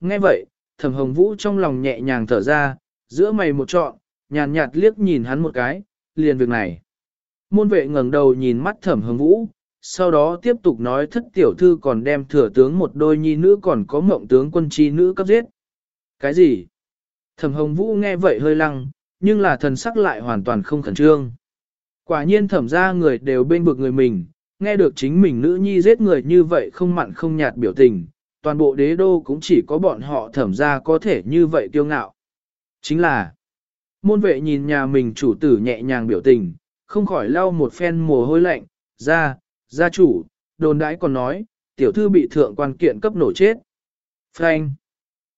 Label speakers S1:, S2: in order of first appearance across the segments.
S1: Nghe vậy, thẩm hồng vũ trong lòng nhẹ nhàng thở ra, giữa mày một trọn, nhàn nhạt liếc nhìn hắn một cái, liền việc này. Môn vệ ngẩng đầu nhìn mắt thẩm hồng vũ, sau đó tiếp tục nói thất tiểu thư còn đem thừa tướng một đôi nhi nữ còn có mộng tướng quân chi nữ cấp giết. Cái gì? Thẩm hồng vũ nghe vậy hơi lăng, nhưng là thần sắc lại hoàn toàn không khẩn trương. Quả nhiên thẩm ra người đều bên bực người mình, nghe được chính mình nữ nhi giết người như vậy không mặn không nhạt biểu tình, toàn bộ đế đô cũng chỉ có bọn họ thẩm ra có thể như vậy kiêu ngạo. Chính là, môn vệ nhìn nhà mình chủ tử nhẹ nhàng biểu tình, không khỏi lau một phen mồ hôi lạnh, ra, gia chủ, đồn đãi còn nói, tiểu thư bị thượng quan kiện cấp nổ chết. Frank.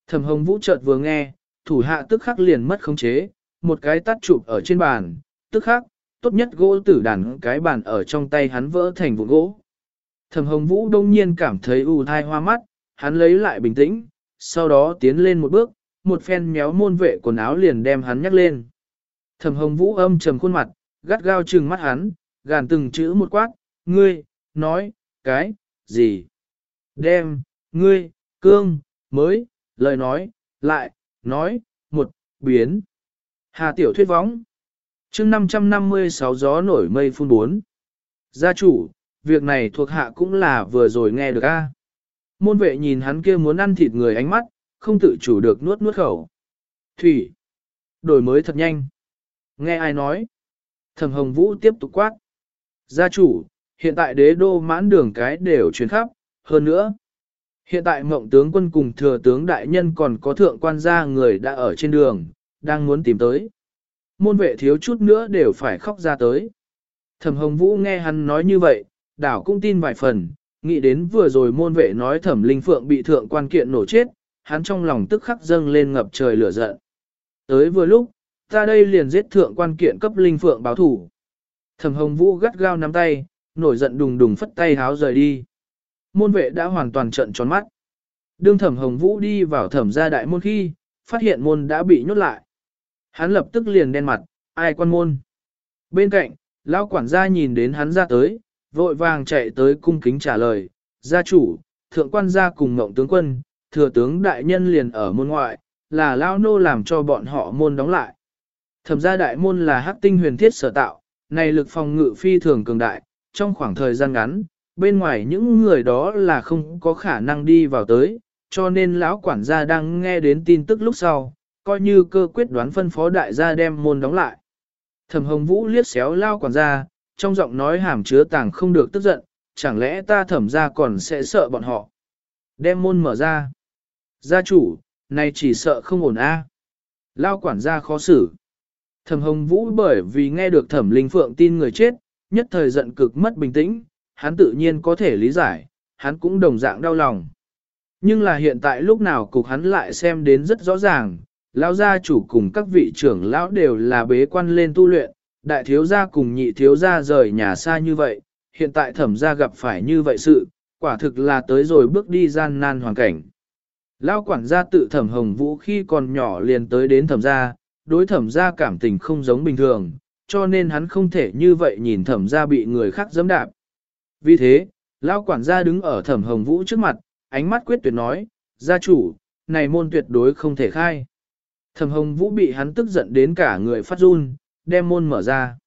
S1: Thẩm hồng vũ chợt vừa nghe, thủ hạ tức khắc liền mất khống chế, một cái tắt chụp ở trên bàn, tức khắc, tốt nhất gỗ tử đàn cái bàn ở trong tay hắn vỡ thành vụ gỗ. Thẩm hồng vũ đông nhiên cảm thấy u thai hoa mắt, hắn lấy lại bình tĩnh, sau đó tiến lên một bước, một phen méo môn vệ quần áo liền đem hắn nhắc lên. Thẩm hồng vũ âm trầm khuôn mặt, gắt gao trừng mắt hắn, gàn từng chữ một quát, ngươi, nói, cái, gì, đem, ngươi, cương, mới, lời nói, lại, nói, một, biến. Hà tiểu thuyết võng. chương 556 gió nổi mây phun bốn. Gia chủ, việc này thuộc hạ cũng là vừa rồi nghe được a. Môn vệ nhìn hắn kia muốn ăn thịt người ánh mắt, không tự chủ được nuốt nuốt khẩu. Thủy. Đổi mới thật nhanh. Nghe ai nói? Thẩm Hồng Vũ tiếp tục quát. Gia chủ, hiện tại đế đô mãn đường cái đều chuyển khắp, hơn nữa. Hiện tại mộng tướng quân cùng thừa tướng đại nhân còn có thượng quan gia người đã ở trên đường, đang muốn tìm tới. Môn vệ thiếu chút nữa đều phải khóc ra tới. Thẩm Hồng Vũ nghe hắn nói như vậy, đảo cũng tin vài phần, nghĩ đến vừa rồi môn vệ nói thẩm linh phượng bị thượng quan kiện nổ chết, hắn trong lòng tức khắc dâng lên ngập trời lửa giận. Tới vừa lúc, ta đây liền giết thượng quan kiện cấp linh phượng báo thủ. Thẩm hồng vũ gắt gao nắm tay, nổi giận đùng đùng phất tay háo rời đi. Môn vệ đã hoàn toàn trận tròn mắt. Đương thẩm hồng vũ đi vào thẩm gia đại môn khi, phát hiện môn đã bị nhốt lại. Hắn lập tức liền đen mặt, ai quan môn. Bên cạnh, lão quản gia nhìn đến hắn ra tới, vội vàng chạy tới cung kính trả lời, gia chủ, thượng quan gia cùng ngộng tướng quân, thừa tướng đại nhân liền ở môn ngoại, là lao nô làm cho bọn họ môn đóng lại. Thẩm gia đại môn là hắc tinh huyền thiết sở tạo, này lực phòng ngự phi thường cường đại, trong khoảng thời gian ngắn, bên ngoài những người đó là không có khả năng đi vào tới, cho nên lão quản gia đang nghe đến tin tức lúc sau, coi như cơ quyết đoán phân phó đại gia đem môn đóng lại. Thẩm Hồng Vũ liếc xéo lao quản gia, trong giọng nói hàm chứa tàng không được tức giận, chẳng lẽ ta thẩm gia còn sẽ sợ bọn họ. Đem môn mở ra. Gia chủ, này chỉ sợ không ổn a. Lao quản gia khó xử. Thẩm Hồng Vũ bởi vì nghe được Thẩm Linh Phượng tin người chết, nhất thời giận cực mất bình tĩnh, hắn tự nhiên có thể lý giải, hắn cũng đồng dạng đau lòng. Nhưng là hiện tại lúc nào cục hắn lại xem đến rất rõ ràng, lão gia chủ cùng các vị trưởng lão đều là bế quan lên tu luyện, đại thiếu gia cùng nhị thiếu gia rời nhà xa như vậy, hiện tại thẩm gia gặp phải như vậy sự, quả thực là tới rồi bước đi gian nan hoàn cảnh. Lão quản gia tự thẩm hồng vũ khi còn nhỏ liền tới đến thẩm gia, đối thẩm gia cảm tình không giống bình thường, cho nên hắn không thể như vậy nhìn thẩm gia bị người khác dẫm đạp. Vì thế, lão quản gia đứng ở thẩm hồng vũ trước mặt, ánh mắt quyết tuyệt nói, gia chủ, này môn tuyệt đối không thể khai. Thẩm hồng vũ bị hắn tức giận đến cả người phát run, đem môn mở ra.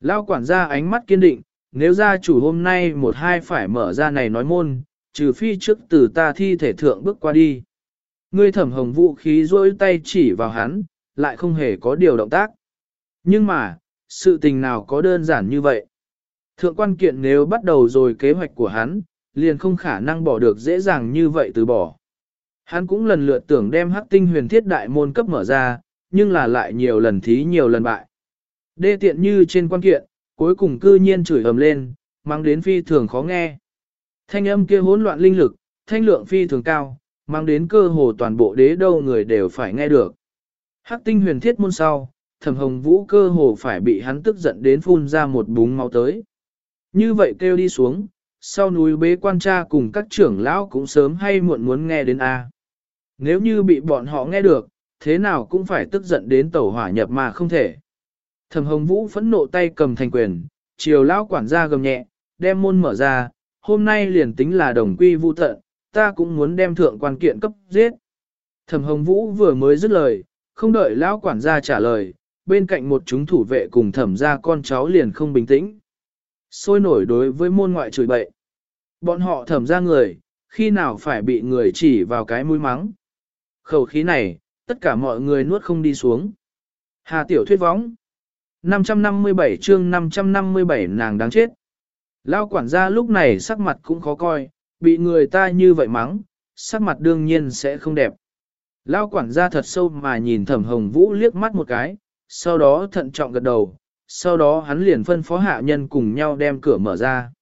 S1: lao quản gia ánh mắt kiên định, nếu gia chủ hôm nay một hai phải mở ra này nói môn, trừ phi trước từ ta thi thể thượng bước qua đi. Ngươi thẩm hồng vũ khí rôi tay chỉ vào hắn, lại không hề có điều động tác. Nhưng mà, sự tình nào có đơn giản như vậy? Thượng quan kiện nếu bắt đầu rồi kế hoạch của hắn, liền không khả năng bỏ được dễ dàng như vậy từ bỏ. Hắn cũng lần lượt tưởng đem hắc tinh huyền thiết đại môn cấp mở ra, nhưng là lại nhiều lần thí nhiều lần bại. Đê tiện như trên quan kiện, cuối cùng cư nhiên chửi ầm lên, mang đến phi thường khó nghe. Thanh âm kia hỗn loạn linh lực, thanh lượng phi thường cao, mang đến cơ hồ toàn bộ đế đâu người đều phải nghe được. Hắc tinh huyền thiết môn sau, thẩm hồng vũ cơ hồ phải bị hắn tức giận đến phun ra một búng máu tới. Như vậy kêu đi xuống, sau núi bế quan tra cùng các trưởng lão cũng sớm hay muộn muốn nghe đến A. Nếu như bị bọn họ nghe được, thế nào cũng phải tức giận đến tẩu hỏa nhập mà không thể. Thẩm hồng vũ phẫn nộ tay cầm thành quyền, chiều lão quản gia gầm nhẹ, đem môn mở ra, hôm nay liền tính là đồng quy vu tận, ta cũng muốn đem thượng quan kiện cấp giết. Thẩm Hồng Vũ vừa mới dứt lời, không đợi lão quản gia trả lời, bên cạnh một chúng thủ vệ cùng thẩm gia con cháu liền không bình tĩnh. Sôi nổi đối với môn ngoại chửi bậy. Bọn họ thẩm ra người, khi nào phải bị người chỉ vào cái mũi mắng. Khẩu khí này, tất cả mọi người nuốt không đi xuống. Hà tiểu thuyết võng. 557 chương 557 nàng đáng chết. Lao quản gia lúc này sắc mặt cũng khó coi, bị người ta như vậy mắng, sắc mặt đương nhiên sẽ không đẹp. Lao quản gia thật sâu mà nhìn thẩm hồng vũ liếc mắt một cái, sau đó thận trọng gật đầu, sau đó hắn liền phân phó hạ nhân cùng nhau đem cửa mở ra.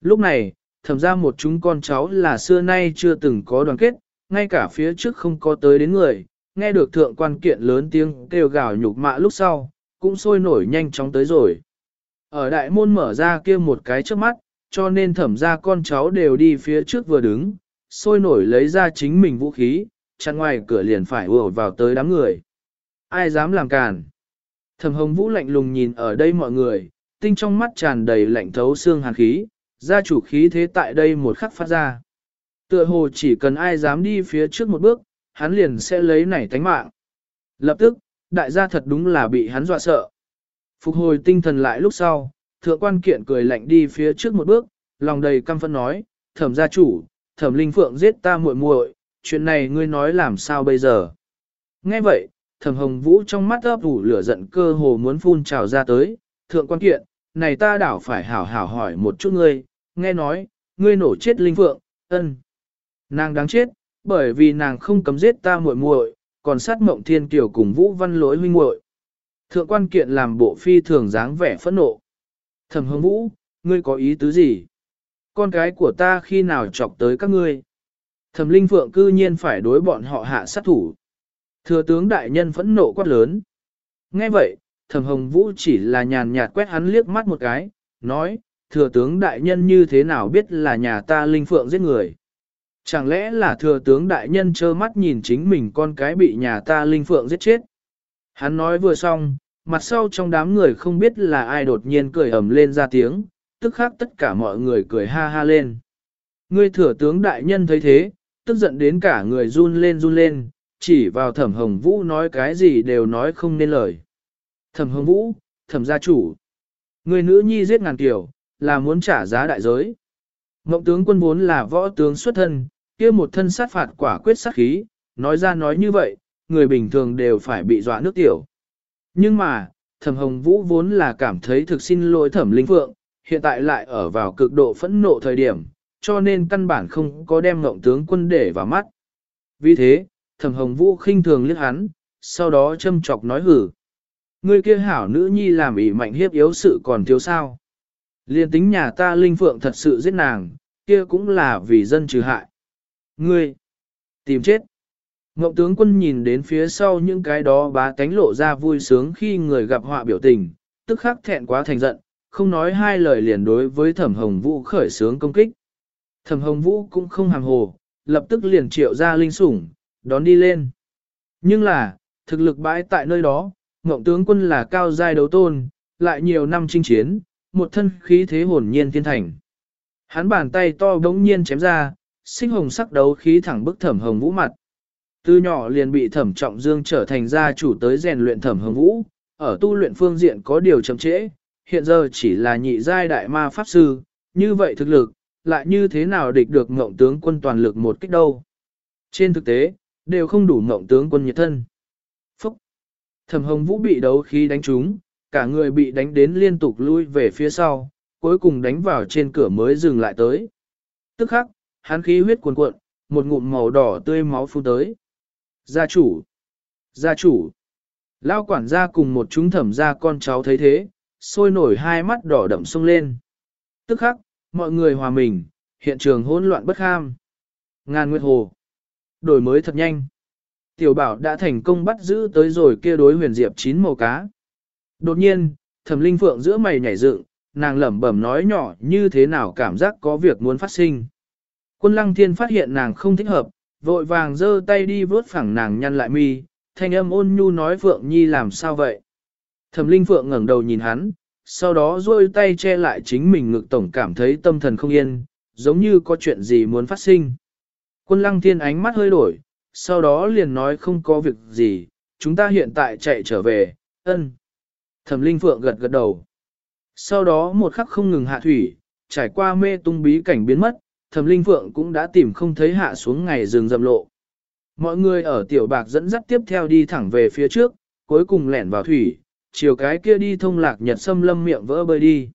S1: Lúc này, thẩm ra một chúng con cháu là xưa nay chưa từng có đoàn kết, ngay cả phía trước không có tới đến người, nghe được thượng quan kiện lớn tiếng kêu gào nhục mạ lúc sau, cũng sôi nổi nhanh chóng tới rồi. Ở đại môn mở ra kia một cái trước mắt, cho nên thẩm ra con cháu đều đi phía trước vừa đứng, sôi nổi lấy ra chính mình vũ khí, chặn ngoài cửa liền phải ùa vào tới đám người. Ai dám làm càn? Thẩm hồng vũ lạnh lùng nhìn ở đây mọi người, tinh trong mắt tràn đầy lạnh thấu xương hàn khí, gia chủ khí thế tại đây một khắc phát ra. Tựa hồ chỉ cần ai dám đi phía trước một bước, hắn liền sẽ lấy nảy tánh mạng. Lập tức, đại gia thật đúng là bị hắn dọa sợ. Phục hồi tinh thần lại lúc sau, thượng quan kiện cười lạnh đi phía trước một bước, lòng đầy căm phẫn nói, thẩm gia chủ, thẩm linh phượng giết ta muội muội, chuyện này ngươi nói làm sao bây giờ. Nghe vậy, thẩm hồng vũ trong mắt ấp ủ lửa giận cơ hồ muốn phun trào ra tới, thượng quan kiện, này ta đảo phải hảo hảo hỏi một chút ngươi, nghe nói, ngươi nổ chết linh phượng, ân. Nàng đáng chết, bởi vì nàng không cấm giết ta muội muội, còn sát mộng thiên kiều cùng vũ văn lỗi huynh muội. Thượng quan kiện làm bộ phi thường dáng vẻ phẫn nộ. Thẩm hồng vũ, ngươi có ý tứ gì? Con cái của ta khi nào chọc tới các ngươi? Thẩm linh phượng cư nhiên phải đối bọn họ hạ sát thủ. Thừa tướng đại nhân phẫn nộ quát lớn. Nghe vậy, thẩm hồng vũ chỉ là nhàn nhạt quét hắn liếc mắt một cái, nói, thừa tướng đại nhân như thế nào biết là nhà ta linh phượng giết người. Chẳng lẽ là thừa tướng đại nhân trơ mắt nhìn chính mình con cái bị nhà ta linh phượng giết chết. Hắn nói vừa xong, mặt sau trong đám người không biết là ai đột nhiên cười ầm lên ra tiếng, tức khác tất cả mọi người cười ha ha lên. Ngươi thừa tướng đại nhân thấy thế, tức giận đến cả người run lên run lên, chỉ vào thẩm hồng vũ nói cái gì đều nói không nên lời. Thẩm hồng vũ, thẩm gia chủ. Người nữ nhi giết ngàn tiểu, là muốn trả giá đại giới. Ngộng tướng quân vốn là võ tướng xuất thân, kia một thân sát phạt quả quyết sát khí, nói ra nói như vậy, người bình thường đều phải bị dọa nước tiểu. Nhưng mà, thẩm hồng vũ vốn là cảm thấy thực xin lỗi thẩm linh phượng, hiện tại lại ở vào cực độ phẫn nộ thời điểm, cho nên căn bản không có đem ngộng tướng quân để vào mắt. Vì thế, thẩm hồng vũ khinh thường liếc hắn, sau đó châm chọc nói hử. Người kia hảo nữ nhi làm ỉ mạnh hiếp yếu sự còn thiếu sao. Liên tính nhà ta linh phượng thật sự giết nàng, kia cũng là vì dân trừ hại. Ngươi, tìm chết. Ngộng tướng quân nhìn đến phía sau những cái đó bá tánh lộ ra vui sướng khi người gặp họa biểu tình, tức khắc thẹn quá thành giận, không nói hai lời liền đối với thẩm hồng vũ khởi sướng công kích. Thẩm hồng vũ cũng không hàng hồ, lập tức liền triệu ra linh sủng, đón đi lên. Nhưng là, thực lực bãi tại nơi đó, ngộng tướng quân là cao giai đấu tôn, lại nhiều năm chinh chiến, một thân khí thế hồn nhiên thiên thành. Hắn bàn tay to đống nhiên chém ra, sinh hồng sắc đấu khí thẳng bức thẩm hồng vũ mặt. Từ nhỏ liền bị thẩm trọng dương trở thành gia chủ tới rèn luyện thẩm hồng vũ, ở tu luyện phương diện có điều chậm trễ, hiện giờ chỉ là nhị giai đại ma pháp sư, như vậy thực lực, lại như thế nào địch được ngộng tướng quân toàn lực một kích đâu. Trên thực tế, đều không đủ ngộng tướng quân nhiệt thân. Phúc! Thẩm hồng vũ bị đấu khí đánh trúng, cả người bị đánh đến liên tục lui về phía sau, cuối cùng đánh vào trên cửa mới dừng lại tới. Tức khắc, hắn khí huyết cuồn cuộn, một ngụm màu đỏ tươi máu phun tới. Gia chủ! Gia chủ! Lao quản gia cùng một chúng thẩm gia con cháu thấy thế, sôi nổi hai mắt đỏ đậm sung lên. Tức khắc, mọi người hòa mình, hiện trường hỗn loạn bất kham. Ngàn Nguyệt Hồ. Đổi mới thật nhanh. Tiểu bảo đã thành công bắt giữ tới rồi kia đối huyền diệp chín màu cá. Đột nhiên, thẩm linh phượng giữa mày nhảy dựng, nàng lẩm bẩm nói nhỏ như thế nào cảm giác có việc muốn phát sinh. Quân lăng thiên phát hiện nàng không thích hợp, vội vàng giơ tay đi vuốt phẳng nàng nhăn lại mi, thanh âm ôn nhu nói Phượng Nhi làm sao vậy. Thẩm linh Phượng ngẩng đầu nhìn hắn, sau đó duỗi tay che lại chính mình ngực tổng cảm thấy tâm thần không yên, giống như có chuyện gì muốn phát sinh. Quân lăng thiên ánh mắt hơi đổi, sau đó liền nói không có việc gì, chúng ta hiện tại chạy trở về, ân. Thẩm Linh Phượng gật gật đầu. Sau đó một khắc không ngừng hạ thủy, trải qua mê tung bí cảnh biến mất, Thẩm Linh Phượng cũng đã tìm không thấy hạ xuống ngày rừng rậm lộ. Mọi người ở tiểu bạc dẫn dắt tiếp theo đi thẳng về phía trước, cuối cùng lẻn vào thủy, chiều cái kia đi thông lạc nhật xâm lâm miệng vỡ bơi đi.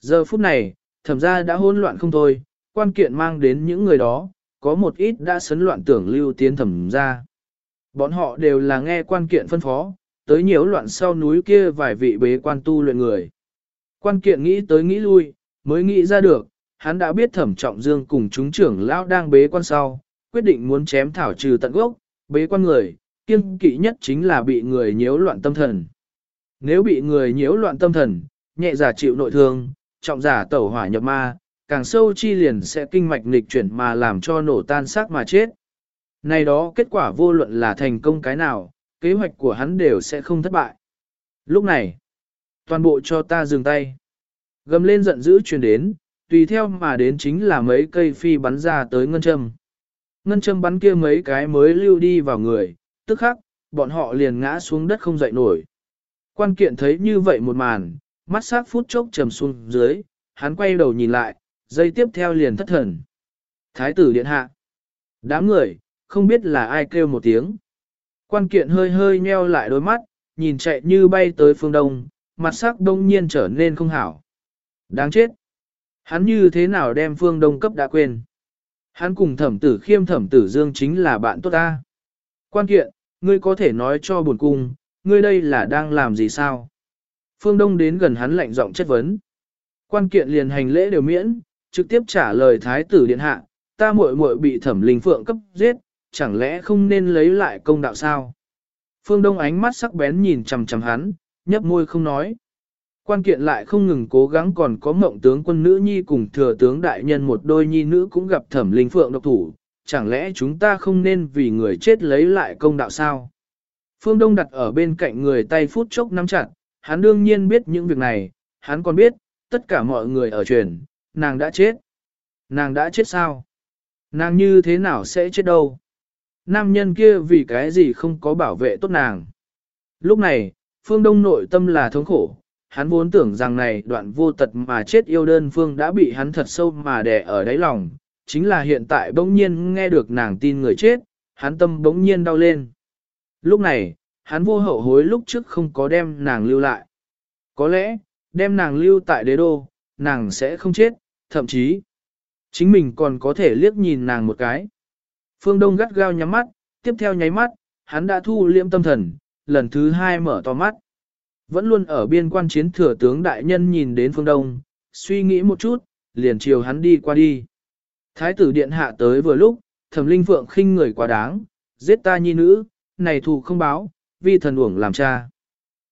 S1: Giờ phút này, thẩm ra đã hỗn loạn không thôi, quan kiện mang đến những người đó, có một ít đã sấn loạn tưởng lưu tiến thẩm ra. Bọn họ đều là nghe quan kiện phân phó, tới nhiễu loạn sau núi kia vài vị bế quan tu luyện người. Quan kiện nghĩ tới nghĩ lui, mới nghĩ ra được, hắn đã biết thẩm trọng dương cùng chúng trưởng lão đang bế quan sau, quyết định muốn chém thảo trừ tận gốc, bế quan người, kiêng kỵ nhất chính là bị người nhiễu loạn tâm thần. Nếu bị người nhiễu loạn tâm thần, nhẹ giả chịu nội thương, trọng giả tẩu hỏa nhập ma, càng sâu chi liền sẽ kinh mạch nghịch chuyển mà làm cho nổ tan xác mà chết. Này đó kết quả vô luận là thành công cái nào, kế hoạch của hắn đều sẽ không thất bại. Lúc này, toàn bộ cho ta dừng tay. Gầm lên giận dữ truyền đến, tùy theo mà đến chính là mấy cây phi bắn ra tới ngân châm. Ngân châm bắn kia mấy cái mới lưu đi vào người, tức khắc, bọn họ liền ngã xuống đất không dậy nổi. Quan kiện thấy như vậy một màn, mắt sắc phút chốc trầm xuống dưới, hắn quay đầu nhìn lại, dây tiếp theo liền thất thần. Thái tử điện hạ. Đám người, không biết là ai kêu một tiếng. Quan kiện hơi hơi nheo lại đôi mắt, nhìn chạy như bay tới phương đông, mặt sắc đông nhiên trở nên không hảo. Đáng chết. Hắn như thế nào đem phương đông cấp đã quên. Hắn cùng thẩm tử khiêm thẩm tử dương chính là bạn tốt ta. Quan kiện, ngươi có thể nói cho buồn cung, ngươi đây là đang làm gì sao? Phương Đông đến gần hắn lạnh giọng chất vấn. Quan kiện liền hành lễ đều miễn, trực tiếp trả lời thái tử điện hạ, ta muội muội bị thẩm linh phượng cấp giết, chẳng lẽ không nên lấy lại công đạo sao? Phương Đông ánh mắt sắc bén nhìn chằm chằm hắn, nhấp môi không nói. Quan kiện lại không ngừng cố gắng còn có mộng tướng quân nữ nhi cùng thừa tướng đại nhân một đôi nhi nữ cũng gặp thẩm linh phượng độc thủ, chẳng lẽ chúng ta không nên vì người chết lấy lại công đạo sao? Phương Đông đặt ở bên cạnh người tay phút chốc nắm chặt, hắn đương nhiên biết những việc này, hắn còn biết, tất cả mọi người ở truyền, nàng đã chết. Nàng đã chết sao? Nàng như thế nào sẽ chết đâu? Nam nhân kia vì cái gì không có bảo vệ tốt nàng? Lúc này, Phương Đông nội tâm là thống khổ, hắn vốn tưởng rằng này đoạn vô tật mà chết yêu đơn Phương đã bị hắn thật sâu mà đè ở đáy lòng, chính là hiện tại bỗng nhiên nghe được nàng tin người chết, hắn tâm bỗng nhiên đau lên. Lúc này, hắn vô hậu hối lúc trước không có đem nàng lưu lại. Có lẽ, đem nàng lưu tại đế đô, nàng sẽ không chết, thậm chí, chính mình còn có thể liếc nhìn nàng một cái. Phương Đông gắt gao nhắm mắt, tiếp theo nháy mắt, hắn đã thu liễm tâm thần, lần thứ hai mở to mắt. Vẫn luôn ở biên quan chiến thừa tướng đại nhân nhìn đến Phương Đông, suy nghĩ một chút, liền chiều hắn đi qua đi. Thái tử điện hạ tới vừa lúc, thẩm linh phượng khinh người quá đáng, giết ta nhi nữ, này thù không báo, vì thần uổng làm cha.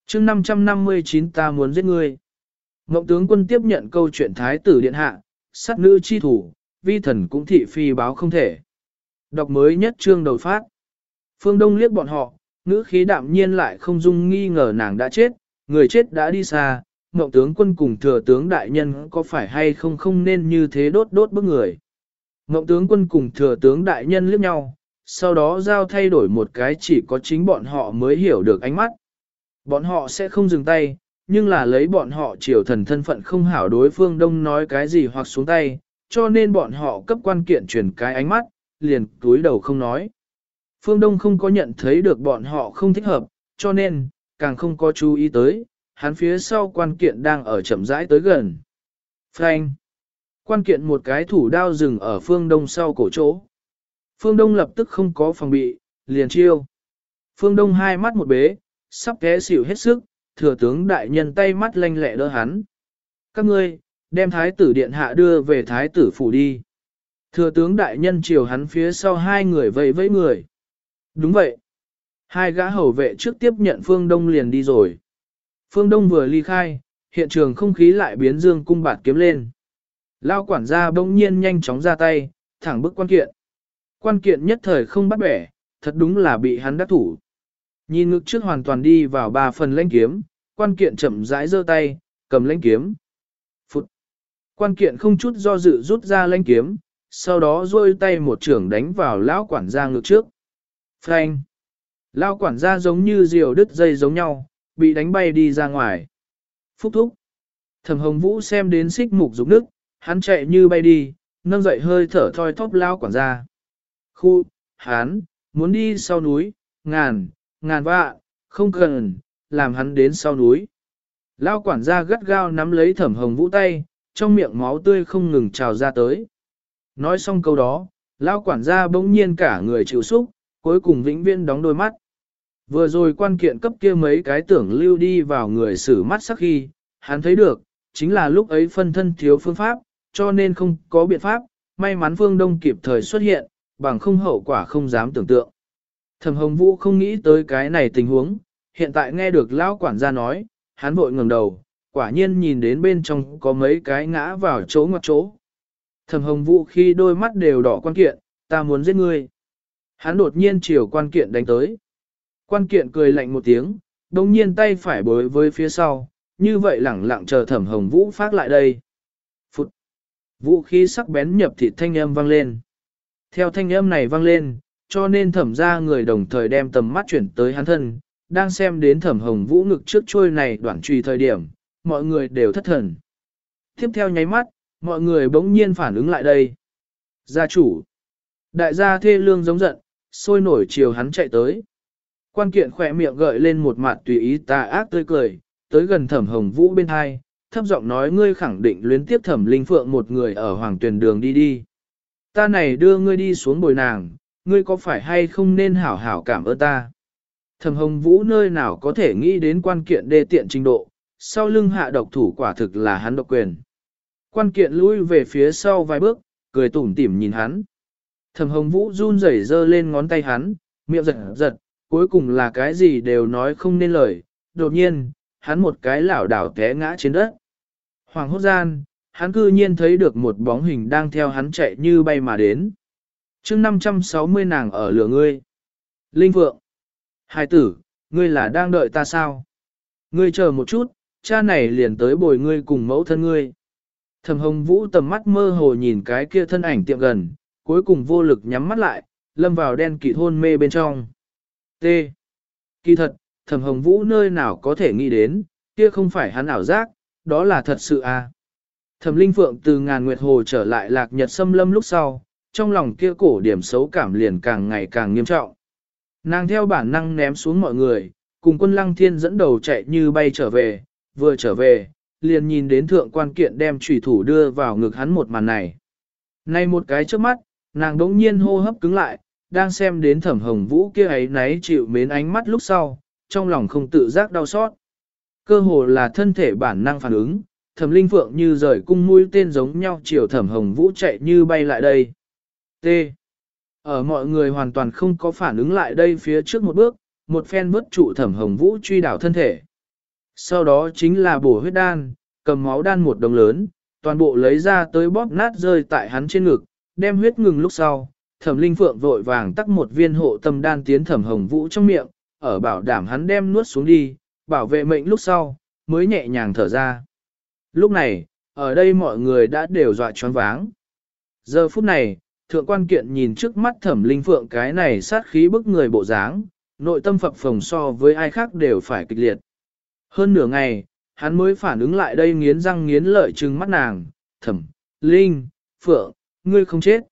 S1: chương 559 ta muốn giết ngươi. Ngộng tướng quân tiếp nhận câu chuyện thái tử điện hạ, sát nữ chi thủ, vi thần cũng thị phi báo không thể. Đọc mới nhất chương đầu phát. Phương Đông liếc bọn họ, ngữ khí đạm nhiên lại không dung nghi ngờ nàng đã chết, người chết đã đi xa, mộng tướng quân cùng thừa tướng đại nhân có phải hay không không nên như thế đốt đốt bức người. Mộng tướng quân cùng thừa tướng đại nhân liếc nhau, sau đó giao thay đổi một cái chỉ có chính bọn họ mới hiểu được ánh mắt. Bọn họ sẽ không dừng tay, nhưng là lấy bọn họ triều thần thân phận không hảo đối phương đông nói cái gì hoặc xuống tay, cho nên bọn họ cấp quan kiện chuyển cái ánh mắt, liền túi đầu không nói. Phương Đông không có nhận thấy được bọn họ không thích hợp, cho nên, càng không có chú ý tới, hắn phía sau quan kiện đang ở chậm rãi tới gần. Frank! Quan kiện một cái thủ đao dừng ở phương đông sau cổ chỗ. Phương Đông lập tức không có phòng bị, liền chiêu. Phương Đông hai mắt một bế, sắp té xỉu hết sức, thừa tướng đại nhân tay mắt lanh lẹ đỡ hắn. Các ngươi, đem thái tử điện hạ đưa về thái tử phủ đi. Thừa tướng đại nhân chiều hắn phía sau hai người vẫy vẫy người. Đúng vậy. Hai gã hầu vệ trước tiếp nhận Phương Đông liền đi rồi. Phương Đông vừa ly khai, hiện trường không khí lại biến dương cung bạt kiếm lên. Lao quản gia bỗng nhiên nhanh chóng ra tay, thẳng bức quan kiện. Quan kiện nhất thời không bắt bẻ, thật đúng là bị hắn đắc thủ. Nhìn ngực trước hoàn toàn đi vào ba phần lãnh kiếm, quan kiện chậm rãi giơ tay, cầm lãnh kiếm. Phụt! Quan kiện không chút do dự rút ra lãnh kiếm, sau đó rôi tay một trưởng đánh vào lão quản gia ngực trước. Phanh! Lao quản gia giống như diều đứt dây giống nhau, bị đánh bay đi ra ngoài. Phúc thúc. Thẩm hồng vũ xem đến xích mục rụng nước, hắn chạy như bay đi, nâng dậy hơi thở thoi thóp lao quản gia. Khu, hắn, muốn đi sau núi, ngàn, ngàn vạ, không cần, làm hắn đến sau núi. Lao quản gia gắt gao nắm lấy thẩm hồng vũ tay, trong miệng máu tươi không ngừng trào ra tới. Nói xong câu đó, Lao quản gia bỗng nhiên cả người chịu xúc, cuối cùng vĩnh viên đóng đôi mắt. Vừa rồi quan kiện cấp kia mấy cái tưởng lưu đi vào người xử mắt sắc khi, hắn thấy được, chính là lúc ấy phân thân thiếu phương pháp, cho nên không có biện pháp, may mắn Phương Đông kịp thời xuất hiện, bằng không hậu quả không dám tưởng tượng. Thẩm Hồng Vũ không nghĩ tới cái này tình huống, hiện tại nghe được lão quản gia nói, hắn vội ngẩng đầu, quả nhiên nhìn đến bên trong có mấy cái ngã vào chỗ ngoặt chỗ. Thẩm Hồng Vũ khi đôi mắt đều đỏ quan kiện, ta muốn giết ngươi. Hắn đột nhiên chiều quan kiện đánh tới. Quan kiện cười lạnh một tiếng, đồng nhiên tay phải bối với phía sau, như vậy lẳng lặng chờ thẩm hồng vũ phát lại đây. Phụt! Vũ khí sắc bén nhập thịt thanh âm vang lên. Theo thanh âm này vang lên, cho nên thẩm ra người đồng thời đem tầm mắt chuyển tới hắn thân, đang xem đến thẩm hồng vũ ngực trước trôi này đoạn trùy thời điểm, mọi người đều thất thần. Tiếp theo nháy mắt, mọi người bỗng nhiên phản ứng lại đây. Gia chủ! Đại gia thê lương giống giận, sôi nổi chiều hắn chạy tới. Quan kiện khỏe miệng gợi lên một mặt tùy ý tà ác tươi cười, tới gần thẩm hồng vũ bên hai, thấp giọng nói ngươi khẳng định luyến tiếp thẩm linh phượng một người ở hoàng tuyển đường đi đi. Ta này đưa ngươi đi xuống bồi nàng, ngươi có phải hay không nên hảo hảo cảm ơn ta. Thẩm hồng vũ nơi nào có thể nghĩ đến quan kiện đê tiện trình độ, sau lưng hạ độc thủ quả thực là hắn độc quyền. Quan kiện lui về phía sau vài bước, cười tủm tỉm nhìn hắn. Thẩm hồng vũ run rẩy giơ lên ngón tay hắn, miệng giật giật, cuối cùng là cái gì đều nói không nên lời, đột nhiên, hắn một cái lảo đảo té ngã trên đất. Hoàng hốt gian, hắn cư nhiên thấy được một bóng hình đang theo hắn chạy như bay mà đến. chương 560 nàng ở lửa ngươi. Linh Phượng. Hai tử, ngươi là đang đợi ta sao? Ngươi chờ một chút, cha này liền tới bồi ngươi cùng mẫu thân ngươi. Thẩm hồng vũ tầm mắt mơ hồ nhìn cái kia thân ảnh tiệm gần, cuối cùng vô lực nhắm mắt lại, lâm vào đen kịt hôn mê bên trong. T. Kỳ thật, thẩm hồng vũ nơi nào có thể nghĩ đến, kia không phải hắn ảo giác, đó là thật sự à. Thẩm linh phượng từ ngàn nguyệt hồ trở lại lạc nhật xâm lâm lúc sau, trong lòng kia cổ điểm xấu cảm liền càng ngày càng nghiêm trọng. Nàng theo bản năng ném xuống mọi người, cùng quân lăng thiên dẫn đầu chạy như bay trở về, vừa trở về, liền nhìn đến thượng quan kiện đem trùy thủ đưa vào ngực hắn một màn này. Này một cái trước mắt, nàng đỗng nhiên hô hấp cứng lại, đang xem đến thẩm hồng vũ kia ấy náy chịu mến ánh mắt lúc sau, trong lòng không tự giác đau xót. Cơ hồ là thân thể bản năng phản ứng, thẩm linh phượng như rời cung mũi tên giống nhau chiều thẩm hồng vũ chạy như bay lại đây. T. Ở mọi người hoàn toàn không có phản ứng lại đây phía trước một bước, một phen vứt trụ thẩm hồng vũ truy đảo thân thể. Sau đó chính là bổ huyết đan, cầm máu đan một đồng lớn, toàn bộ lấy ra tới bóp nát rơi tại hắn trên ngực, đem huyết ngừng lúc sau, thẩm linh phượng vội vàng tắc một viên hộ tâm đan tiến thẩm hồng vũ trong miệng, ở bảo đảm hắn đem nuốt xuống đi, bảo vệ mệnh lúc sau, mới nhẹ nhàng thở ra. Lúc này, ở đây mọi người đã đều dọa choáng váng. Giờ phút này, thượng quan kiện nhìn trước mắt thẩm linh phượng cái này sát khí bức người bộ dáng, nội tâm phập phồng so với ai khác đều phải kịch liệt. Hơn nửa ngày, hắn mới phản ứng lại đây nghiến răng nghiến lợi trừng mắt nàng, thẩm, linh, phượng, ngươi không chết.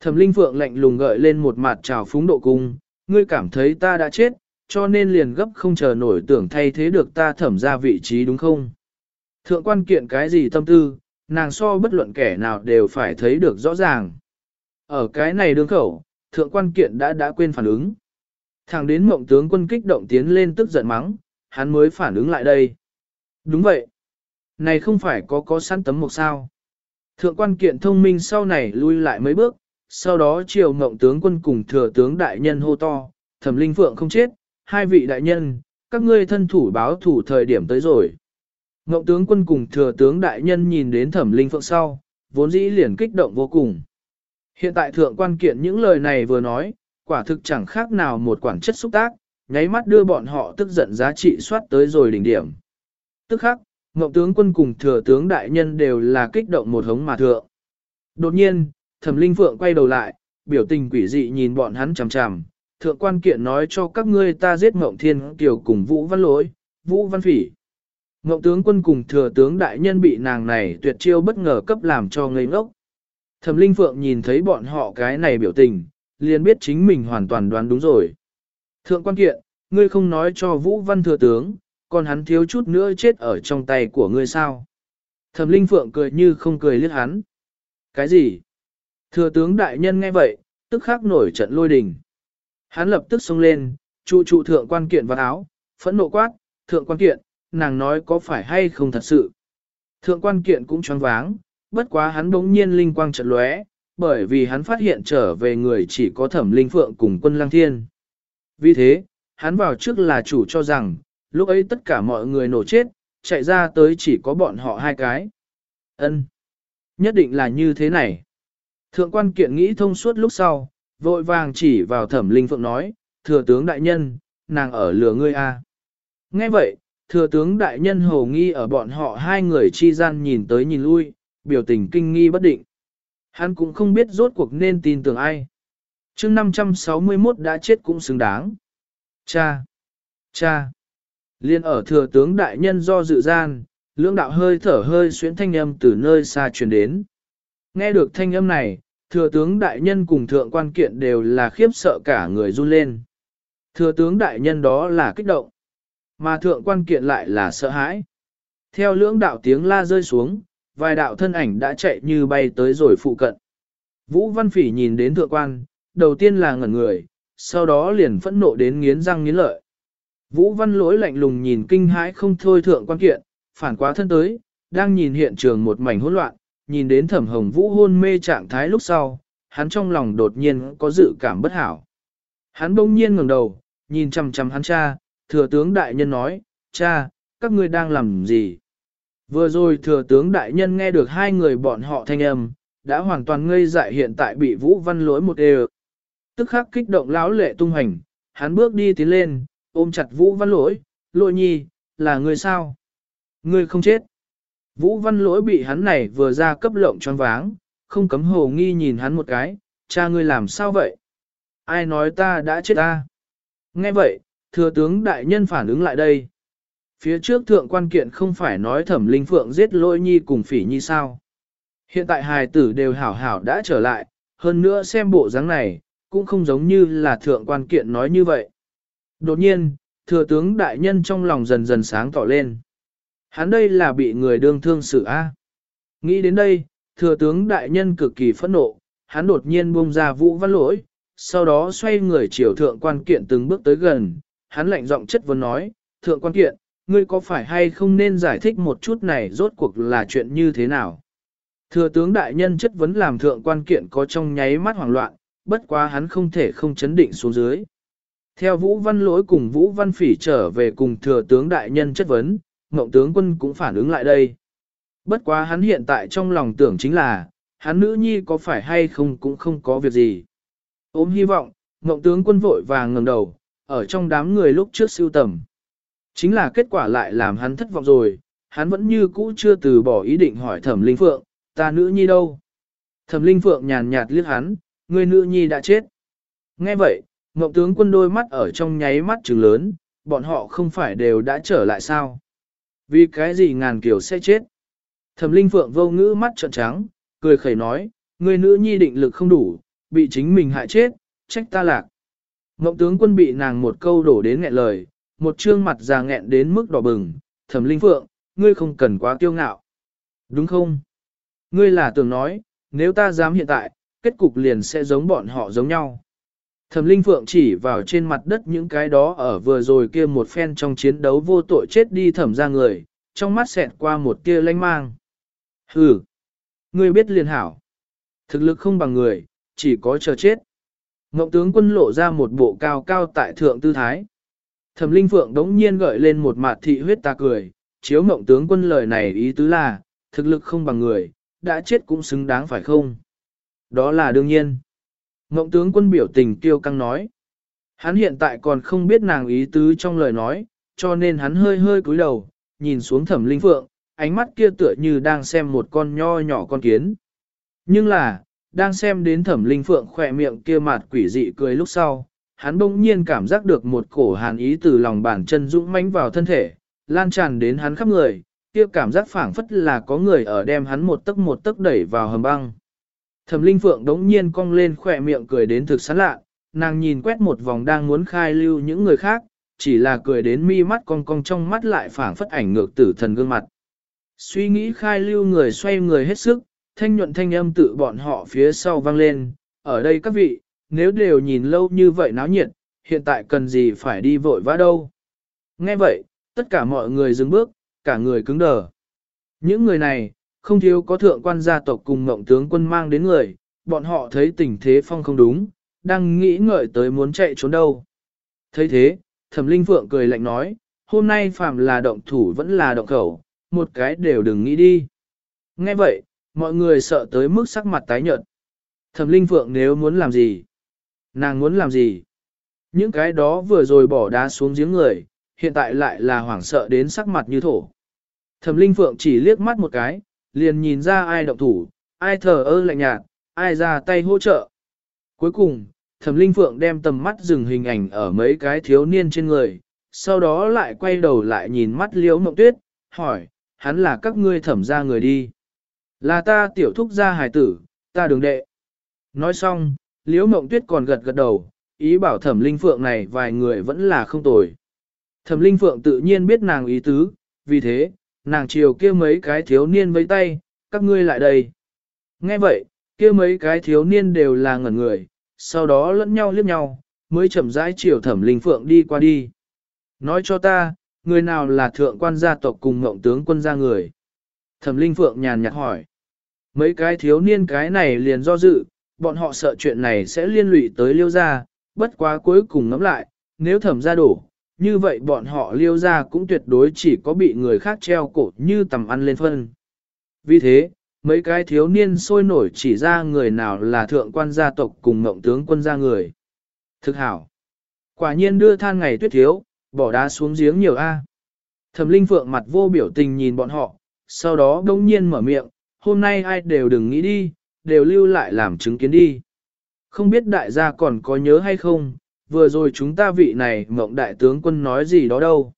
S1: Thẩm linh phượng lạnh lùng gợi lên một mặt trào phúng độ cung, ngươi cảm thấy ta đã chết, cho nên liền gấp không chờ nổi tưởng thay thế được ta thẩm ra vị trí đúng không? Thượng quan kiện cái gì tâm tư, nàng so bất luận kẻ nào đều phải thấy được rõ ràng. Ở cái này đương khẩu, thượng quan kiện đã đã quên phản ứng. Thẳng đến mộng tướng quân kích động tiến lên tức giận mắng, hắn mới phản ứng lại đây. Đúng vậy. Này không phải có có sẵn tấm một sao. Thượng quan kiện thông minh sau này lui lại mấy bước, sau đó triều mộng tướng quân cùng thừa tướng đại nhân hô to, thẩm linh phượng không chết, hai vị đại nhân, các ngươi thân thủ báo thủ thời điểm tới rồi. Ngộng tướng quân cùng thừa tướng đại nhân nhìn đến thẩm linh phượng sau, vốn dĩ liền kích động vô cùng. Hiện tại thượng quan kiện những lời này vừa nói, quả thực chẳng khác nào một quản chất xúc tác, nháy mắt đưa bọn họ tức giận giá trị soát tới rồi đỉnh điểm. Tức khắc, Ngộng tướng quân cùng thừa tướng đại nhân đều là kích động một hống mà thượng. Đột nhiên, thẩm linh phượng quay đầu lại, biểu tình quỷ dị nhìn bọn hắn chằm chằm, thượng quan kiện nói cho các ngươi ta giết Ngộng Thiên Kiều cùng Vũ Văn Lỗi, Vũ Văn Phỉ. Ngộng tướng quân cùng thừa tướng đại nhân bị nàng này tuyệt chiêu bất ngờ cấp làm cho ngây ngốc. Thẩm Linh Phượng nhìn thấy bọn họ cái này biểu tình, liền biết chính mình hoàn toàn đoán đúng rồi. Thượng quan kiện, ngươi không nói cho Vũ Văn thừa tướng, còn hắn thiếu chút nữa chết ở trong tay của ngươi sao? Thẩm Linh Phượng cười như không cười liếc hắn. Cái gì? Thừa tướng đại nhân nghe vậy, tức khắc nổi trận lôi đình. Hắn lập tức xông lên, trụ trụ thượng quan kiện vào áo, phẫn nộ quát, thượng quan kiện, nàng nói có phải hay không thật sự. Thượng quan kiện cũng choáng váng, bất quá hắn bỗng nhiên linh quang trận lóe, bởi vì hắn phát hiện trở về người chỉ có thẩm linh phượng cùng quân lăng thiên. Vì thế, hắn vào trước là chủ cho rằng, lúc ấy tất cả mọi người nổ chết, chạy ra tới chỉ có bọn họ hai cái. Ân, Nhất định là như thế này. Thượng quan kiện nghĩ thông suốt lúc sau, vội vàng chỉ vào thẩm linh phượng nói, thừa tướng đại nhân, nàng ở lửa ngươi a. À. Nghe vậy, thừa tướng đại nhân hồ nghi ở bọn họ hai người chi gian nhìn tới nhìn lui, biểu tình kinh nghi bất định. Hắn cũng không biết rốt cuộc nên tin tưởng ai. chương 561 đã chết cũng xứng đáng. Cha! Cha! Liên ở thừa tướng đại nhân do dự gian, lưỡng đạo hơi thở hơi xuyến thanh âm từ nơi xa truyền đến. Nghe được thanh âm này, thừa tướng đại nhân cùng thượng quan kiện đều là khiếp sợ cả người run lên. Thừa tướng đại nhân đó là kích động, mà thượng quan kiện lại là sợ hãi. Theo lưỡng đạo tiếng la rơi xuống, vài đạo thân ảnh đã chạy như bay tới rồi phụ cận. Vũ Văn Phỉ nhìn đến thượng quan, đầu tiên là ngẩn người, sau đó liền phẫn nộ đến nghiến răng nghiến lợi. Vũ Văn lỗi lạnh lùng nhìn kinh hãi không thôi thượng quan kiện, phản quá thân tới, đang nhìn hiện trường một mảnh hỗn loạn, nhìn đến thẩm hồng vũ hôn mê trạng thái lúc sau, hắn trong lòng đột nhiên có dự cảm bất hảo. Hắn bỗng nhiên ngẩng đầu, nhìn chằm chằm hắn cha, thừa tướng đại nhân nói, cha, các ngươi đang làm gì? Vừa rồi thừa tướng đại nhân nghe được hai người bọn họ thanh âm, đã hoàn toàn ngây dại hiện tại bị Vũ Văn lỗi một đều. Tức khắc kích động lão lệ tung hành, hắn bước đi tiến lên, ôm chặt Vũ Văn lỗi, lỗi nhi, là người sao? Người không chết. Vũ Văn lỗi bị hắn này vừa ra cấp lộng choáng váng, không cấm hồ nghi nhìn hắn một cái, cha ngươi làm sao vậy? Ai nói ta đã chết ta? Nghe vậy, thừa tướng đại nhân phản ứng lại đây. Phía trước thượng quan kiện không phải nói thẩm linh phượng giết lôi nhi cùng phỉ nhi sao. Hiện tại hài tử đều hảo hảo đã trở lại, hơn nữa xem bộ dáng này, cũng không giống như là thượng quan kiện nói như vậy. Đột nhiên, thừa tướng đại nhân trong lòng dần dần sáng tỏ lên. Hắn đây là bị người đương thương xử A. Nghĩ đến đây, thừa tướng đại nhân cực kỳ phẫn nộ, hắn đột nhiên buông ra vũ văn lỗi, sau đó xoay người chiều thượng quan kiện từng bước tới gần, hắn lạnh giọng chất vấn nói, thượng quan kiện, ngươi có phải hay không nên giải thích một chút này rốt cuộc là chuyện như thế nào? Thừa tướng đại nhân chất vấn làm thượng quan kiện có trong nháy mắt hoảng loạn, bất quá hắn không thể không chấn định xuống dưới. Theo Vũ Văn Lỗi cùng Vũ Văn Phỉ trở về cùng thừa tướng đại nhân chất vấn, Ngộng tướng quân cũng phản ứng lại đây. Bất quá hắn hiện tại trong lòng tưởng chính là, hắn nữ nhi có phải hay không cũng không có việc gì. Ôm hy vọng, Ngộng tướng quân vội vàng ngẩng đầu, ở trong đám người lúc trước siêu tầm. Chính là kết quả lại làm hắn thất vọng rồi, hắn vẫn như cũ chưa từ bỏ ý định hỏi thẩm linh phượng, ta nữ nhi đâu? Thẩm linh phượng nhàn nhạt liếc hắn, người nữ nhi đã chết. Nghe vậy, Ngộng tướng quân đôi mắt ở trong nháy mắt trừng lớn, bọn họ không phải đều đã trở lại sao? Vì cái gì ngàn kiểu sẽ chết? Thẩm linh phượng vô ngữ mắt trợn trắng, cười khẩy nói, người nữ nhi định lực không đủ, bị chính mình hại chết, trách ta lạc. Ngộng tướng quân bị nàng một câu đổ đến nghẹn lời, một trương mặt già nghẹn đến mức đỏ bừng, thẩm linh phượng, ngươi không cần quá kiêu ngạo. Đúng không? Ngươi là tưởng nói, nếu ta dám hiện tại, kết cục liền sẽ giống bọn họ giống nhau. Thẩm Linh Phượng chỉ vào trên mặt đất những cái đó ở vừa rồi kia một phen trong chiến đấu vô tội chết đi thẩm ra người, trong mắt xẹt qua một tia lanh mang. Hừ, ngươi biết liền hảo. Thực lực không bằng người, chỉ có chờ chết. Ngộng tướng quân lộ ra một bộ cao cao tại thượng tư thái. Thẩm Linh Phượng đống nhiên gợi lên một mặt thị huyết ta cười, chiếu ngộng tướng quân lời này ý tứ là, thực lực không bằng người, đã chết cũng xứng đáng phải không? Đó là đương nhiên. Ngộng tướng quân biểu tình tiêu căng nói. Hắn hiện tại còn không biết nàng ý tứ trong lời nói, cho nên hắn hơi hơi cúi đầu, nhìn xuống thẩm linh phượng, ánh mắt kia tựa như đang xem một con nho nhỏ con kiến. Nhưng là, đang xem đến thẩm linh phượng khỏe miệng kia mặt quỷ dị cười lúc sau, hắn bỗng nhiên cảm giác được một cổ hàn ý từ lòng bàn chân dũng mãnh vào thân thể, lan tràn đến hắn khắp người, kia cảm giác phảng phất là có người ở đem hắn một tấc một tấc đẩy vào hầm băng. Thẩm Linh Phượng đống nhiên cong lên khỏe miệng cười đến thực sán lạ, nàng nhìn quét một vòng đang muốn khai lưu những người khác, chỉ là cười đến mi mắt cong cong trong mắt lại phảng phất ảnh ngược tử thần gương mặt. Suy nghĩ khai lưu người xoay người hết sức, thanh nhuận thanh âm tự bọn họ phía sau vang lên, ở đây các vị, nếu đều nhìn lâu như vậy náo nhiệt, hiện tại cần gì phải đi vội vã đâu. Nghe vậy, tất cả mọi người dừng bước, cả người cứng đờ. Những người này, không thiếu có thượng quan gia tộc cùng mộng tướng quân mang đến người, bọn họ thấy tình thế phong không đúng, đang nghĩ ngợi tới muốn chạy trốn đâu. thấy thế, thẩm linh phượng cười lạnh nói, hôm nay phàm là động thủ vẫn là động khẩu, một cái đều đừng nghĩ đi. Nghe vậy, mọi người sợ tới mức sắc mặt tái nhợt. Thẩm linh phượng nếu muốn làm gì? Nàng muốn làm gì? Những cái đó vừa rồi bỏ đá xuống giếng người, hiện tại lại là hoảng sợ đến sắc mặt như thổ. Thẩm linh phượng chỉ liếc mắt một cái, liền nhìn ra ai động thủ, ai thờ ơ lạnh nhạt, ai ra tay hỗ trợ. Cuối cùng, thẩm linh phượng đem tầm mắt dừng hình ảnh ở mấy cái thiếu niên trên người, sau đó lại quay đầu lại nhìn mắt liễu mộng tuyết, hỏi, hắn là các ngươi thẩm ra người đi. Là ta tiểu thúc gia hài tử, ta đường đệ. Nói xong, liễu mộng tuyết còn gật gật đầu, ý bảo thẩm linh phượng này vài người vẫn là không tồi. Thẩm linh phượng tự nhiên biết nàng ý tứ, vì thế, nàng chiều kia mấy cái thiếu niên với tay, các ngươi lại đây. Nghe vậy, kia mấy cái thiếu niên đều là ngẩn người, sau đó lẫn nhau liếc nhau, mới chậm rãi chiều thẩm linh phượng đi qua đi. Nói cho ta, người nào là thượng quan gia tộc cùng ngộng tướng quân gia người? Thẩm linh phượng nhàn nhạt hỏi. Mấy cái thiếu niên cái này liền do dự, bọn họ sợ chuyện này sẽ liên lụy tới liêu gia, bất quá cuối cùng ngẫm lại, nếu thẩm gia đổ, như vậy bọn họ liêu ra cũng tuyệt đối chỉ có bị người khác treo cổ như tầm ăn lên phân. Vì thế, mấy cái thiếu niên sôi nổi chỉ ra người nào là thượng quan gia tộc cùng mộng tướng quân gia người. Thực hảo. Quả nhiên đưa than ngày tuyết thiếu, bỏ đá xuống giếng nhiều A. Thẩm linh phượng mặt vô biểu tình nhìn bọn họ, sau đó đông nhiên mở miệng, hôm nay ai đều đừng nghĩ đi, đều lưu lại làm chứng kiến đi. Không biết đại gia còn có nhớ hay không, vừa rồi chúng ta vị này mộng đại tướng quân nói gì đó đâu.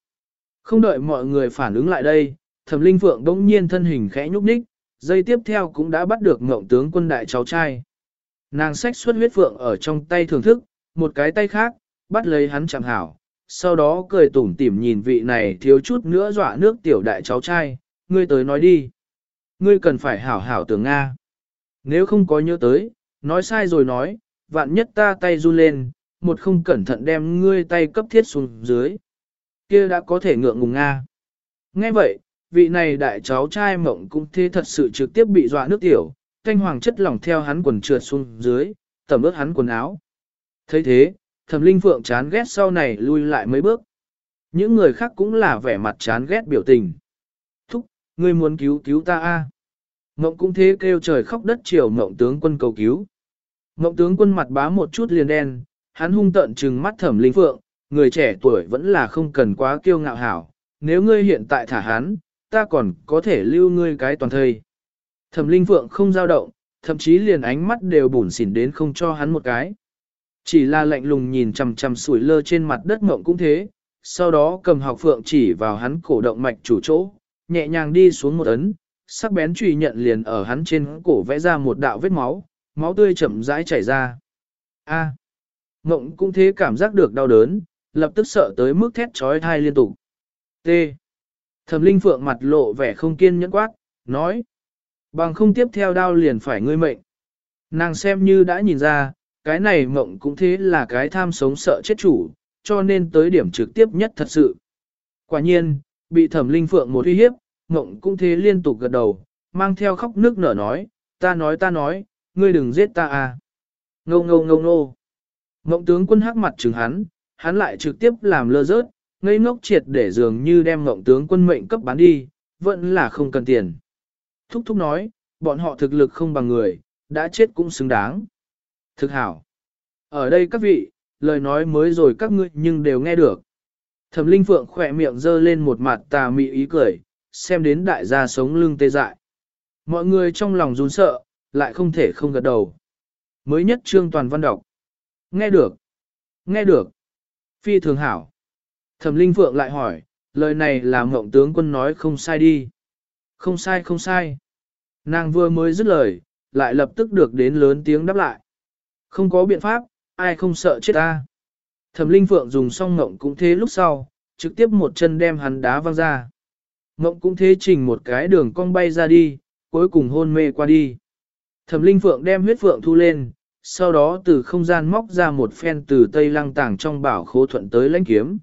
S1: Không đợi mọi người phản ứng lại đây, thẩm linh phượng đống nhiên thân hình khẽ nhúc nhích, dây tiếp theo cũng đã bắt được mộng tướng quân đại cháu trai. Nàng sách xuất huyết phượng ở trong tay thưởng thức, một cái tay khác, bắt lấy hắn chẳng hảo, sau đó cười tủm tỉm nhìn vị này thiếu chút nữa dọa nước tiểu đại cháu trai, ngươi tới nói đi. Ngươi cần phải hảo hảo tưởng Nga. Nếu không có nhớ tới, nói sai rồi nói, vạn nhất ta tay run lên, một không cẩn thận đem ngươi tay cấp thiết xuống dưới. kia đã có thể ngượng ngùng Nga. Nghe vậy, vị này đại cháu trai mộng cũng thế thật sự trực tiếp bị dọa nước tiểu, thanh hoàng chất lỏng theo hắn quần trượt xuống dưới, tẩm ướt hắn quần áo. thấy thế, thẩm linh phượng chán ghét sau này lui lại mấy bước. Những người khác cũng là vẻ mặt chán ghét biểu tình. Thúc, ngươi muốn cứu cứu ta a Mộng cũng thế kêu trời khóc đất chiều mộng tướng quân cầu cứu. Mộng tướng quân mặt bá một chút liền đen, hắn hung tận trừng mắt thẩm linh phượng, người trẻ tuổi vẫn là không cần quá kiêu ngạo hảo, nếu ngươi hiện tại thả hắn, ta còn có thể lưu ngươi cái toàn thây. Thẩm linh phượng không dao động, thậm chí liền ánh mắt đều bủn xỉn đến không cho hắn một cái. Chỉ là lạnh lùng nhìn chằm chằm sủi lơ trên mặt đất mộng cũng thế, sau đó cầm học phượng chỉ vào hắn cổ động mạch chủ chỗ, nhẹ nhàng đi xuống một ấn, sắc bén truy nhận liền ở hắn trên cổ vẽ ra một đạo vết máu, máu tươi chậm rãi chảy ra. A. Mộng cũng thế cảm giác được đau đớn, lập tức sợ tới mức thét trói thai liên tục. T. Thẩm Linh Phượng mặt lộ vẻ không kiên nhẫn quát, nói. Bằng không tiếp theo đau liền phải ngươi mệnh. Nàng xem như đã nhìn ra, cái này mộng cũng thế là cái tham sống sợ chết chủ, cho nên tới điểm trực tiếp nhất thật sự. Quả nhiên, bị thẩm linh phượng một uy hiếp, mộng cũng thế liên tục gật đầu, mang theo khóc nước nở nói, ta nói ta nói, ngươi đừng giết ta à. Ngô ngô ngô ngô. Mộng tướng quân hắc mặt trừng hắn, hắn lại trực tiếp làm lơ rớt, ngây ngốc triệt để dường như đem mộng tướng quân mệnh cấp bán đi, vẫn là không cần tiền. Thúc thúc nói, bọn họ thực lực không bằng người, đã chết cũng xứng đáng. Thực hảo. Ở đây các vị, lời nói mới rồi các ngươi nhưng đều nghe được. Thẩm Linh Phượng khỏe miệng dơ lên một mặt tà mị ý cười, xem đến đại gia sống lưng tê dại. Mọi người trong lòng run sợ, lại không thể không gật đầu. Mới nhất trương toàn văn đọc. Nghe được. Nghe được. Phi thường hảo. Thẩm Linh Phượng lại hỏi, lời này là mộng tướng quân nói không sai đi. Không sai không sai. Nàng vừa mới dứt lời, lại lập tức được đến lớn tiếng đáp lại. Không có biện pháp, ai không sợ chết ta. Thẩm Linh Phượng dùng xong ngộng cũng thế lúc sau, trực tiếp một chân đem hắn đá văng ra. Ngộng cũng thế trình một cái đường cong bay ra đi, cuối cùng hôn mê qua đi. Thẩm Linh Phượng đem huyết phượng thu lên, sau đó từ không gian móc ra một phen từ tây lăng tàng trong bảo khố thuận tới lãnh kiếm.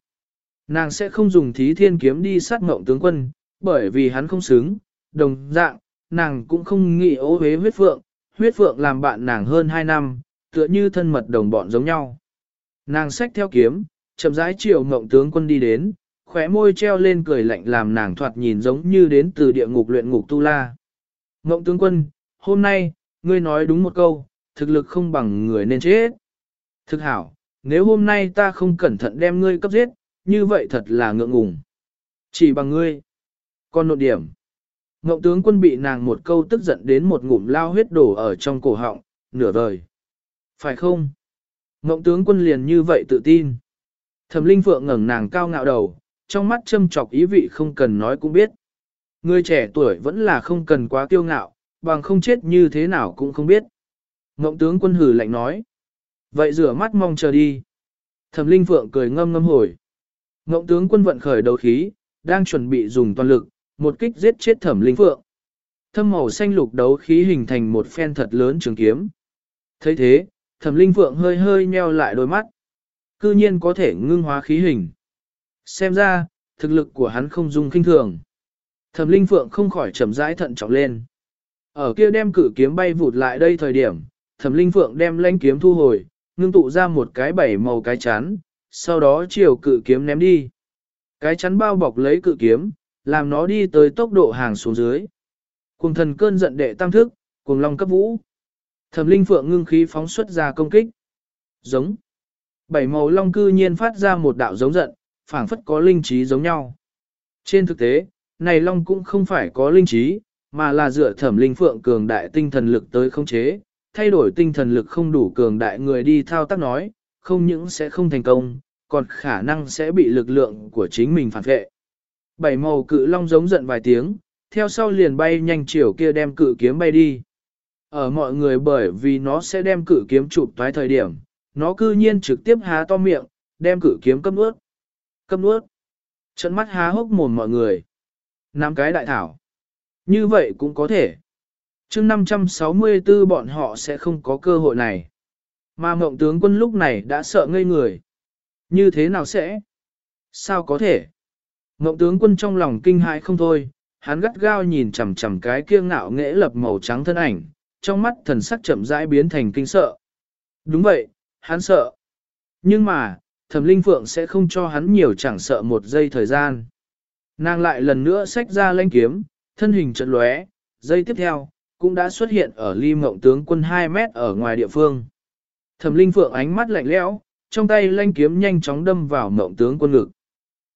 S1: Nàng sẽ không dùng thí thiên kiếm đi sát mộng tướng quân, bởi vì hắn không xứng, đồng dạng, nàng cũng không nghĩ ố hế huyết phượng, huyết phượng làm bạn nàng hơn 2 năm, tựa như thân mật đồng bọn giống nhau. Nàng xách theo kiếm, chậm rãi chiều mộng tướng quân đi đến, khóe môi treo lên cười lạnh làm nàng thoạt nhìn giống như đến từ địa ngục luyện ngục tu la. Mộng tướng quân, hôm nay, ngươi nói đúng một câu, thực lực không bằng người nên chết. Thực hảo, nếu hôm nay ta không cẩn thận đem ngươi cấp giết, như vậy thật là ngượng ngùng. Chỉ bằng ngươi. Còn nội điểm. Ngộng tướng quân bị nàng một câu tức giận đến một ngụm lao huyết đổ ở trong cổ họng, nửa vời. Phải không? Ngộng tướng quân liền như vậy tự tin. Thẩm linh phượng ngẩng nàng cao ngạo đầu, trong mắt châm chọc ý vị không cần nói cũng biết. Người trẻ tuổi vẫn là không cần quá kiêu ngạo, bằng không chết như thế nào cũng không biết. Ngộng tướng quân hử lạnh nói. Vậy rửa mắt mong chờ đi. Thẩm linh phượng cười ngâm ngâm hồi. Ngộng tướng quân vận khởi đầu khí, đang chuẩn bị dùng toàn lực, một kích giết chết thẩm linh phượng. Thâm màu xanh lục đấu khí hình thành một phen thật lớn trường kiếm. thấy thế, thẩm linh phượng hơi hơi nheo lại đôi mắt. Cư nhiên có thể ngưng hóa khí hình. Xem ra, thực lực của hắn không dung kinh thường. Thẩm linh phượng không khỏi chậm rãi thận trọng lên. Ở kia đem cử kiếm bay vụt lại đây thời điểm, thẩm linh phượng đem lãnh kiếm thu hồi, ngưng tụ ra một cái bảy màu cái chắn, sau đó chiều cự kiếm ném đi. Cái chắn bao bọc lấy cự kiếm, làm nó đi tới tốc độ hàng xuống dưới. Cùng thần cơn giận đệ tam thức, cùng long cấp vũ. Thẩm linh phượng ngưng khí phóng xuất ra công kích. Giống. Bảy màu long cư nhiên phát ra một đạo giống giận, phảng phất có linh trí giống nhau. Trên thực tế, này long cũng không phải có linh trí, mà là dựa thẩm linh phượng cường đại tinh thần lực tới khống chế, thay đổi tinh thần lực không đủ cường đại người đi thao tác nói, không những sẽ không thành công, còn khả năng sẽ bị lực lượng của chính mình phản vệ. Bảy màu cự long giống giận vài tiếng, theo sau liền bay nhanh chiều kia đem cự kiếm bay đi. Ở mọi người bởi vì nó sẽ đem cự kiếm chụp toái thời điểm, nó cư nhiên trực tiếp há to miệng, đem cự kiếm cấp nuốt. Cấp nuốt. Trận mắt há hốc mồm mọi người. Năm cái đại thảo. Như vậy cũng có thể chương 564 bọn họ sẽ không có cơ hội này. Mà mộng tướng quân lúc này đã sợ ngây người. Như thế nào sẽ? Sao có thể? Mộng tướng quân trong lòng kinh hãi không thôi, hắn gắt gao nhìn chằm chằm cái kia ngạo nghễ lập màu trắng thân ảnh, trong mắt thần sắc chậm rãi biến thành kinh sợ. Đúng vậy, hắn sợ. Nhưng mà, thẩm linh phượng sẽ không cho hắn nhiều chẳng sợ một giây thời gian. Nàng lại lần nữa xách ra lanh kiếm, thân hình trận lóe, giây tiếp theo, cũng đã xuất hiện ở ly mộng tướng quân 2 mét ở ngoài địa phương. Thẩm linh phượng ánh mắt lạnh lẽo, trong tay lanh kiếm nhanh chóng đâm vào mộng tướng quân ngực.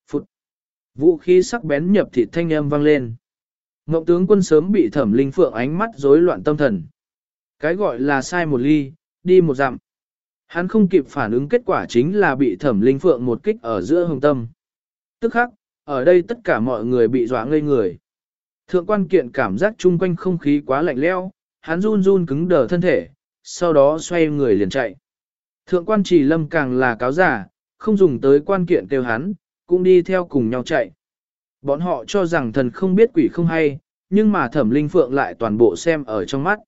S1: Phụt! Vũ khí sắc bén nhập thịt thanh âm vang lên. Mộng tướng quân sớm bị thẩm linh phượng ánh mắt rối loạn tâm thần. Cái gọi là sai một ly, đi một dặm. Hắn không kịp phản ứng kết quả chính là bị thẩm linh phượng một kích ở giữa hồng tâm. Tức khắc, ở đây tất cả mọi người bị dọa ngây người. Thượng quan kiện cảm giác chung quanh không khí quá lạnh leo, hắn run run cứng đờ thân thể, sau đó xoay người liền chạy. Thượng quan chỉ lâm càng là cáo giả, không dùng tới quan kiện kêu hắn, cũng đi theo cùng nhau chạy. Bọn họ cho rằng thần không biết quỷ không hay, nhưng mà thẩm linh phượng lại toàn bộ xem ở trong mắt.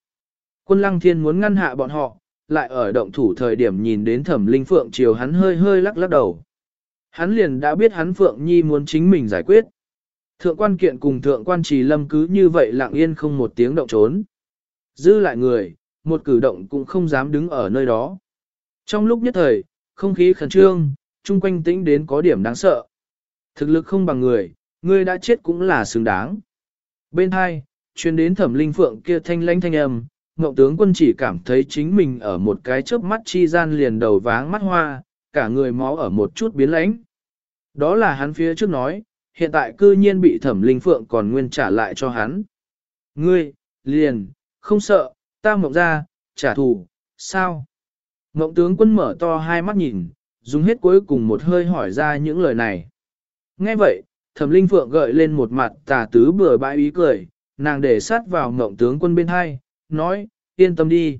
S1: Quân lăng thiên muốn ngăn hạ bọn họ, lại ở động thủ thời điểm nhìn đến thẩm linh phượng chiều hắn hơi hơi lắc lắc đầu. Hắn liền đã biết hắn phượng nhi muốn chính mình giải quyết. Thượng quan kiện cùng thượng quan trì lâm cứ như vậy lặng yên không một tiếng động trốn. Dư lại người, một cử động cũng không dám đứng ở nơi đó. Trong lúc nhất thời, không khí khẩn trương, chung quanh tĩnh đến có điểm đáng sợ. Thực lực không bằng người, người đã chết cũng là xứng đáng. Bên hai, chuyên đến thẩm linh phượng kia thanh lãnh thanh âm, ngậu tướng quân chỉ cảm thấy chính mình ở một cái chớp mắt chi gian liền đầu váng mắt hoa, cả người máu ở một chút biến lãnh. Đó là hắn phía trước nói, hiện tại cư nhiên bị thẩm linh phượng còn nguyên trả lại cho hắn. Ngươi, liền, không sợ, ta mộng ra, trả thù, sao? Mộng tướng quân mở to hai mắt nhìn, dùng hết cuối cùng một hơi hỏi ra những lời này. Nghe vậy, thẩm linh phượng gợi lên một mặt tà tứ bừa bãi ý cười, nàng để sát vào mộng tướng quân bên hai, nói, yên tâm đi.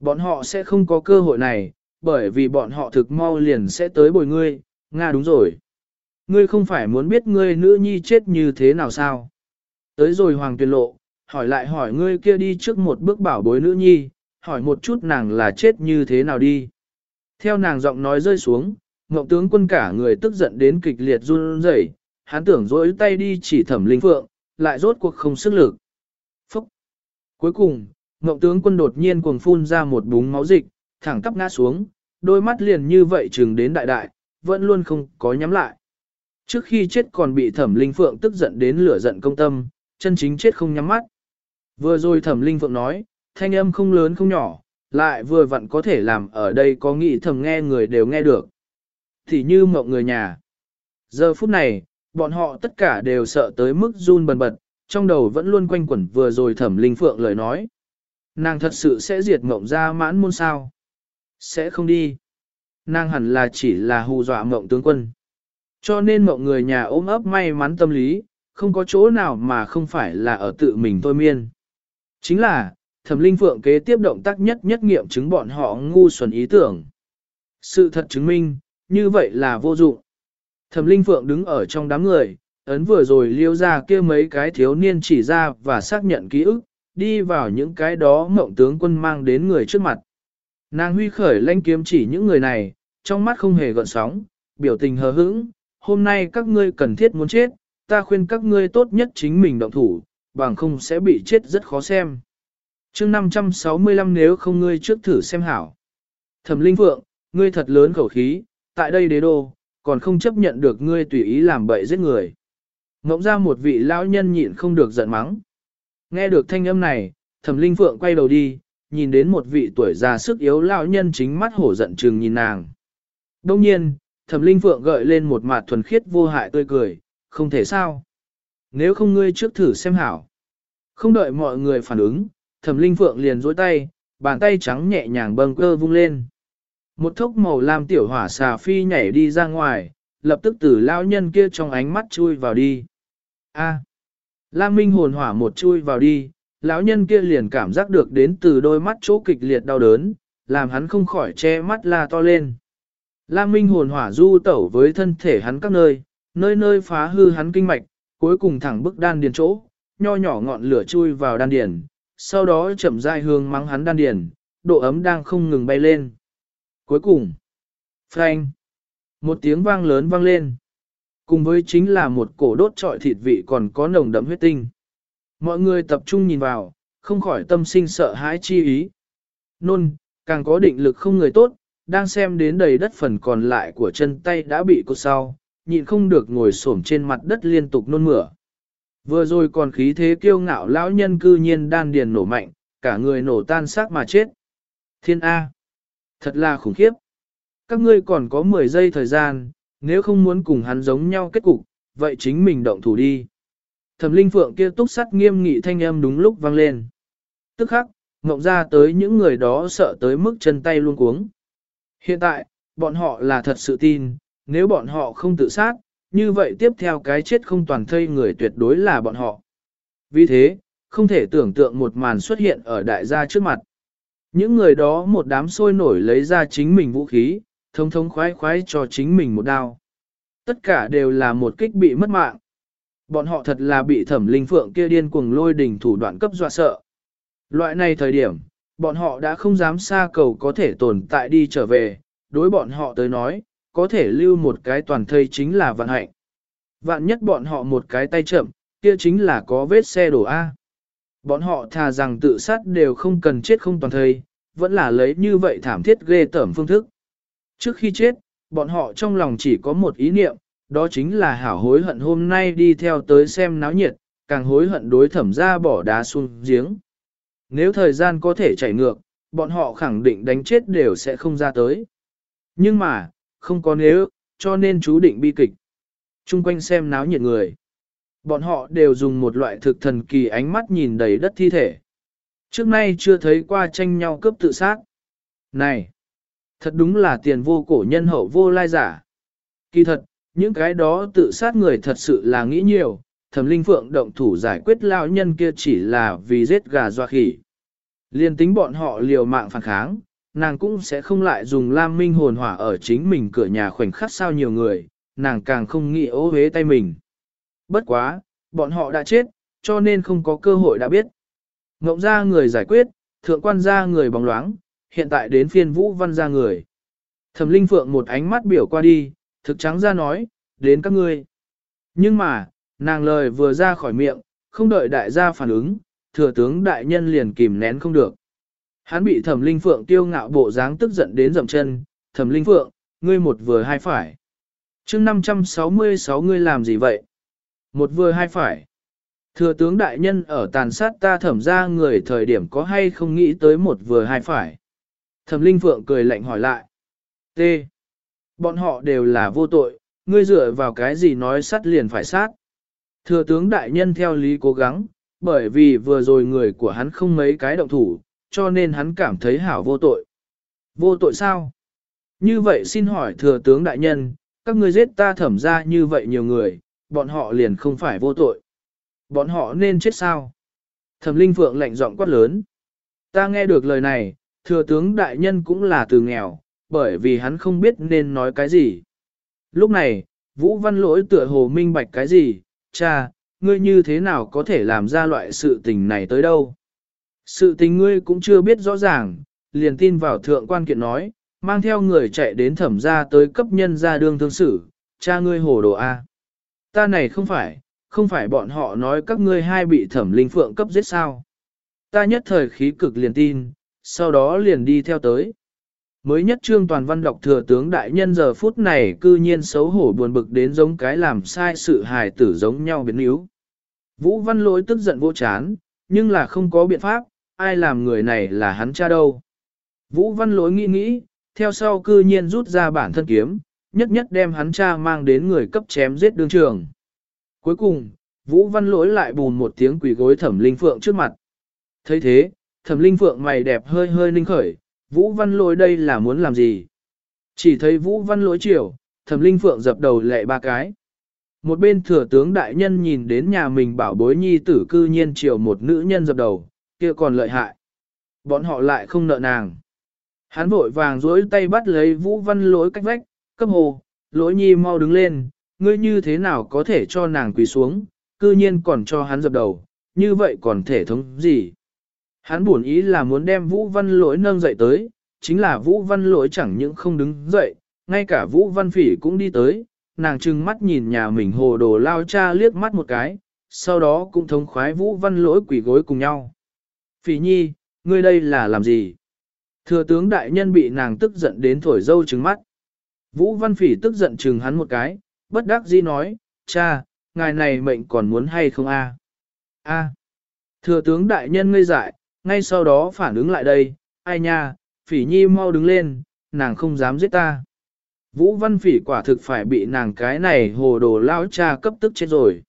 S1: Bọn họ sẽ không có cơ hội này, bởi vì bọn họ thực mau liền sẽ tới bồi ngươi, Nga đúng rồi. Ngươi không phải muốn biết ngươi nữ nhi chết như thế nào sao? Tới rồi hoàng tuyên lộ, hỏi lại hỏi ngươi kia đi trước một bước bảo bối nữ nhi, hỏi một chút nàng là chết như thế nào đi. Theo nàng giọng nói rơi xuống, ngọc tướng quân cả người tức giận đến kịch liệt run rẩy, hắn tưởng dối tay đi chỉ thẩm linh phượng, lại rốt cuộc không sức lực. Phúc! Cuối cùng, ngọc tướng quân đột nhiên cuồng phun ra một búng máu dịch, thẳng tắp ngã xuống, đôi mắt liền như vậy trừng đến đại đại, vẫn luôn không có nhắm lại. Trước khi chết còn bị thẩm linh phượng tức giận đến lửa giận công tâm, chân chính chết không nhắm mắt. Vừa rồi thẩm linh phượng nói, thanh âm không lớn không nhỏ, lại vừa vặn có thể làm ở đây có nghĩ thầm nghe người đều nghe được. Thì như mộng người nhà. Giờ phút này, bọn họ tất cả đều sợ tới mức run bần bật, trong đầu vẫn luôn quanh quẩn vừa rồi thẩm linh phượng lời nói. Nàng thật sự sẽ diệt mộng ra mãn môn sao? Sẽ không đi. Nàng hẳn là chỉ là hù dọa mộng tướng quân. Cho nên mọi người nhà ôm ấp may mắn tâm lý, không có chỗ nào mà không phải là ở tự mình thôi miên. Chính là, thẩm linh phượng kế tiếp động tác nhất nhất nghiệm chứng bọn họ ngu xuẩn ý tưởng. Sự thật chứng minh, như vậy là vô dụng. Thẩm linh phượng đứng ở trong đám người, ấn vừa rồi liêu ra kia mấy cái thiếu niên chỉ ra và xác nhận ký ức, đi vào những cái đó mộng tướng quân mang đến người trước mặt. Nàng huy khởi lanh kiếm chỉ những người này, trong mắt không hề gợn sóng, biểu tình hờ hững, hôm nay các ngươi cần thiết muốn chết, ta khuyên các ngươi tốt nhất chính mình động thủ, bằng không sẽ bị chết rất khó xem. chương 565 nếu không ngươi trước thử xem hảo. Thẩm Linh Phượng, ngươi thật lớn khẩu khí, tại đây đế đô, còn không chấp nhận được ngươi tùy ý làm bậy giết người. Ngỗng ra một vị lão nhân nhịn không được giận mắng. Nghe được thanh âm này, Thẩm Linh Phượng quay đầu đi, nhìn đến một vị tuổi già sức yếu lão nhân chính mắt hổ giận trừng nhìn nàng. Đông nhiên, Thẩm Linh Phượng gợi lên một mặt thuần khiết vô hại tươi cười, không thể sao. Nếu không ngươi trước thử xem hảo. Không đợi mọi người phản ứng, Thẩm Linh Phượng liền dối tay, bàn tay trắng nhẹ nhàng bâng cơ vung lên. Một thốc màu lam tiểu hỏa xà phi nhảy đi ra ngoài, lập tức từ lão nhân kia trong ánh mắt chui vào đi. A. Lam Minh hồn hỏa một chui vào đi, lão nhân kia liền cảm giác được đến từ đôi mắt chỗ kịch liệt đau đớn, làm hắn không khỏi che mắt la to lên. Lam Minh hồn hỏa du tẩu với thân thể hắn các nơi, nơi nơi phá hư hắn kinh mạch, cuối cùng thẳng bức đan điền chỗ, nho nhỏ ngọn lửa chui vào đan điền, sau đó chậm rãi hương mắng hắn đan điền, độ ấm đang không ngừng bay lên. Cuối cùng, phanh, một tiếng vang lớn vang lên, cùng với chính là một cổ đốt trọi thịt vị còn có nồng đậm huyết tinh. Mọi người tập trung nhìn vào, không khỏi tâm sinh sợ hãi chi ý. Nôn, càng có định lực không người tốt, đang xem đến đầy đất phần còn lại của chân tay đã bị cột sau, nhịn không được ngồi xổm trên mặt đất liên tục nôn mửa. Vừa rồi còn khí thế kiêu ngạo lão nhân cư nhiên đan điền nổ mạnh, cả người nổ tan xác mà chết. Thiên A. Thật là khủng khiếp. Các ngươi còn có 10 giây thời gian, nếu không muốn cùng hắn giống nhau kết cục, vậy chính mình động thủ đi. Thẩm linh phượng kia túc sắt nghiêm nghị thanh âm đúng lúc vang lên. Tức khắc, ngộng ra tới những người đó sợ tới mức chân tay luôn cuống. Hiện tại, bọn họ là thật sự tin, nếu bọn họ không tự sát, như vậy tiếp theo cái chết không toàn thây người tuyệt đối là bọn họ. Vì thế, không thể tưởng tượng một màn xuất hiện ở đại gia trước mặt. Những người đó một đám sôi nổi lấy ra chính mình vũ khí, thông thống khoái khoái cho chính mình một đao. Tất cả đều là một kích bị mất mạng. Bọn họ thật là bị thẩm linh phượng kia điên cuồng lôi đỉnh thủ đoạn cấp dọa sợ. Loại này thời điểm, bọn họ đã không dám xa cầu có thể tồn tại đi trở về, đối bọn họ tới nói, có thể lưu một cái toàn thây chính là vạn hạnh. Vạn nhất bọn họ một cái tay chậm, kia chính là có vết xe đổ A. Bọn họ thà rằng tự sát đều không cần chết không toàn thây, vẫn là lấy như vậy thảm thiết ghê tởm phương thức. Trước khi chết, bọn họ trong lòng chỉ có một ý niệm, đó chính là hảo hối hận hôm nay đi theo tới xem náo nhiệt, càng hối hận đối thẩm ra bỏ đá xuống giếng. Nếu thời gian có thể chảy ngược, bọn họ khẳng định đánh chết đều sẽ không ra tới. Nhưng mà, không có nếu, cho nên chú định bi kịch. Trung quanh xem náo nhiệt người. Bọn họ đều dùng một loại thực thần kỳ ánh mắt nhìn đầy đất thi thể. Trước nay chưa thấy qua tranh nhau cướp tự sát. Này! Thật đúng là tiền vô cổ nhân hậu vô lai giả. Kỳ thật, những cái đó tự sát người thật sự là nghĩ nhiều, thẩm linh phượng động thủ giải quyết lao nhân kia chỉ là vì giết gà doa khỉ. Liên tính bọn họ liều mạng phản kháng, nàng cũng sẽ không lại dùng lam minh hồn hỏa ở chính mình cửa nhà khoảnh khắc sao nhiều người, nàng càng không nghĩ ố hế tay mình. Bất quá, bọn họ đã chết, cho nên không có cơ hội đã biết. Ngộng ra người giải quyết, thượng quan ra người bóng loáng, hiện tại đến phiên vũ văn ra người. Thẩm linh phượng một ánh mắt biểu qua đi, thực trắng ra nói, đến các ngươi. Nhưng mà, nàng lời vừa ra khỏi miệng, không đợi đại gia phản ứng, thừa tướng đại nhân liền kìm nén không được. Hắn bị thẩm linh phượng tiêu ngạo bộ dáng tức giận đến dậm chân, thẩm linh phượng, ngươi một vừa hai phải. mươi 566 ngươi làm gì vậy? Một vừa hai phải. Thừa tướng đại nhân ở tàn sát ta thẩm ra người thời điểm có hay không nghĩ tới một vừa hai phải. Thẩm linh phượng cười lạnh hỏi lại. T. Bọn họ đều là vô tội, ngươi dựa vào cái gì nói sát liền phải sát. Thừa tướng đại nhân theo lý cố gắng, bởi vì vừa rồi người của hắn không mấy cái động thủ, cho nên hắn cảm thấy hảo vô tội. Vô tội sao? Như vậy xin hỏi thừa tướng đại nhân, các ngươi giết ta thẩm ra như vậy nhiều người, bọn họ liền không phải vô tội. Bọn họ nên chết sao? Thẩm linh phượng lạnh giọng quát lớn. Ta nghe được lời này, thừa tướng đại nhân cũng là từ nghèo, bởi vì hắn không biết nên nói cái gì. Lúc này, Vũ Văn lỗi tựa hồ minh bạch cái gì, cha, ngươi như thế nào có thể làm ra loại sự tình này tới đâu? Sự tình ngươi cũng chưa biết rõ ràng, liền tin vào thượng quan kiện nói, mang theo người chạy đến thẩm gia tới cấp nhân gia đương thương xử, cha ngươi hồ đồ A. Ta này không phải, không phải bọn họ nói các ngươi hai bị thẩm linh phượng cấp giết sao. Ta nhất thời khí cực liền tin, sau đó liền đi theo tới. Mới nhất trương toàn văn đọc thừa tướng đại nhân giờ phút này cư nhiên xấu hổ buồn bực đến giống cái làm sai sự hài tử giống nhau biến yếu. Vũ văn lỗi tức giận vô chán, nhưng là không có biện pháp, ai làm người này là hắn cha đâu. Vũ văn lỗi nghĩ nghĩ, theo sau cư nhiên rút ra bản thân kiếm, nhất nhất đem hắn cha mang đến người cấp chém giết đương trường. Cuối cùng, Vũ văn lỗi lại bùn một tiếng quỷ gối thẩm linh phượng trước mặt. thấy thế, thẩm linh phượng mày đẹp hơi hơi ninh khởi, Vũ văn lỗi đây là muốn làm gì? Chỉ thấy Vũ văn lỗi chiều, thẩm linh phượng dập đầu lệ ba cái. Một bên thừa tướng đại nhân nhìn đến nhà mình bảo bối nhi tử cư nhiên chiều một nữ nhân dập đầu, kia còn lợi hại. Bọn họ lại không nợ nàng. Hắn vội vàng dối tay bắt lấy vũ văn lỗi cách vách, cấp hồ, lỗi nhi mau đứng lên, ngươi như thế nào có thể cho nàng quỳ xuống, cư nhiên còn cho hắn dập đầu, như vậy còn thể thống gì. Hắn buồn ý là muốn đem vũ văn lỗi nâng dậy tới, chính là vũ văn lỗi chẳng những không đứng dậy, ngay cả vũ văn phỉ cũng đi tới, nàng trừng mắt nhìn nhà mình hồ đồ lao cha liếc mắt một cái, sau đó cũng thống khoái vũ văn lỗi quỷ gối cùng nhau. Phỉ nhi, ngươi đây là làm gì? Thừa tướng đại nhân bị nàng tức giận đến thổi dâu trừng mắt. Vũ văn phỉ tức giận trừng hắn một cái, bất đắc dĩ nói, cha, ngài này mệnh còn muốn hay không a? A. Thừa tướng đại nhân ngây dại, ngay sau đó phản ứng lại đây, ai nha, phỉ nhi mau đứng lên, nàng không dám giết ta. Vũ văn phỉ quả thực phải bị nàng cái này hồ đồ lao cha cấp tức chết rồi.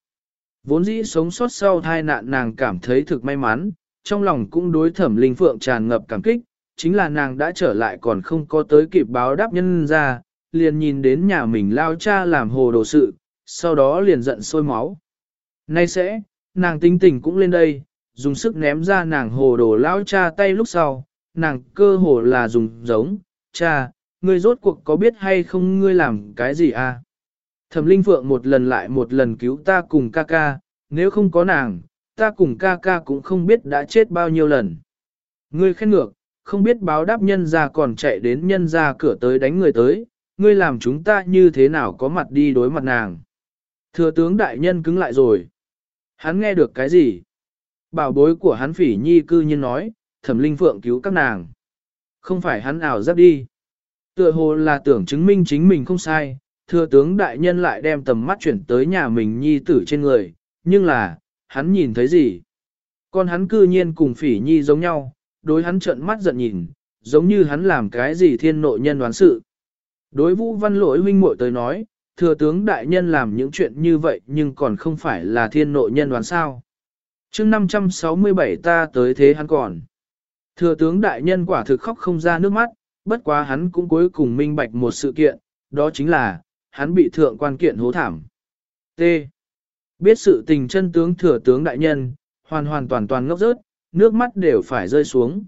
S1: Vốn dĩ sống sót sau thai nạn nàng cảm thấy thực may mắn, trong lòng cũng đối thẩm linh phượng tràn ngập cảm kích, chính là nàng đã trở lại còn không có tới kịp báo đáp nhân ra, liền nhìn đến nhà mình lao cha làm hồ đồ sự, sau đó liền giận sôi máu. Nay sẽ, nàng tinh tình cũng lên đây, dùng sức ném ra nàng hồ đồ lao cha tay lúc sau, nàng cơ hồ là dùng giống, cha, ngươi rốt cuộc có biết hay không ngươi làm cái gì à? Thẩm Linh Phượng một lần lại một lần cứu ta cùng ca ca, nếu không có nàng, ta cùng ca ca cũng không biết đã chết bao nhiêu lần. Ngươi khen ngược, không biết báo đáp nhân ra còn chạy đến nhân ra cửa tới đánh người tới, ngươi làm chúng ta như thế nào có mặt đi đối mặt nàng. Thừa tướng đại nhân cứng lại rồi. Hắn nghe được cái gì? Bảo bối của hắn phỉ nhi cư nhiên nói, thẩm linh phượng cứu các nàng. Không phải hắn ảo giáp đi. Tựa hồ là tưởng chứng minh chính mình không sai, thừa tướng đại nhân lại đem tầm mắt chuyển tới nhà mình nhi tử trên người, nhưng là, hắn nhìn thấy gì? Con hắn cư nhiên cùng phỉ nhi giống nhau, đối hắn trợn mắt giận nhìn, giống như hắn làm cái gì thiên nội nhân đoán sự. Đối vũ văn lỗi huynh muội tới nói, thừa tướng đại nhân làm những chuyện như vậy nhưng còn không phải là thiên nội nhân đoán sao chương 567 ta tới thế hắn còn. Thừa tướng đại nhân quả thực khóc không ra nước mắt, bất quá hắn cũng cuối cùng minh bạch một sự kiện, đó chính là, hắn bị thượng quan kiện hố thảm. T. Biết sự tình chân tướng thừa tướng đại nhân, hoàn hoàn toàn toàn ngốc rớt, nước mắt đều phải rơi xuống.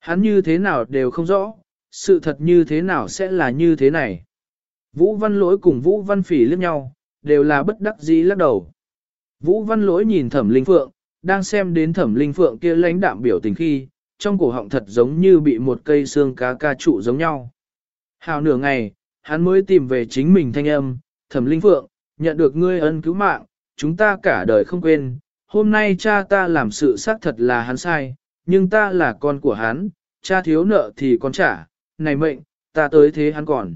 S1: Hắn như thế nào đều không rõ, sự thật như thế nào sẽ là như thế này. Vũ văn lỗi cùng Vũ văn phỉ liếc nhau, đều là bất đắc dĩ lắc đầu. Vũ văn lỗi nhìn thẩm linh phượng, đang xem đến thẩm linh phượng kia lãnh đạm biểu tình khi, trong cổ họng thật giống như bị một cây xương cá ca trụ giống nhau. Hào nửa ngày, hắn mới tìm về chính mình thanh âm, thẩm linh phượng, nhận được ngươi ân cứu mạng, chúng ta cả đời không quên, hôm nay cha ta làm sự xác thật là hắn sai, nhưng ta là con của hắn, cha thiếu nợ thì con trả, này mệnh, ta tới thế hắn còn.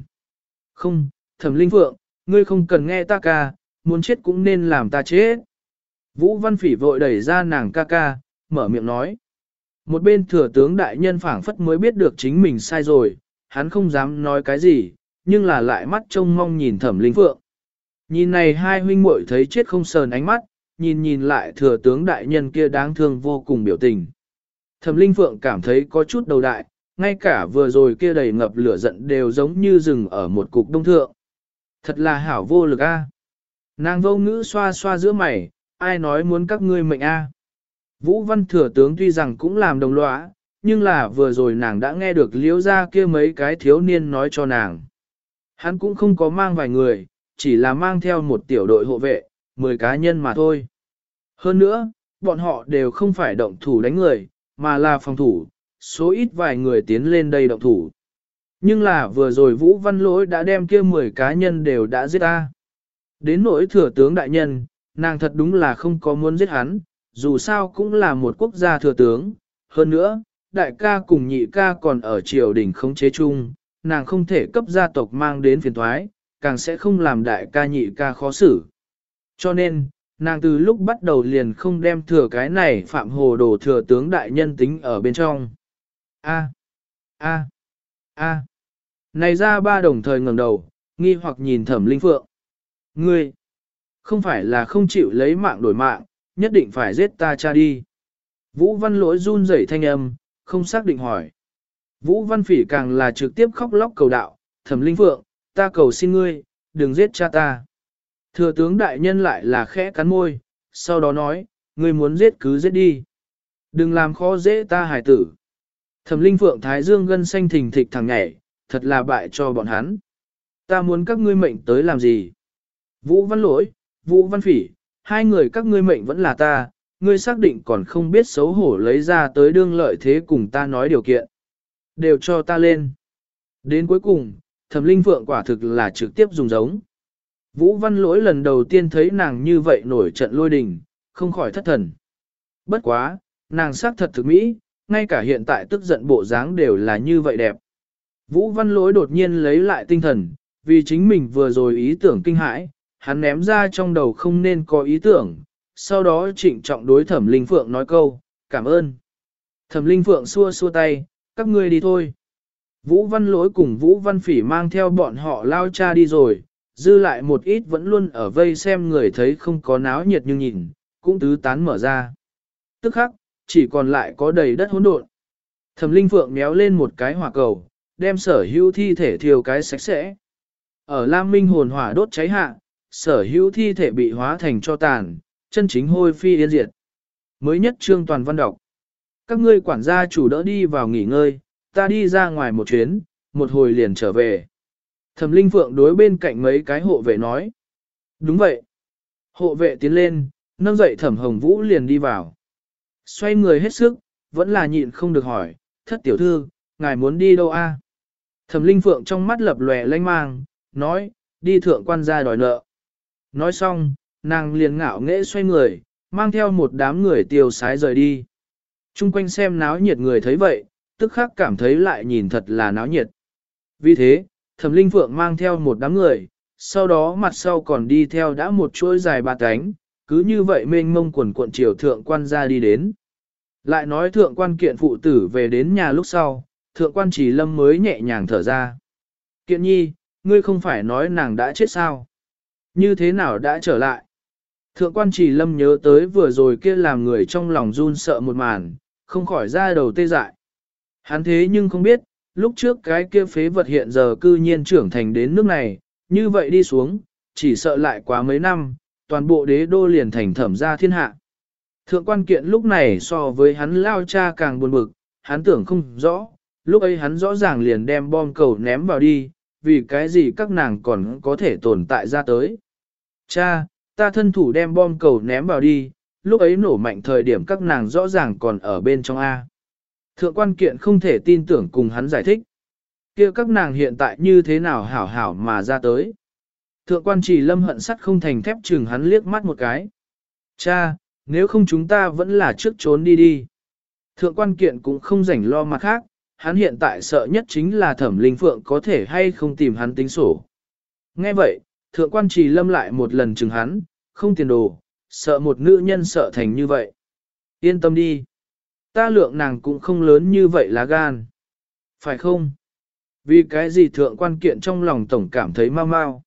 S1: Không, thẩm linh phượng, ngươi không cần nghe ta ca, muốn chết cũng nên làm ta chết. Vũ Văn Phỉ vội đẩy ra nàng ca ca, mở miệng nói. Một bên thừa tướng đại nhân phảng phất mới biết được chính mình sai rồi, hắn không dám nói cái gì, nhưng là lại mắt trông mong nhìn thẩm linh phượng. Nhìn này hai huynh muội thấy chết không sờn ánh mắt, nhìn nhìn lại thừa tướng đại nhân kia đáng thương vô cùng biểu tình. Thẩm linh phượng cảm thấy có chút đầu đại, ngay cả vừa rồi kia đầy ngập lửa giận đều giống như rừng ở một cục đông thượng. Thật là hảo vô lực a. Nàng vô ngữ xoa xoa giữa mày, ai nói muốn các ngươi mệnh a? Vũ văn thừa tướng tuy rằng cũng làm đồng lõa, nhưng là vừa rồi nàng đã nghe được liễu ra kia mấy cái thiếu niên nói cho nàng. Hắn cũng không có mang vài người, chỉ là mang theo một tiểu đội hộ vệ, 10 cá nhân mà thôi. Hơn nữa, bọn họ đều không phải động thủ đánh người, mà là phòng thủ, số ít vài người tiến lên đây động thủ. Nhưng là vừa rồi Vũ Văn Lỗi đã đem kia 10 cá nhân đều đã giết ta. Đến nỗi thừa tướng đại nhân, nàng thật đúng là không có muốn giết hắn, dù sao cũng là một quốc gia thừa tướng. Hơn nữa, đại ca cùng nhị ca còn ở triều đình khống chế chung, nàng không thể cấp gia tộc mang đến phiền thoái, càng sẽ không làm đại ca nhị ca khó xử. Cho nên, nàng từ lúc bắt đầu liền không đem thừa cái này phạm hồ đồ thừa tướng đại nhân tính ở bên trong. A. A. A. Này ra ba đồng thời ngẩng đầu, nghi hoặc nhìn thẩm linh phượng. Ngươi, không phải là không chịu lấy mạng đổi mạng, nhất định phải giết ta cha đi. Vũ văn lỗi run rẩy thanh âm, không xác định hỏi. Vũ văn phỉ càng là trực tiếp khóc lóc cầu đạo, thẩm linh phượng, ta cầu xin ngươi, đừng giết cha ta. Thừa tướng đại nhân lại là khẽ cắn môi, sau đó nói, ngươi muốn giết cứ giết đi. Đừng làm khó dễ ta hải tử. Thẩm linh phượng thái dương gân xanh thình thịch thẳng nhảy, thật là bại cho bọn hắn. Ta muốn các ngươi mệnh tới làm gì? Vũ văn lỗi, vũ văn phỉ, hai người các ngươi mệnh vẫn là ta, ngươi xác định còn không biết xấu hổ lấy ra tới đương lợi thế cùng ta nói điều kiện. Đều cho ta lên. Đến cuối cùng, thẩm linh phượng quả thực là trực tiếp dùng giống. Vũ văn lỗi lần đầu tiên thấy nàng như vậy nổi trận lôi đình, không khỏi thất thần. Bất quá, nàng sắc thật thực mỹ, ngay cả hiện tại tức giận bộ dáng đều là như vậy đẹp. Vũ văn lỗi đột nhiên lấy lại tinh thần, vì chính mình vừa rồi ý tưởng kinh hãi, hắn ném ra trong đầu không nên có ý tưởng, sau đó trịnh trọng đối thẩm linh phượng nói câu, cảm ơn. Thẩm linh phượng xua xua tay, các ngươi đi thôi. Vũ văn lỗi cùng Vũ văn phỉ mang theo bọn họ lao cha đi rồi, dư lại một ít vẫn luôn ở vây xem người thấy không có náo nhiệt nhưng nhìn, cũng tứ tán mở ra. Tức khắc, chỉ còn lại có đầy đất hỗn độn. Thẩm linh phượng méo lên một cái hỏa cầu, đem sở hữu thi thể thiêu cái sạch sẽ. Ở Lam Minh hồn hỏa đốt cháy hạ, sở hữu thi thể bị hóa thành cho tàn, chân chính hôi phi yên diệt. Mới nhất trương toàn văn đọc. Các ngươi quản gia chủ đỡ đi vào nghỉ ngơi, ta đi ra ngoài một chuyến, một hồi liền trở về. Thẩm Linh Phượng đối bên cạnh mấy cái hộ vệ nói. Đúng vậy. Hộ vệ tiến lên, nâng dậy Thẩm Hồng Vũ liền đi vào. Xoay người hết sức, vẫn là nhịn không được hỏi, thất tiểu thư, ngài muốn đi đâu a? Thẩm Linh Phượng trong mắt lập lòe lanh mang, nói, đi thượng quan gia đòi nợ. Nói xong, nàng liền ngạo nghễ xoay người, mang theo một đám người tiêu sái rời đi. Trung quanh xem náo nhiệt người thấy vậy, tức khắc cảm thấy lại nhìn thật là náo nhiệt. Vì thế, Thẩm Linh Phượng mang theo một đám người, sau đó mặt sau còn đi theo đã một chuỗi dài ba cánh, cứ như vậy mênh mông quần cuộn triều thượng quan ra đi đến. Lại nói thượng quan kiện phụ tử về đến nhà lúc sau, thượng quan chỉ lâm mới nhẹ nhàng thở ra. Kiện nhi, ngươi không phải nói nàng đã chết sao? Như thế nào đã trở lại? Thượng quan chỉ lâm nhớ tới vừa rồi kia làm người trong lòng run sợ một màn, không khỏi ra đầu tê dại. Hắn thế nhưng không biết, lúc trước cái kia phế vật hiện giờ cư nhiên trưởng thành đến nước này, như vậy đi xuống, chỉ sợ lại quá mấy năm, toàn bộ đế đô liền thành thẩm gia thiên hạ. Thượng quan kiện lúc này so với hắn lao cha càng buồn bực, hắn tưởng không rõ, lúc ấy hắn rõ ràng liền đem bom cầu ném vào đi, vì cái gì các nàng còn có thể tồn tại ra tới. Cha, ta thân thủ đem bom cầu ném vào đi, lúc ấy nổ mạnh thời điểm các nàng rõ ràng còn ở bên trong A. Thượng quan kiện không thể tin tưởng cùng hắn giải thích. kia các nàng hiện tại như thế nào hảo hảo mà ra tới. Thượng quan chỉ lâm hận sắt không thành thép chừng hắn liếc mắt một cái. Cha, nếu không chúng ta vẫn là trước trốn đi đi. Thượng quan kiện cũng không rảnh lo mặt khác, hắn hiện tại sợ nhất chính là thẩm linh phượng có thể hay không tìm hắn tính sổ. Nghe vậy, thượng quan trì lâm lại một lần chừng hắn, không tiền đồ, sợ một nữ nhân sợ thành như vậy. Yên tâm đi. Ta lượng nàng cũng không lớn như vậy lá gan. Phải không? Vì cái gì thượng quan kiện trong lòng tổng cảm thấy mau mau.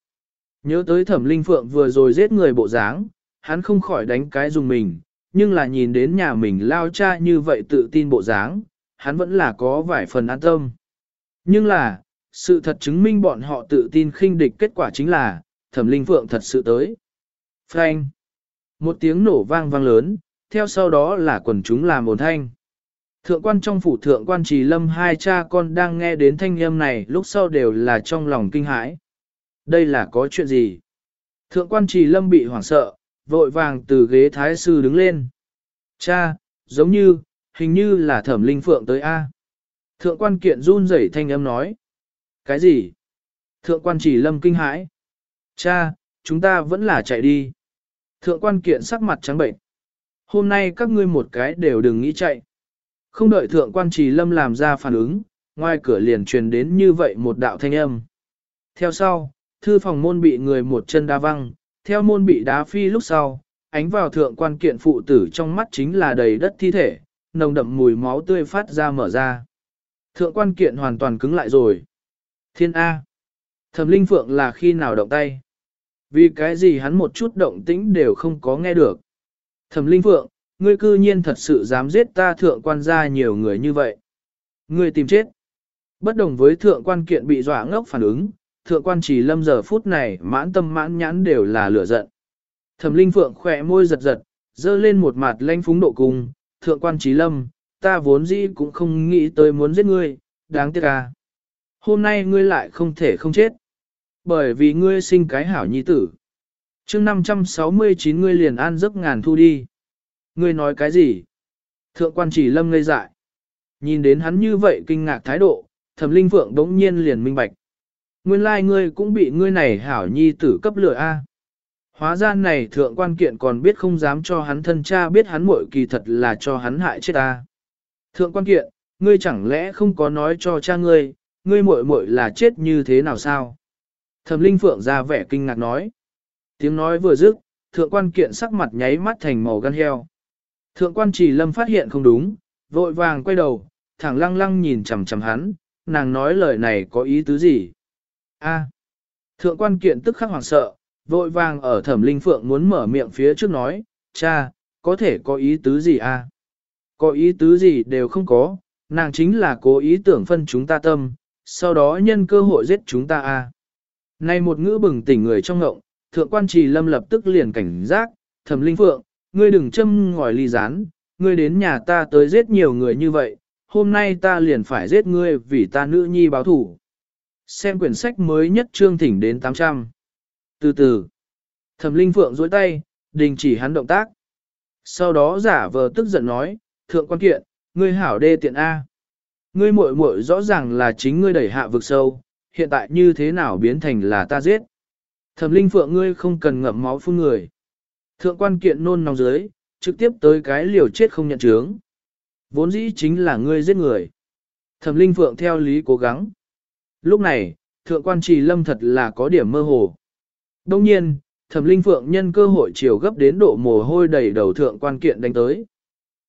S1: Nhớ tới thẩm linh phượng vừa rồi giết người bộ dáng, hắn không khỏi đánh cái dùng mình, nhưng là nhìn đến nhà mình lao cha như vậy tự tin bộ dáng, hắn vẫn là có vài phần an tâm. Nhưng là, sự thật chứng minh bọn họ tự tin khinh địch kết quả chính là, thẩm linh phượng thật sự tới. Frank! Một tiếng nổ vang vang lớn, theo sau đó là quần chúng làm ồn thanh. Thượng quan trong phủ thượng quan trì lâm hai cha con đang nghe đến thanh âm này lúc sau đều là trong lòng kinh hãi. Đây là có chuyện gì? Thượng quan trì lâm bị hoảng sợ, vội vàng từ ghế thái sư đứng lên. Cha, giống như, hình như là thẩm linh phượng tới A. Thượng quan kiện run rẩy thanh âm nói. Cái gì? Thượng quan chỉ lâm kinh hãi. Cha, chúng ta vẫn là chạy đi. Thượng quan kiện sắc mặt trắng bệnh. Hôm nay các ngươi một cái đều đừng nghĩ chạy. Không đợi thượng quan trì lâm làm ra phản ứng, ngoài cửa liền truyền đến như vậy một đạo thanh âm. Theo sau, thư phòng môn bị người một chân đá văng, theo môn bị đá phi lúc sau, ánh vào thượng quan kiện phụ tử trong mắt chính là đầy đất thi thể, nồng đậm mùi máu tươi phát ra mở ra. Thượng quan kiện hoàn toàn cứng lại rồi. Thiên A. Thẩm linh phượng là khi nào động tay? Vì cái gì hắn một chút động tĩnh đều không có nghe được. Thẩm linh phượng, ngươi cư nhiên thật sự dám giết ta thượng quan gia nhiều người như vậy. Ngươi tìm chết. Bất đồng với thượng quan kiện bị dọa ngốc phản ứng, thượng quan chỉ lâm giờ phút này mãn tâm mãn nhãn đều là lửa giận. Thẩm linh phượng khỏe môi giật giật, dơ lên một mặt lanh phúng độ cung, thượng quan trí lâm, ta vốn dĩ cũng không nghĩ tới muốn giết ngươi, đáng tiếc à. Hôm nay ngươi lại không thể không chết. Bởi vì ngươi sinh cái hảo nhi tử. chương 569 ngươi liền an giấc ngàn thu đi. Ngươi nói cái gì? Thượng quan chỉ lâm ngây dại. Nhìn đến hắn như vậy kinh ngạc thái độ, thẩm linh phượng đống nhiên liền minh bạch. Nguyên lai like ngươi cũng bị ngươi này hảo nhi tử cấp lửa a. Hóa ra này thượng quan kiện còn biết không dám cho hắn thân cha biết hắn muội kỳ thật là cho hắn hại chết ta. Thượng quan kiện, ngươi chẳng lẽ không có nói cho cha ngươi, ngươi muội muội là chết như thế nào sao? Thẩm Linh Phượng ra vẻ kinh ngạc nói. Tiếng nói vừa dứt, thượng quan kiện sắc mặt nháy mắt thành màu gan heo. Thượng quan chỉ lâm phát hiện không đúng, vội vàng quay đầu, thẳng lăng lăng nhìn chằm chằm hắn, nàng nói lời này có ý tứ gì? A. Thượng quan kiện tức khắc hoảng sợ, vội vàng ở thẩm linh phượng muốn mở miệng phía trước nói, cha, có thể có ý tứ gì à? Có ý tứ gì đều không có, nàng chính là cố ý tưởng phân chúng ta tâm, sau đó nhân cơ hội giết chúng ta à. Này một ngữ bừng tỉnh người trong ngộng, thượng quan trì lâm lập tức liền cảnh giác, thẩm linh phượng, ngươi đừng châm ngòi ly rán, ngươi đến nhà ta tới giết nhiều người như vậy, hôm nay ta liền phải giết ngươi vì ta nữ nhi báo thủ. Xem quyển sách mới nhất trương thỉnh đến 800. Từ từ, thẩm linh phượng dối tay, đình chỉ hắn động tác. Sau đó giả vờ tức giận nói, thượng quan kiện, ngươi hảo đê tiện A. Ngươi muội muội rõ ràng là chính ngươi đẩy hạ vực sâu, hiện tại như thế nào biến thành là ta giết. Thẩm linh phượng ngươi không cần ngậm máu phun người. Thượng quan kiện nôn nóng dưới, trực tiếp tới cái liều chết không nhận chướng. Vốn dĩ chính là ngươi giết người. Thẩm linh phượng theo lý cố gắng. Lúc này, thượng quan trì lâm thật là có điểm mơ hồ. Đông nhiên, thẩm linh phượng nhân cơ hội chiều gấp đến độ mồ hôi đầy đầu thượng quan kiện đánh tới.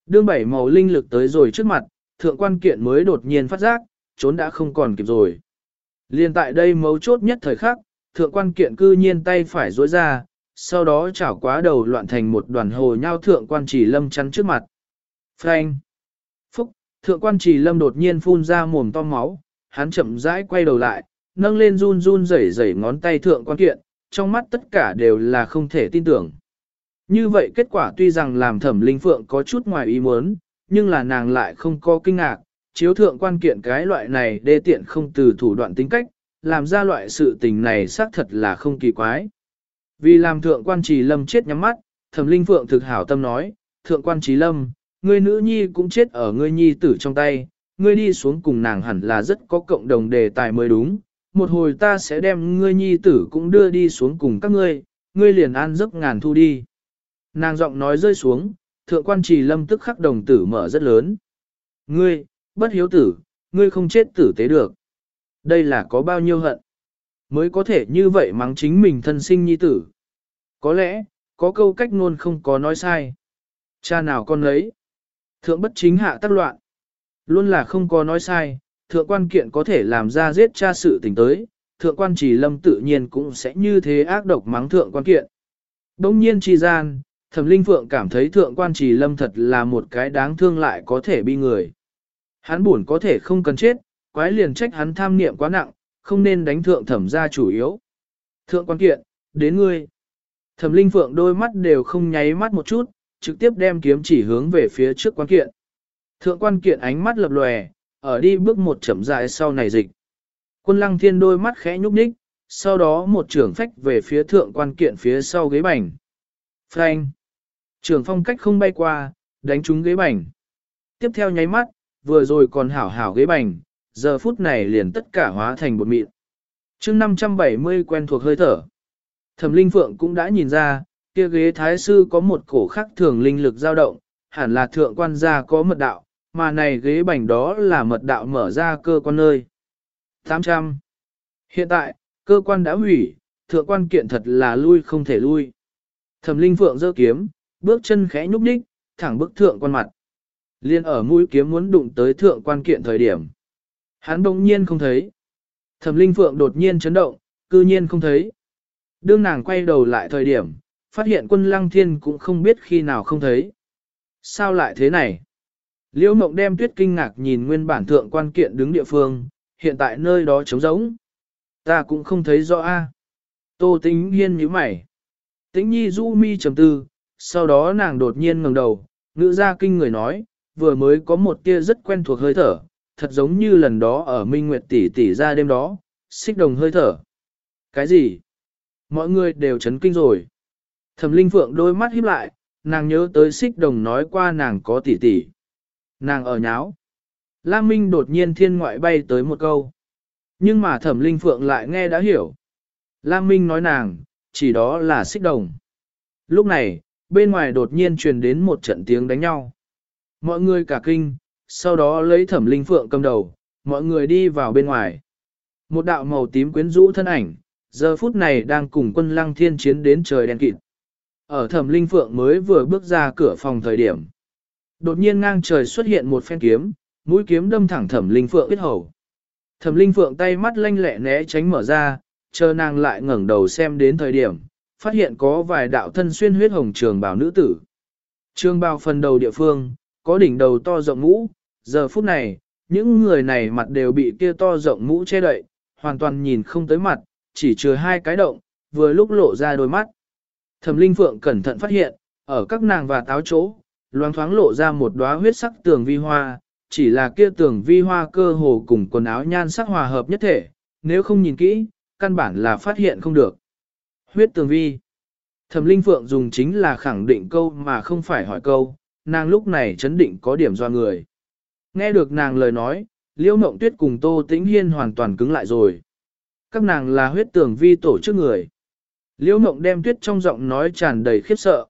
S1: Đương bảy màu linh lực tới rồi trước mặt, thượng quan kiện mới đột nhiên phát giác, trốn đã không còn kịp rồi. Liên tại đây mấu chốt nhất thời khắc, thượng quan kiện cư nhiên tay phải rối ra, sau đó chảo quá đầu loạn thành một đoàn hồ nhau thượng quan chỉ lâm chắn trước mặt. Frank! Phúc! Thượng quan chỉ lâm đột nhiên phun ra mồm to máu, hắn chậm rãi quay đầu lại, nâng lên run run rẩy rẩy ngón tay thượng quan kiện, trong mắt tất cả đều là không thể tin tưởng. Như vậy kết quả tuy rằng làm thẩm linh phượng có chút ngoài ý muốn, nhưng là nàng lại không có kinh ngạc, chiếu thượng quan kiện cái loại này đê tiện không từ thủ đoạn tính cách, làm ra loại sự tình này xác thật là không kỳ quái. Vì làm thượng quan trì lâm chết nhắm mắt, thẩm linh phượng thực hảo tâm nói, thượng quan trì lâm, ngươi nữ nhi cũng chết ở ngươi nhi tử trong tay, ngươi đi xuống cùng nàng hẳn là rất có cộng đồng đề tài mới đúng, một hồi ta sẽ đem ngươi nhi tử cũng đưa đi xuống cùng các ngươi, ngươi liền an giấc ngàn thu đi. Nàng giọng nói rơi xuống, thượng quan trì lâm tức khắc đồng tử mở rất lớn. Ngươi, bất hiếu tử, ngươi không chết tử tế được. Đây là có bao nhiêu hận, mới có thể như vậy mắng chính mình thân sinh nhi tử. Có lẽ, có câu cách ngôn không có nói sai. Cha nào con lấy. Thượng bất chính hạ tác loạn. Luôn là không có nói sai, thượng quan kiện có thể làm ra giết cha sự tình tới, thượng quan trì lâm tự nhiên cũng sẽ như thế ác độc mắng thượng quan kiện. Đông nhiên chi gian, thẩm linh phượng cảm thấy thượng quan trì lâm thật là một cái đáng thương lại có thể bi người. Hắn buồn có thể không cần chết, quái liền trách hắn tham niệm quá nặng, không nên đánh thượng thẩm ra chủ yếu. Thượng quan kiện, đến ngươi. Thẩm linh phượng đôi mắt đều không nháy mắt một chút, trực tiếp đem kiếm chỉ hướng về phía trước quan kiện. Thượng quan kiện ánh mắt lập lòe, ở đi bước một chậm rãi sau này dịch. Quân lăng thiên đôi mắt khẽ nhúc nhích, sau đó một trưởng phách về phía thượng quan kiện phía sau ghế bành. Frank! Trường phong cách không bay qua, đánh trúng ghế bành. Tiếp theo nháy mắt, vừa rồi còn hảo hảo ghế bành, giờ phút này liền tất cả hóa thành bột mịn. chương 570 quen thuộc hơi thở. Thẩm Linh Phượng cũng đã nhìn ra, kia ghế thái sư có một cổ khắc thường linh lực dao động, hẳn là thượng quan gia có mật đạo, mà này ghế bành đó là mật đạo mở ra cơ quan nơi. 800. Hiện tại, cơ quan đã hủy, thượng quan kiện thật là lui không thể lui. Thẩm Linh Phượng giơ kiếm, bước chân khẽ nhúc nhích, thẳng bức thượng quan mặt. Liên ở mũi kiếm muốn đụng tới thượng quan kiện thời điểm. Hắn bỗng nhiên không thấy. Thẩm Linh Phượng đột nhiên chấn động, cư nhiên không thấy. Đương nàng quay đầu lại thời điểm, phát hiện quân lăng thiên cũng không biết khi nào không thấy. Sao lại thế này? Liễu Mộng đem tuyết kinh ngạc nhìn nguyên bản thượng quan kiện đứng địa phương, hiện tại nơi đó trống rỗng. Ta cũng không thấy rõ a. Tô tính hiên nhíu mày. Tĩnh nhi du mi trầm tư, sau đó nàng đột nhiên ngẩng đầu, ngữ ra kinh người nói, vừa mới có một tia rất quen thuộc hơi thở, thật giống như lần đó ở Minh Nguyệt tỷ tỷ ra đêm đó, xích đồng hơi thở. Cái gì? Mọi người đều chấn kinh rồi. Thẩm Linh Phượng đôi mắt híp lại, nàng nhớ tới xích đồng nói qua nàng có tỷ tỷ. Nàng ở nháo. Lam Minh đột nhiên thiên ngoại bay tới một câu. Nhưng mà Thẩm Linh Phượng lại nghe đã hiểu. Lam Minh nói nàng, chỉ đó là xích đồng. Lúc này, bên ngoài đột nhiên truyền đến một trận tiếng đánh nhau. Mọi người cả kinh, sau đó lấy thẩm linh phượng cầm đầu, mọi người đi vào bên ngoài. Một đạo màu tím quyến rũ thân ảnh, giờ phút này đang cùng quân lăng thiên chiến đến trời đen kịt. Ở thẩm linh phượng mới vừa bước ra cửa phòng thời điểm. Đột nhiên ngang trời xuất hiện một phen kiếm, mũi kiếm đâm thẳng thẩm linh phượng huyết hầu. Thẩm linh phượng tay mắt lanh lẹ né tránh mở ra, chờ nàng lại ngẩng đầu xem đến thời điểm, phát hiện có vài đạo thân xuyên huyết hồng trường bào nữ tử. Trường bào phần đầu địa phương, có đỉnh đầu to rộng mũ, giờ phút này, những người này mặt đều bị kia to rộng mũ che đậy, hoàn toàn nhìn không tới mặt, chỉ chừa hai cái động, vừa lúc lộ ra đôi mắt. Thẩm Linh Phượng cẩn thận phát hiện, ở các nàng và táo chỗ, loáng thoáng lộ ra một đóa huyết sắc tường vi hoa, chỉ là kia tường vi hoa cơ hồ cùng quần áo nhan sắc hòa hợp nhất thể, nếu không nhìn kỹ, căn bản là phát hiện không được. Huyết tường vi. Thẩm Linh Phượng dùng chính là khẳng định câu mà không phải hỏi câu, nàng lúc này chấn định có điểm do người. Nghe được nàng lời nói, Liễu Mộng Tuyết cùng Tô Tĩnh Hiên hoàn toàn cứng lại rồi. Các nàng là huyết tường vi tổ chức người. Liễu Mộng đem Tuyết trong giọng nói tràn đầy khiếp sợ.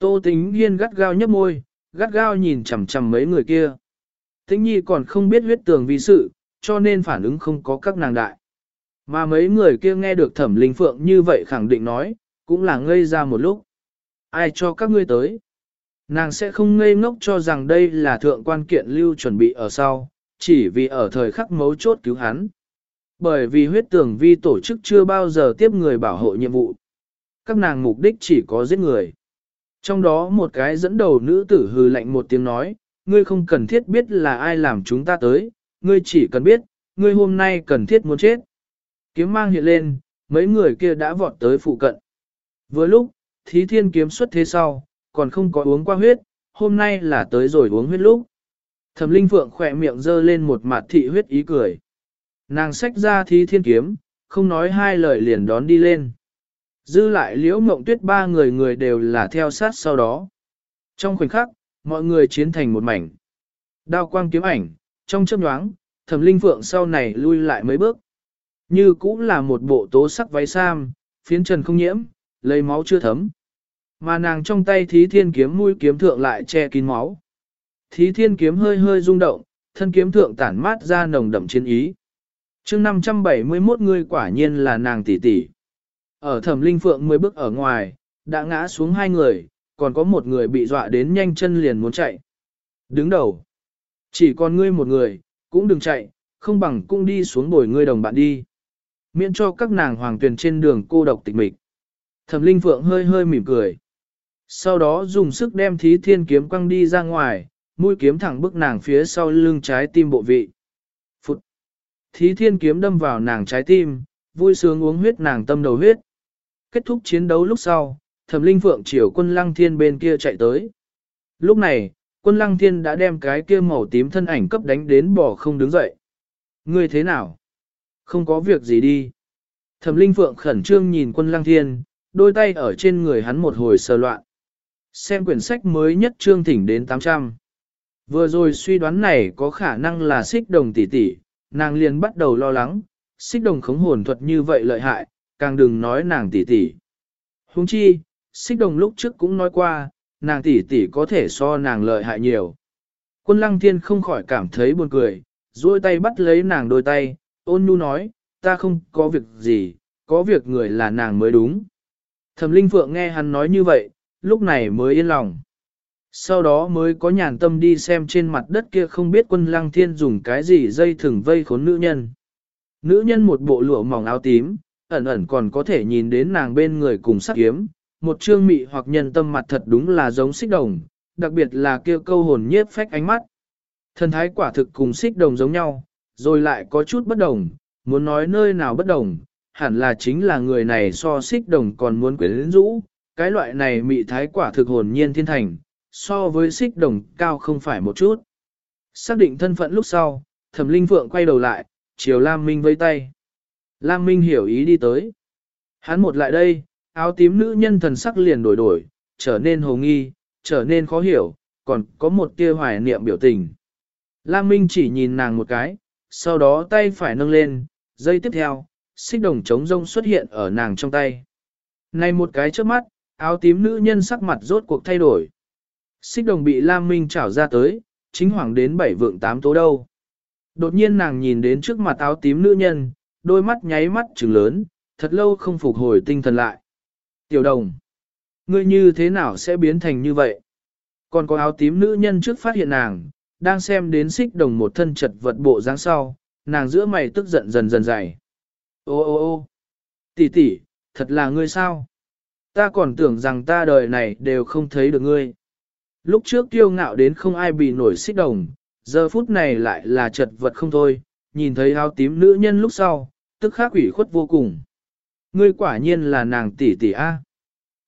S1: Tô Tính Hiên gắt gao nhấp môi, gắt gao nhìn chằm chằm mấy người kia. Tĩnh Nhi còn không biết huyết tường vi sự, cho nên phản ứng không có các nàng đại. Mà mấy người kia nghe được thẩm linh phượng như vậy khẳng định nói, cũng là ngây ra một lúc. Ai cho các ngươi tới? Nàng sẽ không ngây ngốc cho rằng đây là thượng quan kiện lưu chuẩn bị ở sau, chỉ vì ở thời khắc mấu chốt cứu hắn. Bởi vì huyết tưởng vi tổ chức chưa bao giờ tiếp người bảo hộ nhiệm vụ. Các nàng mục đích chỉ có giết người. Trong đó một cái dẫn đầu nữ tử hừ lạnh một tiếng nói, ngươi không cần thiết biết là ai làm chúng ta tới, ngươi chỉ cần biết, ngươi hôm nay cần thiết muốn chết. Kiếm mang hiện lên, mấy người kia đã vọt tới phụ cận. Vừa lúc, thí thiên kiếm xuất thế sau, còn không có uống qua huyết, hôm nay là tới rồi uống huyết lúc. Thẩm linh phượng khỏe miệng dơ lên một mặt thị huyết ý cười. Nàng xách ra thí thiên kiếm, không nói hai lời liền đón đi lên. Dư lại liễu mộng tuyết ba người người đều là theo sát sau đó. Trong khoảnh khắc, mọi người chiến thành một mảnh. Đao quang kiếm ảnh, trong chớp nhoáng, thẩm linh phượng sau này lui lại mấy bước. Như cũng là một bộ tố sắc váy sam, phiến trần không nhiễm, lấy máu chưa thấm. Mà nàng trong tay thí thiên kiếm mũi kiếm thượng lại che kín máu. Thí thiên kiếm hơi hơi rung động, thân kiếm thượng tản mát ra nồng đậm chiến ý. chương 571 người quả nhiên là nàng tỷ tỷ. Ở thẩm linh phượng mới bước ở ngoài, đã ngã xuống hai người, còn có một người bị dọa đến nhanh chân liền muốn chạy. Đứng đầu. Chỉ còn ngươi một người, cũng đừng chạy, không bằng cũng đi xuống bồi ngươi đồng bạn đi. Miễn cho các nàng hoàng tuyển trên đường cô độc tịch mịch. Thẩm linh phượng hơi hơi mỉm cười. Sau đó dùng sức đem thí thiên kiếm quăng đi ra ngoài, mũi kiếm thẳng bức nàng phía sau lưng trái tim bộ vị. Phụt! Thí thiên kiếm đâm vào nàng trái tim, vui sướng uống huyết nàng tâm đầu huyết. Kết thúc chiến đấu lúc sau, thẩm linh phượng chiều quân lăng thiên bên kia chạy tới. Lúc này, quân lăng thiên đã đem cái kia màu tím thân ảnh cấp đánh đến bỏ không đứng dậy. Ngươi thế nào? Không có việc gì đi. Thẩm linh phượng khẩn trương nhìn quân lăng thiên, đôi tay ở trên người hắn một hồi sờ loạn. Xem quyển sách mới nhất trương thỉnh đến 800. Vừa rồi suy đoán này có khả năng là xích đồng tỷ tỷ, nàng liền bắt đầu lo lắng, xích đồng khống hồn thuật như vậy lợi hại, càng đừng nói nàng tỷ tỷ. Huống chi, xích đồng lúc trước cũng nói qua, nàng tỷ tỷ có thể so nàng lợi hại nhiều. Quân lăng thiên không khỏi cảm thấy buồn cười, duỗi tay bắt lấy nàng đôi tay, ôn nhu nói, ta không có việc gì, có việc người là nàng mới đúng. Thẩm Linh Phượng nghe hắn nói như vậy, lúc này mới yên lòng. Sau đó mới có nhàn tâm đi xem trên mặt đất kia không biết quân lăng thiên dùng cái gì dây thừng vây khốn nữ nhân. Nữ nhân một bộ lụa mỏng áo tím, ẩn ẩn còn có thể nhìn đến nàng bên người cùng sắc kiếm, một trương mị hoặc nhân tâm mặt thật đúng là giống xích đồng, đặc biệt là kia câu hồn nhiếp phách ánh mắt. Thần thái quả thực cùng xích đồng giống nhau, rồi lại có chút bất đồng, muốn nói nơi nào bất đồng, hẳn là chính là người này so xích đồng còn muốn quyến rũ, cái loại này mị thái quả thực hồn nhiên thiên thành, so với xích đồng cao không phải một chút. Xác định thân phận lúc sau, thẩm linh phượng quay đầu lại, chiều Lam Minh vây tay. Lam Minh hiểu ý đi tới. Hắn một lại đây, áo tím nữ nhân thần sắc liền đổi đổi, trở nên hồ nghi, trở nên khó hiểu, còn có một tia hoài niệm biểu tình. Lam Minh chỉ nhìn nàng một cái, sau đó tay phải nâng lên, dây tiếp theo, xích đồng trống rông xuất hiện ở nàng trong tay. Này một cái trước mắt, áo tím nữ nhân sắc mặt rốt cuộc thay đổi. Xích đồng bị Lam Minh trảo ra tới, chính hoàng đến bảy vượng tám tố đâu. Đột nhiên nàng nhìn đến trước mặt áo tím nữ nhân, đôi mắt nháy mắt trừng lớn, thật lâu không phục hồi tinh thần lại. Tiểu đồng, ngươi như thế nào sẽ biến thành như vậy? Còn có áo tím nữ nhân trước phát hiện nàng, đang xem đến xích đồng một thân chật vật bộ dáng sau, nàng giữa mày tức giận dần dần dày. Ô ô ô tỷ tỷ, thật là ngươi sao? Ta còn tưởng rằng ta đời này đều không thấy được ngươi. Lúc trước kiêu ngạo đến không ai bị nổi xích đồng, giờ phút này lại là chật vật không thôi, nhìn thấy áo tím nữ nhân lúc sau, tức khắc ủy khuất vô cùng. Ngươi quả nhiên là nàng tỷ tỷ A.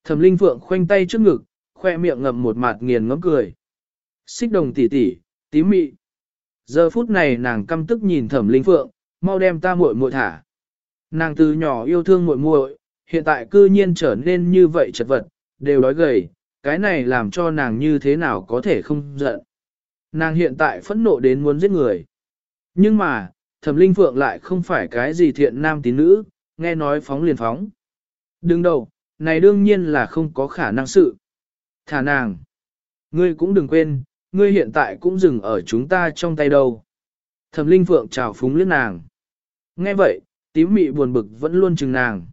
S1: Thẩm Linh Phượng khoanh tay trước ngực, khoe miệng ngậm một mạt nghiền ngấm cười. Xích đồng tỷ tỷ, tím mị. Giờ phút này nàng căm tức nhìn Thẩm Linh Phượng, mau đem ta muội muội thả. Nàng từ nhỏ yêu thương muội muội, hiện tại cư nhiên trở nên như vậy chật vật, đều đói gầy, cái này làm cho nàng như thế nào có thể không giận. Nàng hiện tại phẫn nộ đến muốn giết người. Nhưng mà, thẩm linh phượng lại không phải cái gì thiện nam tín nữ, nghe nói phóng liền phóng. Đừng đầu, này đương nhiên là không có khả năng sự. Thả nàng. Ngươi cũng đừng quên, ngươi hiện tại cũng dừng ở chúng ta trong tay đâu. Thẩm linh phượng chào phúng liếc nàng. Nghe vậy, tím mị buồn bực vẫn luôn chừng nàng.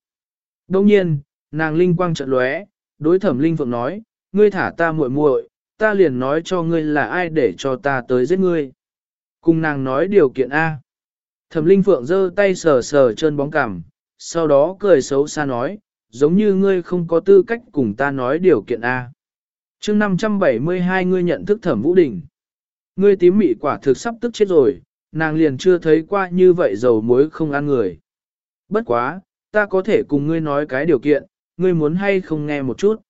S1: Đông nhiên, nàng linh quang trận lóe, đối thẩm linh phượng nói, ngươi thả ta muội muội, ta liền nói cho ngươi là ai để cho ta tới giết ngươi. Cùng nàng nói điều kiện A. Thẩm linh phượng giơ tay sờ sờ chân bóng cằm, sau đó cười xấu xa nói, giống như ngươi không có tư cách cùng ta nói điều kiện A. chương 572 ngươi nhận thức thẩm vũ đình. Ngươi tím mị quả thực sắp tức chết rồi, nàng liền chưa thấy qua như vậy dầu muối không ăn người. Bất quá, ta có thể cùng ngươi nói cái điều kiện, ngươi muốn hay không nghe một chút.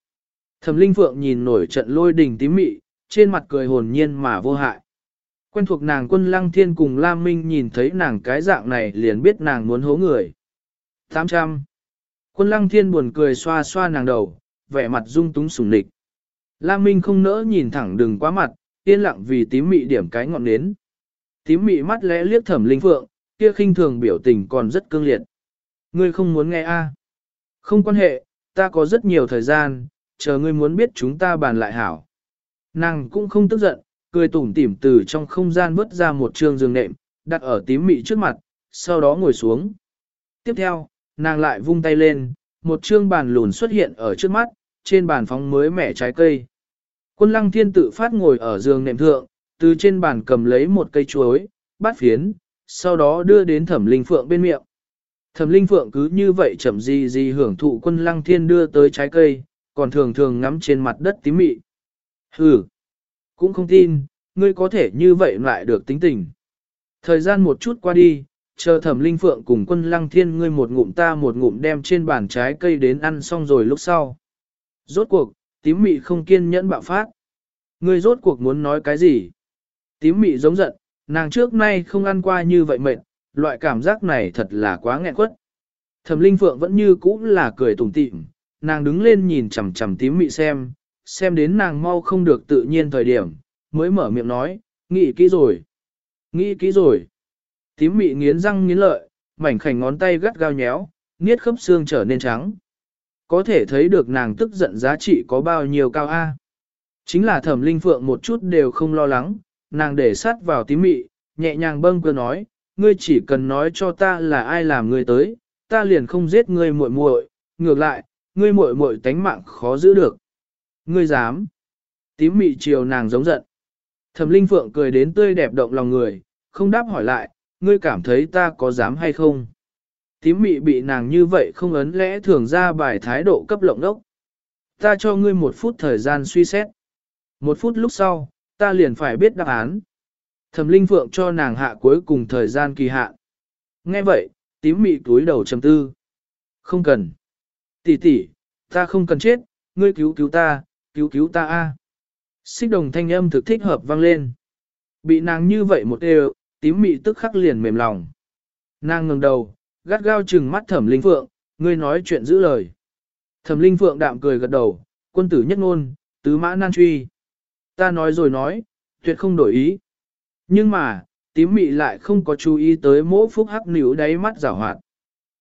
S1: Thẩm Linh Phượng nhìn nổi trận lôi đình tím mị, trên mặt cười hồn nhiên mà vô hại. Quen thuộc nàng quân lăng thiên cùng Lam Minh nhìn thấy nàng cái dạng này liền biết nàng muốn hố người. 800. Quân lăng thiên buồn cười xoa xoa nàng đầu, vẻ mặt dung túng sùng nịch. Lam Minh không nỡ nhìn thẳng đừng quá mặt, yên lặng vì tím mị điểm cái ngọn nến. Tím mị mắt lẽ liếc thẩm linh phượng, kia khinh thường biểu tình còn rất cương liệt. Ngươi không muốn nghe a? Không quan hệ, ta có rất nhiều thời gian, chờ ngươi muốn biết chúng ta bàn lại hảo. Nàng cũng không tức giận, cười tủm tỉm từ trong không gian vớt ra một trường giường nệm, đặt ở tím mị trước mặt, sau đó ngồi xuống. Tiếp theo, nàng lại vung tay lên, một trương bàn lùn xuất hiện ở trước mắt, trên bàn phóng mới mẻ trái cây. Quân lăng thiên tự phát ngồi ở giường nệm thượng, từ trên bàn cầm lấy một cây chuối, bát phiến, sau đó đưa đến thẩm linh phượng bên miệng. Thẩm linh phượng cứ như vậy chậm gì gì hưởng thụ quân lăng thiên đưa tới trái cây, còn thường thường ngắm trên mặt đất tím mị. Hừ, cũng không tin, ngươi có thể như vậy lại được tính tình. Thời gian một chút qua đi, chờ thẩm linh phượng cùng quân lăng thiên ngươi một ngụm ta một ngụm đem trên bàn trái cây đến ăn xong rồi lúc sau. Rốt cuộc, tím mị không kiên nhẫn bạo phát. Ngươi rốt cuộc muốn nói cái gì? Tím mị giống giận, nàng trước nay không ăn qua như vậy mệt, loại cảm giác này thật là quá nghẹn quất. Thẩm linh phượng vẫn như cũ là cười tủm tỉm, nàng đứng lên nhìn chằm chằm tím mị xem, xem đến nàng mau không được tự nhiên thời điểm, mới mở miệng nói, nghĩ kỹ rồi. Nghĩ kỹ rồi. Tím mị nghiến răng nghiến lợi, mảnh khảnh ngón tay gắt gao nhéo, niết khớp xương trở nên trắng. Có thể thấy được nàng tức giận giá trị có bao nhiêu cao A. Chính là thẩm linh phượng một chút đều không lo lắng, nàng để sát vào tím mị, nhẹ nhàng bâng cơ nói, ngươi chỉ cần nói cho ta là ai làm ngươi tới, ta liền không giết ngươi muội muội, ngược lại, ngươi muội muội tánh mạng khó giữ được. Ngươi dám? Tím mị chiều nàng giống giận. Thẩm Linh Phượng cười đến tươi đẹp động lòng người, không đáp hỏi lại, ngươi cảm thấy ta có dám hay không? Tím mị bị nàng như vậy không ấn lẽ thường ra bài thái độ cấp lộng đốc. Ta cho ngươi một phút thời gian suy xét. Một phút lúc sau, ta liền phải biết đáp án. Thẩm Linh Phượng cho nàng hạ cuối cùng thời gian kỳ hạn. Nghe vậy, tím mị túi đầu trầm tư. Không cần. Tỷ tỷ, ta không cần chết, ngươi cứu cứu ta, cứu cứu ta a. Xích đồng thanh âm thực thích hợp vang lên. Bị nàng như vậy một đều, tím mị tức khắc liền mềm lòng. Nàng ngừng đầu, gắt gao chừng mắt thẩm linh phượng, ngươi nói chuyện giữ lời. Thẩm linh phượng đạm cười gật đầu, quân tử nhất ngôn, tứ mã nan truy. Ta nói rồi nói, tuyệt không đổi ý. Nhưng mà, tím mị lại không có chú ý tới mỗi phúc hắc níu đáy mắt rảo hoạt.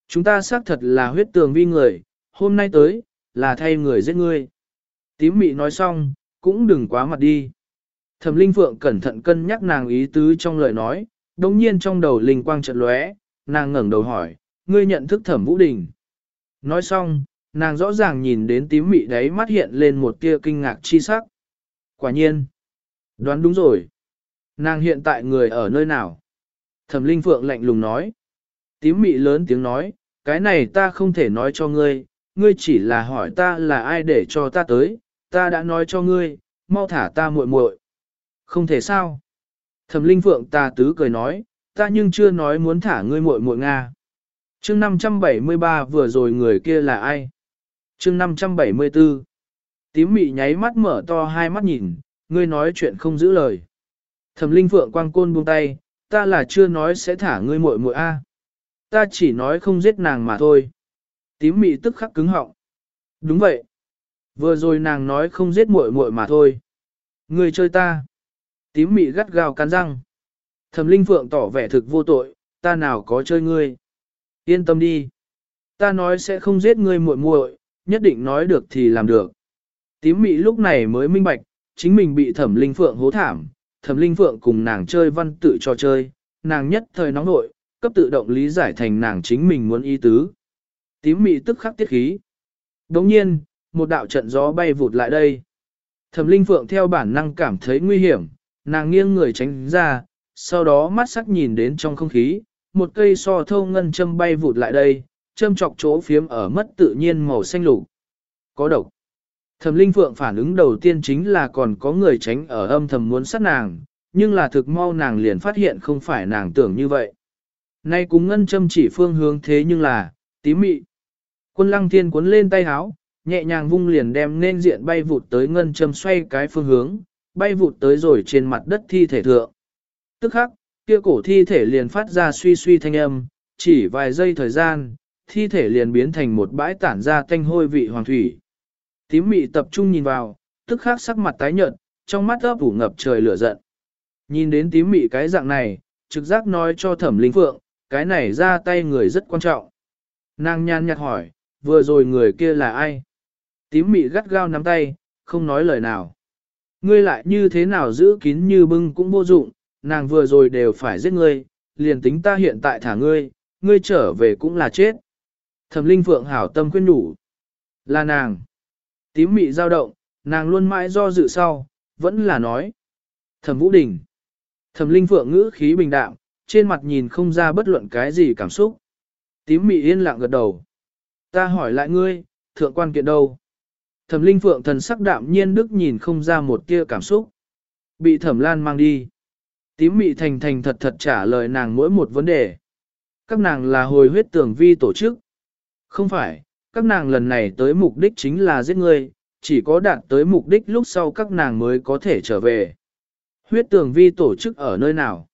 S1: Chúng ta xác thật là huyết tường vi người, hôm nay tới, là thay người giết ngươi. Tím mị nói xong, cũng đừng quá mặt đi. Thẩm Linh Phượng cẩn thận cân nhắc nàng ý tứ trong lời nói, đồng nhiên trong đầu linh quang chợt lóe, nàng ngẩng đầu hỏi, ngươi nhận thức Thẩm Vũ Đình. Nói xong, nàng rõ ràng nhìn đến tím mị đấy mắt hiện lên một tia kinh ngạc chi sắc. Quả nhiên, đoán đúng rồi. Nàng hiện tại người ở nơi nào? Thẩm Linh Phượng lạnh lùng nói. Tím mị lớn tiếng nói, cái này ta không thể nói cho ngươi, ngươi chỉ là hỏi ta là ai để cho ta tới, ta đã nói cho ngươi, mau thả ta muội muội. Không thể sao? Thẩm Linh Phượng ta tứ cười nói, ta nhưng chưa nói muốn thả ngươi muội muội Nga. Chương 573 vừa rồi người kia là ai? Chương 574 Tím mị nháy mắt mở to hai mắt nhìn, ngươi nói chuyện không giữ lời. Thẩm Linh Phượng quang côn buông tay, ta là chưa nói sẽ thả ngươi muội muội a. Ta chỉ nói không giết nàng mà thôi. Tím mị tức khắc cứng họng. Đúng vậy. Vừa rồi nàng nói không giết muội muội mà thôi. người chơi ta. Tím mị gắt gào cắn răng. Thẩm Linh Phượng tỏ vẻ thực vô tội, ta nào có chơi ngươi. Yên tâm đi. Ta nói sẽ không giết ngươi muội muội, nhất định nói được thì làm được. Tím mị lúc này mới minh bạch, chính mình bị Thẩm Linh Phượng hố thảm, Thẩm Linh Phượng cùng nàng chơi văn tự trò chơi, nàng nhất thời nóng nội, cấp tự động lý giải thành nàng chính mình muốn ý tứ. Tím mị tức khắc tiết khí. Đồng nhiên, một đạo trận gió bay vụt lại đây. Thẩm Linh Phượng theo bản năng cảm thấy nguy hiểm, nàng nghiêng người tránh ra, sau đó mắt sắc nhìn đến trong không khí, một cây so thâu ngân châm bay vụt lại đây, châm chọc chỗ phiếm ở mất tự nhiên màu xanh lục. Có độc. Thẩm Linh Phượng phản ứng đầu tiên chính là còn có người tránh ở âm thầm muốn sát nàng, nhưng là thực mau nàng liền phát hiện không phải nàng tưởng như vậy. Nay cùng ngân châm chỉ phương hướng thế nhưng là, tím mị. Quân lăng thiên cuốn lên tay háo, nhẹ nhàng vung liền đem nên diện bay vụt tới ngân châm xoay cái phương hướng, bay vụt tới rồi trên mặt đất thi thể thượng. Tức khắc, kia cổ thi thể liền phát ra suy suy thanh âm, chỉ vài giây thời gian, thi thể liền biến thành một bãi tản ra thanh hôi vị hoàng thủy. Tím mị tập trung nhìn vào, tức khắc sắc mặt tái nhợt, trong mắt ấp ủ ngập trời lửa giận. Nhìn đến tím mị cái dạng này, trực giác nói cho thẩm linh phượng, cái này ra tay người rất quan trọng. Nàng nhan nhạt hỏi, vừa rồi người kia là ai? Tím mị gắt gao nắm tay, không nói lời nào. Ngươi lại như thế nào giữ kín như bưng cũng vô dụng, nàng vừa rồi đều phải giết ngươi, liền tính ta hiện tại thả ngươi, ngươi trở về cũng là chết. Thẩm linh phượng hảo tâm khuyên nhủ. Là nàng. Tím mị dao động, nàng luôn mãi do dự sau, vẫn là nói. Thẩm vũ đình. Thẩm linh phượng ngữ khí bình đạm, trên mặt nhìn không ra bất luận cái gì cảm xúc. Tím mị yên lặng gật đầu. Ta hỏi lại ngươi, thượng quan kiện đâu? Thẩm linh phượng thần sắc đạm nhiên đức nhìn không ra một tia cảm xúc. Bị thẩm lan mang đi. Tím mị thành thành thật thật trả lời nàng mỗi một vấn đề. Các nàng là hồi huyết tưởng vi tổ chức. Không phải, các nàng lần này tới mục đích chính là giết ngươi, chỉ có đạt tới mục đích lúc sau các nàng mới có thể trở về. Huyết tường vi tổ chức ở nơi nào?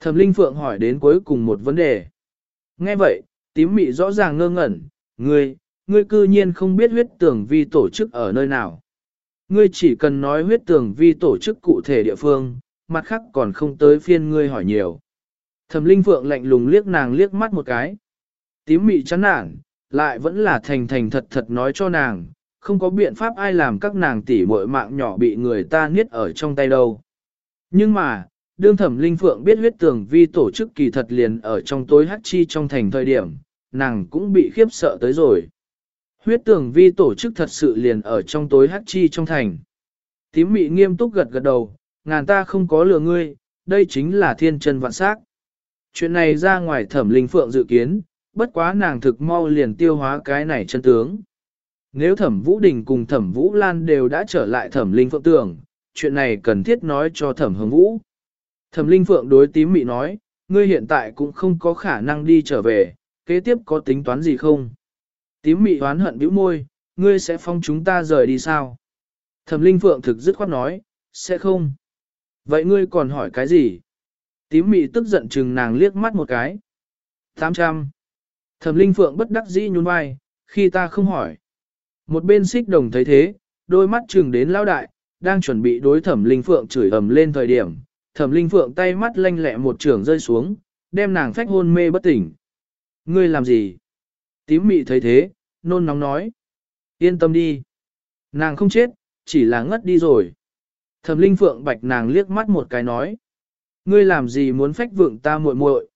S1: Thẩm Linh Phượng hỏi đến cuối cùng một vấn đề. Nghe vậy, tím mị rõ ràng ngơ ngẩn, ngươi, ngươi cư nhiên không biết huyết tường vi tổ chức ở nơi nào. Ngươi chỉ cần nói huyết tường vi tổ chức cụ thể địa phương, mặt khác còn không tới phiên ngươi hỏi nhiều. Thẩm Linh Phượng lạnh lùng liếc nàng liếc mắt một cái. Tím mị chán nản, lại vẫn là thành thành thật thật nói cho nàng, không có biện pháp ai làm các nàng tỷ muội mạng nhỏ bị người ta niết ở trong tay đâu. Nhưng mà, đương thẩm linh phượng biết huyết tường vi tổ chức kỳ thật liền ở trong tối hát chi trong thành thời điểm, nàng cũng bị khiếp sợ tới rồi. Huyết Tưởng vi tổ chức thật sự liền ở trong tối Hắc chi trong thành. Tím mị nghiêm túc gật gật đầu, ngàn ta không có lừa ngươi, đây chính là thiên chân vạn sắc. Chuyện này ra ngoài thẩm linh phượng dự kiến, bất quá nàng thực mau liền tiêu hóa cái này chân tướng. Nếu thẩm Vũ Đình cùng thẩm Vũ Lan đều đã trở lại thẩm linh phượng tưởng, chuyện này cần thiết nói cho thẩm hồng vũ. Thẩm linh phượng đối tím mị nói, ngươi hiện tại cũng không có khả năng đi trở về, kế tiếp có tính toán gì không? Tím mị oán hận bĩu môi, ngươi sẽ phong chúng ta rời đi sao? Thẩm linh phượng thực dứt khoát nói, sẽ không. Vậy ngươi còn hỏi cái gì? Tím mị tức giận chừng nàng liếc mắt một cái. 800. Thẩm linh phượng bất đắc dĩ nhún vai, khi ta không hỏi. Một bên xích đồng thấy thế, đôi mắt chừng đến lao đại, đang chuẩn bị đối thẩm linh phượng chửi ầm lên thời điểm. Thẩm linh phượng tay mắt lanh lẹ một trường rơi xuống, đem nàng phách hôn mê bất tỉnh. Ngươi làm gì? Tím mị thấy thế, nôn nóng nói. Yên tâm đi. Nàng không chết, chỉ là ngất đi rồi. Thẩm linh phượng bạch nàng liếc mắt một cái nói. Ngươi làm gì muốn phách vượng ta muội muội?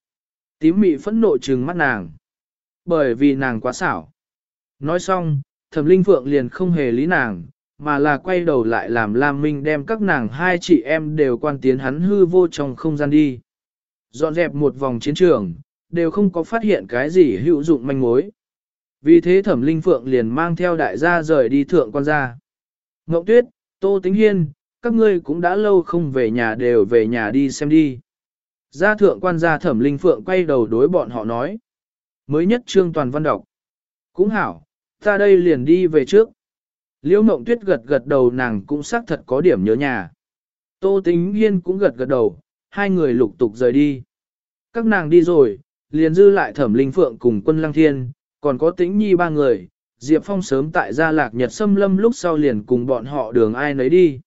S1: Tím mị phẫn nộ trừng mắt nàng. Bởi vì nàng quá xảo. Nói xong, thẩm linh phượng liền không hề lý nàng, mà là quay đầu lại làm Lam Minh đem các nàng hai chị em đều quan tiến hắn hư vô trong không gian đi. Dọn dẹp một vòng chiến trường, đều không có phát hiện cái gì hữu dụng manh mối. Vì thế thẩm linh phượng liền mang theo đại gia rời đi thượng quan gia. Ngộng tuyết, tô tính hiên, các ngươi cũng đã lâu không về nhà đều về nhà đi xem đi. Gia thượng quan gia thẩm linh phượng quay đầu đối bọn họ nói. Mới nhất trương toàn văn đọc. Cũng hảo, ta đây liền đi về trước. Liễu mộng tuyết gật gật đầu nàng cũng xác thật có điểm nhớ nhà. Tô tính hiên cũng gật gật đầu, hai người lục tục rời đi. Các nàng đi rồi, liền dư lại thẩm linh phượng cùng quân lăng thiên, còn có tĩnh nhi ba người. Diệp Phong sớm tại gia lạc nhật xâm lâm lúc sau liền cùng bọn họ đường ai nấy đi.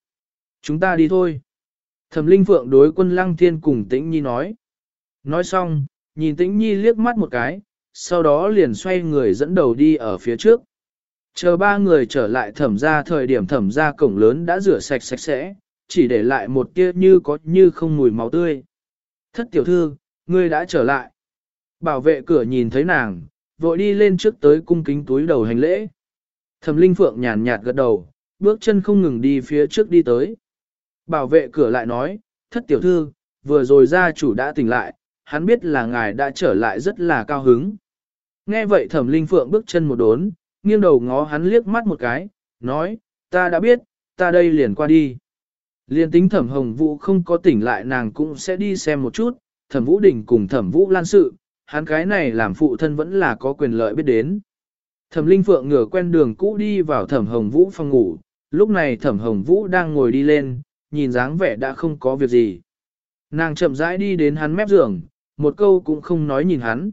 S1: Chúng ta đi thôi. Thẩm linh phượng đối quân lăng thiên cùng tĩnh nhi nói. Nói xong, nhìn tĩnh nhi liếc mắt một cái, sau đó liền xoay người dẫn đầu đi ở phía trước. Chờ ba người trở lại thẩm ra thời điểm thẩm ra cổng lớn đã rửa sạch sạch sẽ, chỉ để lại một tia như có như không mùi máu tươi. Thất tiểu thư, ngươi đã trở lại. Bảo vệ cửa nhìn thấy nàng, vội đi lên trước tới cung kính túi đầu hành lễ. Thẩm linh phượng nhàn nhạt gật đầu, bước chân không ngừng đi phía trước đi tới. Bảo vệ cửa lại nói, thất tiểu thư, vừa rồi gia chủ đã tỉnh lại, hắn biết là ngài đã trở lại rất là cao hứng. Nghe vậy thẩm linh phượng bước chân một đốn, nghiêng đầu ngó hắn liếc mắt một cái, nói, ta đã biết, ta đây liền qua đi. Liên tính thẩm hồng vũ không có tỉnh lại nàng cũng sẽ đi xem một chút, thẩm vũ đình cùng thẩm vũ lan sự, hắn cái này làm phụ thân vẫn là có quyền lợi biết đến. Thẩm linh phượng ngửa quen đường cũ đi vào thẩm hồng vũ phòng ngủ, lúc này thẩm hồng vũ đang ngồi đi lên, nhìn dáng vẻ đã không có việc gì. Nàng chậm rãi đi đến hắn mép giường, một câu cũng không nói nhìn hắn.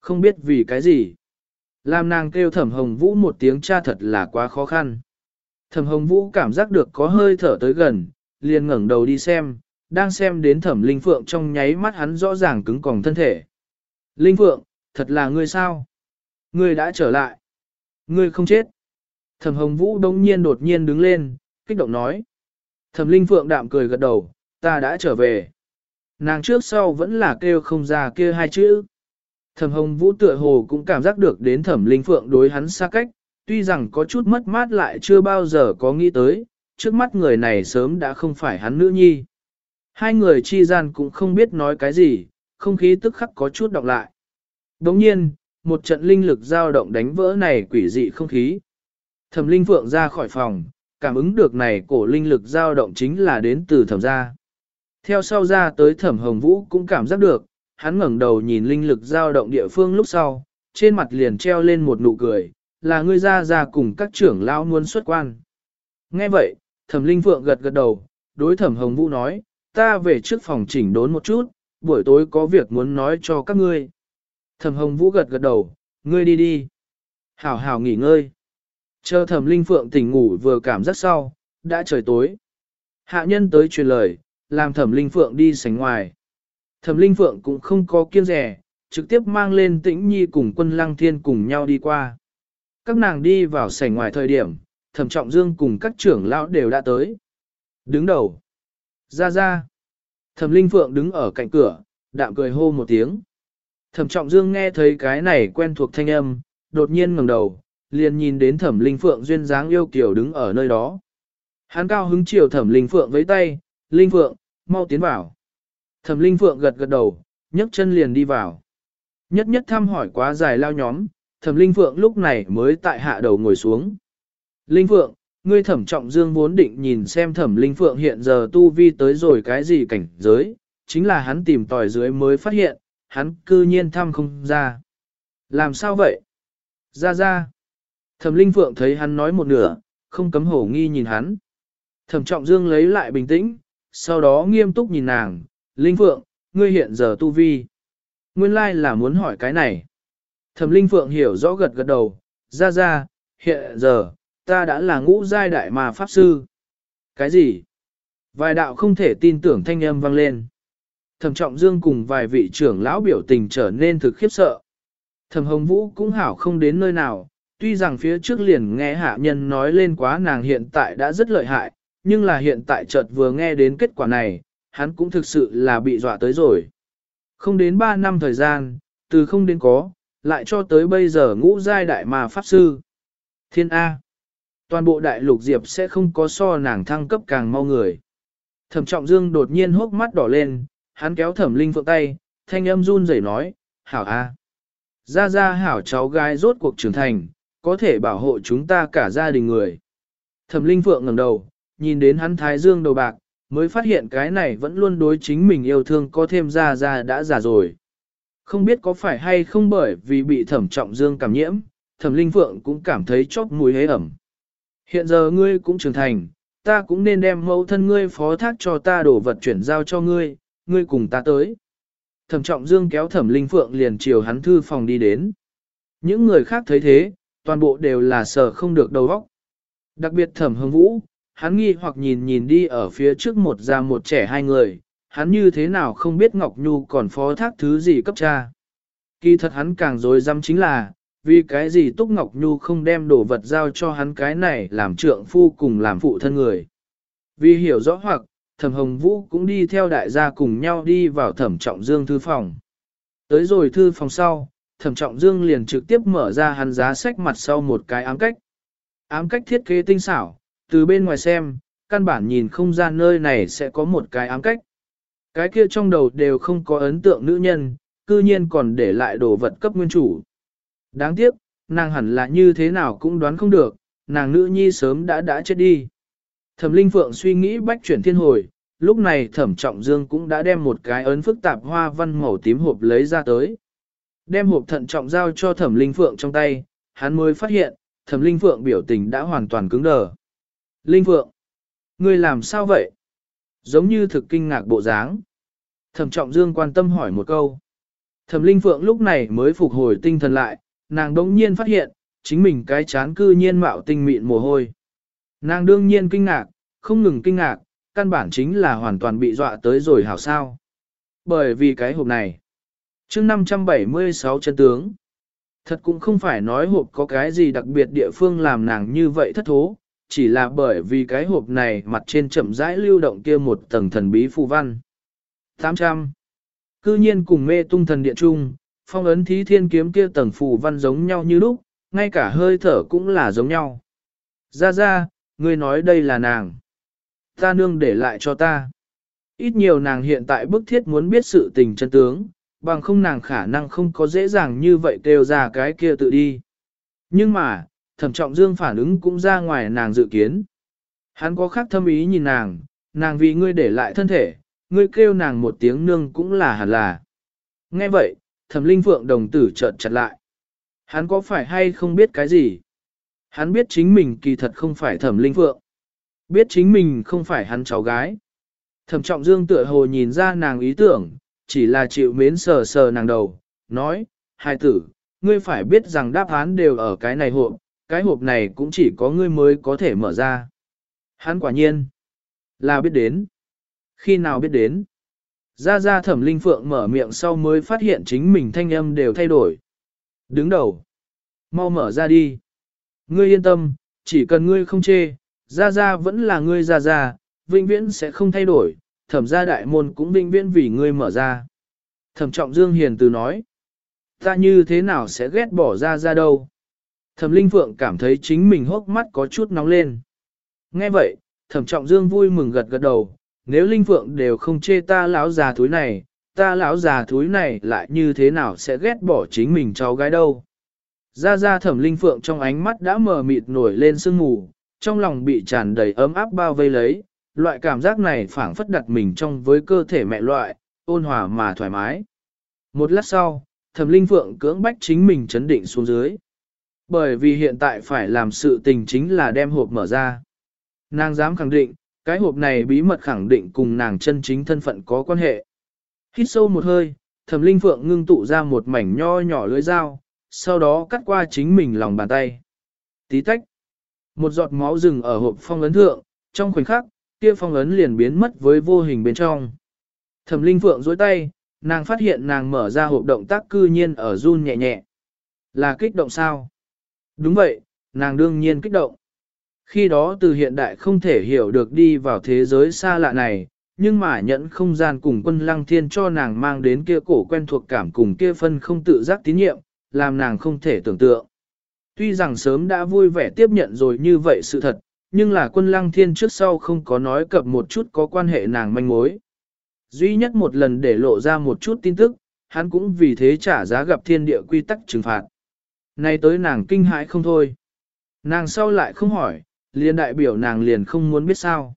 S1: Không biết vì cái gì. Làm nàng kêu thẩm hồng vũ một tiếng cha thật là quá khó khăn. Thẩm hồng vũ cảm giác được có hơi thở tới gần, liền ngẩng đầu đi xem, đang xem đến thẩm linh phượng trong nháy mắt hắn rõ ràng cứng còng thân thể. Linh phượng, thật là ngươi sao? Ngươi đã trở lại. Ngươi không chết. Thẩm hồng vũ đông nhiên đột nhiên đứng lên, kích động nói. Thẩm linh phượng đạm cười gật đầu, ta đã trở về. Nàng trước sau vẫn là kêu không ra kia hai chữ. Thẩm hồng vũ tựa hồ cũng cảm giác được đến thẩm linh phượng đối hắn xa cách, tuy rằng có chút mất mát lại chưa bao giờ có nghĩ tới, trước mắt người này sớm đã không phải hắn nữ nhi. Hai người chi gian cũng không biết nói cái gì, không khí tức khắc có chút đọc lại. Đồng nhiên, một trận linh lực dao động đánh vỡ này quỷ dị không khí. Thẩm linh phượng ra khỏi phòng, cảm ứng được này cổ linh lực dao động chính là đến từ thẩm gia. Theo sau ra tới thẩm hồng vũ cũng cảm giác được, hắn ngẩng đầu nhìn linh lực dao động địa phương lúc sau, trên mặt liền treo lên một nụ cười, là ngươi ra ra cùng các trưởng lão muốn xuất quan. Nghe vậy, thẩm linh phượng gật gật đầu, đối thẩm hồng vũ nói, ta về trước phòng chỉnh đốn một chút, buổi tối có việc muốn nói cho các ngươi. Thẩm hồng vũ gật gật đầu, ngươi đi đi. Hảo hảo nghỉ ngơi. Chờ thẩm linh phượng tỉnh ngủ vừa cảm giác sau, đã trời tối. Hạ nhân tới truyền lời, làm thẩm linh phượng đi sánh ngoài. Thẩm linh phượng cũng không có kiêng rẻ, trực tiếp mang lên tĩnh nhi cùng quân lăng thiên cùng nhau đi qua. Các nàng đi vào sảnh ngoài thời điểm, thẩm trọng dương cùng các trưởng lão đều đã tới. Đứng đầu. Ra ra. Thẩm linh phượng đứng ở cạnh cửa, đạm cười hô một tiếng. Thẩm trọng dương nghe thấy cái này quen thuộc thanh âm, đột nhiên ngẩng đầu, liền nhìn đến thẩm linh phượng duyên dáng yêu kiều đứng ở nơi đó. Hắn cao hứng chiều thẩm linh phượng với tay, linh phượng, mau tiến vào. Thẩm linh phượng gật gật đầu, nhấc chân liền đi vào. Nhất nhất thăm hỏi quá dài lao nhóm, thẩm linh phượng lúc này mới tại hạ đầu ngồi xuống. Linh phượng, ngươi thẩm trọng dương vốn định nhìn xem thẩm linh phượng hiện giờ tu vi tới rồi cái gì cảnh giới, chính là hắn tìm tòi dưới mới phát hiện, hắn cư nhiên thăm không ra. Làm sao vậy? Ra ra. Thẩm linh phượng thấy hắn nói một nửa, không cấm hổ nghi nhìn hắn. Thẩm trọng dương lấy lại bình tĩnh, sau đó nghiêm túc nhìn nàng, Linh phượng, ngươi hiện giờ tu vi. Nguyên lai là muốn hỏi cái này. Thẩm linh phượng hiểu rõ gật gật đầu, ra ra, hiện giờ, ta đã là ngũ giai đại mà pháp sư. Cái gì? Vài đạo không thể tin tưởng thanh âm vang lên. Thẩm trọng dương cùng vài vị trưởng lão biểu tình trở nên thực khiếp sợ. Thẩm hồng vũ cũng hảo không đến nơi nào, tuy rằng phía trước liền nghe hạ nhân nói lên quá nàng hiện tại đã rất lợi hại, nhưng là hiện tại chợt vừa nghe đến kết quả này, hắn cũng thực sự là bị dọa tới rồi. Không đến 3 năm thời gian, từ không đến có, lại cho tới bây giờ ngũ giai đại mà pháp sư. Thiên A. Toàn bộ đại lục diệp sẽ không có so nàng thăng cấp càng mau người. Thẩm trọng dương đột nhiên hốc mắt đỏ lên, hắn kéo thẩm linh phượng tay, thanh âm run rẩy nói, hảo A. Ra ra hảo cháu gái rốt cuộc trưởng thành, có thể bảo hộ chúng ta cả gia đình người. Thẩm linh phượng ngẩng đầu, nhìn đến hắn thái dương đầu bạc, mới phát hiện cái này vẫn luôn đối chính mình yêu thương có thêm ra ra đã già rồi. Không biết có phải hay không bởi vì bị thẩm trọng dương cảm nhiễm, thẩm linh phượng cũng cảm thấy chóp mùi hế ẩm. Hiện giờ ngươi cũng trưởng thành, ta cũng nên đem mẫu thân ngươi phó thác cho ta đổ vật chuyển giao cho ngươi, ngươi cùng ta tới. Thẩm trọng dương kéo thẩm linh phượng liền chiều hắn thư phòng đi đến. Những người khác thấy thế, toàn bộ đều là sợ không được đầu óc. Đặc biệt thẩm Hương vũ, hắn nghi hoặc nhìn nhìn đi ở phía trước một già một trẻ hai người, hắn như thế nào không biết Ngọc Nhu còn phó thác thứ gì cấp cha. Kỳ thật hắn càng dối dăm chính là, vì cái gì Túc Ngọc Nhu không đem đồ vật giao cho hắn cái này làm trượng phu cùng làm phụ thân người. Vì hiểu rõ hoặc, thẩm hồng vũ cũng đi theo đại gia cùng nhau đi vào thẩm trọng dương thư phòng. Tới rồi thư phòng sau, thẩm trọng dương liền trực tiếp mở ra hắn giá sách mặt sau một cái ám cách. Ám cách thiết kế tinh xảo, từ bên ngoài xem, căn bản nhìn không ra nơi này sẽ có một cái ám cách. Cái kia trong đầu đều không có ấn tượng nữ nhân, cư nhiên còn để lại đồ vật cấp nguyên chủ. Đáng tiếc, nàng hẳn là như thế nào cũng đoán không được, nàng nữ nhi sớm đã đã chết đi. Thẩm Linh Phượng suy nghĩ bách chuyển thiên hồi, lúc này Thẩm Trọng Dương cũng đã đem một cái ấn phức tạp hoa văn màu tím hộp lấy ra tới. Đem hộp thận trọng giao cho Thẩm Linh Phượng trong tay, hắn mới phát hiện, Thẩm Linh Phượng biểu tình đã hoàn toàn cứng đờ. Linh Phượng, ngươi làm sao vậy? Giống như thực kinh ngạc bộ dáng. Thẩm Trọng Dương quan tâm hỏi một câu. Thẩm Linh Phượng lúc này mới phục hồi tinh thần lại, nàng đống nhiên phát hiện, chính mình cái chán cư nhiên mạo tinh mịn mồ hôi. Nàng đương nhiên kinh ngạc, không ngừng kinh ngạc, căn bản chính là hoàn toàn bị dọa tới rồi hảo sao. Bởi vì cái hộp này, chương 576 chân tướng, thật cũng không phải nói hộp có cái gì đặc biệt địa phương làm nàng như vậy thất thố, chỉ là bởi vì cái hộp này mặt trên chậm rãi lưu động kia một tầng thần bí phù văn. 800. Cư nhiên cùng mê tung thần điện trung, phong ấn thí thiên kiếm kia tầng phù văn giống nhau như lúc, ngay cả hơi thở cũng là giống nhau. Ra ra, ngươi nói đây là nàng. Ta nương để lại cho ta. Ít nhiều nàng hiện tại bức thiết muốn biết sự tình chân tướng, bằng không nàng khả năng không có dễ dàng như vậy kêu ra cái kia tự đi. Nhưng mà, thẩm trọng dương phản ứng cũng ra ngoài nàng dự kiến. Hắn có khác thâm ý nhìn nàng, nàng vì ngươi để lại thân thể, ngươi kêu nàng một tiếng nương cũng là hẳn là. Nghe vậy, thẩm linh phượng đồng tử trợn chặt lại. Hắn có phải hay không biết cái gì? Hắn biết chính mình kỳ thật không phải thẩm linh phượng. Biết chính mình không phải hắn cháu gái. Thẩm trọng dương tựa hồ nhìn ra nàng ý tưởng, chỉ là chịu mến sờ sờ nàng đầu, nói, hai tử, ngươi phải biết rằng đáp án đều ở cái này hộp, cái hộp này cũng chỉ có ngươi mới có thể mở ra. Hắn quả nhiên, là biết đến. Khi nào biết đến? Ra ra thẩm linh phượng mở miệng sau mới phát hiện chính mình thanh âm đều thay đổi. Đứng đầu. Mau mở ra đi. Ngươi yên tâm, chỉ cần ngươi không chê, ra ra vẫn là ngươi ra ra, vĩnh viễn sẽ không thay đổi, thẩm gia đại môn cũng vĩnh viễn vì ngươi mở ra. Thẩm trọng dương hiền từ nói. Ta như thế nào sẽ ghét bỏ ra ra đâu? Thẩm linh phượng cảm thấy chính mình hốc mắt có chút nóng lên. Nghe vậy, thẩm trọng dương vui mừng gật gật đầu, nếu linh phượng đều không chê ta lão già thúi này, ta lão già thúi này lại như thế nào sẽ ghét bỏ chính mình cháu gái đâu. Ra ra thẩm linh phượng trong ánh mắt đã mờ mịt nổi lên sương mù, trong lòng bị tràn đầy ấm áp bao vây lấy, loại cảm giác này phảng phất đặt mình trong với cơ thể mẹ loại, ôn hòa mà thoải mái. Một lát sau, thẩm linh phượng cưỡng bách chính mình chấn định xuống dưới. Bởi vì hiện tại phải làm sự tình chính là đem hộp mở ra. Nàng dám khẳng định, cái hộp này bí mật khẳng định cùng nàng chân chính thân phận có quan hệ. Hít sâu một hơi, thẩm linh phượng ngưng tụ ra một mảnh nho nhỏ lưới dao, sau đó cắt qua chính mình lòng bàn tay. Tí tách. Một giọt máu rừng ở hộp phong ấn thượng, trong khoảnh khắc, kia phong ấn liền biến mất với vô hình bên trong. Thẩm linh phượng dối tay, nàng phát hiện nàng mở ra hộp động tác cư nhiên ở run nhẹ nhẹ. Là kích động sao? Đúng vậy, nàng đương nhiên kích động. Khi đó từ hiện đại không thể hiểu được đi vào thế giới xa lạ này, nhưng mà nhẫn không gian cùng quân lăng thiên cho nàng mang đến kia cổ quen thuộc cảm cùng kia phân không tự giác tín nhiệm, làm nàng không thể tưởng tượng. Tuy rằng sớm đã vui vẻ tiếp nhận rồi như vậy sự thật, nhưng là quân lăng thiên trước sau không có nói cập một chút có quan hệ nàng manh mối. Duy nhất một lần để lộ ra một chút tin tức, hắn cũng vì thế trả giá gặp thiên địa quy tắc trừng phạt. Nay tới nàng kinh hãi không thôi. Nàng sau lại không hỏi, liền đại biểu nàng liền không muốn biết sao.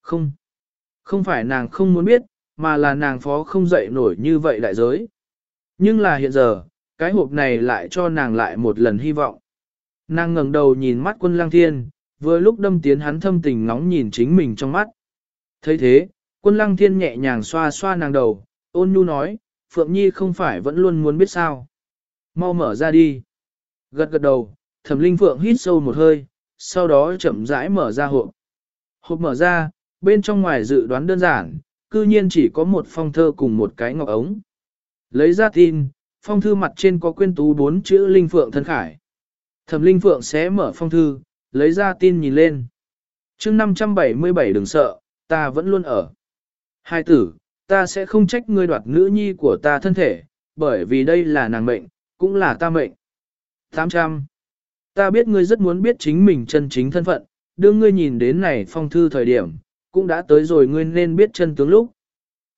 S1: Không. Không phải nàng không muốn biết, mà là nàng phó không dậy nổi như vậy đại giới. Nhưng là hiện giờ, cái hộp này lại cho nàng lại một lần hy vọng. Nàng ngẩng đầu nhìn mắt quân lang thiên, vừa lúc đâm tiến hắn thâm tình ngóng nhìn chính mình trong mắt. thấy thế, quân lăng thiên nhẹ nhàng xoa xoa nàng đầu, ôn nhu nói, Phượng Nhi không phải vẫn luôn muốn biết sao. Mau mở ra đi. Gật gật đầu, thẩm linh Phượng hít sâu một hơi, sau đó chậm rãi mở ra hộp. Hộp mở ra, bên trong ngoài dự đoán đơn giản, cư nhiên chỉ có một phong thơ cùng một cái ngọc ống. Lấy ra tin, phong thư mặt trên có quyên tú bốn chữ Linh Phượng thân khải. Thẩm Linh Phượng sẽ mở phong thư, lấy ra tin nhìn lên. chương 577 đừng sợ, ta vẫn luôn ở. Hai tử, ta sẽ không trách ngươi đoạt nữ nhi của ta thân thể, bởi vì đây là nàng mệnh, cũng là ta mệnh. 800. Ta biết ngươi rất muốn biết chính mình chân chính thân phận, đưa ngươi nhìn đến này phong thư thời điểm, cũng đã tới rồi ngươi nên biết chân tướng lúc.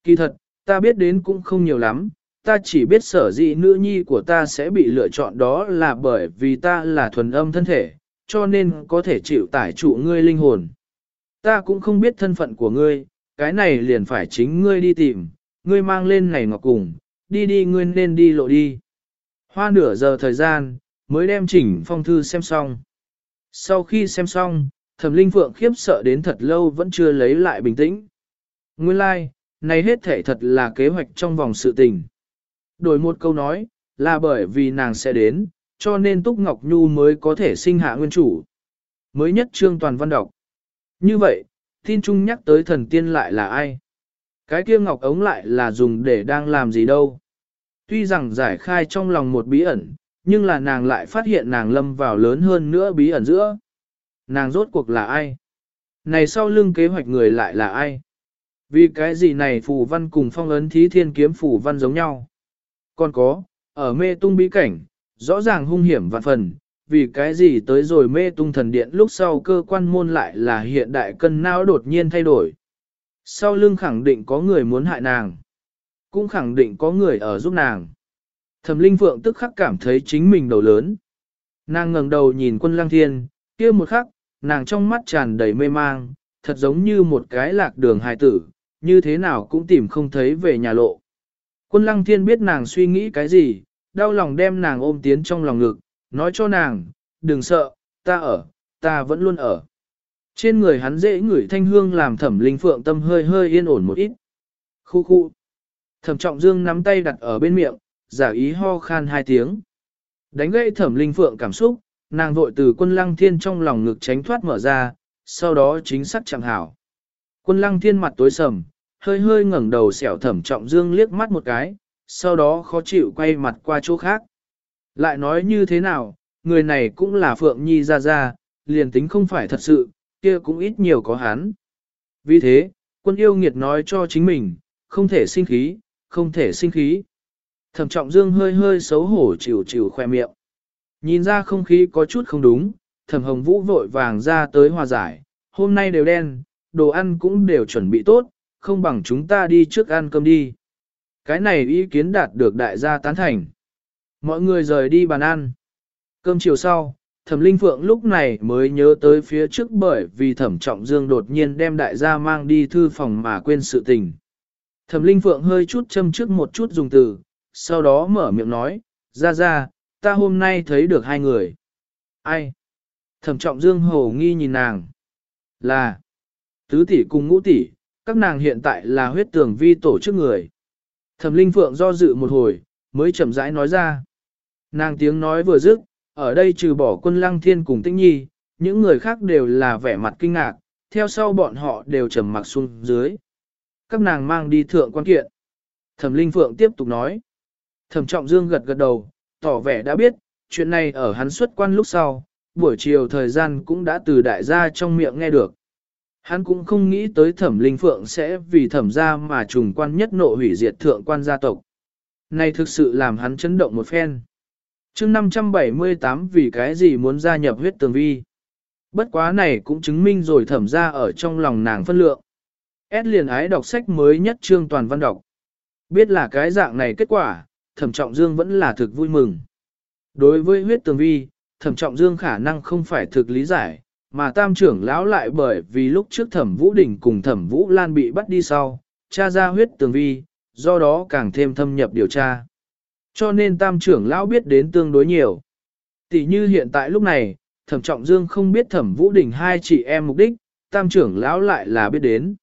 S1: Kỳ thật, ta biết đến cũng không nhiều lắm, ta chỉ biết sở dĩ nữ nhi của ta sẽ bị lựa chọn đó là bởi vì ta là thuần âm thân thể, cho nên có thể chịu tải trụ ngươi linh hồn. ta cũng không biết thân phận của ngươi, cái này liền phải chính ngươi đi tìm, ngươi mang lên này ngọc cùng, đi đi ngươi nên đi lộ đi. Hoa nửa giờ thời gian, mới đem chỉnh phong thư xem xong. Sau khi xem xong, thẩm linh phượng khiếp sợ đến thật lâu vẫn chưa lấy lại bình tĩnh. Nguyên lai, like, này hết thể thật là kế hoạch trong vòng sự tình. Đổi một câu nói, là bởi vì nàng sẽ đến, cho nên Túc Ngọc Nhu mới có thể sinh hạ nguyên chủ. Mới nhất trương toàn văn đọc. Như vậy, tin trung nhắc tới thần tiên lại là ai? Cái kia ngọc ống lại là dùng để đang làm gì đâu? Tuy rằng giải khai trong lòng một bí ẩn, nhưng là nàng lại phát hiện nàng lâm vào lớn hơn nữa bí ẩn giữa. Nàng rốt cuộc là ai? Này sau lưng kế hoạch người lại là ai? Vì cái gì này phù văn cùng phong ấn thí thiên kiếm phù văn giống nhau? Còn có, ở mê tung bí cảnh, rõ ràng hung hiểm vạn phần, vì cái gì tới rồi mê tung thần điện lúc sau cơ quan môn lại là hiện đại cân não đột nhiên thay đổi. Sau lưng khẳng định có người muốn hại nàng, cũng khẳng định có người ở giúp nàng. Thẩm Linh Phượng tức khắc cảm thấy chính mình đầu lớn. Nàng ngẩng đầu nhìn quân lăng thiên, kia một khắc, nàng trong mắt tràn đầy mê mang, thật giống như một cái lạc đường hài tử, như thế nào cũng tìm không thấy về nhà lộ. Quân lăng thiên biết nàng suy nghĩ cái gì, đau lòng đem nàng ôm tiến trong lòng ngực, nói cho nàng, đừng sợ, ta ở, ta vẫn luôn ở. Trên người hắn dễ ngửi thanh hương làm thẩm linh phượng tâm hơi hơi yên ổn một ít. Khu khu. Thẩm trọng dương nắm tay đặt ở bên miệng, giả ý ho khan hai tiếng. Đánh gãy thẩm linh phượng cảm xúc, nàng vội từ quân lăng thiên trong lòng ngực tránh thoát mở ra, sau đó chính xác chẳng hảo. Quân lăng thiên mặt tối sầm, hơi hơi ngẩng đầu xẻo thẩm trọng dương liếc mắt một cái, sau đó khó chịu quay mặt qua chỗ khác. Lại nói như thế nào, người này cũng là Phượng Nhi ra ra, liền tính không phải thật sự, kia cũng ít nhiều có hắn. Vì thế, quân yêu nghiệt nói cho chính mình, không thể sinh khí, không thể sinh khí. Thẩm trọng dương hơi hơi xấu hổ chịu chịu khoe miệng. Nhìn ra không khí có chút không đúng, thẩm hồng vũ vội vàng ra tới hòa giải, hôm nay đều đen, đồ ăn cũng đều chuẩn bị tốt, không bằng chúng ta đi trước ăn cơm đi. Cái này ý kiến đạt được đại gia tán thành. Mọi người rời đi bàn ăn. Cơm chiều sau, thẩm linh phượng lúc này mới nhớ tới phía trước bởi vì thẩm trọng dương đột nhiên đem đại gia mang đi thư phòng mà quên sự tình. Thẩm linh phượng hơi chút châm trước một chút dùng từ, sau đó mở miệng nói, ra ra, ta hôm nay thấy được hai người. Ai? Thẩm trọng dương hồ nghi nhìn nàng. Là, tứ tỷ cùng ngũ tỷ, các nàng hiện tại là huyết tường vi tổ chức người. Thẩm linh phượng do dự một hồi, mới chậm rãi nói ra. Nàng tiếng nói vừa dứt, ở đây trừ bỏ quân lăng thiên cùng tĩnh nhi, những người khác đều là vẻ mặt kinh ngạc, theo sau bọn họ đều trầm mặc xuống dưới. Các nàng mang đi thượng quan kiện. Thẩm Linh Phượng tiếp tục nói. Thẩm Trọng Dương gật gật đầu, tỏ vẻ đã biết, chuyện này ở hắn xuất quan lúc sau, buổi chiều thời gian cũng đã từ đại gia trong miệng nghe được. Hắn cũng không nghĩ tới thẩm linh phượng sẽ vì thẩm gia mà trùng quan nhất nộ hủy diệt thượng quan gia tộc. Này thực sự làm hắn chấn động một phen. chương 578 vì cái gì muốn gia nhập huyết tường vi. Bất quá này cũng chứng minh rồi thẩm ra ở trong lòng nàng phân lượng. S liền ái đọc sách mới nhất trương toàn văn đọc. Biết là cái dạng này kết quả, thẩm trọng dương vẫn là thực vui mừng. Đối với huyết tường vi, thẩm trọng dương khả năng không phải thực lý giải, mà tam trưởng lão lại bởi vì lúc trước thẩm vũ đỉnh cùng thẩm vũ lan bị bắt đi sau, tra ra huyết tường vi, do đó càng thêm thâm nhập điều tra. Cho nên tam trưởng lão biết đến tương đối nhiều. Tỷ như hiện tại lúc này, thẩm trọng dương không biết thẩm vũ đỉnh hai chị em mục đích, tam trưởng lão lại là biết đến.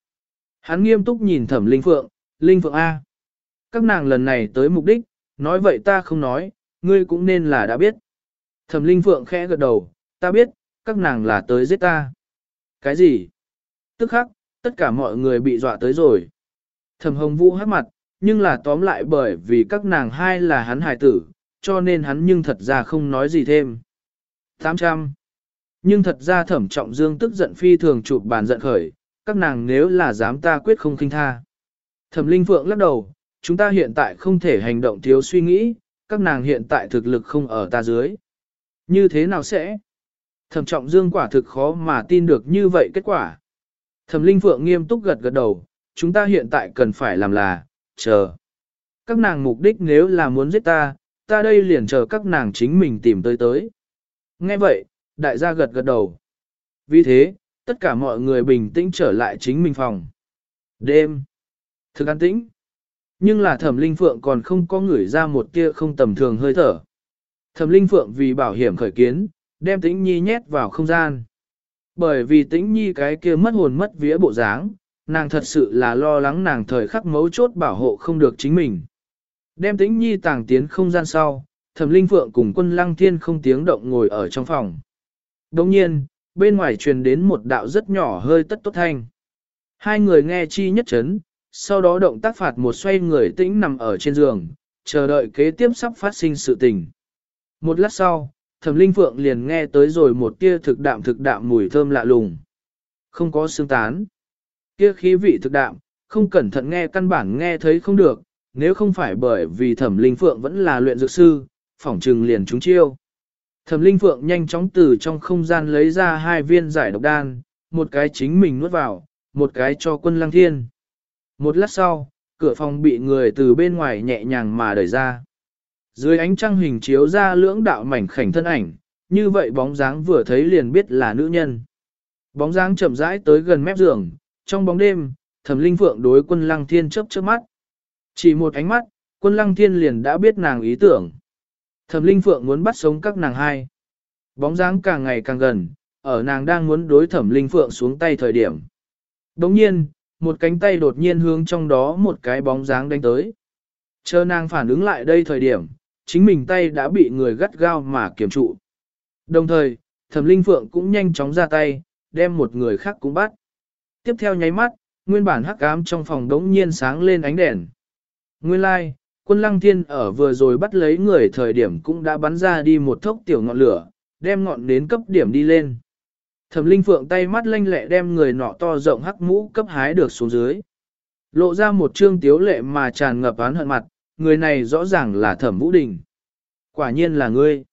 S1: Hắn nghiêm túc nhìn thẩm linh phượng, linh phượng A. Các nàng lần này tới mục đích, nói vậy ta không nói, ngươi cũng nên là đã biết. Thẩm linh phượng khẽ gật đầu, ta biết, các nàng là tới giết ta. Cái gì? Tức khắc, tất cả mọi người bị dọa tới rồi. Thẩm hồng vũ hát mặt, nhưng là tóm lại bởi vì các nàng hai là hắn hài tử, cho nên hắn nhưng thật ra không nói gì thêm. 800. Nhưng thật ra thẩm trọng dương tức giận phi thường chụp bàn giận khởi, các nàng nếu là dám ta quyết không khinh tha. Thẩm linh phượng lắc đầu, chúng ta hiện tại không thể hành động thiếu suy nghĩ, các nàng hiện tại thực lực không ở ta dưới. Như thế nào sẽ? Thẩm trọng dương quả thực khó mà tin được như vậy kết quả. Thẩm linh phượng nghiêm túc gật gật đầu, chúng ta hiện tại cần phải làm là, chờ. Các nàng mục đích nếu là muốn giết ta, ta đây liền chờ các nàng chính mình tìm tới tới. Nghe vậy, đại gia gật gật đầu. Vì thế, tất cả mọi người bình tĩnh trở lại chính mình phòng. Đêm. Thực an tĩnh. Nhưng là thẩm linh phượng còn không có ngửi ra một tia không tầm thường hơi thở. Thẩm linh phượng vì bảo hiểm khởi kiến, đem tĩnh nhi nhét vào không gian. Bởi vì tĩnh nhi cái kia mất hồn mất vía bộ dáng, nàng thật sự là lo lắng nàng thời khắc mấu chốt bảo hộ không được chính mình. Đem tĩnh nhi tàng tiến không gian sau, thẩm linh phượng cùng quân lăng thiên không tiếng động ngồi ở trong phòng. Đồng nhiên, bên ngoài truyền đến một đạo rất nhỏ hơi tất tốt thanh. Hai người nghe chi nhất chấn, sau đó động tác phạt một xoay người tĩnh nằm ở trên giường, chờ đợi kế tiếp sắp phát sinh sự tình. Một lát sau, thẩm linh phượng liền nghe tới rồi một tia thực đạm thực đạm mùi thơm lạ lùng. Không có xương tán. Kia khí vị thực đạm, không cẩn thận nghe căn bản nghe thấy không được, nếu không phải bởi vì thẩm linh phượng vẫn là luyện dược sư, phỏng trừng liền chúng chiêu. Thẩm linh phượng nhanh chóng từ trong không gian lấy ra hai viên giải độc đan, một cái chính mình nuốt vào, một cái cho quân lăng thiên. Một lát sau, cửa phòng bị người từ bên ngoài nhẹ nhàng mà đẩy ra. Dưới ánh trăng hình chiếu ra lưỡng đạo mảnh khảnh thân ảnh, như vậy bóng dáng vừa thấy liền biết là nữ nhân. Bóng dáng chậm rãi tới gần mép giường, trong bóng đêm, thẩm linh phượng đối quân lăng thiên chớp chớp mắt. Chỉ một ánh mắt, quân lăng thiên liền đã biết nàng ý tưởng. Thẩm linh phượng muốn bắt sống các nàng hai. Bóng dáng càng ngày càng gần, ở nàng đang muốn đối thẩm linh phượng xuống tay thời điểm. Đồng nhiên, một cánh tay đột nhiên hướng trong đó một cái bóng dáng đánh tới. Chờ nàng phản ứng lại đây thời điểm, chính mình tay đã bị người gắt gao mà kiểm trụ. Đồng thời, thẩm linh phượng cũng nhanh chóng ra tay, đem một người khác cũng bắt. Tiếp theo nháy mắt, nguyên bản hắc ám trong phòng đống nhiên sáng lên ánh đèn. Nguyên lai, like, quân lăng thiên ở vừa rồi bắt lấy người thời điểm cũng đã bắn ra đi một thốc tiểu ngọn lửa, đem ngọn đến cấp điểm đi lên. Thẩm linh phượng tay mắt lanh lẹ đem người nọ to rộng hắc mũ cấp hái được xuống dưới. Lộ ra một trương tiếu lệ mà tràn ngập án hận mặt, người này rõ ràng là thẩm vũ đình. Quả nhiên là ngươi.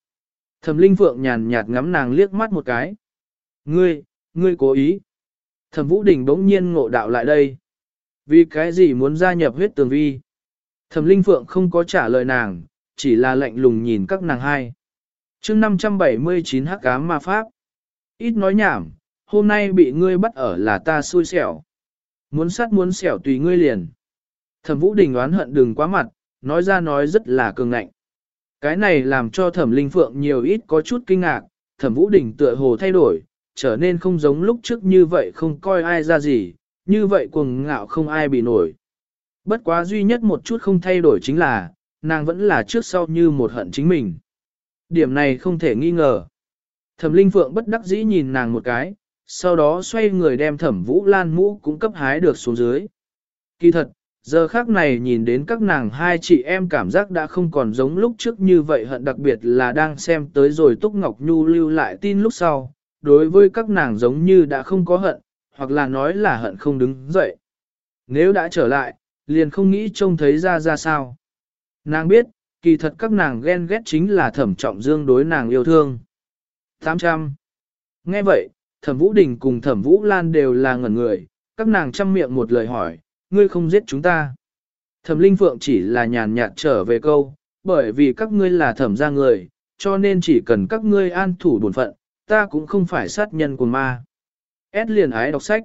S1: Thẩm linh phượng nhàn nhạt ngắm nàng liếc mắt một cái. Ngươi, ngươi cố ý. Thẩm vũ đình bỗng nhiên ngộ đạo lại đây. Vì cái gì muốn gia nhập huyết tường vi? Thẩm linh phượng không có trả lời nàng, chỉ là lạnh lùng nhìn các nàng hai. chương 579 hắc ám ma pháp. Ít nói nhảm, hôm nay bị ngươi bắt ở là ta xui xẻo. Muốn sát muốn xẻo tùy ngươi liền. Thẩm Vũ Đình oán hận đừng quá mặt, nói ra nói rất là cường ngạnh. Cái này làm cho Thẩm Linh Phượng nhiều ít có chút kinh ngạc, Thẩm Vũ Đình tựa hồ thay đổi, trở nên không giống lúc trước như vậy không coi ai ra gì, như vậy cuồng ngạo không ai bị nổi. Bất quá duy nhất một chút không thay đổi chính là, nàng vẫn là trước sau như một hận chính mình. Điểm này không thể nghi ngờ. Thẩm Linh Phượng bất đắc dĩ nhìn nàng một cái, sau đó xoay người đem Thẩm Vũ Lan mũ cũng cấp hái được xuống dưới. Kỳ thật, giờ khác này nhìn đến các nàng hai chị em cảm giác đã không còn giống lúc trước như vậy hận đặc biệt là đang xem tới rồi Túc Ngọc Nhu lưu lại tin lúc sau, đối với các nàng giống như đã không có hận, hoặc là nói là hận không đứng dậy. Nếu đã trở lại, liền không nghĩ trông thấy ra ra sao. Nàng biết, kỳ thật các nàng ghen ghét chính là thẩm trọng dương đối nàng yêu thương. 800. Nghe vậy, thẩm Vũ Đình cùng thẩm Vũ Lan đều là ngẩn người, các nàng chăm miệng một lời hỏi, ngươi không giết chúng ta. Thẩm Linh Phượng chỉ là nhàn nhạt trở về câu, bởi vì các ngươi là thẩm gia người, cho nên chỉ cần các ngươi an thủ bổn phận, ta cũng không phải sát nhân của ma. S liền ái đọc sách.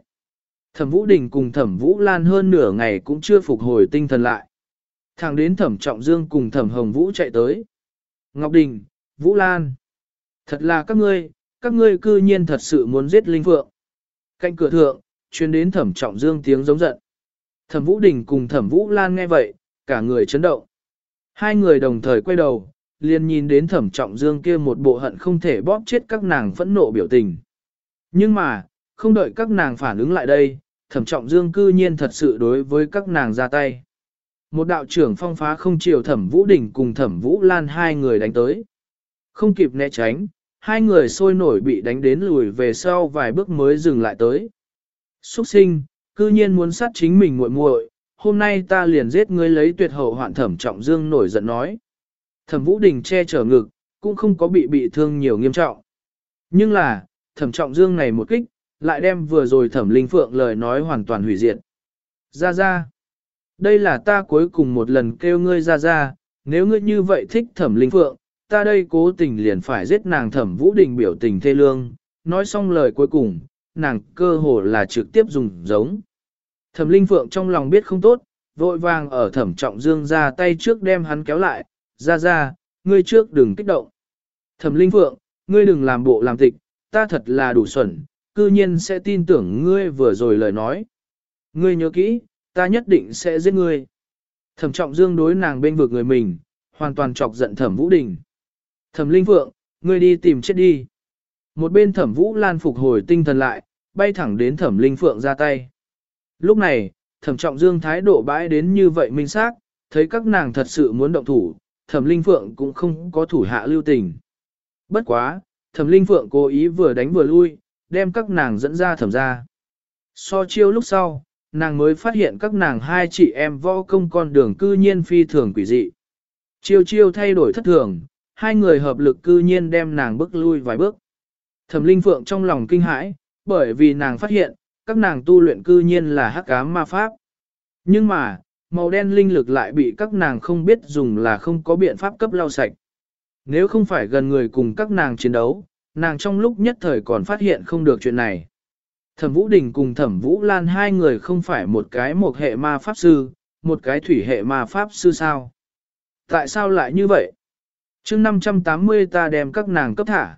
S1: Thẩm Vũ Đình cùng Thẩm Vũ Lan hơn nửa ngày cũng chưa phục hồi tinh thần lại. Thẳng đến Thẩm Trọng Dương cùng Thẩm Hồng Vũ chạy tới. Ngọc Đình, Vũ Lan. Thật là các ngươi, các ngươi cư nhiên thật sự muốn giết Linh Phượng. Cạnh cửa thượng, chuyên đến Thẩm Trọng Dương tiếng giống giận. Thẩm Vũ Đình cùng Thẩm Vũ Lan nghe vậy, cả người chấn động. Hai người đồng thời quay đầu, liền nhìn đến Thẩm Trọng Dương kia một bộ hận không thể bóp chết các nàng phẫn nộ biểu tình. Nhưng mà, không đợi các nàng phản ứng lại đây, thẩm trọng dương cư nhiên thật sự đối với các nàng ra tay. Một đạo trưởng phong phá không chiều thẩm vũ đỉnh cùng thẩm vũ lan hai người đánh tới. Không kịp né tránh, hai người sôi nổi bị đánh đến lùi về sau vài bước mới dừng lại tới. Xuất sinh, cư nhiên muốn sát chính mình muội muội, hôm nay ta liền giết ngươi lấy tuyệt hậu hoạn thẩm trọng dương nổi giận nói. Thẩm vũ đình che chở ngực, cũng không có bị bị thương nhiều nghiêm trọng. Nhưng là, thẩm trọng dương này một kích, lại đem vừa rồi thẩm linh phượng lời nói hoàn toàn hủy diệt. Ra ra. Đây là ta cuối cùng một lần kêu ngươi ra ra, nếu ngươi như vậy thích thẩm linh phượng, ta đây cố tình liền phải giết nàng thẩm vũ đình biểu tình thê lương, nói xong lời cuối cùng, nàng cơ hồ là trực tiếp dùng giống. Thẩm Linh Phượng trong lòng biết không tốt, vội vàng ở thẩm trọng dương ra tay trước đem hắn kéo lại, ra ra, ngươi trước đừng kích động. Thẩm Linh Phượng, ngươi đừng làm bộ làm tịch, ta thật là đủ xuẩn, cư nhiên sẽ tin tưởng ngươi vừa rồi lời nói. Ngươi nhớ kỹ, ta nhất định sẽ giết ngươi. Thẩm trọng dương đối nàng bên vực người mình, hoàn toàn chọc giận thẩm vũ đình. Thẩm Linh Phượng, ngươi đi tìm chết đi. Một bên thẩm vũ lan phục hồi tinh thần lại, bay thẳng đến thẩm Linh Phượng ra tay. Lúc này, thẩm trọng dương thái độ bãi đến như vậy minh xác, thấy các nàng thật sự muốn động thủ, thẩm linh phượng cũng không có thủ hạ lưu tình. Bất quá, thẩm linh phượng cố ý vừa đánh vừa lui, đem các nàng dẫn ra thẩm ra. So chiêu lúc sau, nàng mới phát hiện các nàng hai chị em võ công con đường cư nhiên phi thường quỷ dị. Chiêu chiêu thay đổi thất thường, hai người hợp lực cư nhiên đem nàng bước lui vài bước. Thẩm linh phượng trong lòng kinh hãi, bởi vì nàng phát hiện, các nàng tu luyện cư nhiên là hắc ám ma pháp. Nhưng mà, màu đen linh lực lại bị các nàng không biết dùng là không có biện pháp cấp lau sạch. Nếu không phải gần người cùng các nàng chiến đấu, nàng trong lúc nhất thời còn phát hiện không được chuyện này. Thẩm Vũ Đình cùng Thẩm Vũ Lan hai người không phải một cái một hệ ma pháp sư, một cái thủy hệ ma pháp sư sao? Tại sao lại như vậy? Chương 580 ta đem các nàng cấp thả.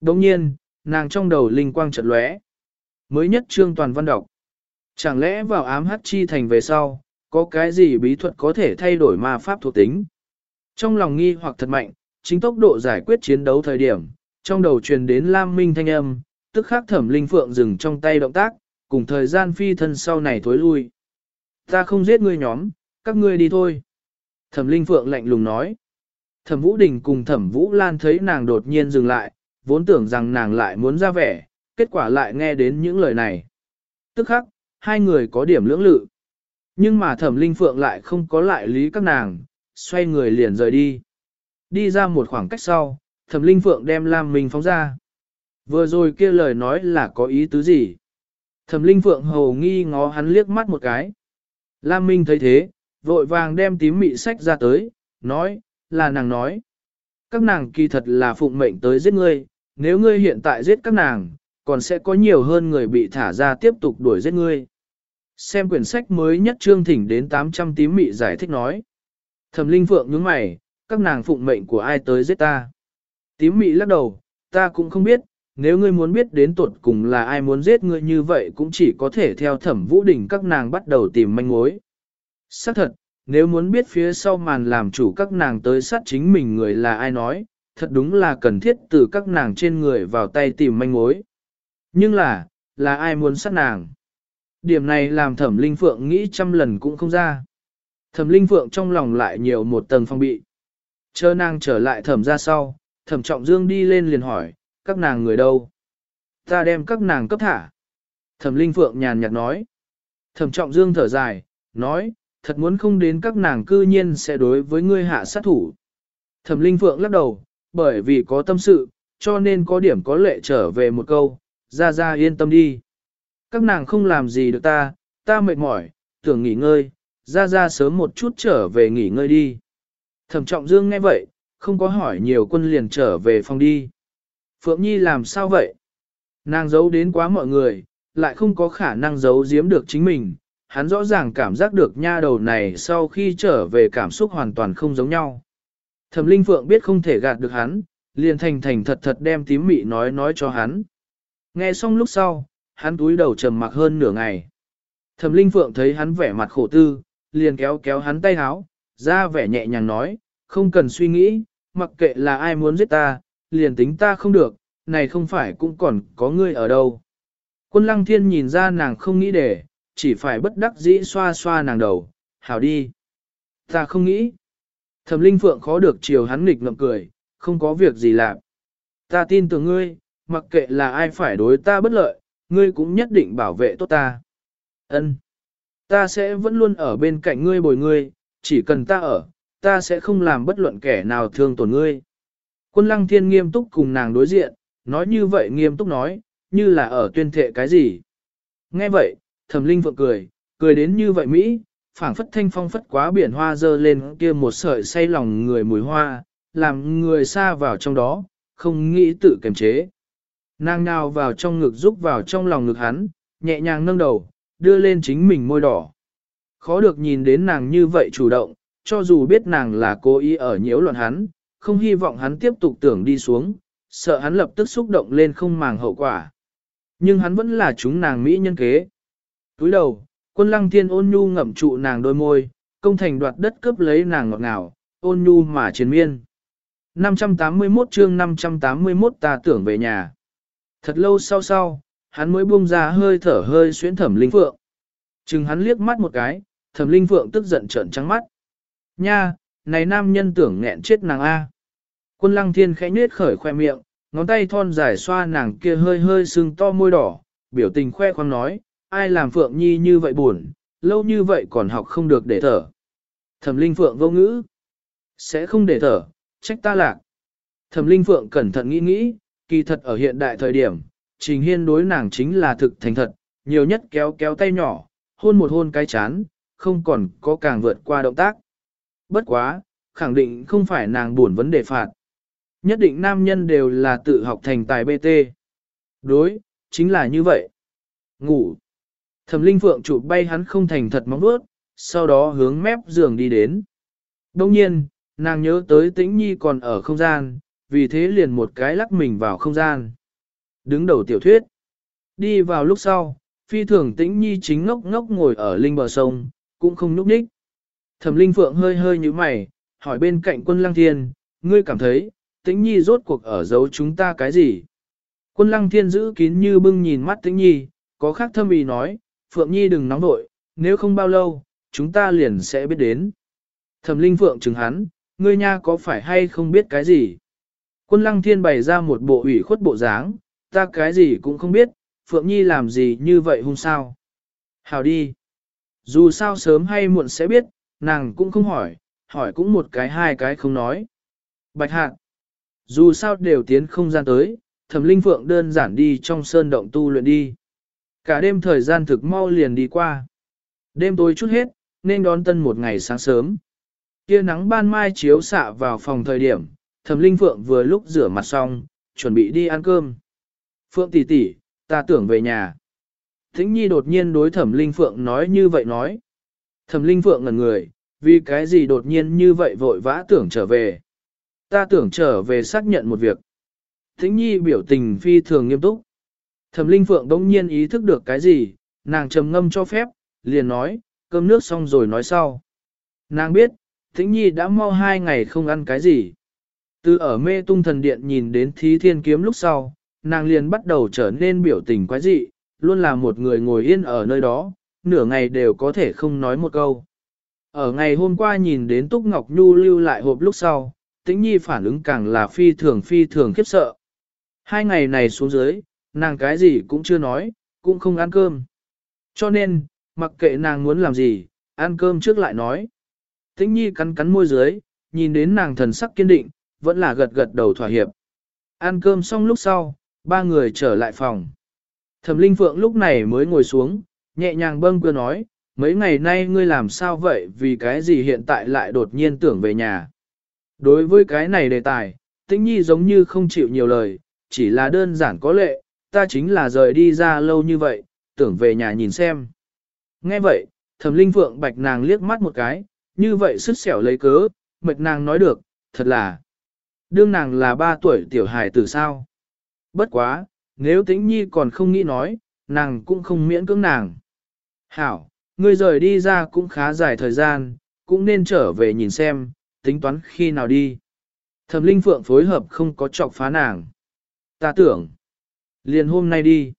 S1: Đồng nhiên, nàng trong đầu linh quang chợt lóe. Mới nhất trương toàn văn đọc. Chẳng lẽ vào ám hát chi thành về sau, có cái gì bí thuật có thể thay đổi ma pháp thuộc tính? Trong lòng nghi hoặc thật mạnh, chính tốc độ giải quyết chiến đấu thời điểm, trong đầu truyền đến Lam Minh thanh âm, tức khắc thẩm linh phượng dừng trong tay động tác, cùng thời gian phi thân sau này thối lui. Ta không giết ngươi nhóm, các ngươi đi thôi. Thẩm linh phượng lạnh lùng nói. Thẩm Vũ Đình cùng Thẩm Vũ Lan thấy nàng đột nhiên dừng lại, vốn tưởng rằng nàng lại muốn ra vẻ, kết quả lại nghe đến những lời này. Tức khắc, hai người có điểm lưỡng lự. Nhưng mà thẩm linh phượng lại không có lại lý các nàng, xoay người liền rời đi. Đi ra một khoảng cách sau, thẩm linh phượng đem Lam Minh phóng ra. Vừa rồi kia lời nói là có ý tứ gì? Thẩm linh phượng hầu nghi ngó hắn liếc mắt một cái. Lam Minh thấy thế, vội vàng đem tím mị sách ra tới, nói, là nàng nói. Các nàng kỳ thật là phụng mệnh tới giết ngươi, nếu ngươi hiện tại giết các nàng, còn sẽ có nhiều hơn người bị thả ra tiếp tục đuổi giết ngươi. Xem quyển sách mới nhất trương thỉnh đến 800 tím mị giải thích nói. Thẩm linh phượng nhướng mày, các nàng phụng mệnh của ai tới giết ta. Tím mị lắc đầu, ta cũng không biết, nếu ngươi muốn biết đến tuột cùng là ai muốn giết ngươi như vậy cũng chỉ có thể theo thẩm vũ đỉnh các nàng bắt đầu tìm manh mối. Xác thật, nếu muốn biết phía sau màn làm chủ các nàng tới sát chính mình người là ai nói, thật đúng là cần thiết từ các nàng trên người vào tay tìm manh mối. Nhưng là, là ai muốn sát nàng? Điểm này làm thẩm linh phượng nghĩ trăm lần cũng không ra. Thẩm linh phượng trong lòng lại nhiều một tầng phong bị. Chờ nàng trở lại thẩm ra sau, thẩm trọng dương đi lên liền hỏi, các nàng người đâu? Ta đem các nàng cấp thả. Thẩm linh phượng nhàn nhạt nói. Thẩm trọng dương thở dài, nói, thật muốn không đến các nàng cư nhiên sẽ đối với ngươi hạ sát thủ. Thẩm linh phượng lắc đầu, bởi vì có tâm sự, cho nên có điểm có lệ trở về một câu, ra ra yên tâm đi. Các nàng không làm gì được ta, ta mệt mỏi, tưởng nghỉ ngơi, ra ra sớm một chút trở về nghỉ ngơi đi. Thẩm trọng dương nghe vậy, không có hỏi nhiều quân liền trở về phòng đi. Phượng Nhi làm sao vậy? Nàng giấu đến quá mọi người, lại không có khả năng giấu giếm được chính mình. Hắn rõ ràng cảm giác được nha đầu này sau khi trở về cảm xúc hoàn toàn không giống nhau. Thẩm Linh Phượng biết không thể gạt được hắn, liền thành thành thật thật đem tím mị nói nói cho hắn. Nghe xong lúc sau, hắn túi đầu trầm mặc hơn nửa ngày. Thẩm Linh Phượng thấy hắn vẻ mặt khổ tư, liền kéo kéo hắn tay háo, ra vẻ nhẹ nhàng nói, không cần suy nghĩ, mặc kệ là ai muốn giết ta, liền tính ta không được, này không phải cũng còn có ngươi ở đâu. Quân lăng thiên nhìn ra nàng không nghĩ để, chỉ phải bất đắc dĩ xoa xoa nàng đầu, hảo đi. Ta không nghĩ. Thẩm Linh Phượng khó được chiều hắn nghịch ngậm cười, không có việc gì làm. Ta tin tưởng ngươi, mặc kệ là ai phải đối ta bất lợi, ngươi cũng nhất định bảo vệ tốt ta. Ân, Ta sẽ vẫn luôn ở bên cạnh ngươi bồi ngươi, chỉ cần ta ở, ta sẽ không làm bất luận kẻ nào thương tổn ngươi. Quân lăng thiên nghiêm túc cùng nàng đối diện, nói như vậy nghiêm túc nói, như là ở tuyên thệ cái gì. Nghe vậy, thẩm linh vượng cười, cười đến như vậy Mỹ, phảng phất thanh phong phất quá biển hoa dơ lên kia một sợi say lòng người mùi hoa, làm người xa vào trong đó, không nghĩ tự kiềm chế. Nàng nào vào trong ngực giúp vào trong lòng ngực hắn, nhẹ nhàng nâng đầu, đưa lên chính mình môi đỏ. Khó được nhìn đến nàng như vậy chủ động, cho dù biết nàng là cố ý ở nhiễu loạn hắn, không hy vọng hắn tiếp tục tưởng đi xuống, sợ hắn lập tức xúc động lên không màng hậu quả. Nhưng hắn vẫn là chúng nàng Mỹ nhân kế. Túi đầu, quân lăng thiên ôn nhu ngậm trụ nàng đôi môi, công thành đoạt đất cướp lấy nàng ngọt ngào, ôn nhu mà chiến miên. 581 chương 581 ta tưởng về nhà. Thật lâu sau sau, hắn mới buông ra hơi thở hơi xuyến thẩm linh phượng. Chừng hắn liếc mắt một cái, thẩm linh phượng tức giận trợn trắng mắt. Nha, này nam nhân tưởng nghẹn chết nàng A. Quân lăng thiên khẽ nết khởi khoe miệng, ngón tay thon dài xoa nàng kia hơi hơi sưng to môi đỏ, biểu tình khoe khoang nói, ai làm phượng nhi như vậy buồn, lâu như vậy còn học không được để thở. Thẩm linh phượng vô ngữ, sẽ không để thở, trách ta lạc. Thẩm linh phượng cẩn thận nghĩ nghĩ, kỳ thật ở hiện đại thời điểm, trình hiên đối nàng chính là thực thành thật, nhiều nhất kéo kéo tay nhỏ, hôn một hôn cái chán, không còn có càng vượt qua động tác. Bất quá, khẳng định không phải nàng buồn vấn đề phạt. Nhất định nam nhân đều là tự học thành tài BT. Đối, chính là như vậy. Ngủ. Thẩm linh phượng chụp bay hắn không thành thật móng vuốt, sau đó hướng mép giường đi đến. Đông nhiên, nàng nhớ tới tĩnh nhi còn ở không gian, vì thế liền một cái lắc mình vào không gian. Đứng đầu tiểu thuyết. Đi vào lúc sau, phi thường tĩnh nhi chính ngốc ngốc ngồi ở linh bờ sông, cũng không nhúc nhích. Thẩm linh phượng hơi hơi như mày, hỏi bên cạnh quân lăng thiên, ngươi cảm thấy, tĩnh nhi rốt cuộc ở giấu chúng ta cái gì? Quân lăng thiên giữ kín như bưng nhìn mắt tĩnh nhi, có khác thâm ý nói, phượng nhi đừng nóng nội, nếu không bao lâu, chúng ta liền sẽ biết đến. Thẩm linh phượng chừng hắn, ngươi nha có phải hay không biết cái gì? Quân lăng thiên bày ra một bộ ủy khuất bộ dáng, ta cái gì cũng không biết, Phượng Nhi làm gì như vậy hung sao? Hào đi. Dù sao sớm hay muộn sẽ biết, nàng cũng không hỏi, hỏi cũng một cái hai cái không nói. Bạch Hạc. Dù sao đều tiến không gian tới, thẩm linh phượng đơn giản đi trong sơn động tu luyện đi. Cả đêm thời gian thực mau liền đi qua. Đêm tối chút hết, nên đón tân một ngày sáng sớm. Kia nắng ban mai chiếu xạ vào phòng thời điểm, thẩm linh phượng vừa lúc rửa mặt xong, chuẩn bị đi ăn cơm. Phượng tỷ tỷ, ta tưởng về nhà. Thính nhi đột nhiên đối thẩm linh phượng nói như vậy nói. Thẩm linh phượng ngẩn người, vì cái gì đột nhiên như vậy vội vã tưởng trở về. Ta tưởng trở về xác nhận một việc. Thính nhi biểu tình phi thường nghiêm túc. Thẩm linh phượng đống nhiên ý thức được cái gì, nàng trầm ngâm cho phép, liền nói, cơm nước xong rồi nói sau. Nàng biết, Thính nhi đã mau hai ngày không ăn cái gì. Từ ở mê tung thần điện nhìn đến thí thiên kiếm lúc sau, nàng liền bắt đầu trở nên biểu tình quái dị, luôn là một người ngồi yên ở nơi đó, nửa ngày đều có thể không nói một câu. Ở ngày hôm qua nhìn đến Túc Ngọc Nhu lưu lại hộp lúc sau, tĩnh nhi phản ứng càng là phi thường phi thường khiếp sợ. Hai ngày này xuống dưới, nàng cái gì cũng chưa nói, cũng không ăn cơm. Cho nên, mặc kệ nàng muốn làm gì, ăn cơm trước lại nói. Tĩnh nhi cắn cắn môi dưới, nhìn đến nàng thần sắc kiên định, vẫn là gật gật đầu thỏa hiệp. Ăn cơm xong lúc sau, ba người trở lại phòng. Thẩm Linh Phượng lúc này mới ngồi xuống, nhẹ nhàng bâng cơ nói, mấy ngày nay ngươi làm sao vậy vì cái gì hiện tại lại đột nhiên tưởng về nhà. Đối với cái này đề tài, Tĩnh Nhi giống như không chịu nhiều lời, chỉ là đơn giản có lệ, ta chính là rời đi ra lâu như vậy, tưởng về nhà nhìn xem. Nghe vậy, Thẩm Linh Phượng bạch nàng liếc mắt một cái, như vậy sứt xẻo lấy cớ, mệt nàng nói được, thật là. Đương nàng là ba tuổi tiểu hài từ sao? Bất quá, nếu tĩnh nhi còn không nghĩ nói, nàng cũng không miễn cưỡng nàng. Hảo, ngươi rời đi ra cũng khá dài thời gian, cũng nên trở về nhìn xem, tính toán khi nào đi. Thẩm Linh Phượng phối hợp không có chọc phá nàng. Ta tưởng, liền hôm nay đi.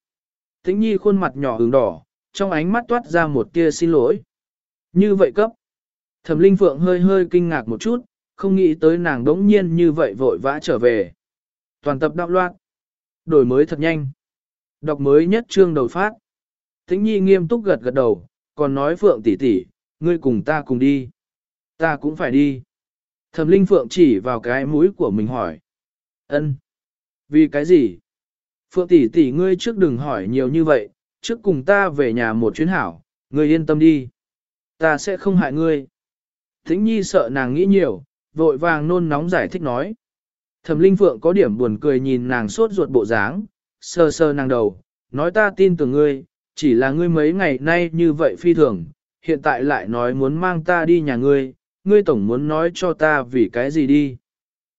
S1: Tĩnh Nhi khuôn mặt nhỏ ửng đỏ, trong ánh mắt toát ra một tia xin lỗi. Như vậy cấp. Thẩm Linh Phượng hơi hơi kinh ngạc một chút, không nghĩ tới nàng đống nhiên như vậy vội vã trở về. Toàn tập đạo loạn. Đổi mới thật nhanh. Đọc mới nhất chương đầu phát. Tĩnh nhi nghiêm túc gật gật đầu, còn nói Phượng tỷ tỷ, ngươi cùng ta cùng đi. Ta cũng phải đi. Thẩm Linh Phượng chỉ vào cái mũi của mình hỏi. Ân. Vì cái gì? Phượng tỷ tỷ ngươi trước đừng hỏi nhiều như vậy, trước cùng ta về nhà một chuyến hảo, ngươi yên tâm đi. Ta sẽ không hại ngươi. Tĩnh nhi sợ nàng nghĩ nhiều, vội vàng nôn nóng giải thích nói. Thẩm Linh Phượng có điểm buồn cười nhìn nàng sốt ruột bộ dáng, sơ sơ nàng đầu, nói ta tin tưởng ngươi, chỉ là ngươi mấy ngày nay như vậy phi thường, hiện tại lại nói muốn mang ta đi nhà ngươi, ngươi tổng muốn nói cho ta vì cái gì đi.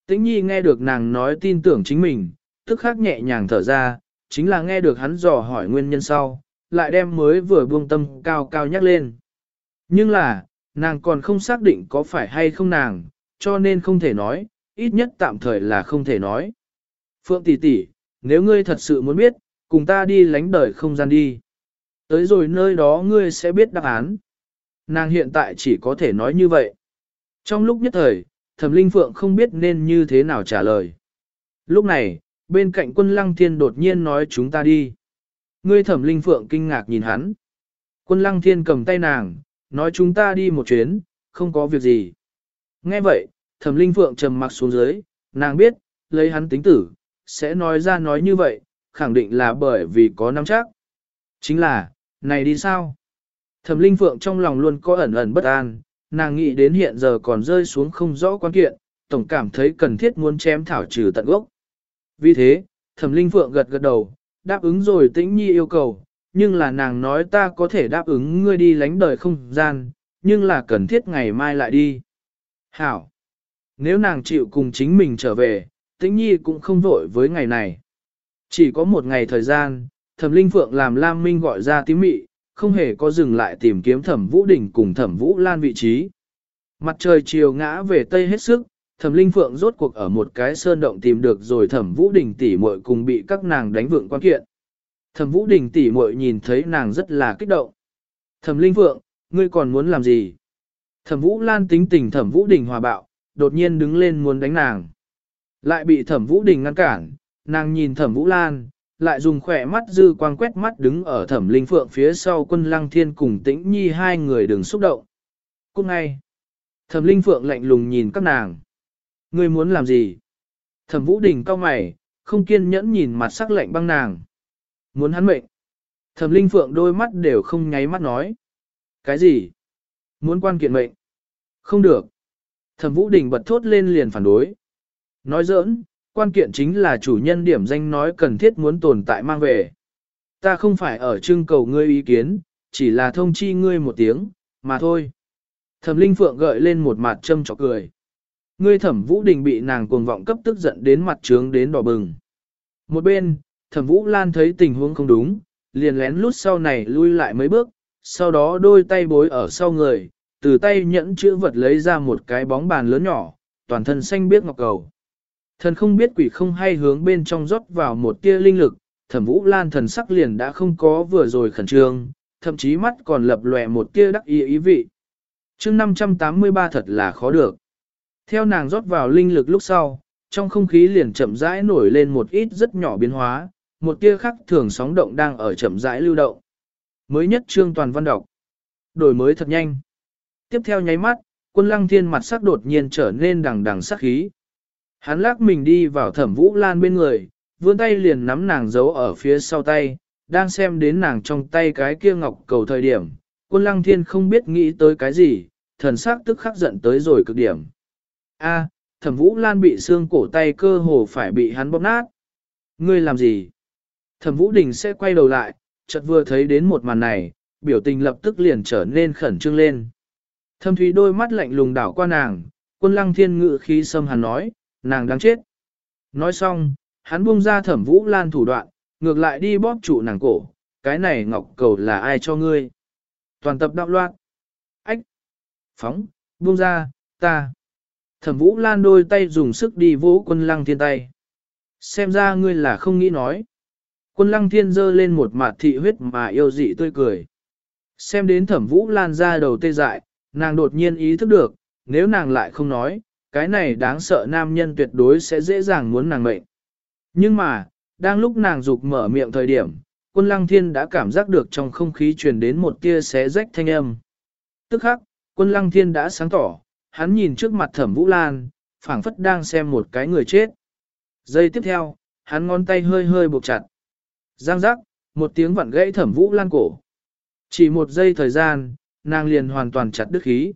S1: Tĩnh nhi nghe được nàng nói tin tưởng chính mình, tức khắc nhẹ nhàng thở ra, chính là nghe được hắn dò hỏi nguyên nhân sau, lại đem mới vừa buông tâm cao cao nhắc lên. Nhưng là, nàng còn không xác định có phải hay không nàng, cho nên không thể nói, ít nhất tạm thời là không thể nói. Phượng tỷ tỷ, nếu ngươi thật sự muốn biết, cùng ta đi lánh đời không gian đi. Tới rồi nơi đó ngươi sẽ biết đáp án. Nàng hiện tại chỉ có thể nói như vậy. Trong lúc nhất thời, thẩm linh phượng không biết nên như thế nào trả lời. Lúc này, bên cạnh quân lăng thiên đột nhiên nói chúng ta đi. Ngươi thẩm linh phượng kinh ngạc nhìn hắn. Quân lăng thiên cầm tay nàng, nói chúng ta đi một chuyến, không có việc gì. Nghe vậy, thẩm linh phượng trầm mặc xuống dưới, nàng biết, lấy hắn tính tử, sẽ nói ra nói như vậy, khẳng định là bởi vì có nắm chắc. Chính là, này đi sao? Thẩm linh phượng trong lòng luôn có ẩn ẩn bất an, nàng nghĩ đến hiện giờ còn rơi xuống không rõ quan kiện, tổng cảm thấy cần thiết muốn chém thảo trừ tận gốc. Vì thế, thẩm linh phượng gật gật đầu, đáp ứng rồi tĩnh nhi yêu cầu, nhưng là nàng nói ta có thể đáp ứng ngươi đi lánh đời không gian, nhưng là cần thiết ngày mai lại đi. Hảo! Nếu nàng chịu cùng chính mình trở về, tĩnh nhi cũng không vội với ngày này. Chỉ có một ngày thời gian, thẩm linh phượng làm Lam Minh gọi ra tím mị, không hề có dừng lại tìm kiếm thẩm vũ đỉnh cùng thẩm vũ lan vị trí. Mặt trời chiều ngã về tây hết sức, thẩm linh phượng rốt cuộc ở một cái sơn động tìm được rồi thẩm vũ đỉnh tỷ muội cùng bị các nàng đánh vượng quan kiện. Thẩm vũ đỉnh tỷ muội nhìn thấy nàng rất là kích động. Thẩm linh phượng, ngươi còn muốn làm gì? Thẩm vũ lan tính tình thẩm vũ đỉnh hòa bạo, đột nhiên đứng lên muốn đánh nàng. Lại bị thẩm vũ đỉnh ngăn cản, nàng nhìn thẩm vũ lan, lại dùng khỏe mắt dư quang quét mắt đứng ở thẩm linh phượng phía sau quân lăng thiên cùng tĩnh nhi hai người đừng xúc động. Cũng ngay, thẩm linh phượng lạnh lùng nhìn các nàng. Ngươi muốn làm gì? Thẩm vũ đình cao mày, không kiên nhẫn nhìn mặt sắc lạnh băng nàng. Muốn hắn mệnh. Thẩm linh phượng đôi mắt đều không nháy mắt nói. Cái gì? Muốn quan kiện mệnh? Không được. Thẩm vũ đình bật thốt lên liền phản đối. Nói giỡn, quan kiện chính là chủ nhân điểm danh nói cần thiết muốn tồn tại mang về. Ta không phải ở trưng cầu ngươi ý kiến, chỉ là thông chi ngươi một tiếng, mà thôi. Thẩm Linh Phượng gợi lên một mặt châm trọc cười. Ngươi thẩm Vũ Đình bị nàng cuồng vọng cấp tức giận đến mặt trướng đến đỏ bừng. Một bên, thẩm Vũ Lan thấy tình huống không đúng, liền lén lút sau này lui lại mấy bước, sau đó đôi tay bối ở sau người, từ tay nhẫn chữ vật lấy ra một cái bóng bàn lớn nhỏ, toàn thân xanh biết ngọc cầu. Thần không biết quỷ không hay hướng bên trong rót vào một tia linh lực, thẩm vũ lan thần sắc liền đã không có vừa rồi khẩn trương, thậm chí mắt còn lập lòe một tia đắc ý ý vị. chương 583 thật là khó được. Theo nàng rót vào linh lực lúc sau, trong không khí liền chậm rãi nổi lên một ít rất nhỏ biến hóa, một tia khắc thường sóng động đang ở chậm rãi lưu động. Mới nhất trương toàn văn đọc. Đổi mới thật nhanh. Tiếp theo nháy mắt, quân lăng thiên mặt sắc đột nhiên trở nên đằng đằng sắc khí. Hắn lắc mình đi vào thẩm vũ lan bên người, vươn tay liền nắm nàng giấu ở phía sau tay, đang xem đến nàng trong tay cái kia ngọc cầu thời điểm. Quân lăng thiên không biết nghĩ tới cái gì, thần sắc tức khắc giận tới rồi cực điểm. A, thẩm vũ lan bị xương cổ tay cơ hồ phải bị hắn bóp nát. Ngươi làm gì? Thẩm vũ đình sẽ quay đầu lại, chợt vừa thấy đến một màn này, biểu tình lập tức liền trở nên khẩn trương lên. Thâm thúy đôi mắt lạnh lùng đảo qua nàng, quân lăng thiên ngự khí xâm hàn nói, nàng đang chết. Nói xong, hắn buông ra thẩm vũ lan thủ đoạn, ngược lại đi bóp trụ nàng cổ, cái này ngọc cầu là ai cho ngươi. Toàn tập đạo loạn. Ách. Phóng, buông ra, ta. Thẩm vũ lan đôi tay dùng sức đi vỗ quân lăng thiên tay. Xem ra ngươi là không nghĩ nói. Quân lăng thiên giơ lên một mặt thị huyết mà yêu dị tươi cười. Xem đến thẩm vũ lan ra đầu tê dại, nàng đột nhiên ý thức được, nếu nàng lại không nói, cái này đáng sợ nam nhân tuyệt đối sẽ dễ dàng muốn nàng mệnh. Nhưng mà, đang lúc nàng dục mở miệng thời điểm, quân lăng thiên đã cảm giác được trong không khí truyền đến một tia xé rách thanh âm. Tức khắc, quân lăng thiên đã sáng tỏ, hắn nhìn trước mặt thẩm vũ lan, phảng phất đang xem một cái người chết. Giây tiếp theo, hắn ngón tay hơi hơi buộc chặt. Giang giác, một tiếng vặn gãy thẩm vũ lan cổ. Chỉ một giây thời gian, nàng liền hoàn toàn chặt đứt khí.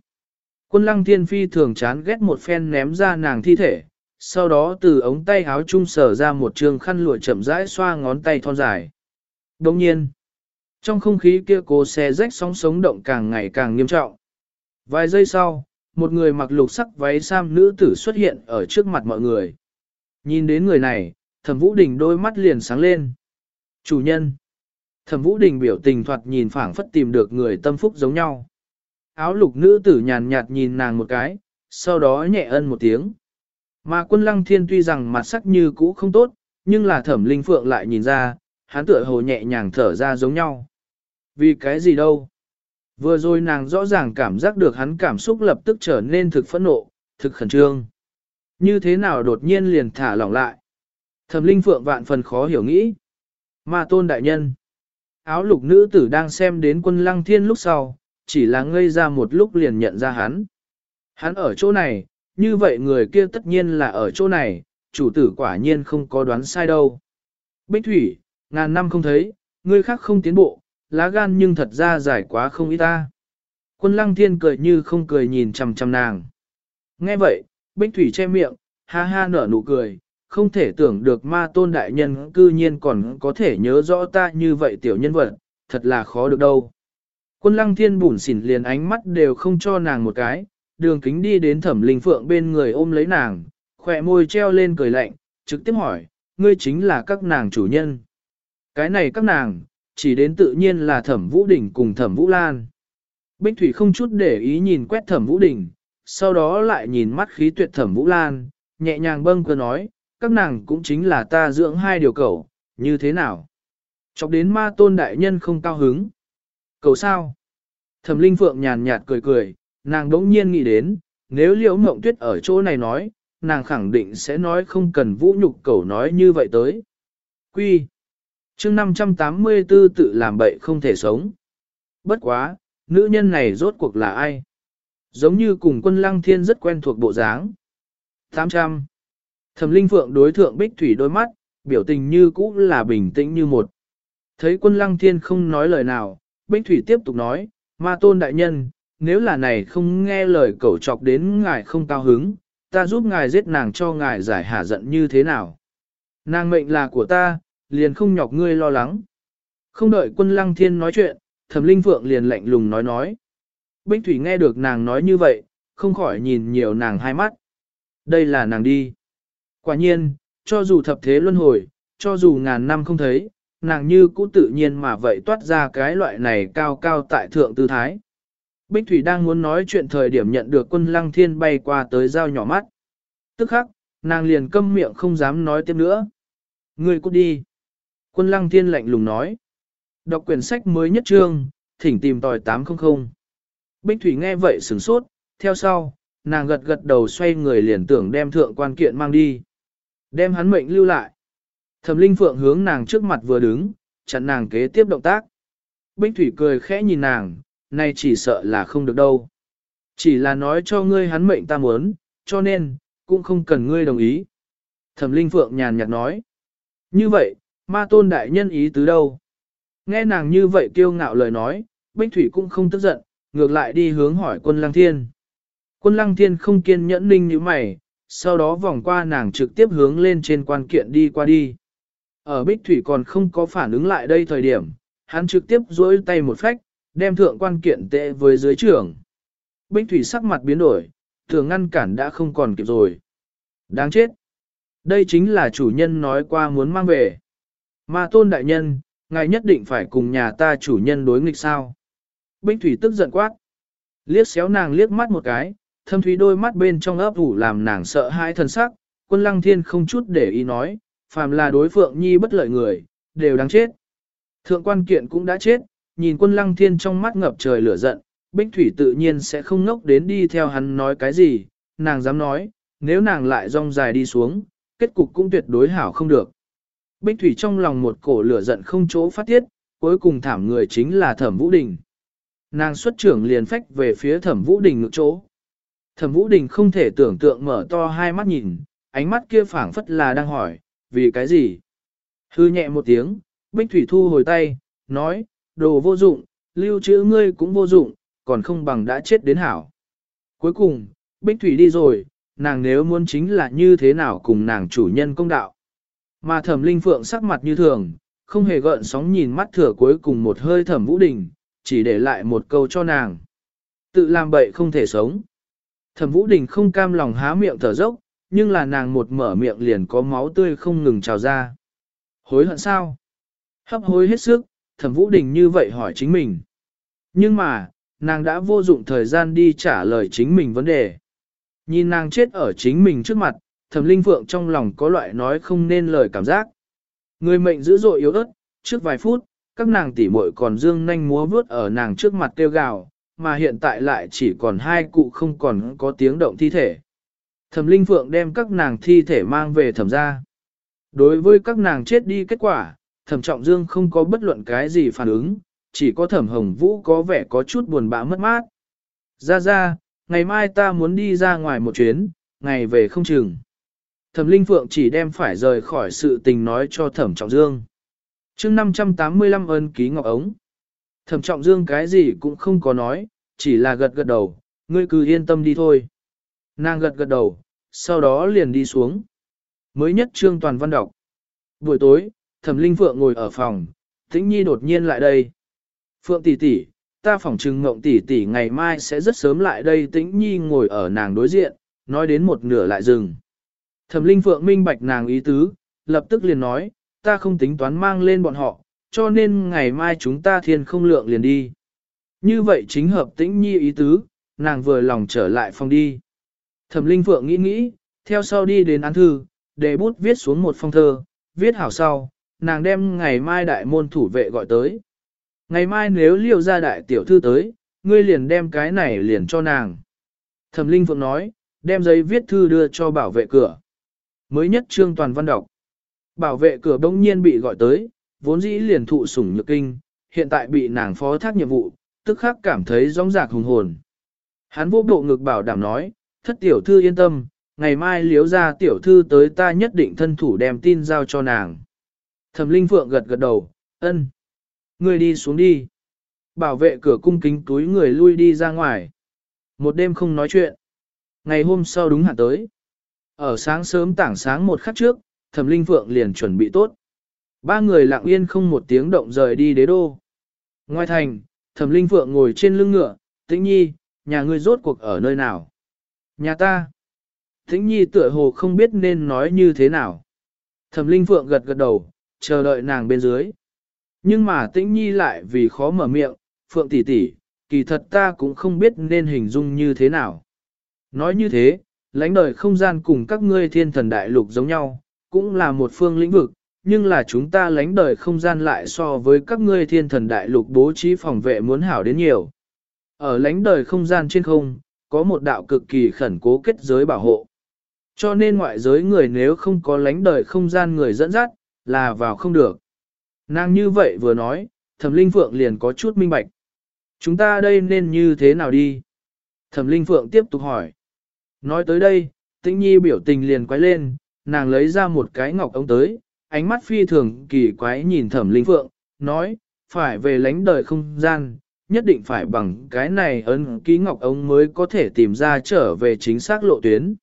S1: Quân lăng thiên phi thường chán ghét một phen ném ra nàng thi thể, sau đó từ ống tay áo trung sở ra một trường khăn lụa chậm rãi xoa ngón tay thon dài. Đồng nhiên, trong không khí kia cố xe rách sóng sống động càng ngày càng nghiêm trọng. Vài giây sau, một người mặc lục sắc váy sam nữ tử xuất hiện ở trước mặt mọi người. Nhìn đến người này, thẩm vũ đình đôi mắt liền sáng lên. Chủ nhân. Thẩm vũ đình biểu tình thoạt nhìn phảng phất tìm được người tâm phúc giống nhau. Áo lục nữ tử nhàn nhạt nhìn nàng một cái, sau đó nhẹ ân một tiếng. Mà quân lăng thiên tuy rằng mặt sắc như cũ không tốt, nhưng là thẩm linh phượng lại nhìn ra, hắn tựa hồ nhẹ nhàng thở ra giống nhau. Vì cái gì đâu? Vừa rồi nàng rõ ràng cảm giác được hắn cảm xúc lập tức trở nên thực phẫn nộ, thực khẩn trương. Như thế nào đột nhiên liền thả lỏng lại? Thẩm linh phượng vạn phần khó hiểu nghĩ. Mà tôn đại nhân. Áo lục nữ tử đang xem đến quân lăng thiên lúc sau, chỉ là ngây ra một lúc liền nhận ra hắn. Hắn ở chỗ này, như vậy người kia tất nhiên là ở chỗ này, chủ tử quả nhiên không có đoán sai đâu. Bích Thủy, ngàn năm không thấy, ngươi khác không tiến bộ, lá gan nhưng thật ra giải quá không ít ta. Quân lăng thiên cười như không cười nhìn chằm chằm nàng. Nghe vậy, Bích Thủy che miệng, ha ha nở nụ cười, không thể tưởng được ma tôn đại nhân cư nhiên còn có thể nhớ rõ ta như vậy tiểu nhân vật, thật là khó được đâu. Quân lăng thiên bủn xỉn liền ánh mắt đều không cho nàng một cái, đường kính đi đến thẩm linh phượng bên người ôm lấy nàng, khỏe môi treo lên cười lạnh, trực tiếp hỏi, ngươi chính là các nàng chủ nhân. Cái này các nàng, chỉ đến tự nhiên là thẩm vũ đỉnh cùng thẩm vũ lan. Bích Thủy không chút để ý nhìn quét thẩm vũ đỉnh, sau đó lại nhìn mắt khí tuyệt thẩm vũ lan, nhẹ nhàng bâng cơ nói, các nàng cũng chính là ta dưỡng hai điều cầu, như thế nào? Chọc đến ma tôn đại nhân không cao hứng. Cầu sao? Thẩm linh phượng nhàn nhạt cười cười, nàng đỗng nhiên nghĩ đến, nếu liễu mộng tuyết ở chỗ này nói, nàng khẳng định sẽ nói không cần vũ nhục cầu nói như vậy tới. Quy chương 584 tự làm bậy không thể sống. Bất quá, nữ nhân này rốt cuộc là ai? Giống như cùng quân lăng thiên rất quen thuộc bộ dáng. 800. Thẩm linh phượng đối thượng bích thủy đôi mắt, biểu tình như cũ là bình tĩnh như một. Thấy quân lăng thiên không nói lời nào, bích thủy tiếp tục nói, ma tôn đại nhân, nếu là này không nghe lời cẩu chọc đến ngài không cao hứng, ta giúp ngài giết nàng cho ngài giải hả giận như thế nào. Nàng mệnh là của ta, liền không nhọc ngươi lo lắng. Không đợi quân lăng thiên nói chuyện, thẩm linh phượng liền lạnh lùng nói nói. Bích Thủy nghe được nàng nói như vậy, không khỏi nhìn nhiều nàng hai mắt. Đây là nàng đi. Quả nhiên, cho dù thập thế luân hồi, cho dù ngàn năm không thấy, nàng như cũ tự nhiên mà vậy toát ra cái loại này cao cao tại thượng tư thái. Bích Thủy đang muốn nói chuyện thời điểm nhận được quân lăng thiên bay qua tới dao nhỏ mắt. Tức khắc, nàng liền câm miệng không dám nói tiếp nữa. Người cút đi. Quân lăng thiên lạnh lùng nói. Đọc quyển sách mới nhất trương, thỉnh tìm tòi 800. Bích Thủy nghe vậy sửng sốt, theo sau, nàng gật gật đầu xoay người liền tưởng đem thượng quan kiện mang đi. Đem hắn mệnh lưu lại. Thẩm Linh Phượng hướng nàng trước mặt vừa đứng, chặn nàng kế tiếp động tác. Bích Thủy cười khẽ nhìn nàng, nay chỉ sợ là không được đâu. Chỉ là nói cho ngươi hắn mệnh ta muốn, cho nên, cũng không cần ngươi đồng ý. Thẩm Linh Phượng nhàn nhạt nói. Như vậy, ma tôn đại nhân ý tứ đâu? Nghe nàng như vậy kiêu ngạo lời nói, Bích Thủy cũng không tức giận, ngược lại đi hướng hỏi quân lăng thiên. Quân lăng thiên không kiên nhẫn ninh như mày, sau đó vòng qua nàng trực tiếp hướng lên trên quan kiện đi qua đi. Ở Bích Thủy còn không có phản ứng lại đây thời điểm, hắn trực tiếp duỗi tay một phách, đem thượng quan kiện tệ với dưới trưởng. Bích Thủy sắc mặt biến đổi, thường ngăn cản đã không còn kịp rồi. Đáng chết! Đây chính là chủ nhân nói qua muốn mang về. Ma tôn đại nhân, ngài nhất định phải cùng nhà ta chủ nhân đối nghịch sao. Bích Thủy tức giận quát. Liếc xéo nàng liếc mắt một cái, thâm thúy đôi mắt bên trong ấp ủ làm nàng sợ hãi thân sắc, quân lăng thiên không chút để ý nói, phàm là đối phượng nhi bất lợi người, đều đáng chết. Thượng quan kiện cũng đã chết, nhìn quân lăng thiên trong mắt ngập trời lửa giận, bích thủy tự nhiên sẽ không ngốc đến đi theo hắn nói cái gì, nàng dám nói, nếu nàng lại rong dài đi xuống, kết cục cũng tuyệt đối hảo không được. Bích thủy trong lòng một cổ lửa giận không chỗ phát tiết, cuối cùng thảm người chính là thẩm vũ đình. Nàng xuất trưởng liền phách về phía thẩm vũ đình ngược chỗ. Thẩm vũ đình không thể tưởng tượng mở to hai mắt nhìn, ánh mắt kia phảng phất là đang hỏi, vì cái gì? Hư nhẹ một tiếng, Bích Thủy thu hồi tay, nói, đồ vô dụng, lưu trữ ngươi cũng vô dụng, còn không bằng đã chết đến hảo. Cuối cùng, Bích Thủy đi rồi, nàng nếu muốn chính là như thế nào cùng nàng chủ nhân công đạo. Mà thẩm linh phượng sắc mặt như thường, không hề gợn sóng nhìn mắt thừa cuối cùng một hơi thẩm vũ đình, chỉ để lại một câu cho nàng. Tự làm bậy không thể sống. Thẩm vũ đình không cam lòng há miệng thở dốc, nhưng là nàng một mở miệng liền có máu tươi không ngừng trào ra. Hối hận sao? Hấp hối hết sức, thẩm vũ đình như vậy hỏi chính mình. Nhưng mà, nàng đã vô dụng thời gian đi trả lời chính mình vấn đề. Nhìn nàng chết ở chính mình trước mặt, thẩm linh phượng trong lòng có loại nói không nên lời cảm giác. Người mệnh dữ dội yếu ớt, trước vài phút, các nàng tỉ muội còn dương nhanh múa vướt ở nàng trước mặt kêu gào, mà hiện tại lại chỉ còn hai cụ không còn có tiếng động thi thể. Thẩm Linh Phượng đem các nàng thi thể mang về thẩm ra. Đối với các nàng chết đi kết quả, thẩm trọng dương không có bất luận cái gì phản ứng, chỉ có thẩm hồng vũ có vẻ có chút buồn bã mất mát. Ra ra, ngày mai ta muốn đi ra ngoài một chuyến, ngày về không chừng. Thẩm Linh Phượng chỉ đem phải rời khỏi sự tình nói cho Thẩm Trọng Dương. chương 585 ơn ký ngọc ống. Thẩm Trọng Dương cái gì cũng không có nói, chỉ là gật gật đầu, ngươi cứ yên tâm đi thôi. Nàng gật gật đầu, sau đó liền đi xuống. Mới nhất trương toàn văn đọc. Buổi tối, Thẩm Linh Phượng ngồi ở phòng, Tĩnh Nhi đột nhiên lại đây. Phượng tỷ tỷ, ta phỏng trừng ngộng tỷ tỷ ngày mai sẽ rất sớm lại đây Tĩnh Nhi ngồi ở nàng đối diện, nói đến một nửa lại dừng. Thẩm Linh Phượng minh bạch nàng ý tứ, lập tức liền nói, ta không tính toán mang lên bọn họ, cho nên ngày mai chúng ta thiên không lượng liền đi. Như vậy chính hợp tĩnh nhi ý tứ, nàng vừa lòng trở lại phòng đi. Thẩm Linh Phượng nghĩ nghĩ, theo sau đi đến án thư, để bút viết xuống một phong thơ, viết hảo sau, nàng đem ngày mai đại môn thủ vệ gọi tới. Ngày mai nếu liều ra đại tiểu thư tới, ngươi liền đem cái này liền cho nàng. Thẩm Linh Phượng nói, đem giấy viết thư đưa cho bảo vệ cửa. Mới nhất trương toàn văn đọc. Bảo vệ cửa đông nhiên bị gọi tới, vốn dĩ liền thụ sủng nhược kinh, hiện tại bị nàng phó thác nhiệm vụ, tức khắc cảm thấy rong rạc hùng hồn. Hắn vô bộ ngực bảo đảm nói, thất tiểu thư yên tâm, ngày mai liếu ra tiểu thư tới ta nhất định thân thủ đem tin giao cho nàng. Thẩm Linh Phượng gật gật đầu, ân. Người đi xuống đi. Bảo vệ cửa cung kính túi người lui đi ra ngoài. Một đêm không nói chuyện. Ngày hôm sau đúng hạn tới. Ở sáng sớm tảng sáng một khắc trước, Thẩm Linh Phượng liền chuẩn bị tốt. Ba người lặng yên không một tiếng động rời đi đế đô. Ngoài thành, Thẩm Linh Phượng ngồi trên lưng ngựa, Tĩnh Nhi, nhà ngươi rốt cuộc ở nơi nào? Nhà ta. Tĩnh Nhi tựa hồ không biết nên nói như thế nào. Thẩm Linh Phượng gật gật đầu, chờ đợi nàng bên dưới. Nhưng mà Tĩnh Nhi lại vì khó mở miệng, Phượng tỷ tỷ, kỳ thật ta cũng không biết nên hình dung như thế nào. Nói như thế, lãnh đời không gian cùng các ngươi thiên thần đại lục giống nhau, cũng là một phương lĩnh vực, nhưng là chúng ta lãnh đời không gian lại so với các ngươi thiên thần đại lục bố trí phòng vệ muốn hảo đến nhiều. Ở lãnh đời không gian trên không, có một đạo cực kỳ khẩn cố kết giới bảo hộ. Cho nên ngoại giới người nếu không có lãnh đời không gian người dẫn dắt, là vào không được. Nàng như vậy vừa nói, thẩm linh phượng liền có chút minh bạch. Chúng ta đây nên như thế nào đi? Thẩm linh phượng tiếp tục hỏi. Nói tới đây, tĩnh nhi biểu tình liền quái lên, nàng lấy ra một cái ngọc ống tới, ánh mắt phi thường kỳ quái nhìn thẩm linh phượng, nói, phải về lánh đời không gian, nhất định phải bằng cái này ấn ký ngọc ống mới có thể tìm ra trở về chính xác lộ tuyến.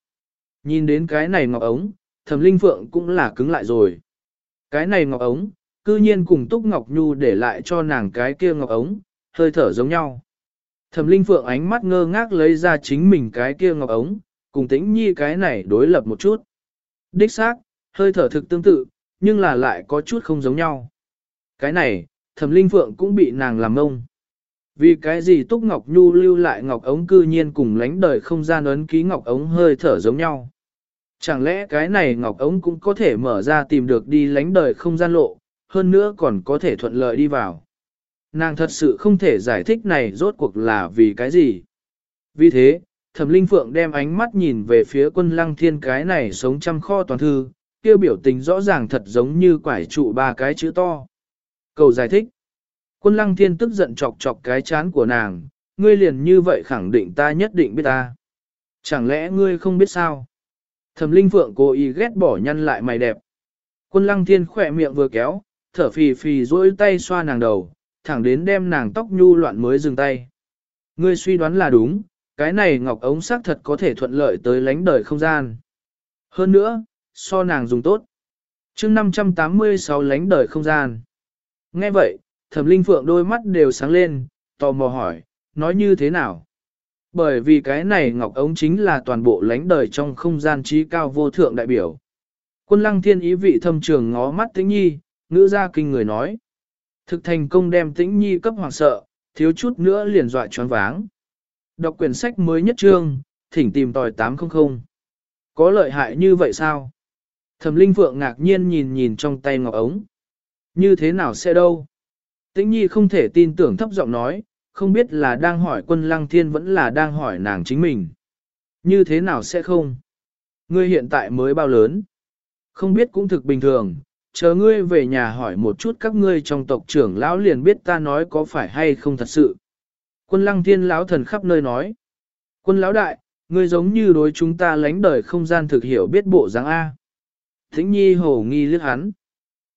S1: Nhìn đến cái này ngọc ống, thẩm linh phượng cũng là cứng lại rồi. Cái này ngọc ống, cư nhiên cùng Túc Ngọc Nhu để lại cho nàng cái kia ngọc ống, hơi thở giống nhau. Thẩm linh phượng ánh mắt ngơ ngác lấy ra chính mình cái kia ngọc ống, cùng tĩnh nhi cái này đối lập một chút. Đích xác, hơi thở thực tương tự, nhưng là lại có chút không giống nhau. Cái này, thẩm linh phượng cũng bị nàng làm ngông. Vì cái gì Túc Ngọc Nhu lưu lại Ngọc Ống cư nhiên cùng lánh đời không gian ấn ký Ngọc Ống hơi thở giống nhau. Chẳng lẽ cái này Ngọc Ống cũng có thể mở ra tìm được đi lánh đời không gian lộ, hơn nữa còn có thể thuận lợi đi vào. Nàng thật sự không thể giải thích này rốt cuộc là vì cái gì. Vì thế, Thẩm Linh Phượng đem ánh mắt nhìn về phía quân lăng thiên cái này sống trăm kho toàn thư, kêu biểu tình rõ ràng thật giống như quải trụ ba cái chữ to. Cầu giải thích. Quân lăng thiên tức giận chọc chọc cái chán của nàng, ngươi liền như vậy khẳng định ta nhất định biết ta. Chẳng lẽ ngươi không biết sao? Thẩm Linh Phượng cố ý ghét bỏ nhăn lại mày đẹp. Quân lăng thiên khỏe miệng vừa kéo, thở phì phì dỗi tay xoa nàng đầu, thẳng đến đem nàng tóc nhu loạn mới dừng tay. Ngươi suy đoán là đúng, cái này ngọc ống xác thật có thể thuận lợi tới lánh đời không gian. Hơn nữa, so nàng dùng tốt. chương 586 lánh đời không gian. Nghe vậy, thẩm linh phượng đôi mắt đều sáng lên, tò mò hỏi, nói như thế nào? Bởi vì cái này ngọc ống chính là toàn bộ lánh đời trong không gian trí cao vô thượng đại biểu. Quân lăng thiên ý vị thâm trường ngó mắt tĩnh nhi, ngữ ra kinh người nói. Thực thành công đem tĩnh nhi cấp hoàng sợ, thiếu chút nữa liền dọa choáng váng. Đọc quyển sách mới nhất trương, thỉnh tìm tòi 800. Có lợi hại như vậy sao? Thẩm Linh Phượng ngạc nhiên nhìn nhìn trong tay ngọc ống. Như thế nào sẽ đâu? Tĩnh Nhi không thể tin tưởng thấp giọng nói, không biết là đang hỏi quân lăng thiên vẫn là đang hỏi nàng chính mình. Như thế nào sẽ không? Ngươi hiện tại mới bao lớn? Không biết cũng thực bình thường, chờ ngươi về nhà hỏi một chút các ngươi trong tộc trưởng lão liền biết ta nói có phải hay không thật sự. Quân lăng thiên lão thần khắp nơi nói. Quân lão đại, ngươi giống như đối chúng ta lánh đời không gian thực hiểu biết bộ dáng A. Thính nhi hổ nghi liếc hắn.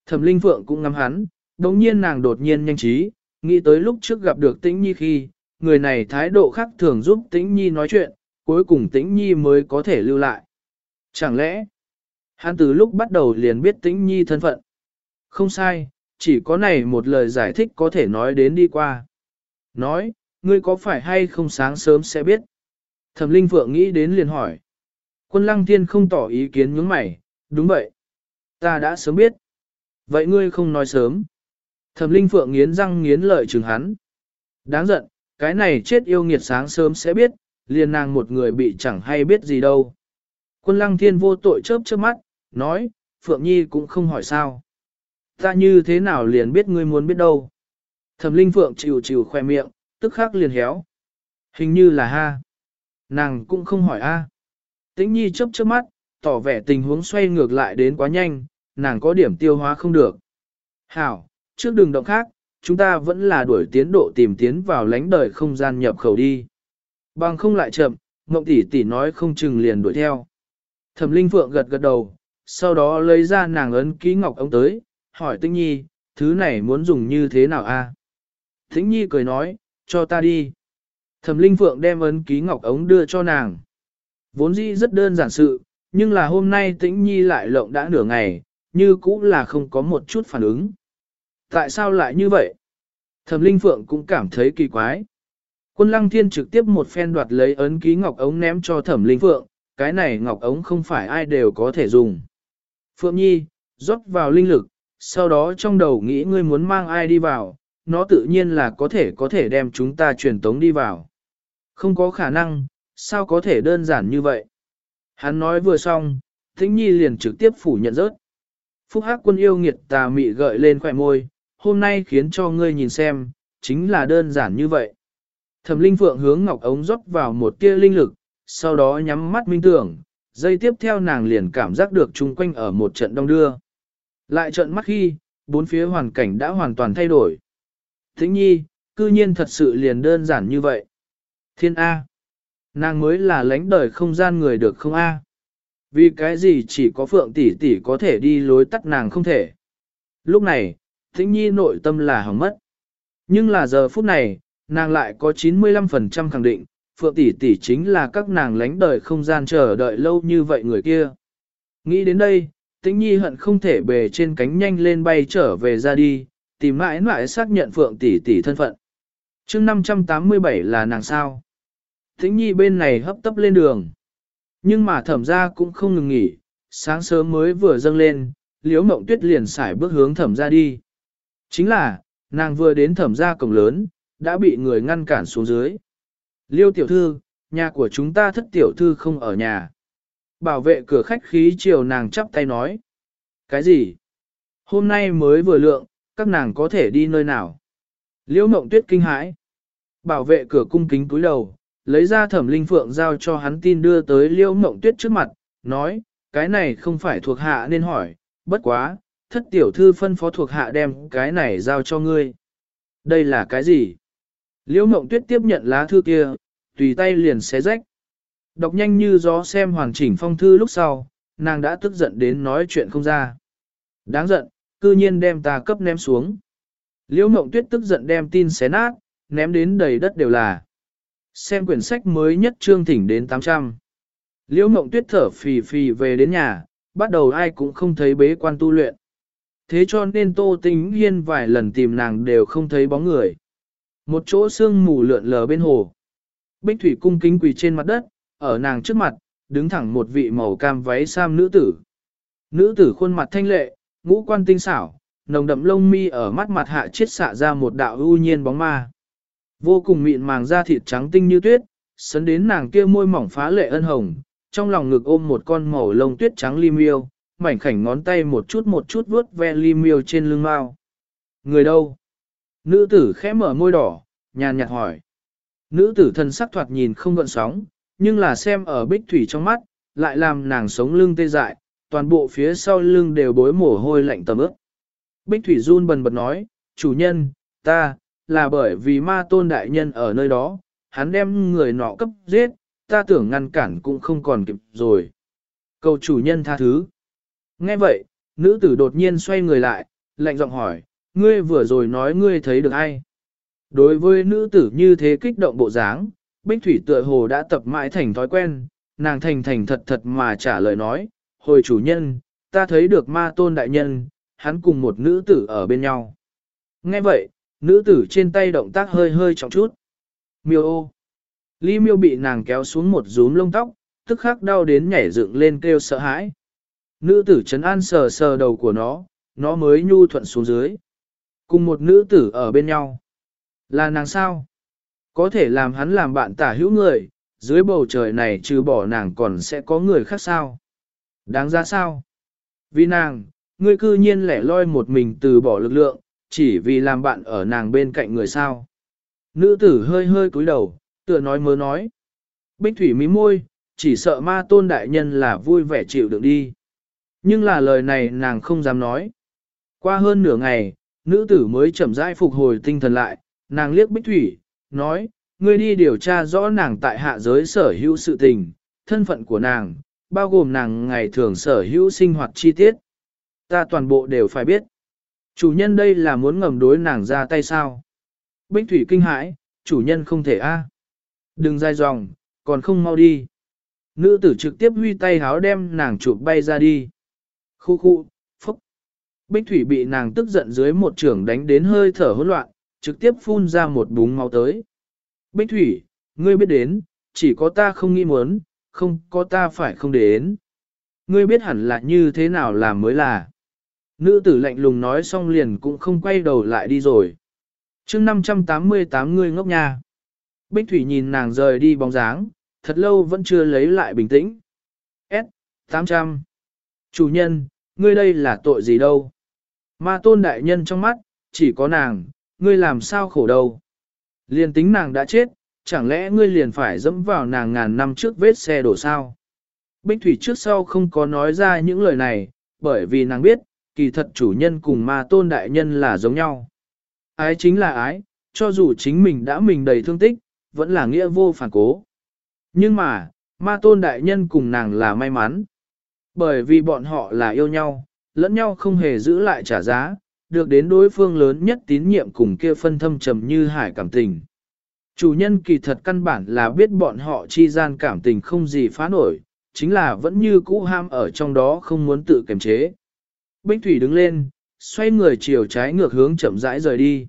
S1: Thẩm linh phượng cũng ngắm hắn, đồng nhiên nàng đột nhiên nhanh trí, nghĩ tới lúc trước gặp được tĩnh nhi khi, người này thái độ khác thường giúp tĩnh nhi nói chuyện, cuối cùng tĩnh nhi mới có thể lưu lại. Chẳng lẽ, hắn từ lúc bắt đầu liền biết tĩnh nhi thân phận? Không sai, chỉ có này một lời giải thích có thể nói đến đi qua. Nói, ngươi có phải hay không sáng sớm sẽ biết? Thẩm Linh Phượng nghĩ đến liền hỏi. Quân Lăng Thiên không tỏ ý kiến nhướng mày, đúng vậy. Ta đã sớm biết. Vậy ngươi không nói sớm. Thẩm Linh Phượng nghiến răng nghiến lợi chừng hắn. Đáng giận, cái này chết yêu nghiệt sáng sớm sẽ biết, liền nàng một người bị chẳng hay biết gì đâu. Quân Lăng Thiên vô tội chớp chớp mắt, nói, Phượng Nhi cũng không hỏi sao. Ta như thế nào liền biết ngươi muốn biết đâu. Thẩm Linh Phượng chịu chịu khoe miệng, tức khắc liền héo. Hình như là ha. Nàng cũng không hỏi a. Tĩnh Nhi chớp chớp mắt, tỏ vẻ tình huống xoay ngược lại đến quá nhanh, nàng có điểm tiêu hóa không được. Hảo, trước đường động khác, chúng ta vẫn là đuổi tiến độ tìm tiến vào lánh đời không gian nhập khẩu đi. Bằng không lại chậm, Ngộng tỷ tỷ nói không chừng liền đuổi theo. Thẩm Linh Phượng gật gật đầu, sau đó lấy ra nàng ấn ký ngọc ống tới, hỏi Tĩnh Nhi, thứ này muốn dùng như thế nào a? Tĩnh Nhi cười nói, cho ta đi. Thẩm Linh Phượng đem ấn ký ngọc ống đưa cho nàng. Vốn dĩ rất đơn giản sự, nhưng là hôm nay Tĩnh Nhi lại lộng đã nửa ngày, như cũ là không có một chút phản ứng. Tại sao lại như vậy? Thẩm Linh Phượng cũng cảm thấy kỳ quái. Quân Lăng Thiên trực tiếp một phen đoạt lấy ấn ký ngọc ống ném cho Thẩm Linh Phượng, cái này ngọc ống không phải ai đều có thể dùng. Phượng Nhi, rót vào linh lực, sau đó trong đầu nghĩ ngươi muốn mang ai đi vào, nó tự nhiên là có thể có thể đem chúng ta truyền tống đi vào. Không có khả năng, sao có thể đơn giản như vậy? Hắn nói vừa xong, Tĩnh Nhi liền trực tiếp phủ nhận rớt. Phúc Hắc quân yêu nghiệt tà mị gợi lên khỏe môi, hôm nay khiến cho ngươi nhìn xem, chính là đơn giản như vậy. Thẩm Linh Phượng hướng ngọc ống rót vào một tia linh lực, sau đó nhắm mắt minh tưởng, dây tiếp theo nàng liền cảm giác được chung quanh ở một trận đông đưa. Lại trận mắt khi, bốn phía hoàn cảnh đã hoàn toàn thay đổi. Thính nhi, cư nhiên thật sự liền đơn giản như vậy. Thiên A. Nàng mới là lãnh đời không gian người được không A. Vì cái gì chỉ có phượng tỷ tỷ có thể đi lối tắt nàng không thể. Lúc này, thính nhi nội tâm là hỏng mất. Nhưng là giờ phút này, nàng lại có 95% khẳng định, phượng tỷ tỷ chính là các nàng lánh đời không gian chờ đợi lâu như vậy người kia. Nghĩ đến đây, tĩnh nhi hận không thể bề trên cánh nhanh lên bay trở về ra đi, tìm mãi mãi xác nhận Phượng tỷ tỷ thân phận. chương 587 là nàng sao. Thính nhi bên này hấp tấp lên đường. Nhưng mà thẩm ra cũng không ngừng nghỉ, sáng sớm mới vừa dâng lên, Liễu mộng tuyết liền xài bước hướng thẩm ra đi. Chính là, nàng vừa đến thẩm ra cổng lớn, đã bị người ngăn cản xuống dưới. Liêu tiểu thư, nhà của chúng ta thất tiểu thư không ở nhà. Bảo vệ cửa khách khí chiều nàng chắp tay nói. Cái gì? Hôm nay mới vừa lượng, các nàng có thể đi nơi nào. Liễu mộng tuyết kinh hãi. Bảo vệ cửa cung kính túi đầu, lấy ra thẩm linh phượng giao cho hắn tin đưa tới liễu mộng tuyết trước mặt, nói, cái này không phải thuộc hạ nên hỏi, bất quá, thất tiểu thư phân phó thuộc hạ đem cái này giao cho ngươi. Đây là cái gì? Liễu mộng tuyết tiếp nhận lá thư kia, tùy tay liền xé rách. Đọc nhanh như gió xem hoàn chỉnh phong thư lúc sau, nàng đã tức giận đến nói chuyện không ra. Đáng giận, cư nhiên đem ta cấp ném xuống. Liễu mộng tuyết tức giận đem tin xé nát, ném đến đầy đất đều là. xem quyển sách mới nhất trương thỉnh đến 800. Liễu mộng tuyết thở phì phì về đến nhà, bắt đầu ai cũng không thấy bế quan tu luyện. Thế cho nên Tô Tĩnh Hiên vài lần tìm nàng đều không thấy bóng người. Một chỗ sương mù lượn lờ bên hồ. Bích Thủy cung kính quỳ trên mặt đất, ở nàng trước mặt, đứng thẳng một vị màu cam váy sam nữ tử. Nữ tử khuôn mặt thanh lệ, ngũ quan tinh xảo, nồng đậm lông mi ở mắt mặt hạ chiết xạ ra một đạo ưu nhiên bóng ma. Vô cùng mịn màng da thịt trắng tinh như tuyết, sấn đến nàng kia môi mỏng phá lệ ân hồng, trong lòng ngực ôm một con màu lông tuyết trắng lim yêu, mảnh khảnh ngón tay một chút một chút vuốt ve lim yêu trên lưng mao. Người đâu? Nữ tử khẽ mở môi đỏ, nhàn nhạt hỏi. Nữ tử thân sắc thoạt nhìn không gợn sóng, nhưng là xem ở bích thủy trong mắt, lại làm nàng sống lưng tê dại, toàn bộ phía sau lưng đều bối mồ hôi lạnh tầm ướp. Bích thủy run bần bật nói, chủ nhân, ta, là bởi vì ma tôn đại nhân ở nơi đó, hắn đem người nọ cấp giết, ta tưởng ngăn cản cũng không còn kịp rồi. Cầu chủ nhân tha thứ. Nghe vậy, nữ tử đột nhiên xoay người lại, lạnh giọng hỏi, ngươi vừa rồi nói ngươi thấy được ai? Đối với nữ tử như thế kích động bộ dáng, Bích Thủy tựa hồ đã tập mãi thành thói quen, nàng thành thành thật thật mà trả lời nói, hồi chủ nhân, ta thấy được ma tôn đại nhân, hắn cùng một nữ tử ở bên nhau. Nghe vậy, nữ tử trên tay động tác hơi hơi trọng chút. Miêu ô. Ly miêu bị nàng kéo xuống một rúm lông tóc, tức khắc đau đến nhảy dựng lên kêu sợ hãi. Nữ tử chấn an sờ sờ đầu của nó, nó mới nhu thuận xuống dưới. Cùng một nữ tử ở bên nhau. Là nàng sao? Có thể làm hắn làm bạn tả hữu người, dưới bầu trời này trừ bỏ nàng còn sẽ có người khác sao? Đáng ra sao? Vì nàng, ngươi cư nhiên lẻ loi một mình từ bỏ lực lượng, chỉ vì làm bạn ở nàng bên cạnh người sao. Nữ tử hơi hơi cúi đầu, tựa nói mớ nói. Bích thủy mí môi, chỉ sợ ma tôn đại nhân là vui vẻ chịu đựng đi. Nhưng là lời này nàng không dám nói. Qua hơn nửa ngày, nữ tử mới chậm rãi phục hồi tinh thần lại, nàng liếc bích thủy, nói, ngươi đi điều tra rõ nàng tại hạ giới sở hữu sự tình, thân phận của nàng, bao gồm nàng ngày thường sở hữu sinh hoạt chi tiết. Ta toàn bộ đều phải biết. Chủ nhân đây là muốn ngầm đối nàng ra tay sao? Bích thủy kinh hãi, chủ nhân không thể a. À. Đừng dai dòng, còn không mau đi. Nữ tử trực tiếp huy tay háo đem nàng chụp bay ra đi. Khu khu. Bích thủy bị nàng tức giận dưới một trường đánh đến hơi thở hỗn loạn, trực tiếp phun ra một búng máu tới. Bích thủy, ngươi biết đến, chỉ có ta không nghĩ muốn, không có ta phải không đến. Ngươi biết hẳn là như thế nào làm mới là. Nữ tử lạnh lùng nói xong liền cũng không quay đầu lại đi rồi. chương 588 ngươi ngốc nha. Bích Thủy nhìn nàng rời đi bóng dáng, thật lâu vẫn chưa lấy lại bình tĩnh. S. 800. Chủ nhân, ngươi đây là tội gì đâu? Ma tôn đại nhân trong mắt, chỉ có nàng, ngươi làm sao khổ đâu? Liền tính nàng đã chết, chẳng lẽ ngươi liền phải dẫm vào nàng ngàn năm trước vết xe đổ sao? Bích Thủy trước sau không có nói ra những lời này, bởi vì nàng biết, kỳ thật chủ nhân cùng ma tôn đại nhân là giống nhau. Ái chính là ái, cho dù chính mình đã mình đầy thương tích, vẫn là nghĩa vô phản cố. Nhưng mà, ma tôn đại nhân cùng nàng là may mắn. Bởi vì bọn họ là yêu nhau, lẫn nhau không hề giữ lại trả giá, được đến đối phương lớn nhất tín nhiệm cùng kia phân thâm trầm như hải cảm tình. Chủ nhân kỳ thật căn bản là biết bọn họ chi gian cảm tình không gì phá nổi, chính là vẫn như cũ ham ở trong đó không muốn tự kiềm chế. Bích Thủy đứng lên, xoay người chiều trái ngược hướng chậm rãi rời đi.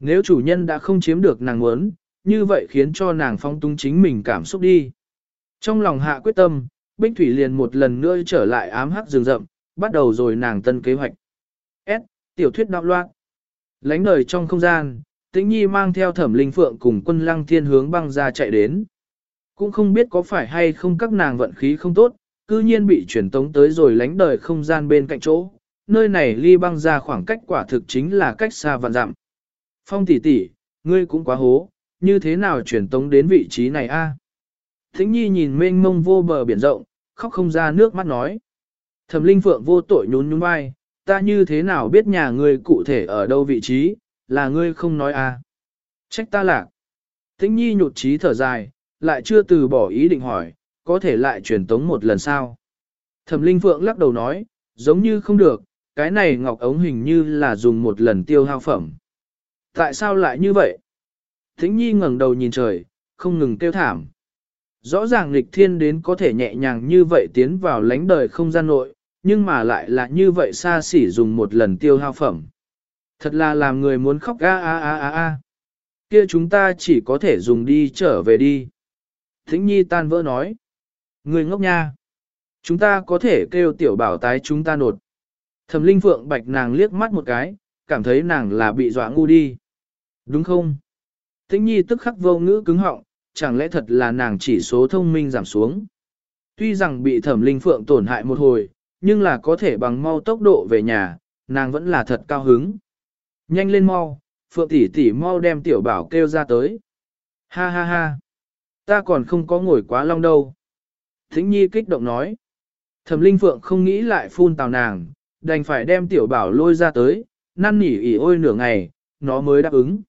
S1: Nếu chủ nhân đã không chiếm được nàng muốn, như vậy khiến cho nàng phong tung chính mình cảm xúc đi. Trong lòng hạ quyết tâm, Bích Thủy liền một lần nữa trở lại ám hắc rừng rậm, bắt đầu rồi nàng tân kế hoạch. S. Tiểu thuyết đạo loạn. Lánh đời trong không gian, tĩnh nhi mang theo thẩm linh phượng cùng quân lăng thiên hướng băng ra chạy đến. Cũng không biết có phải hay không các nàng vận khí không tốt, cư nhiên bị chuyển tống tới rồi lánh đời không gian bên cạnh chỗ. Nơi này ly băng ra khoảng cách quả thực chính là cách xa vạn dặm. Phong tỷ tỷ, ngươi cũng quá hố, như thế nào chuyển tống đến vị trí này a? À? Thính nhi nhìn mênh mông vô bờ biển rộng, khóc không ra nước mắt nói. Thẩm linh phượng vô tội nhún nhún vai, ta như thế nào biết nhà ngươi cụ thể ở đâu vị trí, là ngươi không nói à? Trách ta lạc. Thính nhi nhụt chí thở dài, lại chưa từ bỏ ý định hỏi, có thể lại truyền tống một lần sao? Thẩm linh phượng lắc đầu nói, giống như không được, cái này ngọc ống hình như là dùng một lần tiêu hao phẩm. Tại sao lại như vậy? Thính nhi ngẩng đầu nhìn trời, không ngừng kêu thảm. Rõ ràng lịch thiên đến có thể nhẹ nhàng như vậy tiến vào lánh đời không gian nội, nhưng mà lại là như vậy xa xỉ dùng một lần tiêu hao phẩm. Thật là làm người muốn khóc a a a a a. Kia chúng ta chỉ có thể dùng đi trở về đi. Thính nhi tan vỡ nói. Người ngốc nha. Chúng ta có thể kêu tiểu bảo tái chúng ta nột. Thẩm linh phượng bạch nàng liếc mắt một cái, cảm thấy nàng là bị dọa ngu đi. Đúng không? Tĩnh nhi tức khắc vô ngữ cứng họng, chẳng lẽ thật là nàng chỉ số thông minh giảm xuống. Tuy rằng bị thẩm linh phượng tổn hại một hồi, nhưng là có thể bằng mau tốc độ về nhà, nàng vẫn là thật cao hứng. Nhanh lên mau, phượng tỷ tỷ mau đem tiểu bảo kêu ra tới. Ha ha ha, ta còn không có ngồi quá long đâu. Thính nhi kích động nói. Thẩm linh phượng không nghĩ lại phun tào nàng, đành phải đem tiểu bảo lôi ra tới, năn nỉ ỉ ôi nửa ngày, nó mới đáp ứng.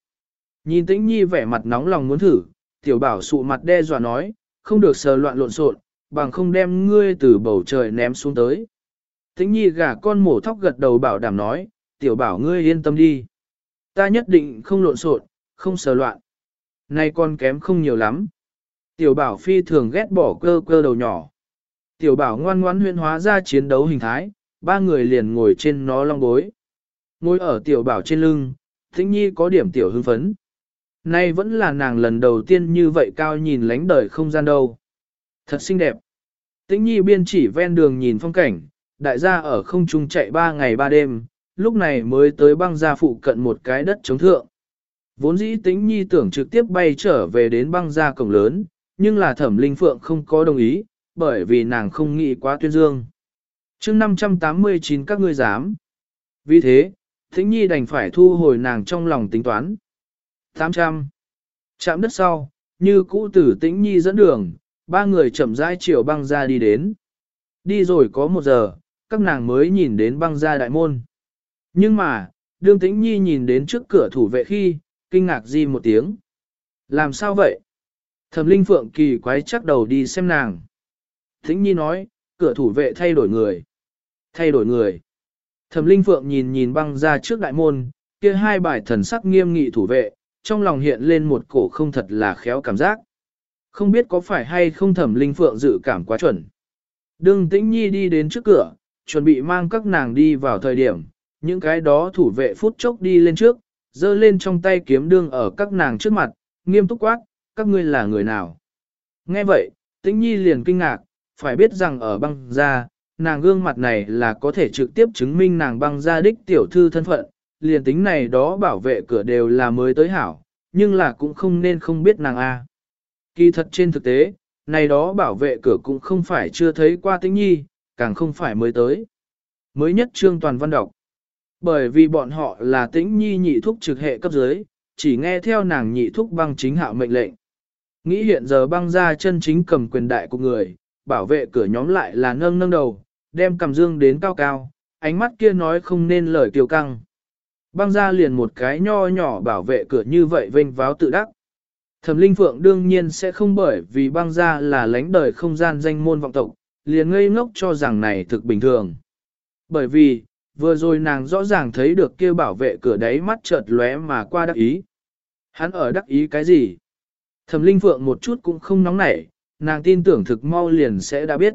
S1: Nhìn tĩnh nhi vẻ mặt nóng lòng muốn thử, tiểu bảo sụ mặt đe dọa nói, không được sờ loạn lộn xộn, bằng không đem ngươi từ bầu trời ném xuống tới. Tĩnh nhi gả con mổ thóc gật đầu bảo đảm nói, tiểu bảo ngươi yên tâm đi. Ta nhất định không lộn xộn, không sờ loạn. Nay con kém không nhiều lắm. Tiểu bảo phi thường ghét bỏ cơ cơ đầu nhỏ. Tiểu bảo ngoan ngoãn huyên hóa ra chiến đấu hình thái, ba người liền ngồi trên nó long bối. Ngồi ở tiểu bảo trên lưng, Tĩnh Nhi có điểm tiểu hưng phấn. Nay vẫn là nàng lần đầu tiên như vậy cao nhìn lánh đời không gian đâu. Thật xinh đẹp. Tĩnh Nhi biên chỉ ven đường nhìn phong cảnh, đại gia ở không trung chạy ba ngày ba đêm, lúc này mới tới băng gia phụ cận một cái đất chống thượng. Vốn dĩ Tĩnh Nhi tưởng trực tiếp bay trở về đến băng gia cổng lớn, nhưng là thẩm linh phượng không có đồng ý, bởi vì nàng không nghĩ quá tuyên dương. chương 589 các ngươi dám. Vì thế, Tĩnh Nhi đành phải thu hồi nàng trong lòng tính toán. 800. Chạm đất sau, như cũ tử Tĩnh Nhi dẫn đường, ba người chậm rãi chiều băng ra đi đến. Đi rồi có một giờ, các nàng mới nhìn đến băng ra đại môn. Nhưng mà, đương Tĩnh Nhi nhìn đến trước cửa thủ vệ khi, kinh ngạc di một tiếng. Làm sao vậy? Thẩm Linh Phượng kỳ quái chắc đầu đi xem nàng. Tĩnh Nhi nói, cửa thủ vệ thay đổi người. Thay đổi người. Thẩm Linh Phượng nhìn nhìn băng ra trước đại môn, kia hai bài thần sắc nghiêm nghị thủ vệ, trong lòng hiện lên một cổ không thật là khéo cảm giác. Không biết có phải hay không Thẩm Linh Phượng dự cảm quá chuẩn. Đừng tĩnh nhi đi đến trước cửa, chuẩn bị mang các nàng đi vào thời điểm, những cái đó thủ vệ phút chốc đi lên trước, giơ lên trong tay kiếm đương ở các nàng trước mặt, nghiêm túc quát, các ngươi là người nào. Nghe vậy, tĩnh nhi liền kinh ngạc, phải biết rằng ở băng gia nàng gương mặt này là có thể trực tiếp chứng minh nàng băng gia đích tiểu thư thân phận, liền tính này đó bảo vệ cửa đều là mới tới hảo, nhưng là cũng không nên không biết nàng A. Kỳ thật trên thực tế, này đó bảo vệ cửa cũng không phải chưa thấy qua tĩnh nhi, càng không phải mới tới. Mới nhất trương toàn văn đọc. Bởi vì bọn họ là tĩnh nhi nhị thúc trực hệ cấp dưới, chỉ nghe theo nàng nhị thúc băng chính hạo mệnh lệnh. Nghĩ hiện giờ băng ra chân chính cầm quyền đại của người, bảo vệ cửa nhóm lại là nâng nâng đầu, đem cầm dương đến cao cao, ánh mắt kia nói không nên lời kiều căng. Băng ra liền một cái nho nhỏ bảo vệ cửa như vậy vênh váo tự đắc. Thẩm Linh Phượng đương nhiên sẽ không bởi vì băng ra là lãnh đời không gian danh môn vọng tộc, liền ngây ngốc cho rằng này thực bình thường. Bởi vì, vừa rồi nàng rõ ràng thấy được kia bảo vệ cửa đáy mắt chợt lóe mà qua đắc ý. Hắn ở đắc ý cái gì? Thẩm Linh Phượng một chút cũng không nóng nảy, nàng tin tưởng thực mau liền sẽ đã biết.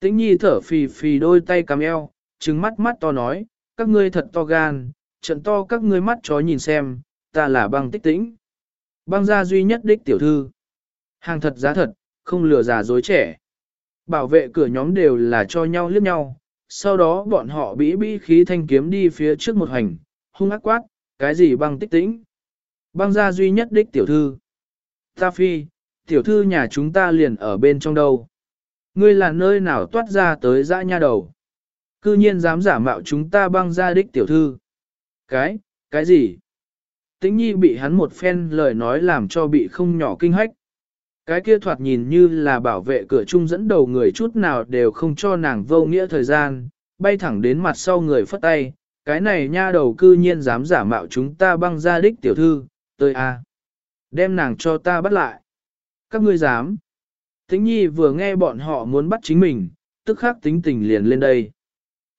S1: Tĩnh Nhi thở phì phì đôi tay cắm eo, trừng mắt mắt to nói, các ngươi thật to gan, trận to các ngươi mắt chó nhìn xem, ta là băng tích tĩnh. Băng gia duy nhất đích tiểu thư. Hàng thật giá thật, không lừa già dối trẻ. Bảo vệ cửa nhóm đều là cho nhau liếc nhau, sau đó bọn họ bĩ bĩ khí thanh kiếm đi phía trước một hành, hung ác quát, cái gì băng tích tĩnh. Băng gia duy nhất đích tiểu thư. Ta phi, tiểu thư nhà chúng ta liền ở bên trong đâu. Ngươi là nơi nào toát ra tới dã nha đầu. Cư nhiên dám giả mạo chúng ta băng gia đích tiểu thư. Cái, cái gì? Tĩnh nhi bị hắn một phen lời nói làm cho bị không nhỏ kinh hách. Cái kia thoạt nhìn như là bảo vệ cửa trung dẫn đầu người chút nào đều không cho nàng vô nghĩa thời gian, bay thẳng đến mặt sau người phất tay, cái này nha đầu cư nhiên dám giả mạo chúng ta băng ra đích tiểu thư, tới a, Đem nàng cho ta bắt lại. Các ngươi dám. Thính nhi vừa nghe bọn họ muốn bắt chính mình, tức khắc tính tình liền lên đây.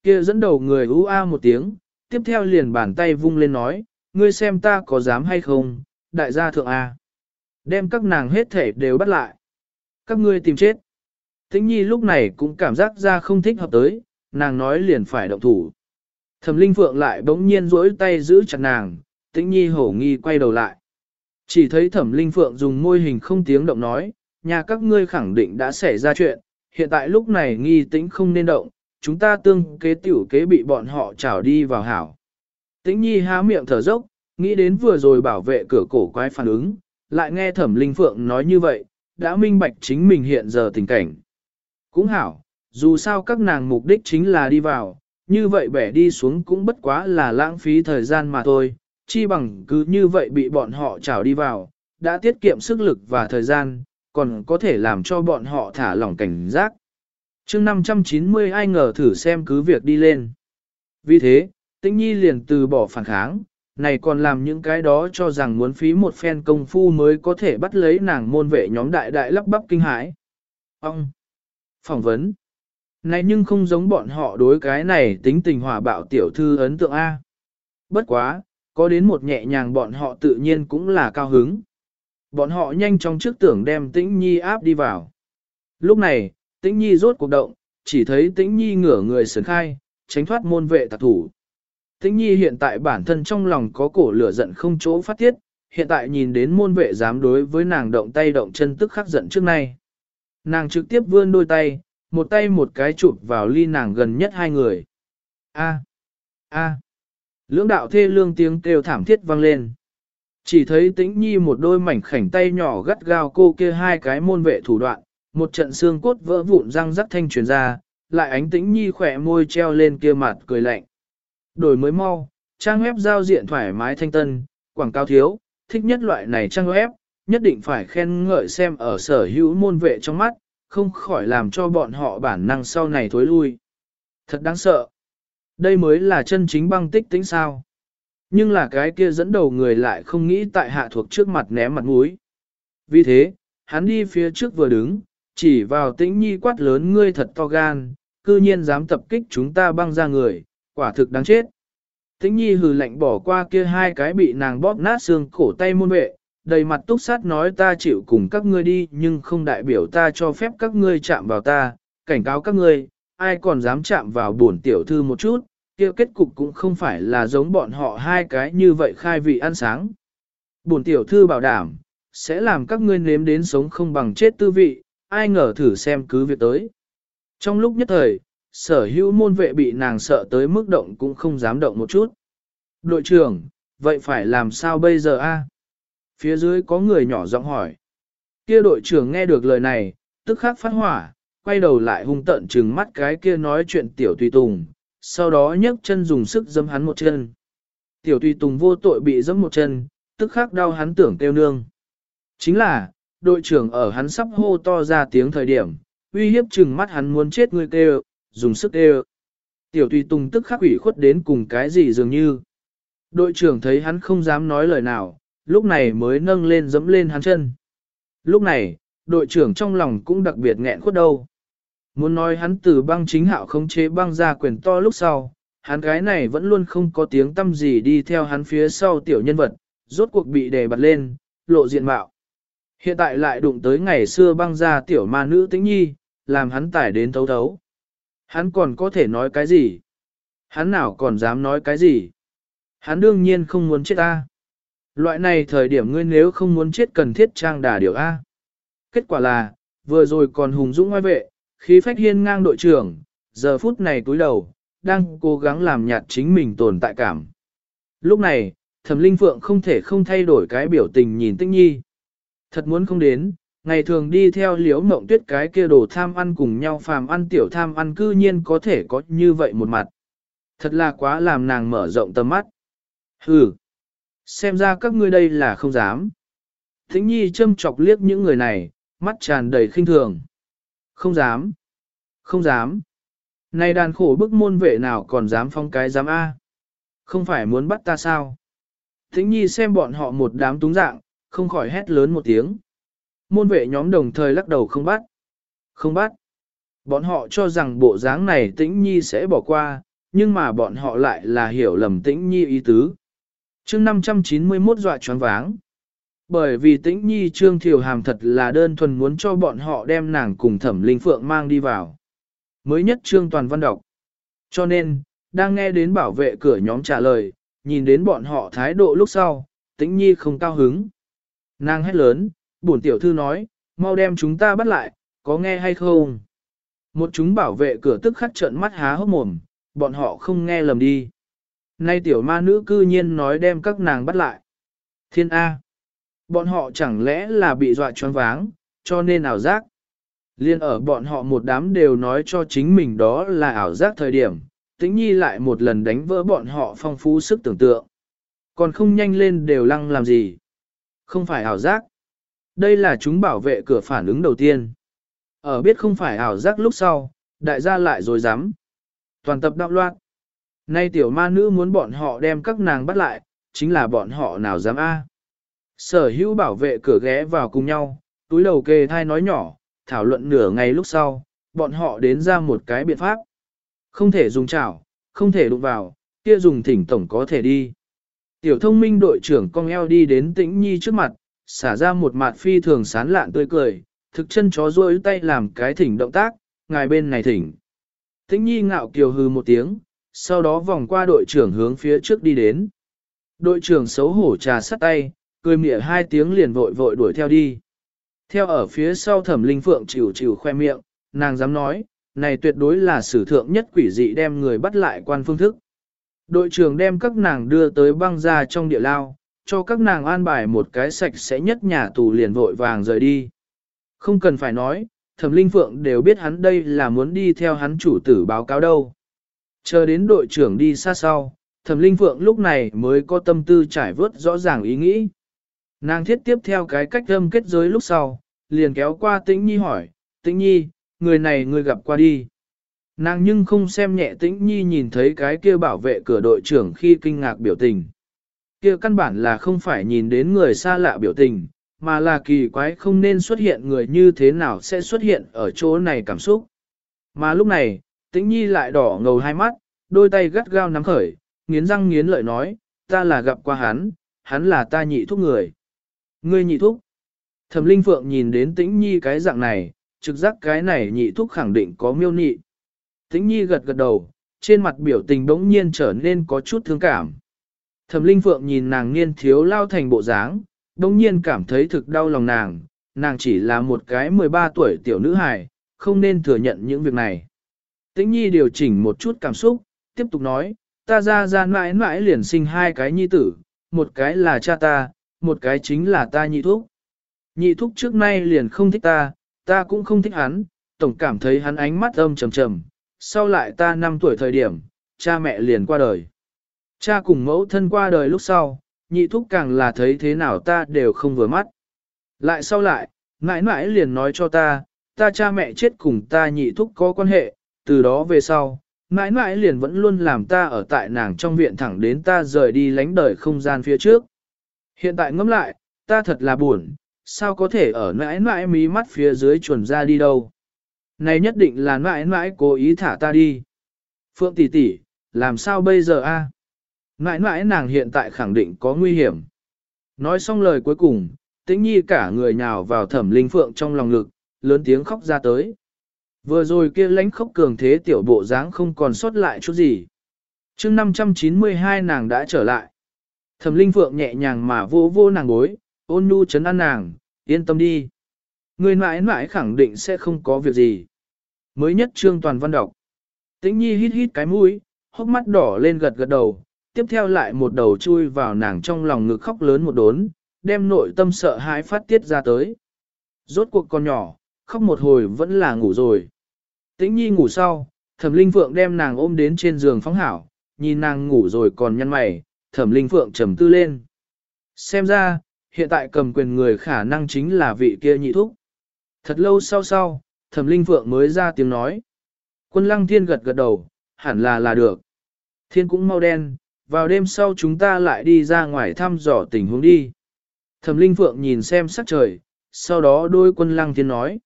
S1: Kia dẫn đầu người ú a một tiếng, tiếp theo liền bàn tay vung lên nói, ngươi xem ta có dám hay không, đại gia thượng A. Đem các nàng hết thể đều bắt lại. Các ngươi tìm chết. Tĩnh nhi lúc này cũng cảm giác ra không thích hợp tới, nàng nói liền phải động thủ. Thẩm linh phượng lại bỗng nhiên rỗi tay giữ chặt nàng, tĩnh nhi hổ nghi quay đầu lại. Chỉ thấy thẩm linh phượng dùng môi hình không tiếng động nói, nhà các ngươi khẳng định đã xảy ra chuyện, hiện tại lúc này nghi tĩnh không nên động, chúng ta tương kế tiểu kế bị bọn họ trảo đi vào hảo. Tĩnh nhi há miệng thở dốc, nghĩ đến vừa rồi bảo vệ cửa cổ quái phản ứng, lại nghe thẩm linh phượng nói như vậy, đã minh bạch chính mình hiện giờ tình cảnh. Cũng hảo, dù sao các nàng mục đích chính là đi vào, như vậy bẻ đi xuống cũng bất quá là lãng phí thời gian mà thôi, chi bằng cứ như vậy bị bọn họ trào đi vào, đã tiết kiệm sức lực và thời gian, còn có thể làm cho bọn họ thả lỏng cảnh giác. chương 590 ai ngờ thử xem cứ việc đi lên. Vì thế, Tĩnh Nhi liền từ bỏ phản kháng, này còn làm những cái đó cho rằng muốn phí một phen công phu mới có thể bắt lấy nàng môn vệ nhóm đại đại lắp bắp kinh hãi. Ông! Phỏng vấn! Này nhưng không giống bọn họ đối cái này tính tình hòa bạo tiểu thư ấn tượng A. Bất quá, có đến một nhẹ nhàng bọn họ tự nhiên cũng là cao hứng. Bọn họ nhanh chóng trước tưởng đem tĩnh nhi áp đi vào. Lúc này, tĩnh nhi rốt cuộc động, chỉ thấy tĩnh nhi ngửa người sườn khai, tránh thoát môn vệ tạc thủ. Tĩnh nhi hiện tại bản thân trong lòng có cổ lửa giận không chỗ phát tiết, hiện tại nhìn đến môn vệ dám đối với nàng động tay động chân tức khắc giận trước nay. Nàng trực tiếp vươn đôi tay, một tay một cái chụp vào ly nàng gần nhất hai người. A. A. Lưỡng đạo thê lương tiếng kêu thảm thiết vang lên. Chỉ thấy tĩnh nhi một đôi mảnh khảnh tay nhỏ gắt gao cô kia hai cái môn vệ thủ đoạn, một trận xương cốt vỡ vụn răng rắc thanh truyền ra, lại ánh tĩnh nhi khỏe môi treo lên kia mặt cười lạnh. Đổi mới mau, trang web giao diện thoải mái thanh tân, quảng cáo thiếu, thích nhất loại này trang web, nhất định phải khen ngợi xem ở sở hữu môn vệ trong mắt, không khỏi làm cho bọn họ bản năng sau này thối lui. Thật đáng sợ. Đây mới là chân chính băng tích tính sao. Nhưng là cái kia dẫn đầu người lại không nghĩ tại hạ thuộc trước mặt ném mặt mũi. Vì thế, hắn đi phía trước vừa đứng, chỉ vào tĩnh nhi quát lớn ngươi thật to gan, cư nhiên dám tập kích chúng ta băng ra người, quả thực đáng chết. Tĩnh nhi hừ lạnh bỏ qua kia hai cái bị nàng bóp nát xương cổ tay môn vệ, đầy mặt túc sát nói ta chịu cùng các ngươi đi nhưng không đại biểu ta cho phép các ngươi chạm vào ta, cảnh cáo các ngươi, ai còn dám chạm vào bổn tiểu thư một chút, kia kết cục cũng không phải là giống bọn họ hai cái như vậy khai vị ăn sáng. Bổn tiểu thư bảo đảm, sẽ làm các ngươi nếm đến sống không bằng chết tư vị, ai ngờ thử xem cứ việc tới. Trong lúc nhất thời, sở hữu môn vệ bị nàng sợ tới mức động cũng không dám động một chút. Đội trưởng, vậy phải làm sao bây giờ a? Phía dưới có người nhỏ giọng hỏi. Kia đội trưởng nghe được lời này, tức khắc phát hỏa, quay đầu lại hung tận trừng mắt cái kia nói chuyện tiểu tùy tùng, sau đó nhấc chân dùng sức giẫm hắn một chân. Tiểu tùy tùng vô tội bị giẫm một chân, tức khắc đau hắn tưởng kêu nương. Chính là, đội trưởng ở hắn sắp hô to ra tiếng thời điểm, uy hiếp trừng mắt hắn muốn chết người kêu, dùng sức kêu. Tiểu tùy tùng tức khắc ủy khuất đến cùng cái gì dường như. Đội trưởng thấy hắn không dám nói lời nào, lúc này mới nâng lên dẫm lên hắn chân. Lúc này, đội trưởng trong lòng cũng đặc biệt nghẹn khuất đâu. Muốn nói hắn từ băng chính hạo không chế băng ra quyền to lúc sau, hắn gái này vẫn luôn không có tiếng tâm gì đi theo hắn phía sau tiểu nhân vật, rốt cuộc bị đề bật lên, lộ diện mạo. Hiện tại lại đụng tới ngày xưa băng ra tiểu ma nữ tĩnh nhi, làm hắn tải đến thấu thấu. Hắn còn có thể nói cái gì? Hắn nào còn dám nói cái gì? Hắn đương nhiên không muốn chết ta. Loại này thời điểm ngươi nếu không muốn chết cần thiết trang đà điều A. Kết quả là, vừa rồi còn hùng dũng ngoài vệ, khí phách hiên ngang đội trưởng, giờ phút này túi đầu, đang cố gắng làm nhạt chính mình tồn tại cảm. Lúc này, thẩm linh phượng không thể không thay đổi cái biểu tình nhìn tích nhi. Thật muốn không đến, ngày thường đi theo liễu mộng tuyết cái kia đồ tham ăn cùng nhau phàm ăn tiểu tham ăn cư nhiên có thể có như vậy một mặt. Thật là quá làm nàng mở rộng tầm mắt. Hừ, xem ra các ngươi đây là không dám. Thính nhi châm chọc liếc những người này, mắt tràn đầy khinh thường. Không dám. Không dám. Này đàn khổ bức môn vệ nào còn dám phong cái dám A. Không phải muốn bắt ta sao? Thính nhi xem bọn họ một đám túng dạng, không khỏi hét lớn một tiếng. Môn vệ nhóm đồng thời lắc đầu không bắt. Không bắt. Bọn họ cho rằng bộ dáng này tĩnh nhi sẽ bỏ qua, nhưng mà bọn họ lại là hiểu lầm tĩnh nhi ý tứ. chương 591 dọa choáng váng. Bởi vì tĩnh nhi trương thiều hàm thật là đơn thuần muốn cho bọn họ đem nàng cùng thẩm linh phượng mang đi vào. Mới nhất trương toàn văn đọc. Cho nên, đang nghe đến bảo vệ cửa nhóm trả lời, nhìn đến bọn họ thái độ lúc sau, tĩnh nhi không cao hứng. Nàng hét lớn, bổn tiểu thư nói, mau đem chúng ta bắt lại, có nghe hay không? Một chúng bảo vệ cửa tức khắc trợn mắt há hốc mồm, bọn họ không nghe lầm đi. Nay tiểu ma nữ cư nhiên nói đem các nàng bắt lại. Thiên A. Bọn họ chẳng lẽ là bị dọa choáng váng, cho nên ảo giác. Liên ở bọn họ một đám đều nói cho chính mình đó là ảo giác thời điểm, tĩnh nhi lại một lần đánh vỡ bọn họ phong phú sức tưởng tượng. Còn không nhanh lên đều lăng làm gì. Không phải ảo giác. Đây là chúng bảo vệ cửa phản ứng đầu tiên. Ở biết không phải ảo giác lúc sau, đại gia lại rồi dám. Toàn tập đạo loạn. Nay tiểu ma nữ muốn bọn họ đem các nàng bắt lại, chính là bọn họ nào dám a? Sở hữu bảo vệ cửa ghé vào cùng nhau, túi đầu kề thai nói nhỏ, thảo luận nửa ngày lúc sau, bọn họ đến ra một cái biện pháp. Không thể dùng chảo, không thể đụng vào, kia dùng thỉnh tổng có thể đi. Tiểu thông minh đội trưởng con eo đi đến tĩnh nhi trước mặt, xả ra một mặt phi thường sán lạn tươi cười, thực chân chó rôi tay làm cái thỉnh động tác, ngài bên này thỉnh. Tĩnh nhi ngạo kiều hư một tiếng, sau đó vòng qua đội trưởng hướng phía trước đi đến. Đội trưởng xấu hổ trà sắt tay, cười mỉa hai tiếng liền vội vội đuổi theo đi. Theo ở phía sau thẩm linh phượng chịu chịu khoe miệng, nàng dám nói, này tuyệt đối là sử thượng nhất quỷ dị đem người bắt lại quan phương thức. Đội trưởng đem các nàng đưa tới băng ra trong địa lao, cho các nàng an bài một cái sạch sẽ nhất nhà tù liền vội vàng rời đi. Không cần phải nói, thẩm linh phượng đều biết hắn đây là muốn đi theo hắn chủ tử báo cáo đâu. Chờ đến đội trưởng đi xa sau, thẩm linh phượng lúc này mới có tâm tư trải vớt rõ ràng ý nghĩ. Nàng thiết tiếp theo cái cách âm kết giới lúc sau, liền kéo qua tĩnh nhi hỏi, tĩnh nhi, người này người gặp qua đi. Nàng nhưng không xem nhẹ tĩnh nhi nhìn thấy cái kia bảo vệ cửa đội trưởng khi kinh ngạc biểu tình. Kia căn bản là không phải nhìn đến người xa lạ biểu tình, mà là kỳ quái không nên xuất hiện người như thế nào sẽ xuất hiện ở chỗ này cảm xúc. Mà lúc này, tĩnh nhi lại đỏ ngầu hai mắt, đôi tay gắt gao nắm khởi, nghiến răng nghiến lợi nói, ta là gặp qua hắn, hắn là ta nhị thúc người. Ngươi nhị thúc. Thẩm Linh Phượng nhìn đến Tĩnh Nhi cái dạng này, trực giác cái này nhị thúc khẳng định có miêu nhị. Tĩnh Nhi gật gật đầu, trên mặt biểu tình bỗng nhiên trở nên có chút thương cảm. Thẩm Linh Phượng nhìn nàng niên thiếu lao thành bộ dáng, bỗng nhiên cảm thấy thực đau lòng nàng, nàng chỉ là một cái 13 tuổi tiểu nữ hài, không nên thừa nhận những việc này. Tĩnh Nhi điều chỉnh một chút cảm xúc, tiếp tục nói, ta ra ra mãi mãi liền sinh hai cái nhi tử, một cái là cha ta, một cái chính là ta nhị thúc. Nhị thúc trước nay liền không thích ta, ta cũng không thích hắn, tổng cảm thấy hắn ánh mắt âm trầm trầm. Sau lại ta 5 tuổi thời điểm, cha mẹ liền qua đời. Cha cùng mẫu thân qua đời lúc sau, nhị thúc càng là thấy thế nào ta đều không vừa mắt. Lại sau lại, mãi mãi liền nói cho ta, ta cha mẹ chết cùng ta nhị thúc có quan hệ, từ đó về sau, mãi mãi liền vẫn luôn làm ta ở tại nàng trong viện thẳng đến ta rời đi lánh đời không gian phía trước. Hiện tại ngẫm lại, ta thật là buồn, sao có thể ở mãi mãi mí mắt phía dưới chuẩn ra đi đâu. Này nhất định là mãi mãi cố ý thả ta đi. Phượng tỷ tỷ, làm sao bây giờ a? À? Mãi mãi nàng hiện tại khẳng định có nguy hiểm. Nói xong lời cuối cùng, tĩnh nhi cả người nhào vào thẩm linh phượng trong lòng ngực, lớn tiếng khóc ra tới. Vừa rồi kia lãnh khóc cường thế tiểu bộ dáng không còn sót lại chút gì. mươi 592 nàng đã trở lại. Thẩm Linh Phượng nhẹ nhàng mà vô vô nàng gối, ôn nhu chấn an nàng, yên tâm đi. Người mãi mãi khẳng định sẽ không có việc gì. Mới nhất trương toàn văn đọc. Tĩnh nhi hít hít cái mũi, hốc mắt đỏ lên gật gật đầu, tiếp theo lại một đầu chui vào nàng trong lòng ngực khóc lớn một đốn, đem nội tâm sợ hãi phát tiết ra tới. Rốt cuộc con nhỏ, khóc một hồi vẫn là ngủ rồi. Tĩnh nhi ngủ sau, thẩm linh phượng đem nàng ôm đến trên giường phóng hảo, nhìn nàng ngủ rồi còn nhăn mày, thẩm linh phượng trầm tư lên. Xem ra, hiện tại cầm quyền người khả năng chính là vị kia nhị thúc. Thật lâu sau sau, thẩm linh phượng mới ra tiếng nói. Quân lăng thiên gật gật đầu, hẳn là là được. Thiên cũng mau đen, vào đêm sau chúng ta lại đi ra ngoài thăm dò tình huống đi. Thẩm linh phượng nhìn xem sắc trời, sau đó đôi quân lăng thiên nói.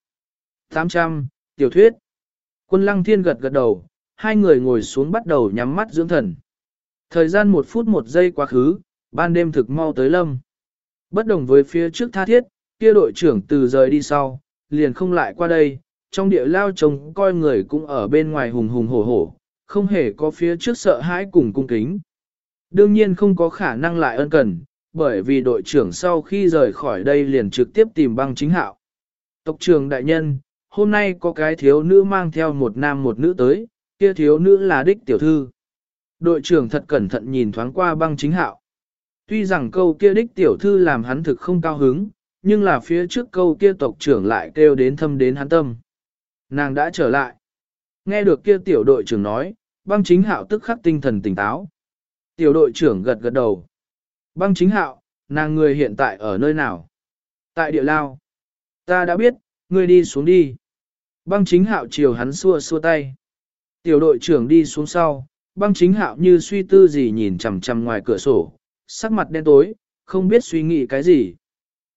S1: 800, tiểu thuyết. Quân lăng thiên gật gật đầu, hai người ngồi xuống bắt đầu nhắm mắt dưỡng thần. Thời gian một phút một giây quá khứ, ban đêm thực mau tới lâm. Bất đồng với phía trước tha thiết, kia đội trưởng từ rời đi sau, liền không lại qua đây, trong địa lao trông coi người cũng ở bên ngoài hùng hùng hổ hổ, không hề có phía trước sợ hãi cùng cung kính. Đương nhiên không có khả năng lại ân cần, bởi vì đội trưởng sau khi rời khỏi đây liền trực tiếp tìm băng chính hạo. Tộc trưởng đại nhân, hôm nay có cái thiếu nữ mang theo một nam một nữ tới, kia thiếu nữ là đích tiểu thư. Đội trưởng thật cẩn thận nhìn thoáng qua băng chính hạo. Tuy rằng câu kia đích tiểu thư làm hắn thực không cao hứng, nhưng là phía trước câu kia tộc trưởng lại kêu đến thâm đến hắn tâm. Nàng đã trở lại. Nghe được kia tiểu đội trưởng nói, băng chính hạo tức khắc tinh thần tỉnh táo. Tiểu đội trưởng gật gật đầu. Băng chính hạo, nàng người hiện tại ở nơi nào? Tại địa lao. Ta đã biết, ngươi đi xuống đi. Băng chính hạo chiều hắn xua xua tay. Tiểu đội trưởng đi xuống sau, băng chính hạo như suy tư gì nhìn chằm chằm ngoài cửa sổ, sắc mặt đen tối, không biết suy nghĩ cái gì.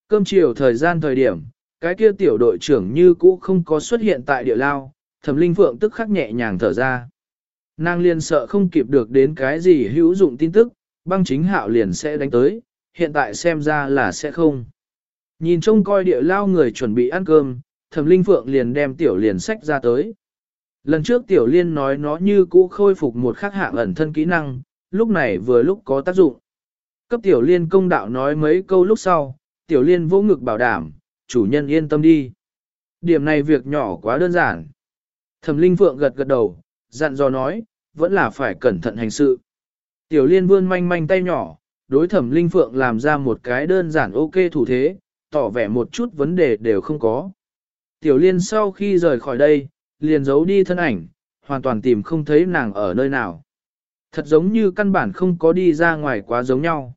S1: Cơm chiều thời gian thời điểm, cái kia tiểu đội trưởng như cũ không có xuất hiện tại địa lao, thẩm linh phượng tức khắc nhẹ nhàng thở ra. Nàng liền sợ không kịp được đến cái gì hữu dụng tin tức, băng chính hạo liền sẽ đánh tới, hiện tại xem ra là sẽ không. Nhìn trông coi địa lao người chuẩn bị ăn cơm, thẩm linh phượng liền đem tiểu liền sách ra tới. Lần trước tiểu liên nói nó như cũ khôi phục một khắc hạng ẩn thân kỹ năng, lúc này vừa lúc có tác dụng. Cấp tiểu liên công đạo nói mấy câu lúc sau, tiểu liên vô ngực bảo đảm, chủ nhân yên tâm đi. Điểm này việc nhỏ quá đơn giản. Thẩm linh phượng gật gật đầu, dặn dò nói, vẫn là phải cẩn thận hành sự. Tiểu liên vươn manh manh tay nhỏ, đối thẩm linh phượng làm ra một cái đơn giản ok thủ thế, tỏ vẻ một chút vấn đề đều không có. Tiểu liên sau khi rời khỏi đây, liền giấu đi thân ảnh, hoàn toàn tìm không thấy nàng ở nơi nào. Thật giống như căn bản không có đi ra ngoài quá giống nhau.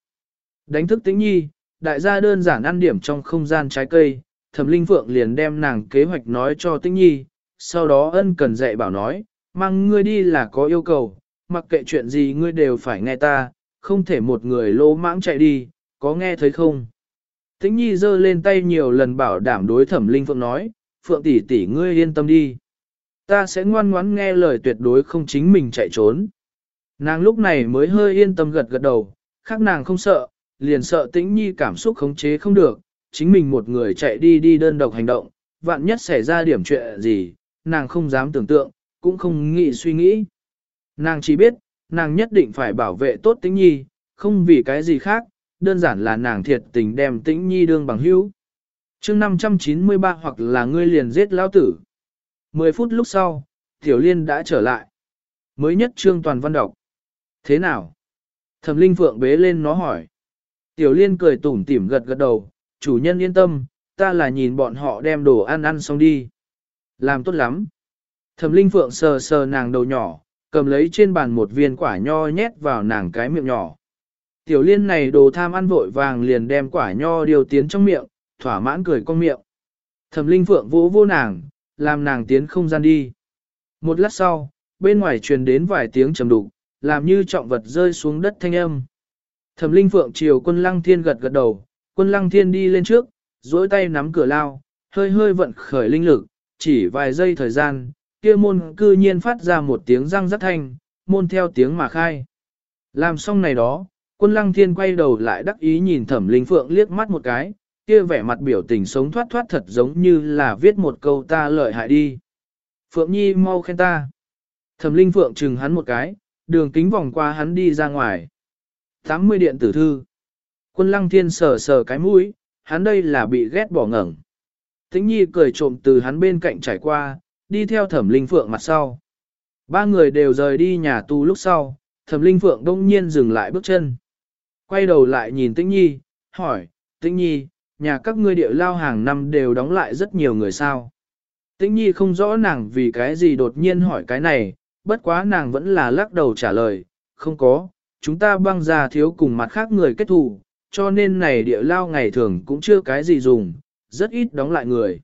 S1: Đánh thức tĩnh nhi, đại gia đơn giản ăn điểm trong không gian trái cây, thẩm linh phượng liền đem nàng kế hoạch nói cho tĩnh nhi, sau đó ân cần dạy bảo nói, mang ngươi đi là có yêu cầu, mặc kệ chuyện gì ngươi đều phải nghe ta, không thể một người lô mãng chạy đi, có nghe thấy không? Tĩnh nhi giơ lên tay nhiều lần bảo đảm đối thẩm linh phượng nói, phượng tỷ tỷ ngươi yên tâm đi. Ta sẽ ngoan ngoãn nghe lời tuyệt đối không chính mình chạy trốn. Nàng lúc này mới hơi yên tâm gật gật đầu, khác nàng không sợ, liền sợ tĩnh nhi cảm xúc khống chế không được, chính mình một người chạy đi đi đơn độc hành động, vạn nhất xảy ra điểm chuyện gì, nàng không dám tưởng tượng, cũng không nghĩ suy nghĩ. Nàng chỉ biết, nàng nhất định phải bảo vệ tốt tĩnh nhi, không vì cái gì khác, đơn giản là nàng thiệt tình đem tĩnh nhi đương bằng hữu. chương 593 hoặc là ngươi liền giết lao tử. 10 phút lúc sau, Tiểu Liên đã trở lại. Mới nhất trương toàn văn đọc. Thế nào? Thẩm Linh Phượng bế lên nó hỏi. Tiểu Liên cười tủm tỉm gật gật đầu, chủ nhân yên tâm, ta là nhìn bọn họ đem đồ ăn ăn xong đi. Làm tốt lắm. Thẩm Linh Phượng sờ sờ nàng đầu nhỏ, cầm lấy trên bàn một viên quả nho nhét vào nàng cái miệng nhỏ. Tiểu Liên này đồ tham ăn vội vàng liền đem quả nho điều tiến trong miệng, thỏa mãn cười con miệng. Thẩm Linh Phượng vỗ vô nàng, làm nàng tiến không gian đi. Một lát sau, bên ngoài truyền đến vài tiếng trầm đục, làm như trọng vật rơi xuống đất thanh âm. Thẩm Linh Phượng chiều quân lăng thiên gật gật đầu, quân lăng thiên đi lên trước, duỗi tay nắm cửa lao, hơi hơi vận khởi linh lực, chỉ vài giây thời gian, kia môn cư nhiên phát ra một tiếng răng rắc thanh, môn theo tiếng mà khai. Làm xong này đó, quân lăng thiên quay đầu lại đắc ý nhìn thẩm linh phượng liếc mắt một cái, kia vẻ mặt biểu tình sống thoát thoát thật giống như là viết một câu ta lợi hại đi. Phượng Nhi mau khen ta. Thẩm Linh Phượng chừng hắn một cái, đường kính vòng qua hắn đi ra ngoài. 80 điện tử thư. Quân Lăng Thiên sờ sờ cái mũi, hắn đây là bị ghét bỏ ngẩng. Tĩnh Nhi cười trộm từ hắn bên cạnh trải qua, đi theo Thẩm Linh Phượng mặt sau. Ba người đều rời đi nhà tu lúc sau, Thẩm Linh Phượng đông nhiên dừng lại bước chân. Quay đầu lại nhìn Tĩnh Nhi, hỏi, Tĩnh Nhi, nhà các ngươi địa lao hàng năm đều đóng lại rất nhiều người sao. Tĩnh nhi không rõ nàng vì cái gì đột nhiên hỏi cái này, bất quá nàng vẫn là lắc đầu trả lời, không có, chúng ta băng ra thiếu cùng mặt khác người kết thù, cho nên này địa lao ngày thường cũng chưa cái gì dùng, rất ít đóng lại người.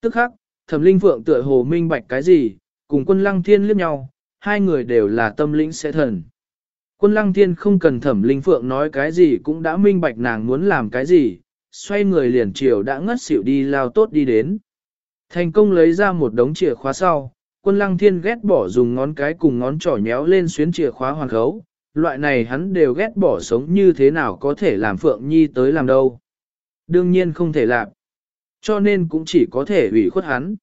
S1: Tức khắc, thẩm linh phượng tựa hồ minh bạch cái gì, cùng quân lăng thiên liếc nhau, hai người đều là tâm lĩnh sẽ thần. Quân lăng thiên không cần thẩm linh phượng nói cái gì cũng đã minh bạch nàng muốn làm cái gì, xoay người liền chiều đã ngất xỉu đi lao tốt đi đến. Thành công lấy ra một đống chìa khóa sau, quân lăng thiên ghét bỏ dùng ngón cái cùng ngón trỏ nhéo lên xuyến chìa khóa hoàn khấu, loại này hắn đều ghét bỏ sống như thế nào có thể làm Phượng Nhi tới làm đâu. Đương nhiên không thể làm. Cho nên cũng chỉ có thể ủy khuất hắn.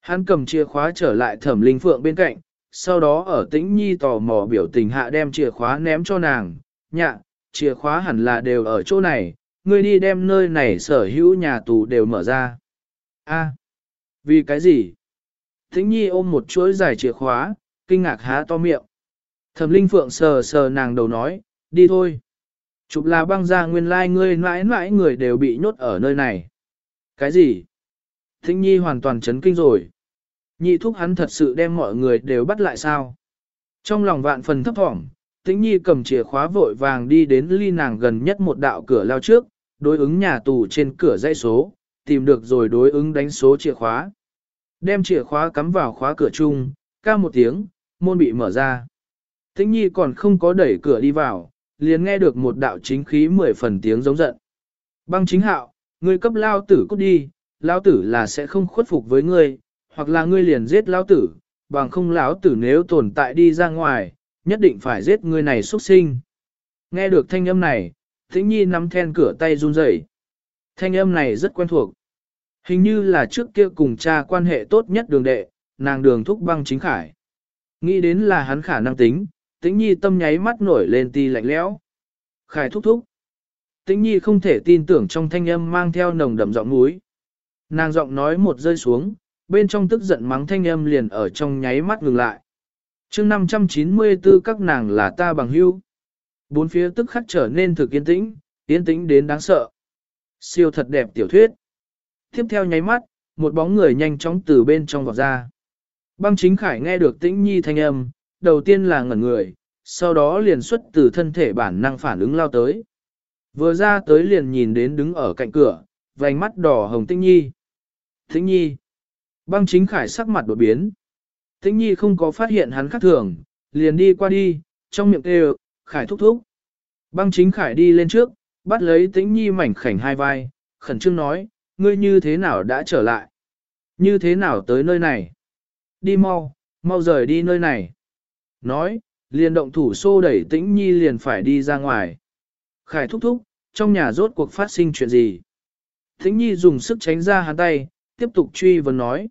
S1: Hắn cầm chìa khóa trở lại thẩm linh phượng bên cạnh, sau đó ở tĩnh nhi tò mò biểu tình hạ đem chìa khóa ném cho nàng. Nhạ, chìa khóa hẳn là đều ở chỗ này, ngươi đi đem nơi này sở hữu nhà tù đều mở ra. A, vì cái gì? Tĩnh nhi ôm một chuỗi dài chìa khóa, kinh ngạc há to miệng. Thẩm linh phượng sờ sờ nàng đầu nói, đi thôi. Chụp là băng ra nguyên lai like ngươi mãi mãi người đều bị nhốt ở nơi này. Cái gì? Thính nhi hoàn toàn chấn kinh rồi. Nhị thúc hắn thật sự đem mọi người đều bắt lại sao? Trong lòng vạn phần thấp thỏm, tĩnh nhi cầm chìa khóa vội vàng đi đến ly nàng gần nhất một đạo cửa lao trước, đối ứng nhà tù trên cửa dãy số, tìm được rồi đối ứng đánh số chìa khóa. Đem chìa khóa cắm vào khóa cửa chung, ca một tiếng, môn bị mở ra. Tĩnh nhi còn không có đẩy cửa đi vào, liền nghe được một đạo chính khí mười phần tiếng giống giận. Băng chính hạo, ngươi cấp lao tử cút đi, lao tử là sẽ không khuất phục với ngươi, hoặc là ngươi liền giết lao tử, bằng không lão tử nếu tồn tại đi ra ngoài, nhất định phải giết ngươi này xuất sinh. Nghe được thanh âm này, Tĩnh Nhi nắm then cửa tay run rẩy. Thanh âm này rất quen thuộc. Hình như là trước kia cùng cha quan hệ tốt nhất đường đệ, nàng đường thúc băng chính khải. Nghĩ đến là hắn khả năng tính, Tĩnh Nhi tâm nháy mắt nổi lên ti lạnh lẽo. Khải thúc thúc. Tĩnh Nhi không thể tin tưởng trong thanh âm mang theo nồng đậm giọng núi. Nàng giọng nói một rơi xuống, bên trong tức giận mắng thanh âm liền ở trong nháy mắt ngừng lại. chương 594 các nàng là ta bằng hữu. Bốn phía tức khắc trở nên thực yên tĩnh, yên tĩnh đến đáng sợ. Siêu thật đẹp tiểu thuyết. Tiếp theo nháy mắt, một bóng người nhanh chóng từ bên trong vọt ra. Băng chính khải nghe được tĩnh nhi thanh âm, đầu tiên là ngẩn người, sau đó liền xuất từ thân thể bản năng phản ứng lao tới. Vừa ra tới liền nhìn đến đứng ở cạnh cửa, vành mắt đỏ hồng Tĩnh Nhi. Tĩnh Nhi. Băng chính khải sắc mặt đột biến. Tĩnh Nhi không có phát hiện hắn khác thường, liền đi qua đi, trong miệng kêu, khải thúc thúc. Băng chính khải đi lên trước, bắt lấy Tĩnh Nhi mảnh khảnh hai vai, khẩn trương nói, ngươi như thế nào đã trở lại? Như thế nào tới nơi này? Đi mau, mau rời đi nơi này. Nói, liền động thủ xô đẩy Tĩnh Nhi liền phải đi ra ngoài. Khải thúc thúc, trong nhà rốt cuộc phát sinh chuyện gì? Tĩnh Nhi dùng sức tránh ra hắn tay, tiếp tục truy vấn nói.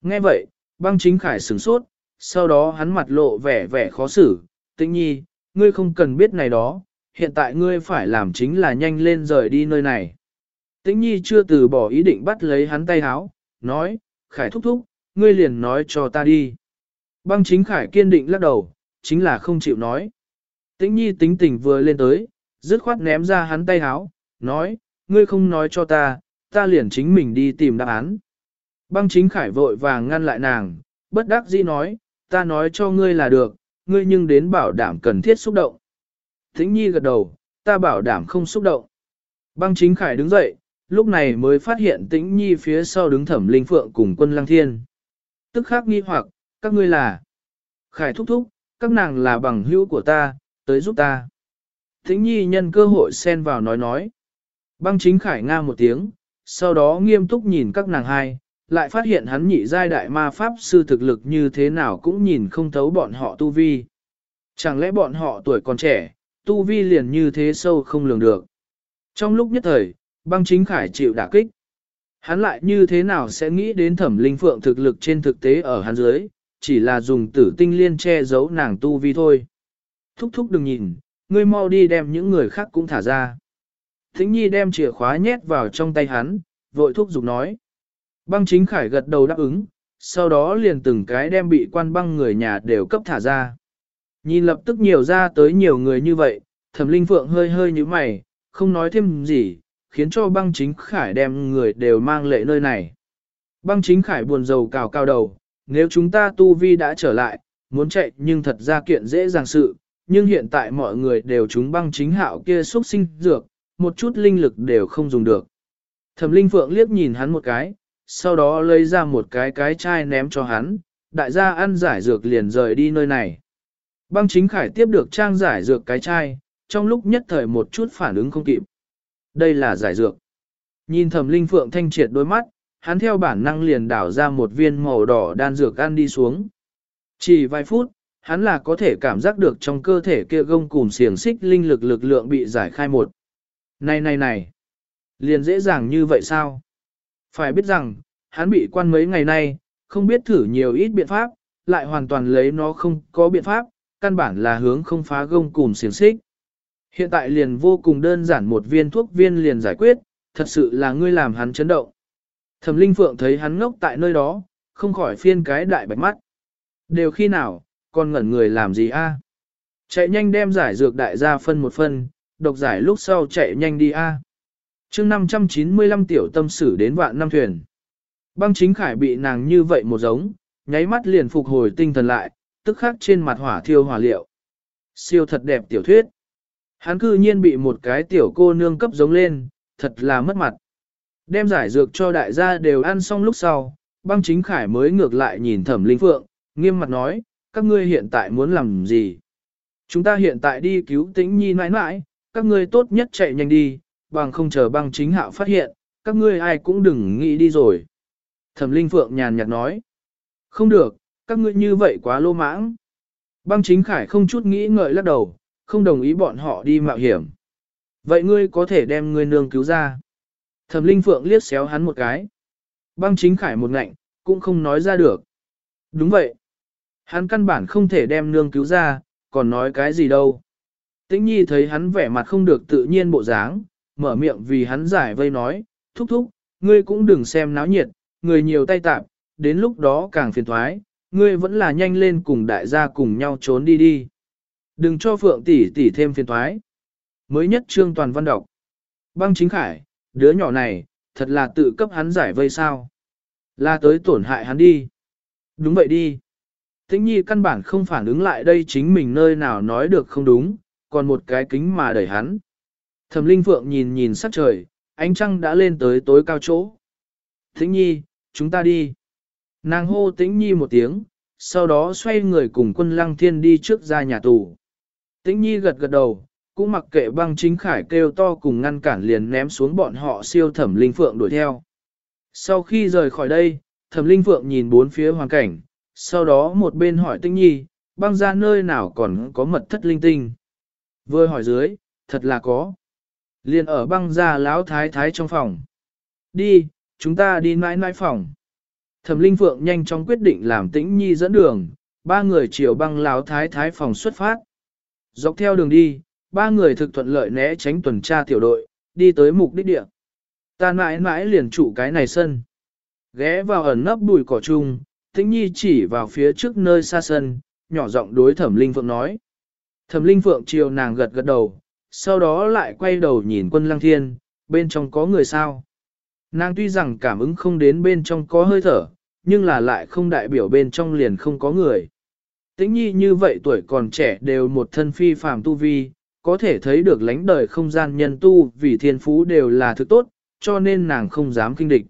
S1: Nghe vậy, băng chính khải sửng sốt, sau đó hắn mặt lộ vẻ vẻ khó xử. Tĩnh Nhi, ngươi không cần biết này đó, hiện tại ngươi phải làm chính là nhanh lên rời đi nơi này. Tĩnh Nhi chưa từ bỏ ý định bắt lấy hắn tay háo, nói, khải thúc thúc, ngươi liền nói cho ta đi. Băng chính khải kiên định lắc đầu, chính là không chịu nói. Tĩnh Nhi tính tình vừa lên tới, dứt khoát ném ra hắn tay háo, nói, ngươi không nói cho ta, ta liền chính mình đi tìm đáp án. Băng chính khải vội vàng ngăn lại nàng, bất đắc dĩ nói, ta nói cho ngươi là được, ngươi nhưng đến bảo đảm cần thiết xúc động. Thính nhi gật đầu, ta bảo đảm không xúc động. Băng chính khải đứng dậy, lúc này mới phát hiện tĩnh nhi phía sau đứng thẩm linh phượng cùng quân lăng thiên. Tức khắc nghi hoặc, các ngươi là. Khải thúc thúc, các nàng là bằng hữu của ta, tới giúp ta. Tĩnh nhi nhân cơ hội xen vào nói nói. Băng chính khải nga một tiếng, sau đó nghiêm túc nhìn các nàng hai, lại phát hiện hắn nhị giai đại ma pháp sư thực lực như thế nào cũng nhìn không thấu bọn họ tu vi. Chẳng lẽ bọn họ tuổi còn trẻ, tu vi liền như thế sâu không lường được. Trong lúc nhất thời, băng chính khải chịu đả kích. Hắn lại như thế nào sẽ nghĩ đến thẩm linh phượng thực lực trên thực tế ở hắn dưới, chỉ là dùng tử tinh liên che giấu nàng tu vi thôi. Thúc thúc đừng nhìn, ngươi mau đi đem những người khác cũng thả ra. Thính nhi đem chìa khóa nhét vào trong tay hắn, vội thúc giục nói. Băng chính khải gật đầu đáp ứng, sau đó liền từng cái đem bị quan băng người nhà đều cấp thả ra. Nhìn lập tức nhiều ra tới nhiều người như vậy, thẩm linh phượng hơi hơi như mày, không nói thêm gì, khiến cho băng chính khải đem người đều mang lệ nơi này. Băng chính khải buồn rầu cào cao đầu, nếu chúng ta tu vi đã trở lại, muốn chạy nhưng thật ra kiện dễ dàng sự, nhưng hiện tại mọi người đều chúng băng chính hạo kia xuất sinh dược, một chút linh lực đều không dùng được. Thẩm linh phượng liếc nhìn hắn một cái, sau đó lấy ra một cái cái chai ném cho hắn, đại gia ăn giải dược liền rời đi nơi này. Băng chính khải tiếp được trang giải dược cái chai, trong lúc nhất thời một chút phản ứng không kịp. Đây là giải dược. Nhìn thẩm linh phượng thanh triệt đôi mắt, hắn theo bản năng liền đảo ra một viên màu đỏ đan dược ăn đi xuống. Chỉ vài phút, hắn là có thể cảm giác được trong cơ thể kia gông cùm xiềng xích linh lực lực lượng bị giải khai một. Này này này, Liền dễ dàng như vậy sao? Phải biết rằng, hắn bị quan mấy ngày nay, không biết thử nhiều ít biện pháp, lại hoàn toàn lấy nó không có biện pháp, căn bản là hướng không phá gông cùng xiềng xích. Hiện tại liền vô cùng đơn giản một viên thuốc viên liền giải quyết, thật sự là ngươi làm hắn chấn động. Thẩm Linh Phượng thấy hắn ngốc tại nơi đó, không khỏi phiên cái đại bạch mắt. Đều khi nào, còn ngẩn người làm gì a? Chạy nhanh đem giải dược đại gia phân một phân, độc giải lúc sau chạy nhanh đi a. À. chương 595 tiểu tâm sử đến vạn năm thuyền. Băng chính khải bị nàng như vậy một giống, nháy mắt liền phục hồi tinh thần lại, tức khắc trên mặt hỏa thiêu hỏa liệu. Siêu thật đẹp tiểu thuyết. Hắn cư nhiên bị một cái tiểu cô nương cấp giống lên, thật là mất mặt. Đem giải dược cho đại gia đều ăn xong lúc sau, băng chính khải mới ngược lại nhìn thẩm linh phượng, nghiêm mặt nói, các ngươi hiện tại muốn làm gì? Chúng ta hiện tại đi cứu tĩnh nhi nãi nãi, các ngươi tốt nhất chạy nhanh đi, bằng không chờ băng chính hạo phát hiện, các ngươi ai cũng đừng nghĩ đi rồi. Thẩm linh phượng nhàn nhạt nói, không được, các ngươi như vậy quá lô mãng. Băng chính khải không chút nghĩ ngợi lắc đầu, không đồng ý bọn họ đi mạo hiểm. Vậy ngươi có thể đem ngươi nương cứu ra. Thẩm linh phượng liếc xéo hắn một cái. Băng chính khải một ngạnh, cũng không nói ra được. Đúng vậy. Hắn căn bản không thể đem nương cứu ra, còn nói cái gì đâu. Tĩnh nhi thấy hắn vẻ mặt không được tự nhiên bộ dáng, mở miệng vì hắn giải vây nói, thúc thúc, ngươi cũng đừng xem náo nhiệt, người nhiều tay tạp, đến lúc đó càng phiền thoái, ngươi vẫn là nhanh lên cùng đại gia cùng nhau trốn đi đi. Đừng cho Phượng tỷ tỷ thêm phiền thoái. Mới nhất trương toàn văn đọc. Băng chính khải, đứa nhỏ này, thật là tự cấp hắn giải vây sao. Là tới tổn hại hắn đi. Đúng vậy đi. Tĩnh nhi căn bản không phản ứng lại đây chính mình nơi nào nói được không đúng, còn một cái kính mà đẩy hắn. Thẩm linh phượng nhìn nhìn sắc trời, ánh trăng đã lên tới tối cao chỗ. Tĩnh nhi, chúng ta đi. Nàng hô tĩnh nhi một tiếng, sau đó xoay người cùng quân lăng thiên đi trước ra nhà tù. Tĩnh nhi gật gật đầu, cũng mặc kệ băng chính khải kêu to cùng ngăn cản liền ném xuống bọn họ siêu thẩm linh phượng đuổi theo. Sau khi rời khỏi đây, thẩm linh phượng nhìn bốn phía hoàn cảnh, sau đó một bên hỏi tinh nhi, băng ra nơi nào còn có mật thất linh tinh. Vừa hỏi dưới, thật là có. Liền ở băng ra lão thái thái trong phòng. Đi, chúng ta đi mãi mãi phòng. Thẩm linh phượng nhanh chóng quyết định làm tĩnh nhi dẫn đường, ba người chiều băng lão thái thái phòng xuất phát. Dọc theo đường đi, ba người thực thuận lợi né tránh tuần tra tiểu đội, đi tới mục đích địa. Ta mãi mãi liền trụ cái này sân. Ghé vào ẩn nấp bụi cỏ chung, Tĩnh Nhi chỉ vào phía trước nơi xa sân, nhỏ giọng đối Thẩm Linh Phượng nói. Thẩm Linh Phượng chiều nàng gật gật đầu, sau đó lại quay đầu nhìn quân lăng thiên, bên trong có người sao. Nàng tuy rằng cảm ứng không đến bên trong có hơi thở, nhưng là lại không đại biểu bên trong liền không có người. Tĩnh Nhi như vậy tuổi còn trẻ đều một thân phi phàm tu vi, có thể thấy được lãnh đời không gian nhân tu vì thiên phú đều là thứ tốt, cho nên nàng không dám kinh địch.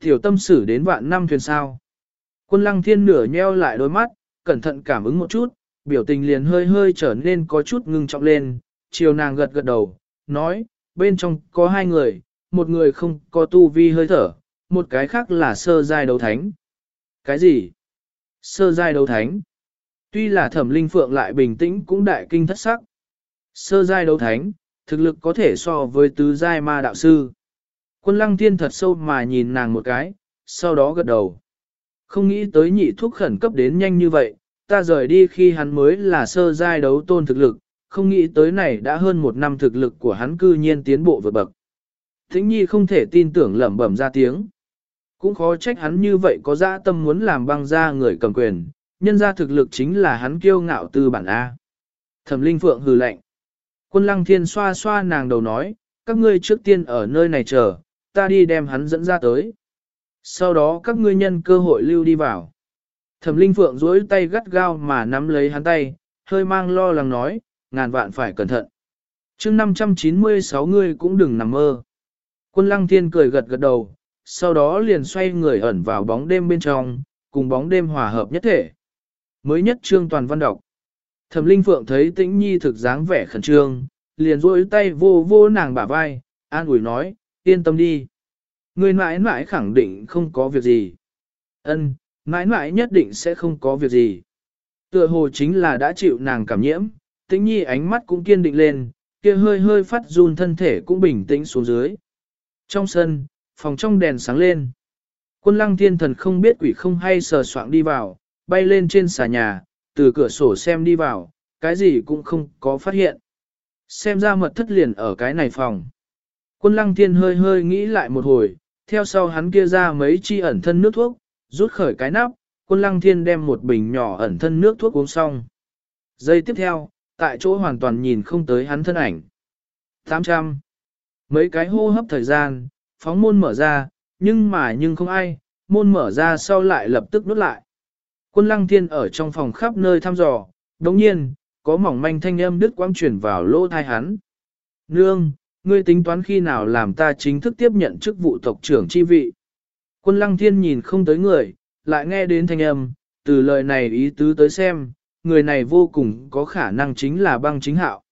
S1: Tiểu tâm sử đến vạn năm thuyền sao. Quân lăng thiên nửa nheo lại đôi mắt, cẩn thận cảm ứng một chút, biểu tình liền hơi hơi trở nên có chút ngưng trọng lên, chiều nàng gật gật đầu, nói, bên trong có hai người, một người không có tu vi hơi thở, một cái khác là sơ giai đấu thánh. Cái gì? Sơ giai đấu thánh. Tuy là thẩm linh phượng lại bình tĩnh cũng đại kinh thất sắc. Sơ giai đấu thánh, thực lực có thể so với tứ giai ma đạo sư. Quân lăng thiên thật sâu mà nhìn nàng một cái, sau đó gật đầu. Không nghĩ tới nhị thuốc khẩn cấp đến nhanh như vậy, ta rời đi khi hắn mới là sơ giai đấu tôn thực lực, không nghĩ tới này đã hơn một năm thực lực của hắn cư nhiên tiến bộ vượt bậc. Thính nhi không thể tin tưởng lẩm bẩm ra tiếng. Cũng khó trách hắn như vậy có dã tâm muốn làm băng ra người cầm quyền, nhân ra thực lực chính là hắn kiêu ngạo tư bản A. Thẩm linh phượng hừ lạnh. Quân lăng thiên xoa xoa nàng đầu nói, các ngươi trước tiên ở nơi này chờ, ta đi đem hắn dẫn ra tới. Sau đó các ngươi nhân cơ hội lưu đi vào. Thẩm Linh Phượng duỗi tay gắt gao mà nắm lấy hắn tay, hơi mang lo lắng nói, ngàn vạn phải cẩn thận. chương 596 ngươi cũng đừng nằm mơ. Quân Lăng Thiên cười gật gật đầu, sau đó liền xoay người ẩn vào bóng đêm bên trong, cùng bóng đêm hòa hợp nhất thể. Mới nhất trương toàn văn đọc. Thẩm Linh Phượng thấy Tĩnh Nhi thực dáng vẻ khẩn trương, liền duỗi tay vô vô nàng bả vai, an ủi nói, yên tâm đi. Người mãi mãi khẳng định không có việc gì. Ân, mãi mãi nhất định sẽ không có việc gì. Tựa hồ chính là đã chịu nàng cảm nhiễm, tĩnh nhi ánh mắt cũng kiên định lên, kia hơi hơi phát run thân thể cũng bình tĩnh xuống dưới. Trong sân, phòng trong đèn sáng lên. Quân lăng thiên thần không biết quỷ không hay sờ soạng đi vào, bay lên trên xà nhà, từ cửa sổ xem đi vào, cái gì cũng không có phát hiện. Xem ra mật thất liền ở cái này phòng. Quân lăng thiên hơi hơi nghĩ lại một hồi, theo sau hắn kia ra mấy chi ẩn thân nước thuốc, rút khởi cái nắp, quân lăng thiên đem một bình nhỏ ẩn thân nước thuốc uống xong. Giây tiếp theo, tại chỗ hoàn toàn nhìn không tới hắn thân ảnh. 800. Mấy cái hô hấp thời gian, phóng môn mở ra, nhưng mà nhưng không ai, môn mở ra sau lại lập tức nút lại. Quân lăng thiên ở trong phòng khắp nơi thăm dò, đồng nhiên, có mỏng manh thanh âm đứt quang chuyển vào lỗ thai hắn. Nương, ngươi tính toán khi nào làm ta chính thức tiếp nhận chức vụ tộc trưởng chi vị. Quân lăng thiên nhìn không tới người, lại nghe đến thanh âm, từ lời này ý tứ tới xem, người này vô cùng có khả năng chính là băng chính hạo.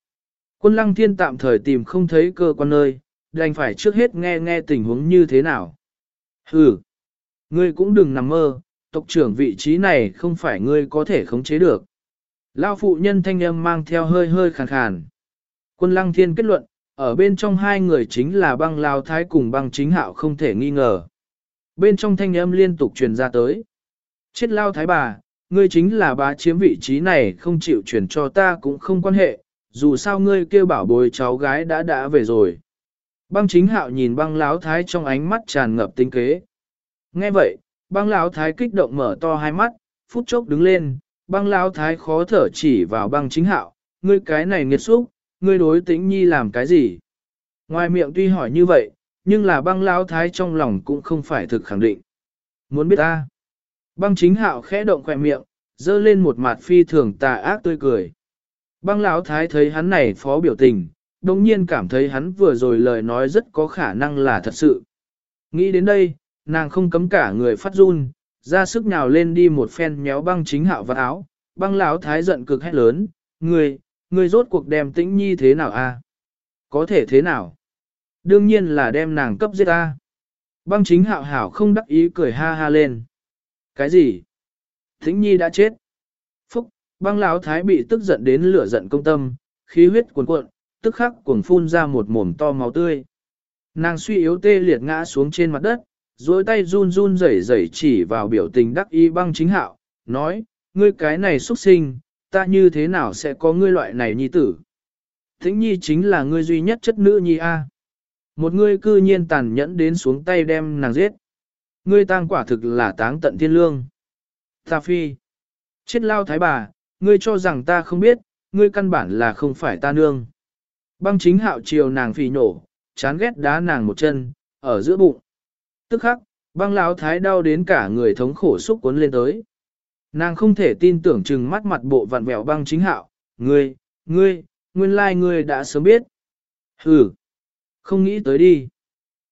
S1: Quân lăng thiên tạm thời tìm không thấy cơ quan nơi, đành phải trước hết nghe nghe tình huống như thế nào. Hừ, ngươi cũng đừng nằm mơ, tộc trưởng vị trí này không phải ngươi có thể khống chế được. Lao phụ nhân thanh âm mang theo hơi hơi khàn khàn. Quân lăng thiên kết luận, ở bên trong hai người chính là băng lao thái cùng băng chính hạo không thể nghi ngờ. Bên trong thanh âm liên tục truyền ra tới. Chết lao thái bà, ngươi chính là bá chiếm vị trí này không chịu chuyển cho ta cũng không quan hệ, dù sao ngươi kêu bảo bồi cháu gái đã đã về rồi. Băng chính hạo nhìn băng lão thái trong ánh mắt tràn ngập tinh kế. Nghe vậy, băng lão thái kích động mở to hai mắt, phút chốc đứng lên, băng lão thái khó thở chỉ vào băng chính hạo, ngươi cái này nghiệt xúc, ngươi đối tĩnh nhi làm cái gì? Ngoài miệng tuy hỏi như vậy, nhưng là băng lão thái trong lòng cũng không phải thực khẳng định. Muốn biết ta? Băng chính hạo khẽ động khỏe miệng, dơ lên một mặt phi thường tà ác tươi cười. Băng lão thái thấy hắn này phó biểu tình, đồng nhiên cảm thấy hắn vừa rồi lời nói rất có khả năng là thật sự. Nghĩ đến đây, nàng không cấm cả người phát run, ra sức nhào lên đi một phen méo băng chính hạo vào áo, băng lão thái giận cực hét lớn, người, Ngươi rốt cuộc đem tĩnh nhi thế nào a? Có thể thế nào? Đương nhiên là đem nàng cấp giết ta. Băng chính hạo hảo không đắc ý cười ha ha lên. Cái gì? Tĩnh nhi đã chết. Phúc, băng lão thái bị tức giận đến lửa giận công tâm, khí huyết cuồn cuộn, tức khắc cuồng phun ra một mồm to máu tươi. Nàng suy yếu tê liệt ngã xuống trên mặt đất, duỗi tay run run rẩy rẩy chỉ vào biểu tình đắc ý băng chính hạo, nói, ngươi cái này xuất sinh, ta như thế nào sẽ có ngươi loại này nhi tử? Thính nhi chính là ngươi duy nhất chất nữ nhi A. Một ngươi cư nhiên tàn nhẫn đến xuống tay đem nàng giết. Ngươi tang quả thực là táng tận thiên lương. Ta phi. Chết lao thái bà, ngươi cho rằng ta không biết, ngươi căn bản là không phải ta nương. Băng chính hạo chiều nàng phì nổ, chán ghét đá nàng một chân, ở giữa bụng. Tức khắc, băng lão thái đau đến cả người thống khổ xúc cuốn lên tới. Nàng không thể tin tưởng chừng mắt mặt bộ vặn vẹo băng chính hạo, ngươi, ngươi, nguyên lai ngươi đã sớm biết. ừ không nghĩ tới đi.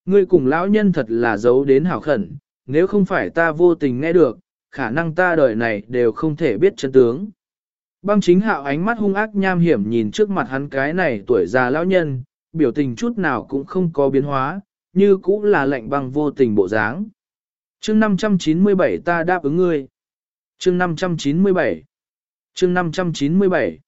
S1: Ngươi cùng lão nhân thật là giấu đến hảo khẩn, nếu không phải ta vô tình nghe được, khả năng ta đời này đều không thể biết chân tướng. Băng chính hạo ánh mắt hung ác nham hiểm nhìn trước mặt hắn cái này tuổi già lão nhân, biểu tình chút nào cũng không có biến hóa, như cũ là lệnh băng vô tình bộ dáng. chương 597 ta đáp ứng ngươi chương 597. chương 597.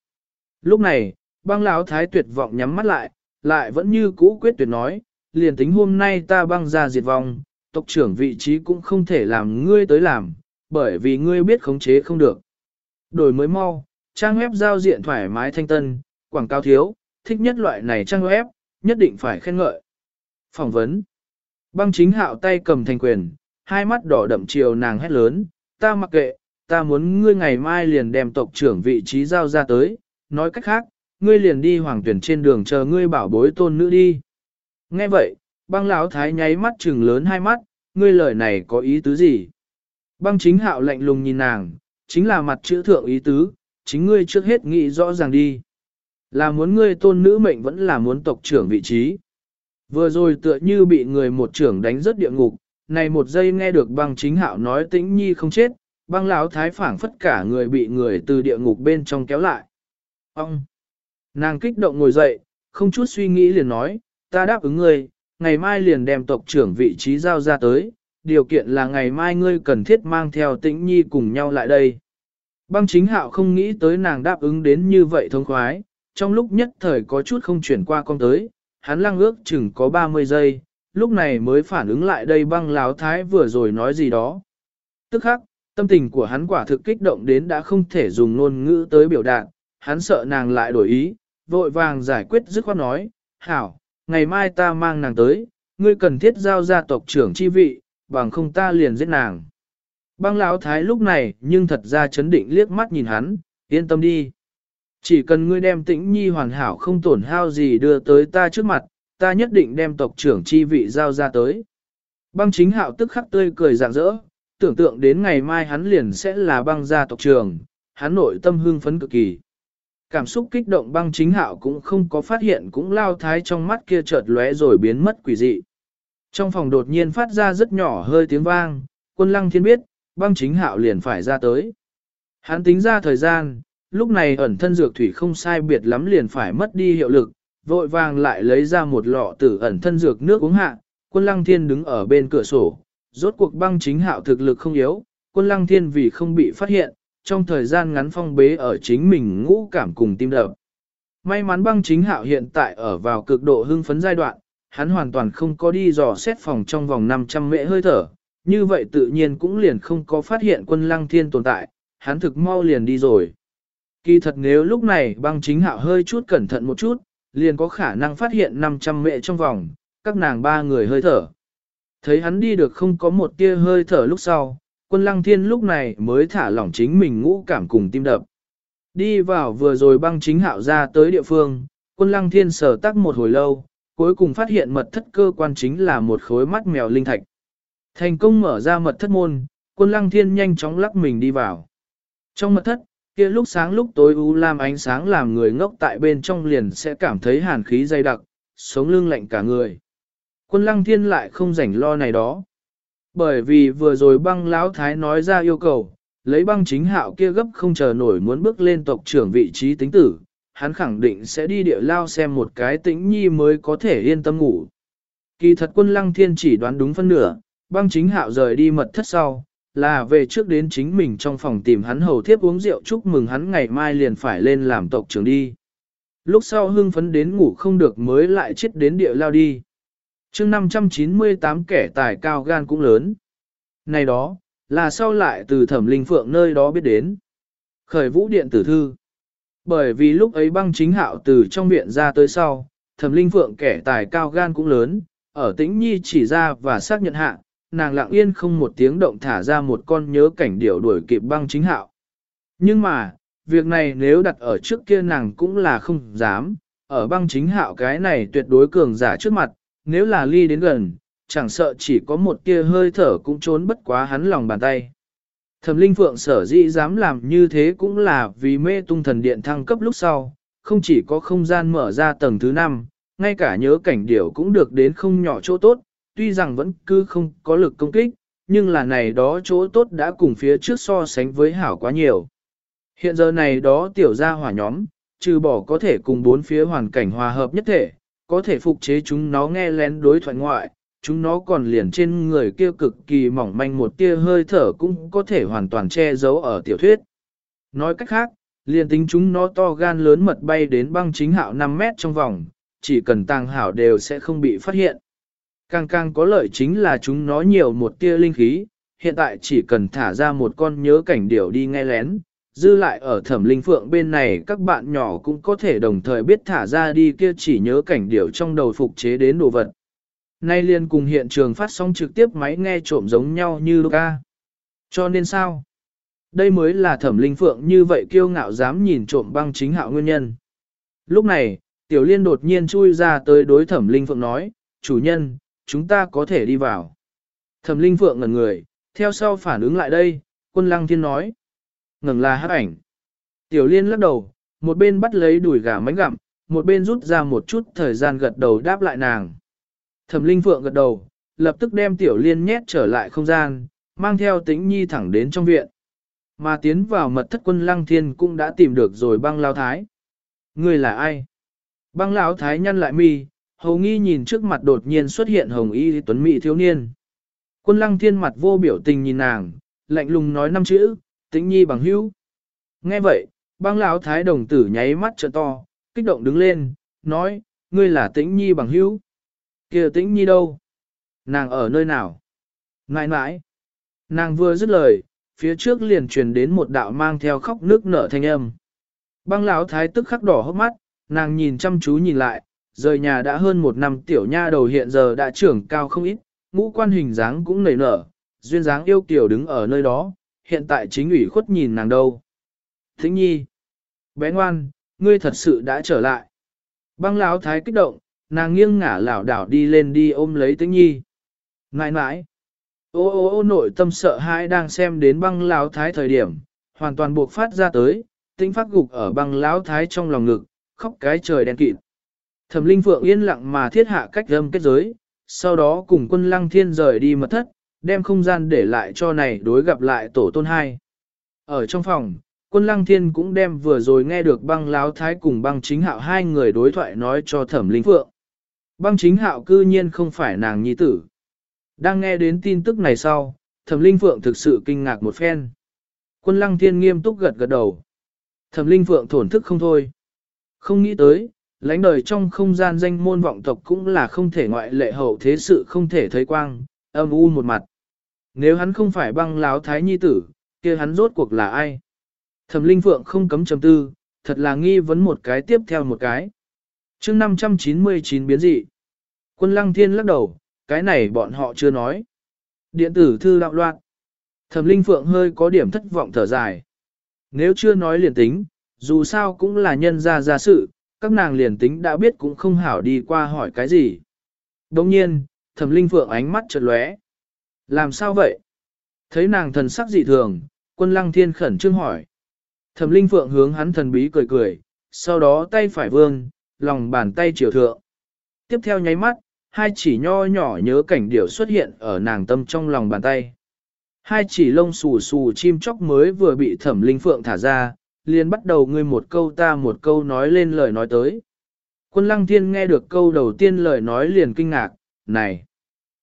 S1: Lúc này, băng lão thái tuyệt vọng nhắm mắt lại, lại vẫn như cũ quyết tuyệt nói, liền tính hôm nay ta băng ra diệt vong, tộc trưởng vị trí cũng không thể làm ngươi tới làm, bởi vì ngươi biết khống chế không được. Đổi mới mau, trang web giao diện thoải mái thanh tân, quảng cáo thiếu, thích nhất loại này trang web, nhất định phải khen ngợi. Phỏng vấn. Băng chính hạo tay cầm thành quyền, hai mắt đỏ đậm chiều nàng hét lớn, ta mặc kệ, ta muốn ngươi ngày mai liền đem tộc trưởng vị trí giao ra tới, nói cách khác, ngươi liền đi hoàng tuyển trên đường chờ ngươi bảo bối tôn nữ đi. Nghe vậy, băng lão thái nháy mắt trừng lớn hai mắt, ngươi lời này có ý tứ gì? Băng chính hạo lạnh lùng nhìn nàng, chính là mặt chữ thượng ý tứ, chính ngươi trước hết nghĩ rõ ràng đi. Là muốn ngươi tôn nữ mệnh vẫn là muốn tộc trưởng vị trí. Vừa rồi tựa như bị người một trưởng đánh rất địa ngục, này một giây nghe được băng chính hạo nói tĩnh nhi không chết, băng lão thái phảng phất cả người bị người từ địa ngục bên trong kéo lại. Ông! Nàng kích động ngồi dậy, không chút suy nghĩ liền nói, ta đáp ứng ngươi, ngày mai liền đem tộc trưởng vị trí giao ra tới, điều kiện là ngày mai ngươi cần thiết mang theo tĩnh nhi cùng nhau lại đây. Băng chính hạo không nghĩ tới nàng đáp ứng đến như vậy thông khoái, trong lúc nhất thời có chút không chuyển qua con tới, hắn lăng ước chừng có 30 giây, lúc này mới phản ứng lại đây băng láo thái vừa rồi nói gì đó. Tức khắc, tâm tình của hắn quả thực kích động đến đã không thể dùng ngôn ngữ tới biểu đạt, hắn sợ nàng lại đổi ý, vội vàng giải quyết dứt khoát nói, hảo, ngày mai ta mang nàng tới, ngươi cần thiết giao ra tộc trưởng chi vị, bằng không ta liền giết nàng. Băng lão thái lúc này nhưng thật ra chấn định liếc mắt nhìn hắn, yên tâm đi. Chỉ cần ngươi đem tĩnh nhi hoàn hảo không tổn hao gì đưa tới ta trước mặt, ta nhất định đem tộc trưởng chi vị giao ra tới. Băng chính hạo tức khắc tươi cười rạng rỡ, tưởng tượng đến ngày mai hắn liền sẽ là băng gia tộc trưởng, hắn nội tâm hưng phấn cực kỳ. Cảm xúc kích động băng chính hạo cũng không có phát hiện cũng lao thái trong mắt kia chợt lóe rồi biến mất quỷ dị. Trong phòng đột nhiên phát ra rất nhỏ hơi tiếng vang, quân lăng thiên biết, băng chính hạo liền phải ra tới. Hắn tính ra thời gian, lúc này ẩn thân dược thủy không sai biệt lắm liền phải mất đi hiệu lực, vội vàng lại lấy ra một lọ tử ẩn thân dược nước uống hạ, quân lăng thiên đứng ở bên cửa sổ, rốt cuộc băng chính hạo thực lực không yếu, quân lăng thiên vì không bị phát hiện, trong thời gian ngắn phong bế ở chính mình ngũ cảm cùng tim đập. May mắn băng chính hạo hiện tại ở vào cực độ hưng phấn giai đoạn, hắn hoàn toàn không có đi dò xét phòng trong vòng 500 mễ hơi thở, như vậy tự nhiên cũng liền không có phát hiện quân lăng thiên tồn tại, hắn thực mau liền đi rồi. Kỳ thật nếu lúc này băng chính hạo hơi chút cẩn thận một chút, liền có khả năng phát hiện 500 mệ trong vòng, các nàng ba người hơi thở. Thấy hắn đi được không có một tia hơi thở lúc sau, quân lăng thiên lúc này mới thả lỏng chính mình ngũ cảm cùng tim đập. Đi vào vừa rồi băng chính hạo ra tới địa phương, quân lăng thiên sở tắc một hồi lâu, cuối cùng phát hiện mật thất cơ quan chính là một khối mắt mèo linh thạch. Thành công mở ra mật thất môn, quân lăng thiên nhanh chóng lắc mình đi vào. Trong mật thất, kia lúc sáng lúc tối u lam ánh sáng làm người ngốc tại bên trong liền sẽ cảm thấy hàn khí dày đặc, sống lưng lạnh cả người. Quân lăng thiên lại không rảnh lo này đó. Bởi vì vừa rồi băng lão thái nói ra yêu cầu, lấy băng chính hạo kia gấp không chờ nổi muốn bước lên tộc trưởng vị trí tính tử, hắn khẳng định sẽ đi địa lao xem một cái tĩnh nhi mới có thể yên tâm ngủ. Kỳ thật quân lăng thiên chỉ đoán đúng phân nửa, băng chính hạo rời đi mật thất sau, là về trước đến chính mình trong phòng tìm hắn hầu thiếp uống rượu chúc mừng hắn ngày mai liền phải lên làm tộc trưởng đi. Lúc sau hưng phấn đến ngủ không được mới lại chết đến địa lao đi chương 598 kẻ tài cao gan cũng lớn. Này đó, là sau lại từ thẩm linh phượng nơi đó biết đến. Khởi vũ điện tử thư. Bởi vì lúc ấy băng chính hạo từ trong viện ra tới sau, thẩm linh phượng kẻ tài cao gan cũng lớn, ở tĩnh nhi chỉ ra và xác nhận hạ, nàng lặng yên không một tiếng động thả ra một con nhớ cảnh điểu đuổi kịp băng chính hạo. Nhưng mà, việc này nếu đặt ở trước kia nàng cũng là không dám, ở băng chính hạo cái này tuyệt đối cường giả trước mặt, nếu là ly đến gần, chẳng sợ chỉ có một tia hơi thở cũng trốn bất quá hắn lòng bàn tay. Thẩm Linh Phượng sở dĩ dám làm như thế cũng là vì mê tung thần điện thăng cấp lúc sau, không chỉ có không gian mở ra tầng thứ 5, ngay cả nhớ cảnh điểu cũng được đến không nhỏ chỗ tốt, tuy rằng vẫn cứ không có lực công kích, nhưng là này đó chỗ tốt đã cùng phía trước so sánh với hảo quá nhiều. Hiện giờ này đó tiểu gia hỏa nhóm, trừ bỏ có thể cùng bốn phía hoàn cảnh hòa hợp nhất thể, có thể phục chế chúng nó nghe lén đối thoại ngoại, chúng nó còn liền trên người kia cực kỳ mỏng manh một tia hơi thở cũng có thể hoàn toàn che giấu ở tiểu thuyết. Nói cách khác, liền tính chúng nó to gan lớn mật bay đến băng chính hạo 5 mét trong vòng, chỉ cần tàng hảo đều sẽ không bị phát hiện. Càng càng có lợi chính là chúng nó nhiều một tia linh khí, hiện tại chỉ cần thả ra một con nhớ cảnh điểu đi nghe lén, dư lại ở thẩm linh phượng bên này các bạn nhỏ cũng có thể đồng thời biết thả ra đi kia chỉ nhớ cảnh điểu trong đầu phục chế đến đồ vật. Nay liên cùng hiện trường phát sóng trực tiếp máy nghe trộm giống nhau như Luca. Cho nên sao? Đây mới là thẩm linh phượng như vậy kiêu ngạo dám nhìn trộm băng chính hạo nguyên nhân. Lúc này, tiểu liên đột nhiên chui ra tới đối thẩm linh phượng nói, chủ nhân, chúng ta có thể đi vào. Thẩm linh phượng ngẩn người, theo sau phản ứng lại đây, quân lăng thiên nói. Ngừng là hát ảnh. Tiểu liên lắc đầu, một bên bắt lấy đùi gà mánh gặm, một bên rút ra một chút thời gian gật đầu đáp lại nàng. Thẩm linh phượng gật đầu, lập tức đem tiểu liên nhét trở lại không gian, mang theo tĩnh nhi thẳng đến trong viện. Mà tiến vào mật thất quân lăng thiên cũng đã tìm được rồi băng lao thái. Người là ai? Băng lão thái nhăn lại mi, hầu nghi nhìn trước mặt đột nhiên xuất hiện hồng y tuấn mỹ thiếu niên. Quân lăng thiên mặt vô biểu tình nhìn nàng, lạnh lùng nói năm chữ, tĩnh nhi bằng hữu. Nghe vậy, băng lão thái đồng tử nháy mắt trợ to, kích động đứng lên, nói, ngươi là tĩnh nhi bằng hữu. kia tĩnh nhi đâu? Nàng ở nơi nào? Ngại nãi. Nàng vừa dứt lời, phía trước liền truyền đến một đạo mang theo khóc nước nở thanh âm. Băng lão thái tức khắc đỏ hốc mắt, nàng nhìn chăm chú nhìn lại, rời nhà đã hơn một năm tiểu nha đầu hiện giờ đã trưởng cao không ít, ngũ quan hình dáng cũng nảy nở, duyên dáng yêu kiều đứng ở nơi đó, hiện tại chính ủy khuất nhìn nàng đâu. Thính nhi, bé ngoan, ngươi thật sự đã trở lại. Băng lão thái kích động, nàng nghiêng ngả lảo đảo đi lên đi ôm lấy tĩnh nhi. ngại mãi, ô ô ô nội tâm sợ hãi đang xem đến băng lão thái thời điểm, hoàn toàn buộc phát ra tới, tĩnh phát gục ở băng lão thái trong lòng ngực, khóc cái trời đen kịt. Thẩm linh phượng yên lặng mà thiết hạ cách âm kết giới, sau đó cùng quân lăng thiên rời đi mật thất, đem không gian để lại cho này đối gặp lại tổ tôn hai. Ở trong phòng, quân lăng thiên cũng đem vừa rồi nghe được băng láo thái cùng băng chính hạo hai người đối thoại nói cho thẩm linh phượng. Băng chính hạo cư nhiên không phải nàng nhi tử. Đang nghe đến tin tức này sau, thẩm linh phượng thực sự kinh ngạc một phen. Quân lăng thiên nghiêm túc gật gật đầu. Thẩm linh phượng thổn thức không thôi. Không nghĩ tới, lãnh đời trong không gian danh môn vọng tộc cũng là không thể ngoại lệ hậu thế sự không thể thấy quang, âm u một mặt. Nếu hắn không phải băng láo thái nhi tử, kia hắn rốt cuộc là ai? Thẩm Linh Phượng không cấm chấm tư, thật là nghi vấn một cái tiếp theo một cái. chương 599 biến dị. Quân Lăng Thiên lắc đầu, cái này bọn họ chưa nói. Điện tử thư đạo loạn. Thẩm Linh Phượng hơi có điểm thất vọng thở dài. Nếu chưa nói liền tính, dù sao cũng là nhân ra ra sự, các nàng liền tính đã biết cũng không hảo đi qua hỏi cái gì. Đồng nhiên, Thẩm Linh Phượng ánh mắt chợt lóe. Làm sao vậy? Thấy nàng thần sắc dị thường, quân lăng thiên khẩn trương hỏi. Thẩm linh phượng hướng hắn thần bí cười cười, sau đó tay phải vương, lòng bàn tay chiều thượng. Tiếp theo nháy mắt, hai chỉ nho nhỏ nhớ cảnh điểu xuất hiện ở nàng tâm trong lòng bàn tay. Hai chỉ lông xù xù chim chóc mới vừa bị thẩm linh phượng thả ra, liền bắt đầu ngươi một câu ta một câu nói lên lời nói tới. Quân lăng thiên nghe được câu đầu tiên lời nói liền kinh ngạc, này,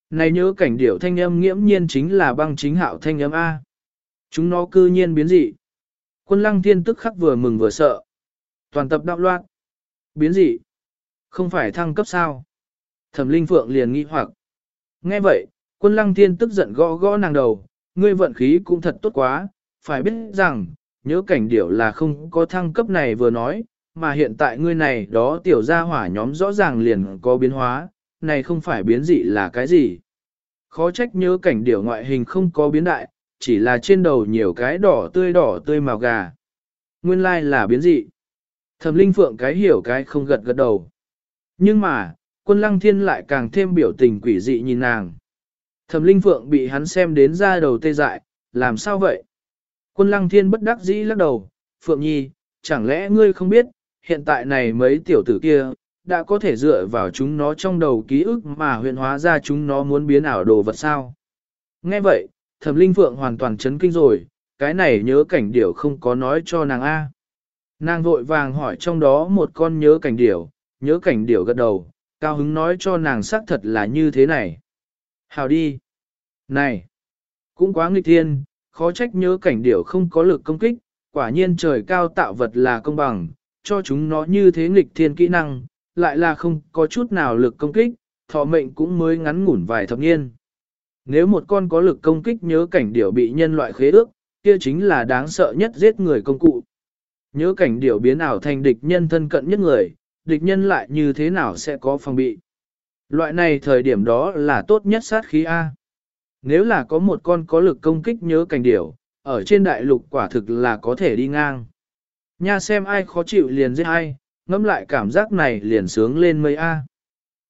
S1: này nhớ cảnh điểu thanh âm nghiễm nhiên chính là băng chính hạo thanh âm A. Chúng nó cư nhiên biến dị. Quân lăng thiên tức khắc vừa mừng vừa sợ. Toàn tập đạo loạn. Biến dị. Không phải thăng cấp sao. Thẩm linh phượng liền nghi hoặc. Nghe vậy, quân lăng thiên tức giận gõ gõ nàng đầu. Ngươi vận khí cũng thật tốt quá. Phải biết rằng, nhớ cảnh điểu là không có thăng cấp này vừa nói. Mà hiện tại ngươi này đó tiểu gia hỏa nhóm rõ ràng liền có biến hóa. Này không phải biến dị là cái gì. Khó trách nhớ cảnh điểu ngoại hình không có biến đại, chỉ là trên đầu nhiều cái đỏ tươi đỏ tươi màu gà. Nguyên lai là biến dị. Thẩm linh phượng cái hiểu cái không gật gật đầu. Nhưng mà, quân lăng thiên lại càng thêm biểu tình quỷ dị nhìn nàng. Thẩm linh phượng bị hắn xem đến ra đầu tê dại, làm sao vậy? Quân lăng thiên bất đắc dĩ lắc đầu, Phượng Nhi, chẳng lẽ ngươi không biết, hiện tại này mấy tiểu tử kia, đã có thể dựa vào chúng nó trong đầu ký ức mà huyện hóa ra chúng nó muốn biến ảo đồ vật sao? Nghe vậy, thẩm linh phượng hoàn toàn chấn kinh rồi, cái này nhớ cảnh điểu không có nói cho nàng A. Nàng vội vàng hỏi trong đó một con nhớ cảnh điểu, nhớ cảnh điểu gật đầu, cao hứng nói cho nàng xác thật là như thế này. Hào đi! Này! Cũng quá nghịch thiên, khó trách nhớ cảnh điểu không có lực công kích, quả nhiên trời cao tạo vật là công bằng, cho chúng nó như thế nghịch thiên kỹ năng, lại là không có chút nào lực công kích, thọ mệnh cũng mới ngắn ngủn vài thập niên. Nếu một con có lực công kích nhớ cảnh điểu bị nhân loại khế ước, kia chính là đáng sợ nhất giết người công cụ. Nhớ cảnh điểu biến ảo thành địch nhân thân cận nhất người, địch nhân lại như thế nào sẽ có phòng bị. Loại này thời điểm đó là tốt nhất sát khí A. Nếu là có một con có lực công kích nhớ cảnh điểu, ở trên đại lục quả thực là có thể đi ngang. Nha xem ai khó chịu liền giết ai, ngẫm lại cảm giác này liền sướng lên mây A.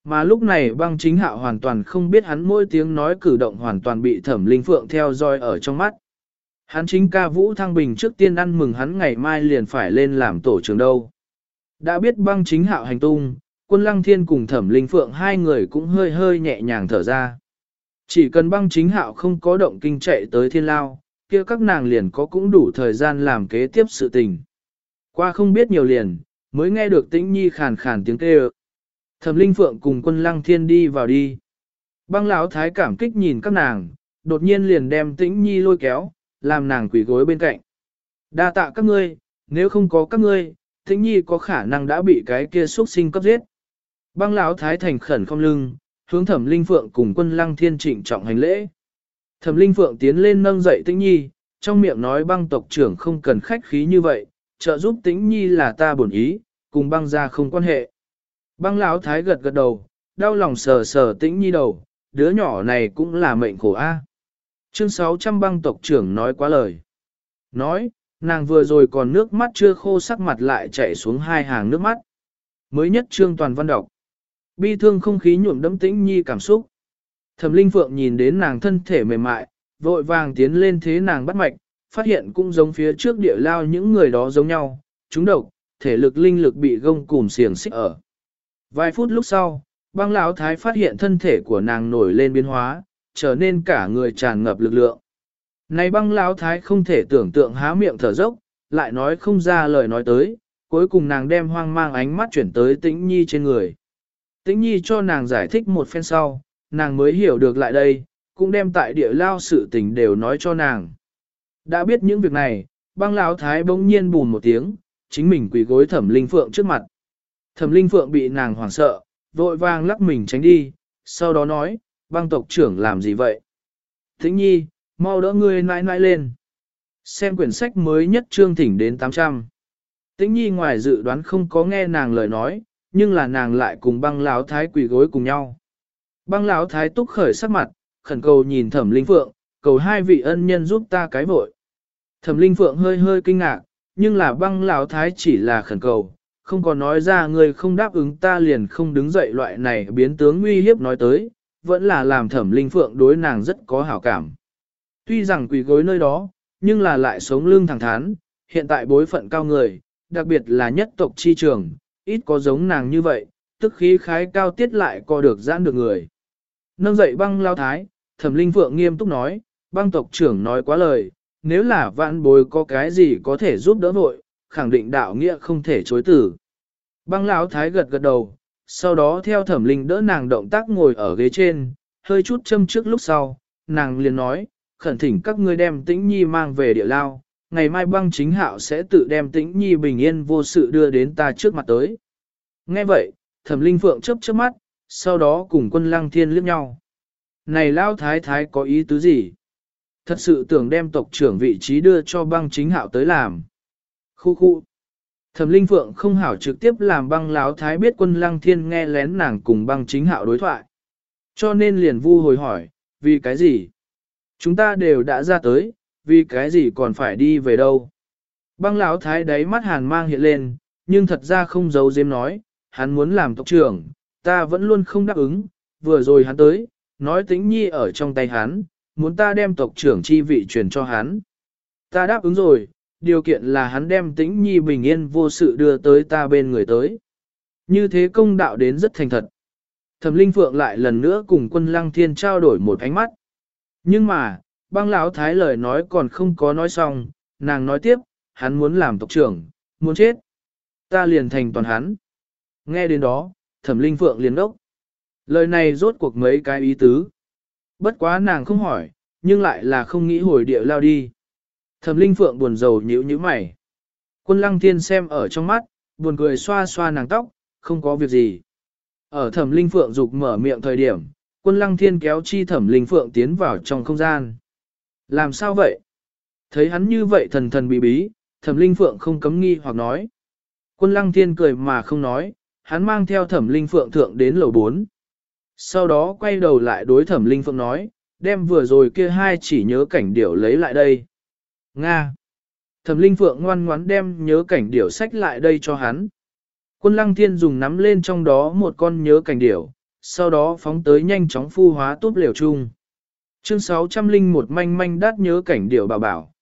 S1: Mà lúc này băng chính hạo hoàn toàn không biết hắn mỗi tiếng nói cử động hoàn toàn bị thẩm linh phượng theo dõi ở trong mắt. Hắn chính ca vũ thăng bình trước tiên ăn mừng hắn ngày mai liền phải lên làm tổ trưởng đâu. Đã biết băng chính hạo hành tung, quân lăng thiên cùng thẩm linh phượng hai người cũng hơi hơi nhẹ nhàng thở ra. Chỉ cần băng chính hạo không có động kinh chạy tới thiên lao, kia các nàng liền có cũng đủ thời gian làm kế tiếp sự tình. Qua không biết nhiều liền, mới nghe được tĩnh nhi khàn khàn tiếng kêu. Thẩm Linh Phượng cùng quân lăng thiên đi vào đi. Băng lão thái cảm kích nhìn các nàng, đột nhiên liền đem tĩnh nhi lôi kéo, làm nàng quỳ gối bên cạnh. Đa tạ các ngươi, nếu không có các ngươi, tĩnh nhi có khả năng đã bị cái kia xuất sinh cấp giết. Băng lão thái thành khẩn không lưng, hướng thẩm linh phượng cùng quân lăng thiên trịnh trọng hành lễ. Thẩm linh phượng tiến lên nâng dậy tĩnh nhi, trong miệng nói băng tộc trưởng không cần khách khí như vậy, trợ giúp tĩnh nhi là ta bổn ý, cùng băng ra không quan hệ. Băng lão thái gật gật đầu, đau lòng sờ sờ tĩnh nhi đầu, đứa nhỏ này cũng là mệnh khổ a. Chương 600 băng tộc trưởng nói quá lời. Nói, nàng vừa rồi còn nước mắt chưa khô sắc mặt lại chảy xuống hai hàng nước mắt. Mới nhất trương toàn văn đọc. Bi thương không khí nhuộm đẫm tĩnh nhi cảm xúc. Thẩm Linh Phượng nhìn đến nàng thân thể mềm mại, vội vàng tiến lên thế nàng bắt mạch, phát hiện cũng giống phía trước địa lao những người đó giống nhau, chúng độc, thể lực linh lực bị gông cùm xiềng xích ở. Vài phút lúc sau, băng lão thái phát hiện thân thể của nàng nổi lên biến hóa, trở nên cả người tràn ngập lực lượng. Này băng lão thái không thể tưởng tượng há miệng thở dốc, lại nói không ra lời nói tới, cuối cùng nàng đem hoang mang ánh mắt chuyển tới tĩnh nhi trên người. Tĩnh nhi cho nàng giải thích một phen sau, nàng mới hiểu được lại đây, cũng đem tại địa lao sự tình đều nói cho nàng. Đã biết những việc này, băng lão thái bỗng nhiên bùn một tiếng, chính mình quỳ gối thẩm linh phượng trước mặt. Thẩm linh phượng bị nàng hoảng sợ, vội vàng lắc mình tránh đi, sau đó nói, băng tộc trưởng làm gì vậy? Thính nhi, mau đỡ ngươi nãi nãi lên. Xem quyển sách mới nhất trương thỉnh đến 800. Tĩnh nhi ngoài dự đoán không có nghe nàng lời nói, nhưng là nàng lại cùng băng lão thái quỳ gối cùng nhau. Băng lão thái túc khởi sắc mặt, khẩn cầu nhìn thẩm linh phượng, cầu hai vị ân nhân giúp ta cái vội. Thẩm linh phượng hơi hơi kinh ngạc, nhưng là băng lão thái chỉ là khẩn cầu, không có nói ra người không đáp ứng ta liền không đứng dậy loại này biến tướng nguy hiếp nói tới, vẫn là làm thẩm linh phượng đối nàng rất có hảo cảm. Tuy rằng quỷ gối nơi đó, nhưng là lại sống lưng thẳng thắn, hiện tại bối phận cao người, đặc biệt là nhất tộc chi trường, ít có giống nàng như vậy, tức khí khái cao tiết lại co được giãn được người. Nâng dậy băng lao thái, thẩm linh phượng nghiêm túc nói, băng tộc trưởng nói quá lời, nếu là vạn bối có cái gì có thể giúp đỡ vội, khẳng định đạo nghĩa không thể chối tử. Băng lão thái gật gật đầu, sau đó theo thẩm linh đỡ nàng động tác ngồi ở ghế trên, hơi chút châm trước lúc sau, nàng liền nói, khẩn thỉnh các ngươi đem tĩnh nhi mang về địa lao, ngày mai băng chính hạo sẽ tự đem tĩnh nhi bình yên vô sự đưa đến ta trước mặt tới. Nghe vậy, thẩm linh phượng chớp chớp mắt, sau đó cùng quân lăng thiên liếc nhau. Này lao thái thái có ý tứ gì? Thật sự tưởng đem tộc trưởng vị trí đưa cho băng chính hạo tới làm. Khu khu. Thẩm Linh Phượng không hảo trực tiếp làm băng láo thái biết quân lăng thiên nghe lén nàng cùng băng chính hạo đối thoại. Cho nên liền vu hồi hỏi, vì cái gì? Chúng ta đều đã ra tới, vì cái gì còn phải đi về đâu? Băng láo thái đáy mắt hàn mang hiện lên, nhưng thật ra không giấu giếm nói, hắn muốn làm tộc trưởng, ta vẫn luôn không đáp ứng, vừa rồi hắn tới, nói tĩnh nhi ở trong tay hắn, muốn ta đem tộc trưởng chi vị truyền cho hắn. Ta đáp ứng rồi, điều kiện là hắn đem tĩnh nhi bình yên vô sự đưa tới ta bên người tới. Như thế công đạo đến rất thành thật. Thẩm Linh Phượng lại lần nữa cùng quân lăng thiên trao đổi một ánh mắt. Nhưng mà, băng lão thái lời nói còn không có nói xong, nàng nói tiếp, hắn muốn làm tộc trưởng, muốn chết. Ta liền thành toàn hắn. Nghe đến đó, thẩm linh phượng liền đốc. Lời này rốt cuộc mấy cái ý tứ. Bất quá nàng không hỏi, nhưng lại là không nghĩ hồi địa lao đi. Thẩm linh phượng buồn rầu nhíu nhíu mày. Quân lăng thiên xem ở trong mắt, buồn cười xoa xoa nàng tóc, không có việc gì. Ở thẩm linh phượng dục mở miệng thời điểm, quân lăng thiên kéo chi thẩm linh phượng tiến vào trong không gian. Làm sao vậy? Thấy hắn như vậy thần thần bí bí, thẩm linh phượng không cấm nghi hoặc nói. Quân lăng thiên cười mà không nói, hắn mang theo thẩm linh phượng thượng đến lầu 4. Sau đó quay đầu lại đối thẩm linh phượng nói, đem vừa rồi kia hai chỉ nhớ cảnh điểu lấy lại đây. Nga. Thẩm linh phượng ngoan ngoãn đem nhớ cảnh điểu sách lại đây cho hắn. Quân lăng thiên dùng nắm lên trong đó một con nhớ cảnh điểu, sau đó phóng tới nhanh chóng phu hóa túp liều chung. Chương 601 manh manh đát nhớ cảnh điểu bảo bảo.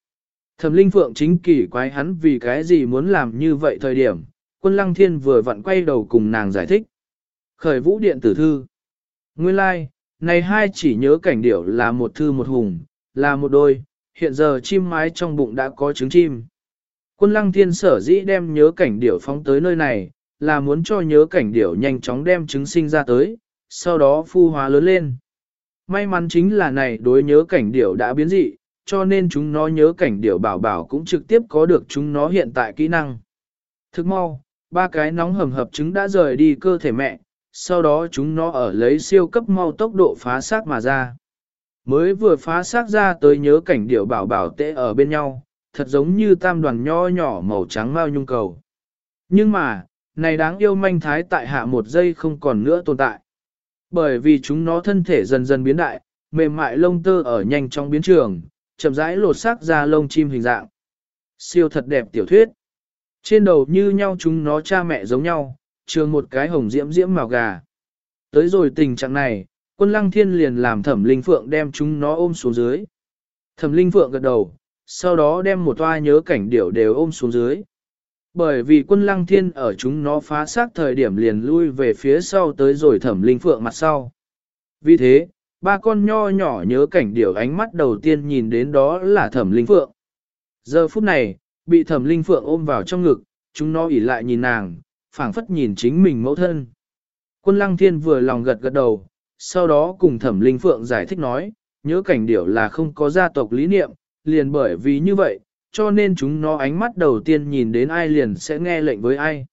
S1: Thẩm linh phượng chính kỳ quái hắn vì cái gì muốn làm như vậy thời điểm, quân lăng thiên vừa vặn quay đầu cùng nàng giải thích. Khởi vũ điện tử thư. Nguyên lai, like, này hai chỉ nhớ cảnh điểu là một thư một hùng, là một đôi, hiện giờ chim mái trong bụng đã có trứng chim. Quân lăng thiên sở dĩ đem nhớ cảnh điểu phóng tới nơi này, là muốn cho nhớ cảnh điểu nhanh chóng đem trứng sinh ra tới, sau đó phu hóa lớn lên. May mắn chính là này đối nhớ cảnh điểu đã biến dị, cho nên chúng nó nhớ cảnh điểu bảo bảo cũng trực tiếp có được chúng nó hiện tại kỹ năng. Thức mau, ba cái nóng hầm hập trứng đã rời đi cơ thể mẹ, sau đó chúng nó ở lấy siêu cấp mau tốc độ phá xác mà ra. Mới vừa phá xác ra tới nhớ cảnh điệu bảo bảo tệ ở bên nhau, thật giống như tam đoàn nho nhỏ màu trắng mao nhung cầu. Nhưng mà, này đáng yêu manh thái tại hạ một giây không còn nữa tồn tại. Bởi vì chúng nó thân thể dần dần biến đại, mềm mại lông tơ ở nhanh trong biến trường, chậm rãi lột xác ra lông chim hình dạng. Siêu thật đẹp tiểu thuyết. Trên đầu như nhau chúng nó cha mẹ giống nhau, trường một cái hồng diễm diễm màu gà. Tới rồi tình trạng này, quân lăng thiên liền làm thẩm linh phượng đem chúng nó ôm xuống dưới. Thẩm linh phượng gật đầu, sau đó đem một toa nhớ cảnh điểu đều ôm xuống dưới. Bởi vì quân lăng thiên ở chúng nó phá xác thời điểm liền lui về phía sau tới rồi thẩm linh phượng mặt sau. Vì thế, ba con nho nhỏ nhớ cảnh điểu ánh mắt đầu tiên nhìn đến đó là thẩm linh phượng. Giờ phút này, bị thẩm linh phượng ôm vào trong ngực, chúng nó ỉ lại nhìn nàng, phảng phất nhìn chính mình mẫu thân. Quân lăng thiên vừa lòng gật gật đầu, sau đó cùng thẩm linh phượng giải thích nói, nhớ cảnh điểu là không có gia tộc lý niệm, liền bởi vì như vậy, cho nên chúng nó ánh mắt đầu tiên nhìn đến ai liền sẽ nghe lệnh với ai.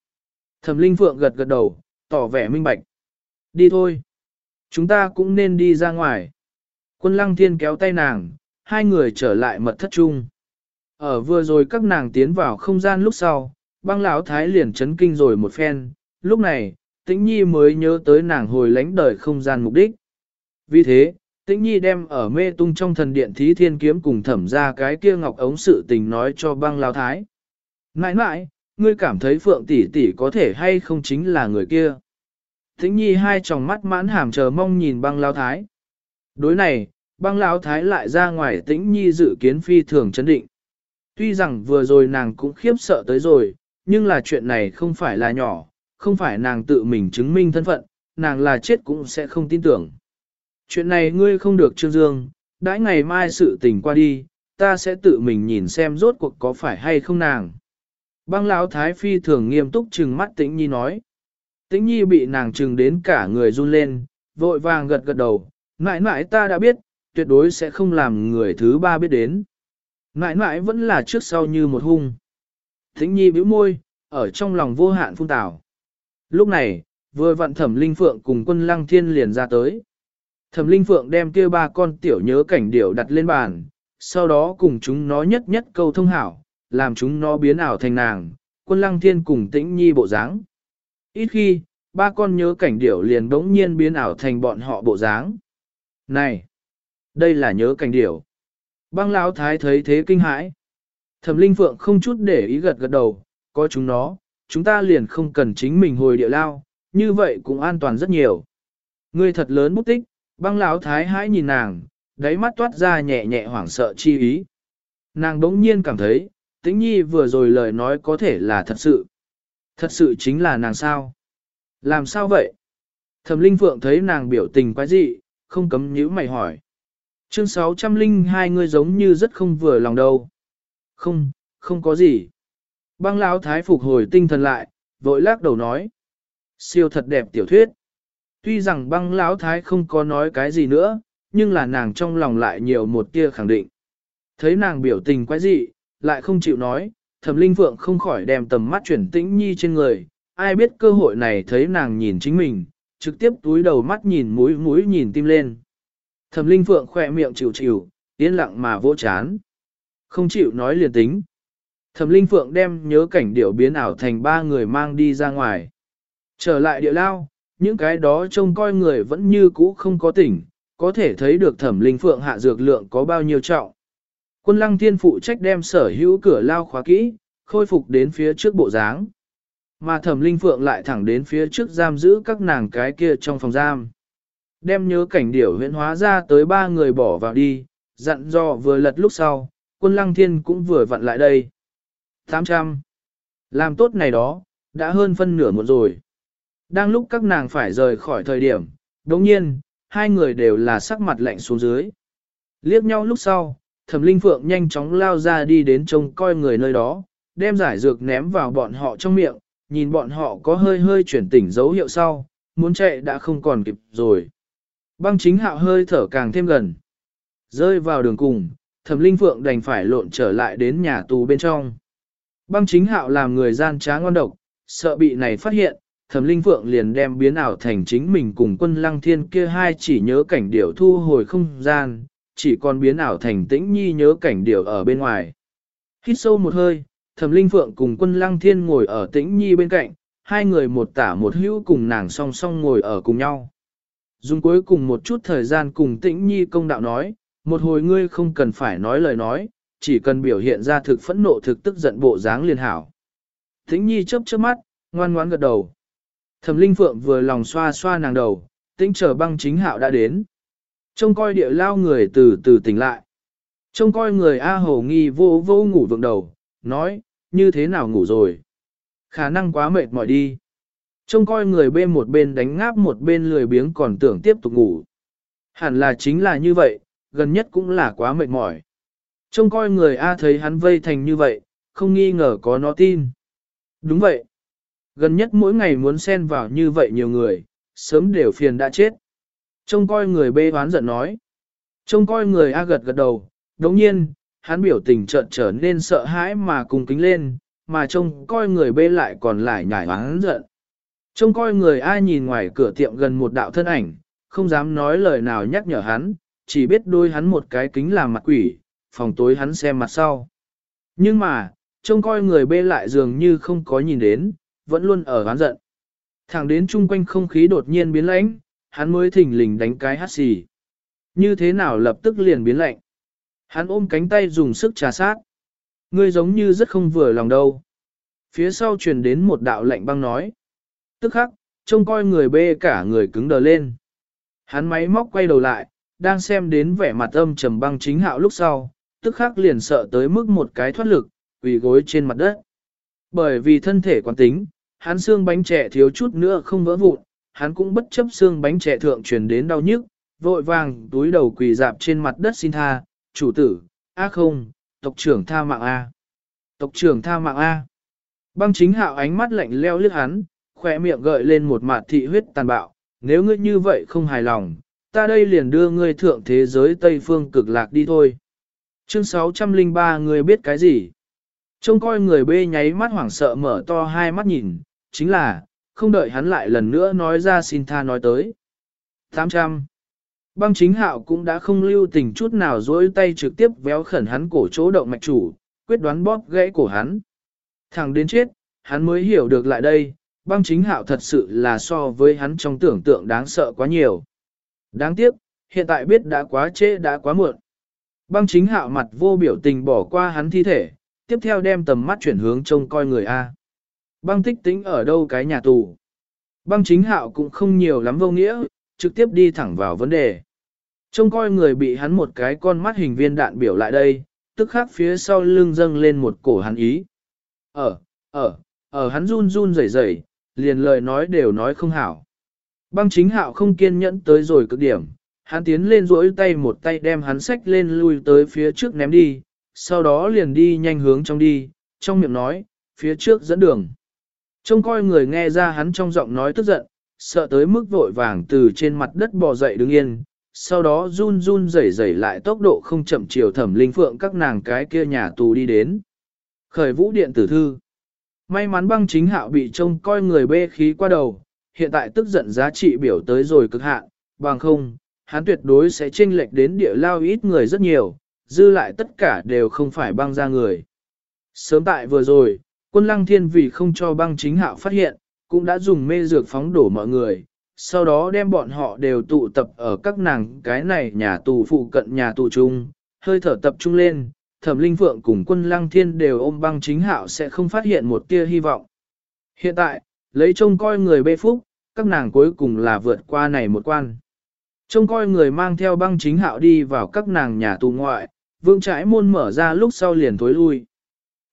S1: Thẩm linh phượng gật gật đầu, tỏ vẻ minh bạch. Đi thôi. Chúng ta cũng nên đi ra ngoài. Quân lăng thiên kéo tay nàng, hai người trở lại mật thất chung. Ở vừa rồi các nàng tiến vào không gian lúc sau, băng lão thái liền chấn kinh rồi một phen, lúc này, tĩnh nhi mới nhớ tới nàng hồi lánh đời không gian mục đích. Vì thế, tĩnh nhi đem ở mê tung trong thần điện thí thiên kiếm cùng thẩm ra cái kia ngọc ống sự tình nói cho băng lão thái. Nãi nãi, ngươi cảm thấy phượng tỷ tỷ có thể hay không chính là người kia. Tĩnh nhi hai tròng mắt mãn hàm chờ mong nhìn băng lão thái. Đối này, băng lão thái lại ra ngoài tĩnh nhi dự kiến phi thường chấn định. Tuy rằng vừa rồi nàng cũng khiếp sợ tới rồi, nhưng là chuyện này không phải là nhỏ, không phải nàng tự mình chứng minh thân phận, nàng là chết cũng sẽ không tin tưởng. Chuyện này ngươi không được Trương Dương, đãi ngày mai sự tình qua đi, ta sẽ tự mình nhìn xem rốt cuộc có phải hay không nàng. Băng lão thái phi thường nghiêm túc trừng mắt tĩnh nhi nói. Tĩnh nhi bị nàng trừng đến cả người run lên, vội vàng gật gật đầu, mãi mãi ta đã biết, tuyệt đối sẽ không làm người thứ ba biết đến. Mãi mãi vẫn là trước sau như một hung. Thính nhi bĩu môi, ở trong lòng vô hạn phung tảo. Lúc này, vừa vặn thẩm linh phượng cùng quân lăng thiên liền ra tới. Thẩm linh phượng đem kia ba con tiểu nhớ cảnh điểu đặt lên bàn, sau đó cùng chúng nó nhất nhất câu thông hảo, làm chúng nó biến ảo thành nàng, quân lăng thiên cùng tĩnh nhi bộ dáng. Ít khi, ba con nhớ cảnh điểu liền đống nhiên biến ảo thành bọn họ bộ dáng. Này! Đây là nhớ cảnh điểu. Băng lão thái thấy thế kinh hãi. Thẩm Linh Phượng không chút để ý gật gật đầu, có chúng nó, chúng ta liền không cần chính mình hồi địa lao, như vậy cũng an toàn rất nhiều. Ngươi thật lớn bút tích, băng lão thái hãi nhìn nàng, đáy mắt toát ra nhẹ nhẹ hoảng sợ chi ý. Nàng đống nhiên cảm thấy, tĩnh nhi vừa rồi lời nói có thể là thật sự. Thật sự chính là nàng sao? Làm sao vậy? Thẩm Linh Phượng thấy nàng biểu tình quái dị, không cấm nhíu mày hỏi. Chương 602 ngươi giống như rất không vừa lòng đâu. Không, không có gì. Băng lão thái phục hồi tinh thần lại, vội lắc đầu nói. Siêu thật đẹp tiểu thuyết. Tuy rằng băng lão thái không có nói cái gì nữa, nhưng là nàng trong lòng lại nhiều một tia khẳng định. Thấy nàng biểu tình quái dị, lại không chịu nói, thẩm linh phượng không khỏi đem tầm mắt chuyển tĩnh nhi trên người. Ai biết cơ hội này thấy nàng nhìn chính mình, trực tiếp túi đầu mắt nhìn mũi mũi nhìn tim lên. Thẩm linh phượng khỏe miệng chịu chịu, yên lặng mà vô chán. Không chịu nói liền tính. Thẩm linh phượng đem nhớ cảnh điệu biến ảo thành ba người mang đi ra ngoài. Trở lại địa lao, những cái đó trông coi người vẫn như cũ không có tỉnh, có thể thấy được thẩm linh phượng hạ dược lượng có bao nhiêu trọng. Quân lăng thiên phụ trách đem sở hữu cửa lao khóa kỹ, khôi phục đến phía trước bộ dáng. Mà thẩm linh phượng lại thẳng đến phía trước giam giữ các nàng cái kia trong phòng giam. Đem nhớ cảnh điểu huyễn hóa ra tới ba người bỏ vào đi, dặn dò vừa lật lúc sau, quân lăng thiên cũng vừa vặn lại đây. 800. Làm tốt này đó, đã hơn phân nửa một rồi. Đang lúc các nàng phải rời khỏi thời điểm, đồng nhiên, hai người đều là sắc mặt lạnh xuống dưới. Liếc nhau lúc sau, thẩm linh phượng nhanh chóng lao ra đi đến trông coi người nơi đó, đem giải dược ném vào bọn họ trong miệng, nhìn bọn họ có hơi hơi chuyển tỉnh dấu hiệu sau, muốn chạy đã không còn kịp rồi. Băng chính hạo hơi thở càng thêm gần. Rơi vào đường cùng, thẩm linh phượng đành phải lộn trở lại đến nhà tù bên trong. Băng chính hạo làm người gian trá ngon độc, sợ bị này phát hiện, thẩm linh phượng liền đem biến ảo thành chính mình cùng quân lăng thiên kia hai chỉ nhớ cảnh điểu thu hồi không gian, chỉ còn biến ảo thành tĩnh nhi nhớ cảnh điểu ở bên ngoài. Hít sâu một hơi, thẩm linh phượng cùng quân lăng thiên ngồi ở tĩnh nhi bên cạnh, hai người một tả một hữu cùng nàng song song ngồi ở cùng nhau. Dùng cuối cùng một chút thời gian cùng tĩnh nhi công đạo nói, một hồi ngươi không cần phải nói lời nói, chỉ cần biểu hiện ra thực phẫn nộ thực tức giận bộ dáng liền hảo. Thính nhi chớp chớp mắt, ngoan ngoãn gật đầu. Thẩm linh phượng vừa lòng xoa xoa nàng đầu, tính chờ băng chính hạo đã đến. Trông coi địa lao người từ từ tỉnh lại. Trông coi người A Hồ nghi vô vô ngủ vượng đầu, nói, như thế nào ngủ rồi. Khả năng quá mệt mỏi đi. Trông coi người bên một bên đánh ngáp một bên lười biếng còn tưởng tiếp tục ngủ. Hẳn là chính là như vậy, gần nhất cũng là quá mệt mỏi. Trông coi người A thấy hắn vây thành như vậy, không nghi ngờ có nó tin. Đúng vậy. Gần nhất mỗi ngày muốn xen vào như vậy nhiều người, sớm đều phiền đã chết. Trông coi người B hoán giận nói. Trông coi người A gật gật đầu, đồng nhiên, hắn biểu tình chợt trở nên sợ hãi mà cùng kính lên, mà trông coi người B lại còn lại nhảy hoán giận. Trông coi người A nhìn ngoài cửa tiệm gần một đạo thân ảnh, không dám nói lời nào nhắc nhở hắn, chỉ biết đôi hắn một cái kính làm mặt quỷ, phòng tối hắn xem mặt sau. Nhưng mà, trông coi người bê lại dường như không có nhìn đến, vẫn luôn ở hắn giận. Thẳng đến chung quanh không khí đột nhiên biến lãnh, hắn mới thỉnh lình đánh cái hát xì. Như thế nào lập tức liền biến lạnh. Hắn ôm cánh tay dùng sức trà sát. Ngươi giống như rất không vừa lòng đâu. Phía sau truyền đến một đạo lạnh băng nói. Tức khắc, trông coi người bê cả người cứng đờ lên. Hắn máy móc quay đầu lại, đang xem đến vẻ mặt âm trầm băng chính hạo lúc sau, tức khắc liền sợ tới mức một cái thoát lực, quỳ gối trên mặt đất. Bởi vì thân thể quán tính, hắn xương bánh trẻ thiếu chút nữa không vỡ vụn, hắn cũng bất chấp xương bánh trẻ thượng truyền đến đau nhức, vội vàng túi đầu quỳ dạp trên mặt đất xin tha, chủ tử, a không, tộc trưởng tha mạng A. Tộc trưởng tha mạng A. Băng chính hạo ánh mắt lạnh leo liếc hắn, khỏe miệng gợi lên một mạt thị huyết tàn bạo, nếu ngươi như vậy không hài lòng, ta đây liền đưa ngươi thượng thế giới Tây Phương cực lạc đi thôi. Chương 603 ngươi biết cái gì? Trông coi người bê nháy mắt hoảng sợ mở to hai mắt nhìn, chính là, không đợi hắn lại lần nữa nói ra xin tha nói tới. 800. Băng chính hạo cũng đã không lưu tình chút nào dối tay trực tiếp véo khẩn hắn cổ chỗ động mạch chủ, quyết đoán bóp gãy cổ hắn. Thẳng đến chết, hắn mới hiểu được lại đây, băng chính hạo thật sự là so với hắn trong tưởng tượng đáng sợ quá nhiều. Đáng tiếc, hiện tại biết đã quá trễ đã quá muộn. Băng chính hạo mặt vô biểu tình bỏ qua hắn thi thể, tiếp theo đem tầm mắt chuyển hướng trông coi người A. Băng tích tính ở đâu cái nhà tù. Băng chính hạo cũng không nhiều lắm vô nghĩa, trực tiếp đi thẳng vào vấn đề. Trông coi người bị hắn một cái con mắt hình viên đạn biểu lại đây, tức khắc phía sau lưng dâng lên một cổ hắn ý. Ở, ở, ở hắn run run rẩy rẩy, liền lời nói đều nói không hảo. Băng chính hạo không kiên nhẫn tới rồi cực điểm, hắn tiến lên rỗi tay một tay đem hắn sách lên lui tới phía trước ném đi, sau đó liền đi nhanh hướng trong đi, trong miệng nói, phía trước dẫn đường. Trông coi người nghe ra hắn trong giọng nói tức giận, sợ tới mức vội vàng từ trên mặt đất bò dậy đứng yên, sau đó run run rẩy rẩy lại tốc độ không chậm chiều thẩm linh phượng các nàng cái kia nhà tù đi đến. Khởi vũ điện tử thư. May mắn băng chính hạo bị trông coi người bê khí qua đầu, hiện tại tức giận giá trị biểu tới rồi cực hạn, bằng không, hắn tuyệt đối sẽ chênh lệch đến địa lao ít người rất nhiều, dư lại tất cả đều không phải băng ra người. Sớm tại vừa rồi, quân lăng thiên vì không cho băng chính hạo phát hiện, cũng đã dùng mê dược phóng đổ mọi người, sau đó đem bọn họ đều tụ tập ở các nàng cái này nhà tù phụ cận nhà tù chung, hơi thở tập trung lên, thẩm linh phượng cùng quân lăng thiên đều ôm băng chính hạo sẽ không phát hiện một tia hy vọng. Hiện tại, lấy trông coi người bê phúc, các nàng cuối cùng là vượt qua này một quan. Trông coi người mang theo băng chính hạo đi vào các nàng nhà tù ngoại, vương trãi môn mở ra lúc sau liền thối lui.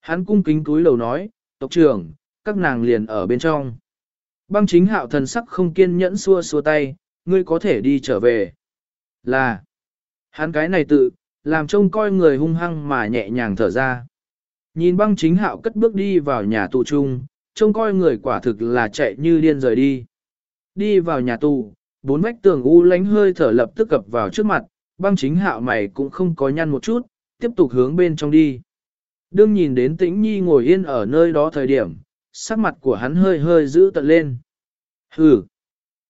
S1: Hắn cung kính túi lầu nói, tộc trưởng, các nàng liền ở bên trong. Băng chính hạo thần sắc không kiên nhẫn xua xua tay, ngươi có thể đi trở về. Là, hắn cái này tự, làm trông coi người hung hăng mà nhẹ nhàng thở ra. Nhìn băng chính hạo cất bước đi vào nhà tù chung, trông coi người quả thực là chạy như điên rời đi. Đi vào nhà tù, bốn vách tường u lánh hơi thở lập tức cập vào trước mặt, băng chính hạo mày cũng không có nhăn một chút, tiếp tục hướng bên trong đi. Đương nhìn đến tĩnh nhi ngồi yên ở nơi đó thời điểm, sắc mặt của hắn hơi hơi giữ tận lên. Hừ,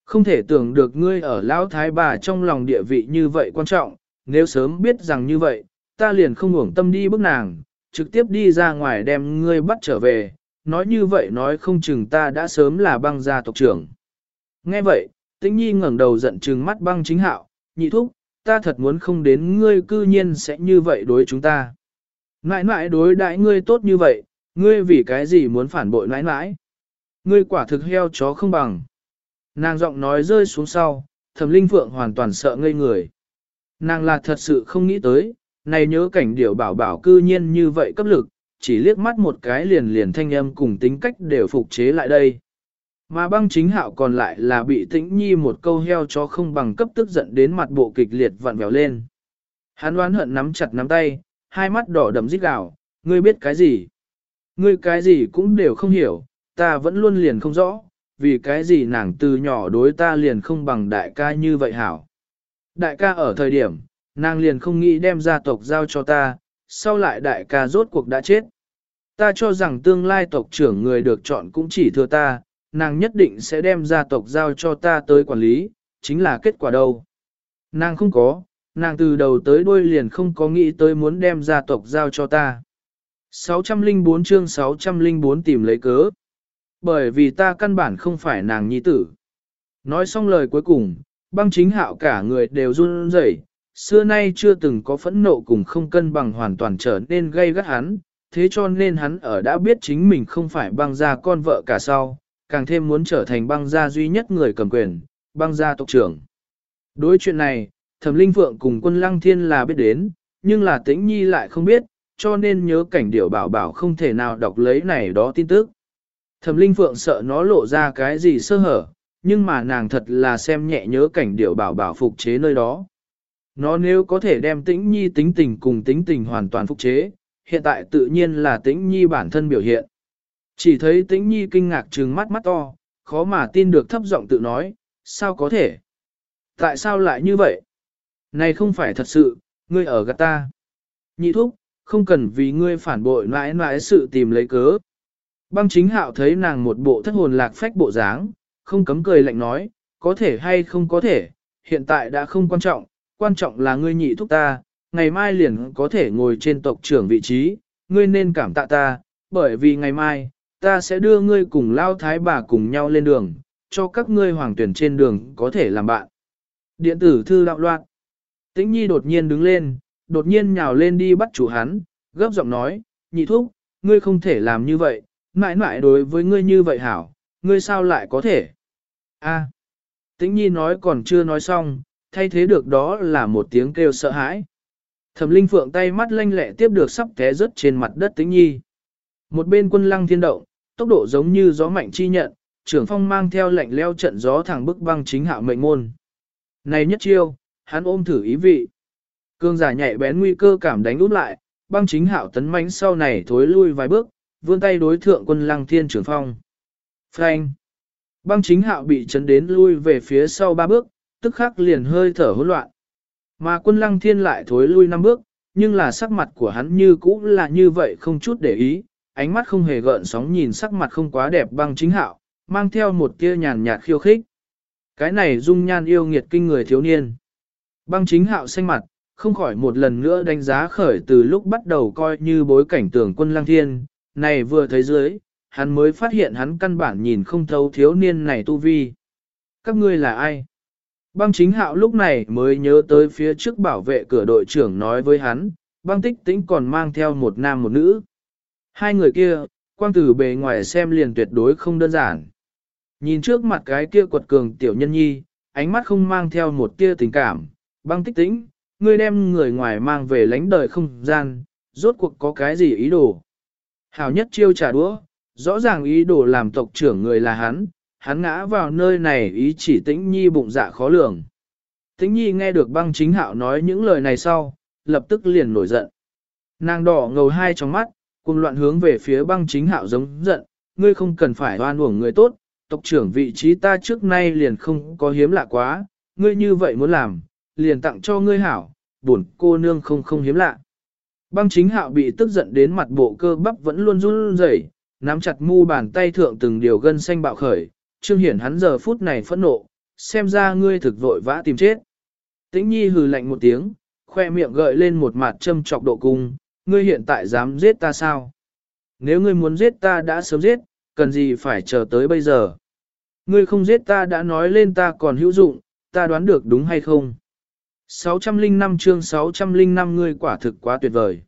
S1: không thể tưởng được ngươi ở lão thái bà trong lòng địa vị như vậy quan trọng, nếu sớm biết rằng như vậy, ta liền không ngủng tâm đi bước nàng, trực tiếp đi ra ngoài đem ngươi bắt trở về, nói như vậy nói không chừng ta đã sớm là băng gia tộc trưởng. Nghe vậy, tĩnh nhi ngẩng đầu giận trừng mắt băng chính hạo, nhị thúc, ta thật muốn không đến ngươi cư nhiên sẽ như vậy đối chúng ta. Nãi nãi đối đãi ngươi tốt như vậy, ngươi vì cái gì muốn phản bội nãi nãi? Ngươi quả thực heo chó không bằng. Nàng giọng nói rơi xuống sau, thẩm linh phượng hoàn toàn sợ ngây người. Nàng là thật sự không nghĩ tới, này nhớ cảnh điệu bảo bảo cư nhiên như vậy cấp lực, chỉ liếc mắt một cái liền liền thanh âm cùng tính cách đều phục chế lại đây. Mà băng chính hạo còn lại là bị tĩnh nhi một câu heo chó không bằng cấp tức giận đến mặt bộ kịch liệt vặn vẹo lên. Hắn đoán hận nắm chặt nắm tay, hai mắt đỏ đầm rít gào, ngươi biết cái gì? Ngươi cái gì cũng đều không hiểu, ta vẫn luôn liền không rõ, vì cái gì nàng từ nhỏ đối ta liền không bằng đại ca như vậy hảo. Đại ca ở thời điểm, nàng liền không nghĩ đem gia tộc giao cho ta, sau lại đại ca rốt cuộc đã chết. Ta cho rằng tương lai tộc trưởng người được chọn cũng chỉ thừa ta, nàng nhất định sẽ đem gia tộc giao cho ta tới quản lý, chính là kết quả đâu. Nàng không có, nàng từ đầu tới đuôi liền không có nghĩ tới muốn đem gia tộc giao cho ta. 604 chương 604 tìm lấy cớ. Bởi vì ta căn bản không phải nàng nhi tử. Nói xong lời cuối cùng, băng chính hạo cả người đều run rẩy, xưa nay chưa từng có phẫn nộ cùng không cân bằng hoàn toàn trở nên gây gắt hắn, thế cho nên hắn ở đã biết chính mình không phải băng gia con vợ cả sau, càng thêm muốn trở thành băng gia duy nhất người cầm quyền, băng gia tộc trưởng. Đối chuyện này, Thẩm Linh Phượng cùng quân Lăng Thiên là biết đến, nhưng là tĩnh nhi lại không biết, cho nên nhớ cảnh điệu bảo bảo không thể nào đọc lấy này đó tin tức. Thẩm Linh Phượng sợ nó lộ ra cái gì sơ hở, nhưng mà nàng thật là xem nhẹ nhớ cảnh điệu bảo bảo phục chế nơi đó. Nó nếu có thể đem tĩnh nhi tính tình cùng tính tình hoàn toàn phục chế, hiện tại tự nhiên là tĩnh nhi bản thân biểu hiện. Chỉ thấy tĩnh nhi kinh ngạc trừng mắt mắt to, khó mà tin được thấp giọng tự nói, sao có thể? Tại sao lại như vậy? Này không phải thật sự, ngươi ở gạt ta. Nhị thúc, không cần vì ngươi phản bội mãi mãi sự tìm lấy cớ. Băng chính hạo thấy nàng một bộ thất hồn lạc phách bộ dáng, không cấm cười lạnh nói, có thể hay không có thể, hiện tại đã không quan trọng, quan trọng là ngươi nhị thúc ta, ngày mai liền có thể ngồi trên tộc trưởng vị trí, ngươi nên cảm tạ ta, bởi vì ngày mai, ta sẽ đưa ngươi cùng lao thái bà cùng nhau lên đường, cho các ngươi hoàng tuyển trên đường có thể làm bạn. Điện tử thư đạo loạn. Tĩnh nhi đột nhiên đứng lên, đột nhiên nhào lên đi bắt chủ hắn, gấp giọng nói, nhị thúc, ngươi không thể làm như vậy, mãi mãi đối với ngươi như vậy hảo, ngươi sao lại có thể? A. Tĩnh nhi nói còn chưa nói xong, thay thế được đó là một tiếng kêu sợ hãi. Thẩm linh phượng tay mắt lanh lẹ tiếp được sắp té rớt trên mặt đất tĩnh nhi. Một bên quân lăng thiên động, tốc độ giống như gió mạnh chi nhận, trưởng phong mang theo lệnh leo trận gió thẳng bức băng chính hạ mệnh môn. Này nhất chiêu, hắn ôm thử ý vị. Cương giả nhạy bén nguy cơ cảm đánh út lại, băng chính hạo tấn mãnh sau này thối lui vài bước, vươn tay đối thượng quân lăng thiên trưởng phong. Phanh! Băng chính hạo bị chấn đến lui về phía sau ba bước, tức khắc liền hơi thở hỗn loạn. Mà quân lăng thiên lại thối lui năm bước, nhưng là sắc mặt của hắn như cũ là như vậy không chút để ý, ánh mắt không hề gợn sóng nhìn sắc mặt không quá đẹp băng chính hạo, mang theo một tia nhàn nhạt khiêu khích. Cái này dung nhan yêu nghiệt kinh người thiếu niên. Băng chính hạo xanh mặt, không khỏi một lần nữa đánh giá khởi từ lúc bắt đầu coi như bối cảnh tưởng quân lăng thiên, này vừa thấy dưới, hắn mới phát hiện hắn căn bản nhìn không thấu thiếu niên này tu vi. Các ngươi là ai? Băng chính hạo lúc này mới nhớ tới phía trước bảo vệ cửa đội trưởng nói với hắn, băng tích tĩnh còn mang theo một nam một nữ. Hai người kia, quang tử bề ngoài xem liền tuyệt đối không đơn giản. Nhìn trước mặt cái kia quật cường tiểu nhân nhi, ánh mắt không mang theo một tia tình cảm, băng tích tĩnh, ngươi đem người ngoài mang về lánh đời không gian, rốt cuộc có cái gì ý đồ. Hảo nhất chiêu trả đũa, rõ ràng ý đồ làm tộc trưởng người là hắn, hắn ngã vào nơi này ý chỉ tĩnh nhi bụng dạ khó lường. Tĩnh nhi nghe được băng chính hạo nói những lời này sau, lập tức liền nổi giận. Nàng đỏ ngầu hai trong mắt, cùng loạn hướng về phía băng chính hạo giống giận, ngươi không cần phải oan uổng người tốt, tộc trưởng vị trí ta trước nay liền không có hiếm lạ quá, ngươi như vậy muốn làm, liền tặng cho ngươi hảo, buồn cô nương không không hiếm lạ. Băng chính hạo bị tức giận đến mặt bộ cơ bắp vẫn luôn run rẩy, nắm chặt mu bàn tay thượng từng điều gân xanh bạo khởi, trương hiển hắn giờ phút này phẫn nộ, xem ra ngươi thực vội vã tìm chết. Tĩnh nhi hừ lạnh một tiếng, khoe miệng gợi lên một mặt châm chọc độ cung, ngươi hiện tại dám giết ta sao? Nếu ngươi muốn giết ta đã sớm giết, cần gì phải chờ tới bây giờ? Ngươi không giết ta đã nói lên ta còn hữu dụng, ta đoán được đúng hay không? 605 chương 605 ngươi quả thực quá tuyệt vời.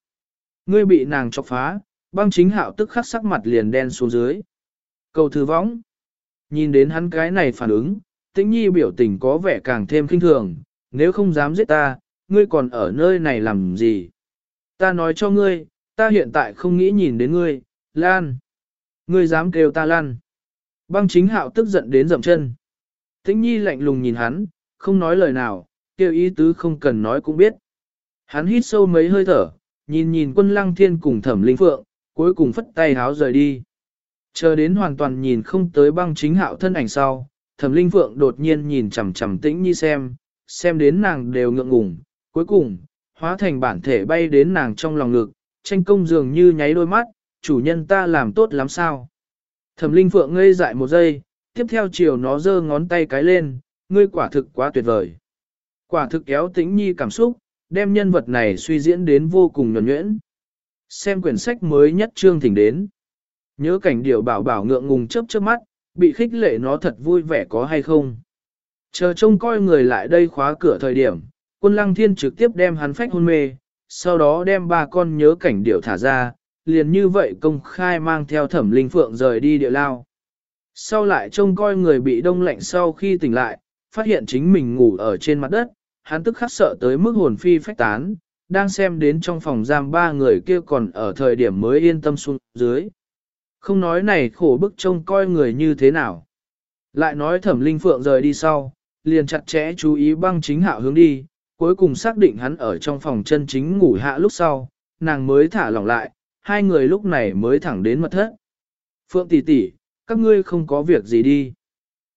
S1: Ngươi bị nàng chọc phá, băng chính hạo tức khắc sắc mặt liền đen xuống dưới. Cầu thư võng. Nhìn đến hắn cái này phản ứng, tĩnh nhi biểu tình có vẻ càng thêm kinh thường, nếu không dám giết ta, ngươi còn ở nơi này làm gì? Ta nói cho ngươi, ta hiện tại không nghĩ nhìn đến ngươi, Lan. Ngươi dám kêu ta Lan. Băng chính hạo tức giận đến dậm chân. Tĩnh nhi lạnh lùng nhìn hắn, không nói lời nào, kêu ý tứ không cần nói cũng biết. Hắn hít sâu mấy hơi thở, nhìn nhìn quân lăng thiên cùng thẩm linh phượng, cuối cùng phất tay háo rời đi. Chờ đến hoàn toàn nhìn không tới băng chính hạo thân ảnh sau, thẩm linh phượng đột nhiên nhìn chằm chằm tĩnh nhi xem, xem đến nàng đều ngượng ngùng, cuối cùng, hóa thành bản thể bay đến nàng trong lòng ngực, tranh công dường như nháy đôi mắt, chủ nhân ta làm tốt lắm sao. Thẩm linh phượng ngây dại một giây, tiếp theo chiều nó giơ ngón tay cái lên, ngươi quả thực quá tuyệt vời. Quả thực kéo tĩnh nhi cảm xúc, đem nhân vật này suy diễn đến vô cùng nhuẩn nhuyễn. Xem quyển sách mới nhất trương thỉnh đến. Nhớ cảnh điều bảo bảo ngượng ngùng chớp chớp mắt, bị khích lệ nó thật vui vẻ có hay không. Chờ trông coi người lại đây khóa cửa thời điểm, quân lăng thiên trực tiếp đem hắn phách hôn mê, sau đó đem ba con nhớ cảnh điệu thả ra, liền như vậy công khai mang theo thẩm linh phượng rời đi địa lao. Sau lại trông coi người bị đông lạnh sau khi tỉnh lại, phát hiện chính mình ngủ ở trên mặt đất, hắn tức khắc sợ tới mức hồn phi phách tán, đang xem đến trong phòng giam ba người kia còn ở thời điểm mới yên tâm xuống dưới. Không nói này khổ bức trông coi người như thế nào. Lại nói thẩm linh phượng rời đi sau, liền chặt chẽ chú ý băng chính hạo hướng đi, cuối cùng xác định hắn ở trong phòng chân chính ngủ hạ lúc sau, nàng mới thả lỏng lại, hai người lúc này mới thẳng đến mật thất. Phượng tỷ tỷ, các ngươi không có việc gì đi.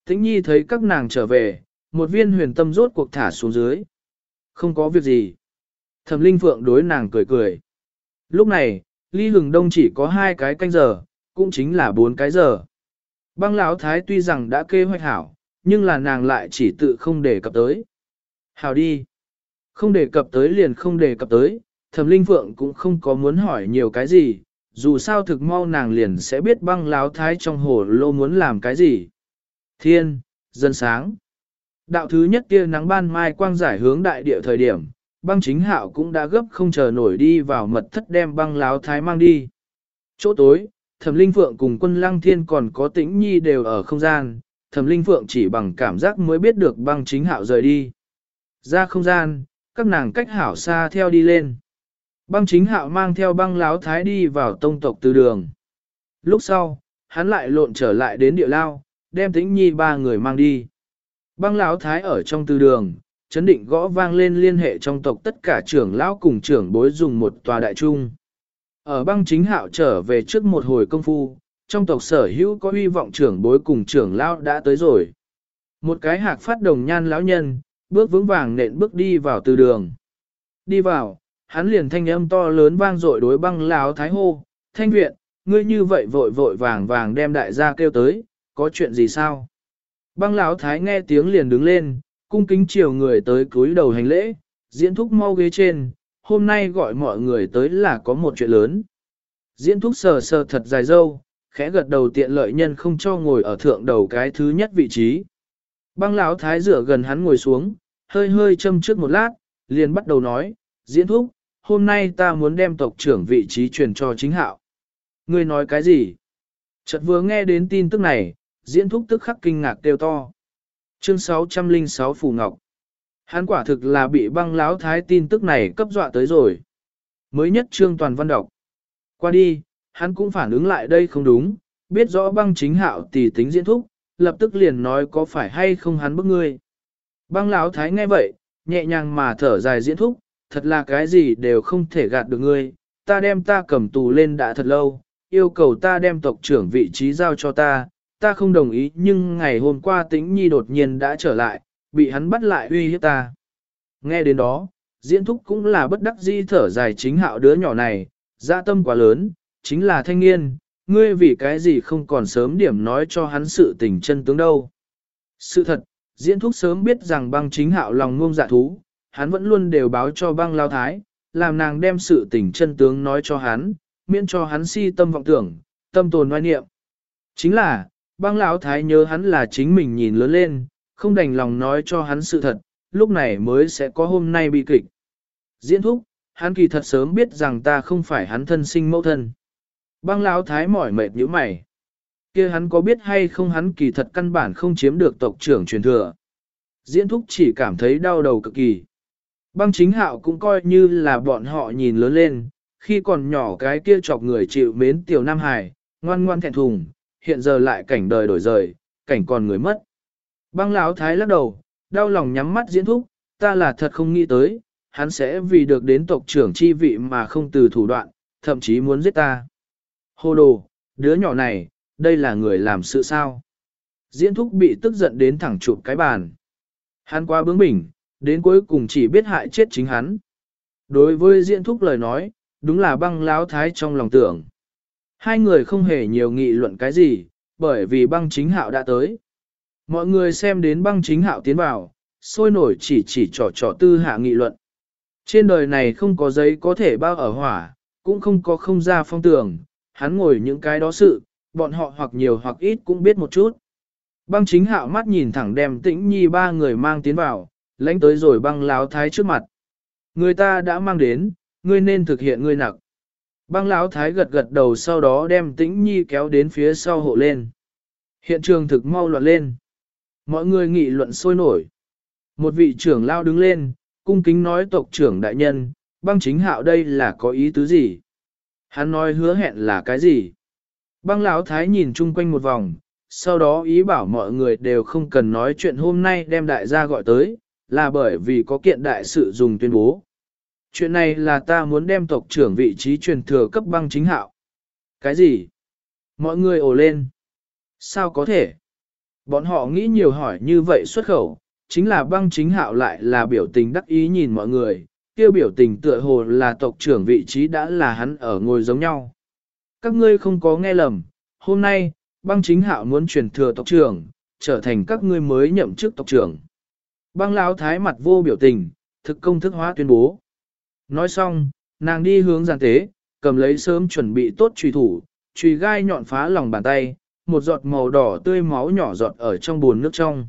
S1: Tĩnh nhi thấy các nàng trở về, một viên huyền tâm rốt cuộc thả xuống dưới. Không có việc gì. Thẩm linh phượng đối nàng cười cười. Lúc này, ly hừng đông chỉ có hai cái canh giờ, cũng chính là bốn cái giờ. Băng lão thái tuy rằng đã kê hoạch hảo, nhưng là nàng lại chỉ tự không đề cập tới. Hảo đi. Không đề cập tới liền không đề cập tới, thẩm linh phượng cũng không có muốn hỏi nhiều cái gì, dù sao thực mau nàng liền sẽ biết băng láo thái trong hồ lô muốn làm cái gì. Thiên, dân sáng. Đạo thứ nhất kia nắng ban mai quang giải hướng đại địa thời điểm, băng chính hạo cũng đã gấp không chờ nổi đi vào mật thất đem băng láo thái mang đi. Chỗ tối, thẩm linh phượng cùng quân lăng thiên còn có tĩnh nhi đều ở không gian, thẩm linh phượng chỉ bằng cảm giác mới biết được băng chính hạo rời đi. Ra không gian, các nàng cách hảo xa theo đi lên. Băng chính hạo mang theo băng láo thái đi vào tông tộc từ đường. Lúc sau, hắn lại lộn trở lại đến địa lao, đem tĩnh nhi ba người mang đi. Băng láo thái ở trong từ đường, chấn định gõ vang lên liên hệ trong tộc tất cả trưởng lão cùng trưởng bối dùng một tòa đại trung. Ở băng chính hạo trở về trước một hồi công phu, trong tộc sở hữu có hy vọng trưởng bối cùng trưởng lao đã tới rồi. Một cái hạc phát đồng nhan lão nhân, bước vững vàng nện bước đi vào từ đường. Đi vào, hắn liền thanh âm to lớn vang dội đối băng lão thái hô, thanh viện, ngươi như vậy vội vội vàng vàng đem đại gia kêu tới, có chuyện gì sao? Băng lão thái nghe tiếng liền đứng lên, cung kính chiều người tới cúi đầu hành lễ, diễn thúc mau ghế trên, hôm nay gọi mọi người tới là có một chuyện lớn. Diễn thúc sờ sờ thật dài dâu, khẽ gật đầu tiện lợi nhân không cho ngồi ở thượng đầu cái thứ nhất vị trí. Băng lão thái rửa gần hắn ngồi xuống, hơi hơi châm trước một lát, liền bắt đầu nói, diễn thúc, hôm nay ta muốn đem tộc trưởng vị trí truyền cho chính hạo. Ngươi nói cái gì? Chợt vừa nghe đến tin tức này, diễn thúc tức khắc kinh ngạc kêu to. Chương 606 Phù Ngọc Hắn quả thực là bị băng láo thái tin tức này cấp dọa tới rồi. Mới nhất trương toàn văn đọc. Qua đi, hắn cũng phản ứng lại đây không đúng, biết rõ băng chính hạo tỷ tính diễn thúc, lập tức liền nói có phải hay không hắn bức ngươi. Băng láo thái nghe vậy, nhẹ nhàng mà thở dài diễn thúc, thật là cái gì đều không thể gạt được ngươi, ta đem ta cầm tù lên đã thật lâu, yêu cầu ta đem tộc trưởng vị trí giao cho ta, ta không đồng ý nhưng ngày hôm qua tĩnh nhi đột nhiên đã trở lại, bị hắn bắt lại uy hiếp ta. Nghe đến đó, diễn thúc cũng là bất đắc di thở dài chính hạo đứa nhỏ này, dạ tâm quá lớn, chính là thanh niên, ngươi vì cái gì không còn sớm điểm nói cho hắn sự tình chân tướng đâu. Sự thật, diễn thúc sớm biết rằng băng chính hạo lòng ngông dạ thú, hắn vẫn luôn đều báo cho băng lao thái, làm nàng đem sự tình chân tướng nói cho hắn, miễn cho hắn si tâm vọng tưởng, tâm tồn oai niệm. Chính là, băng lão thái nhớ hắn là chính mình nhìn lớn lên, không đành lòng nói cho hắn sự thật, lúc này mới sẽ có hôm nay bị kịch. Diễn thúc, hắn kỳ thật sớm biết rằng ta không phải hắn thân sinh mẫu thân. Băng lão thái mỏi mệt như mày. kia hắn có biết hay không hắn kỳ thật căn bản không chiếm được tộc trưởng truyền thừa. Diễn thúc chỉ cảm thấy đau đầu cực kỳ. Băng chính hạo cũng coi như là bọn họ nhìn lớn lên, khi còn nhỏ cái kia chọc người chịu mến tiểu Nam Hải, ngoan ngoan thẹn thùng, hiện giờ lại cảnh đời đổi rời, cảnh còn người mất. Băng lão thái lắc đầu, đau lòng nhắm mắt diễn thúc, ta là thật không nghĩ tới, hắn sẽ vì được đến tộc trưởng chi vị mà không từ thủ đoạn, thậm chí muốn giết ta. Hồ đồ, đứa nhỏ này, đây là người làm sự sao. Diễn thúc bị tức giận đến thẳng chụp cái bàn. Hắn qua bướng bỉnh, đến cuối cùng chỉ biết hại chết chính hắn. Đối với diễn thúc lời nói, đúng là băng láo thái trong lòng tưởng. Hai người không hề nhiều nghị luận cái gì, bởi vì băng chính hạo đã tới. Mọi người xem đến băng chính hạo tiến vào, sôi nổi chỉ chỉ trò trò tư hạ nghị luận. Trên đời này không có giấy có thể bao ở hỏa, cũng không có không ra phong tường, hắn ngồi những cái đó sự, bọn họ hoặc nhiều hoặc ít cũng biết một chút. Băng chính hạo mắt nhìn thẳng đem tĩnh nhi ba người mang tiến vào, lãnh tới rồi băng láo thái trước mặt. Người ta đã mang đến, ngươi nên thực hiện ngươi nặc. Băng láo thái gật gật đầu sau đó đem tĩnh nhi kéo đến phía sau hộ lên. Hiện trường thực mau loạn lên. Mọi người nghị luận sôi nổi. Một vị trưởng lao đứng lên, cung kính nói tộc trưởng đại nhân, băng chính hạo đây là có ý tứ gì? Hắn nói hứa hẹn là cái gì? Băng lão thái nhìn chung quanh một vòng, sau đó ý bảo mọi người đều không cần nói chuyện hôm nay đem đại gia gọi tới, là bởi vì có kiện đại sự dùng tuyên bố. Chuyện này là ta muốn đem tộc trưởng vị trí truyền thừa cấp băng chính hạo. Cái gì? Mọi người ồ lên. Sao có thể? Bọn họ nghĩ nhiều hỏi như vậy xuất khẩu, chính là băng chính hạo lại là biểu tình đắc ý nhìn mọi người, kêu biểu tình tựa hồ là tộc trưởng vị trí đã là hắn ở ngồi giống nhau. Các ngươi không có nghe lầm, hôm nay, băng chính hạo muốn truyền thừa tộc trưởng, trở thành các ngươi mới nhậm chức tộc trưởng. Băng lão thái mặt vô biểu tình, thực công thức hóa tuyên bố. Nói xong, nàng đi hướng giàn tế, cầm lấy sớm chuẩn bị tốt truy thủ, truy gai nhọn phá lòng bàn tay, một giọt màu đỏ tươi máu nhỏ giọt ở trong bồn nước trong.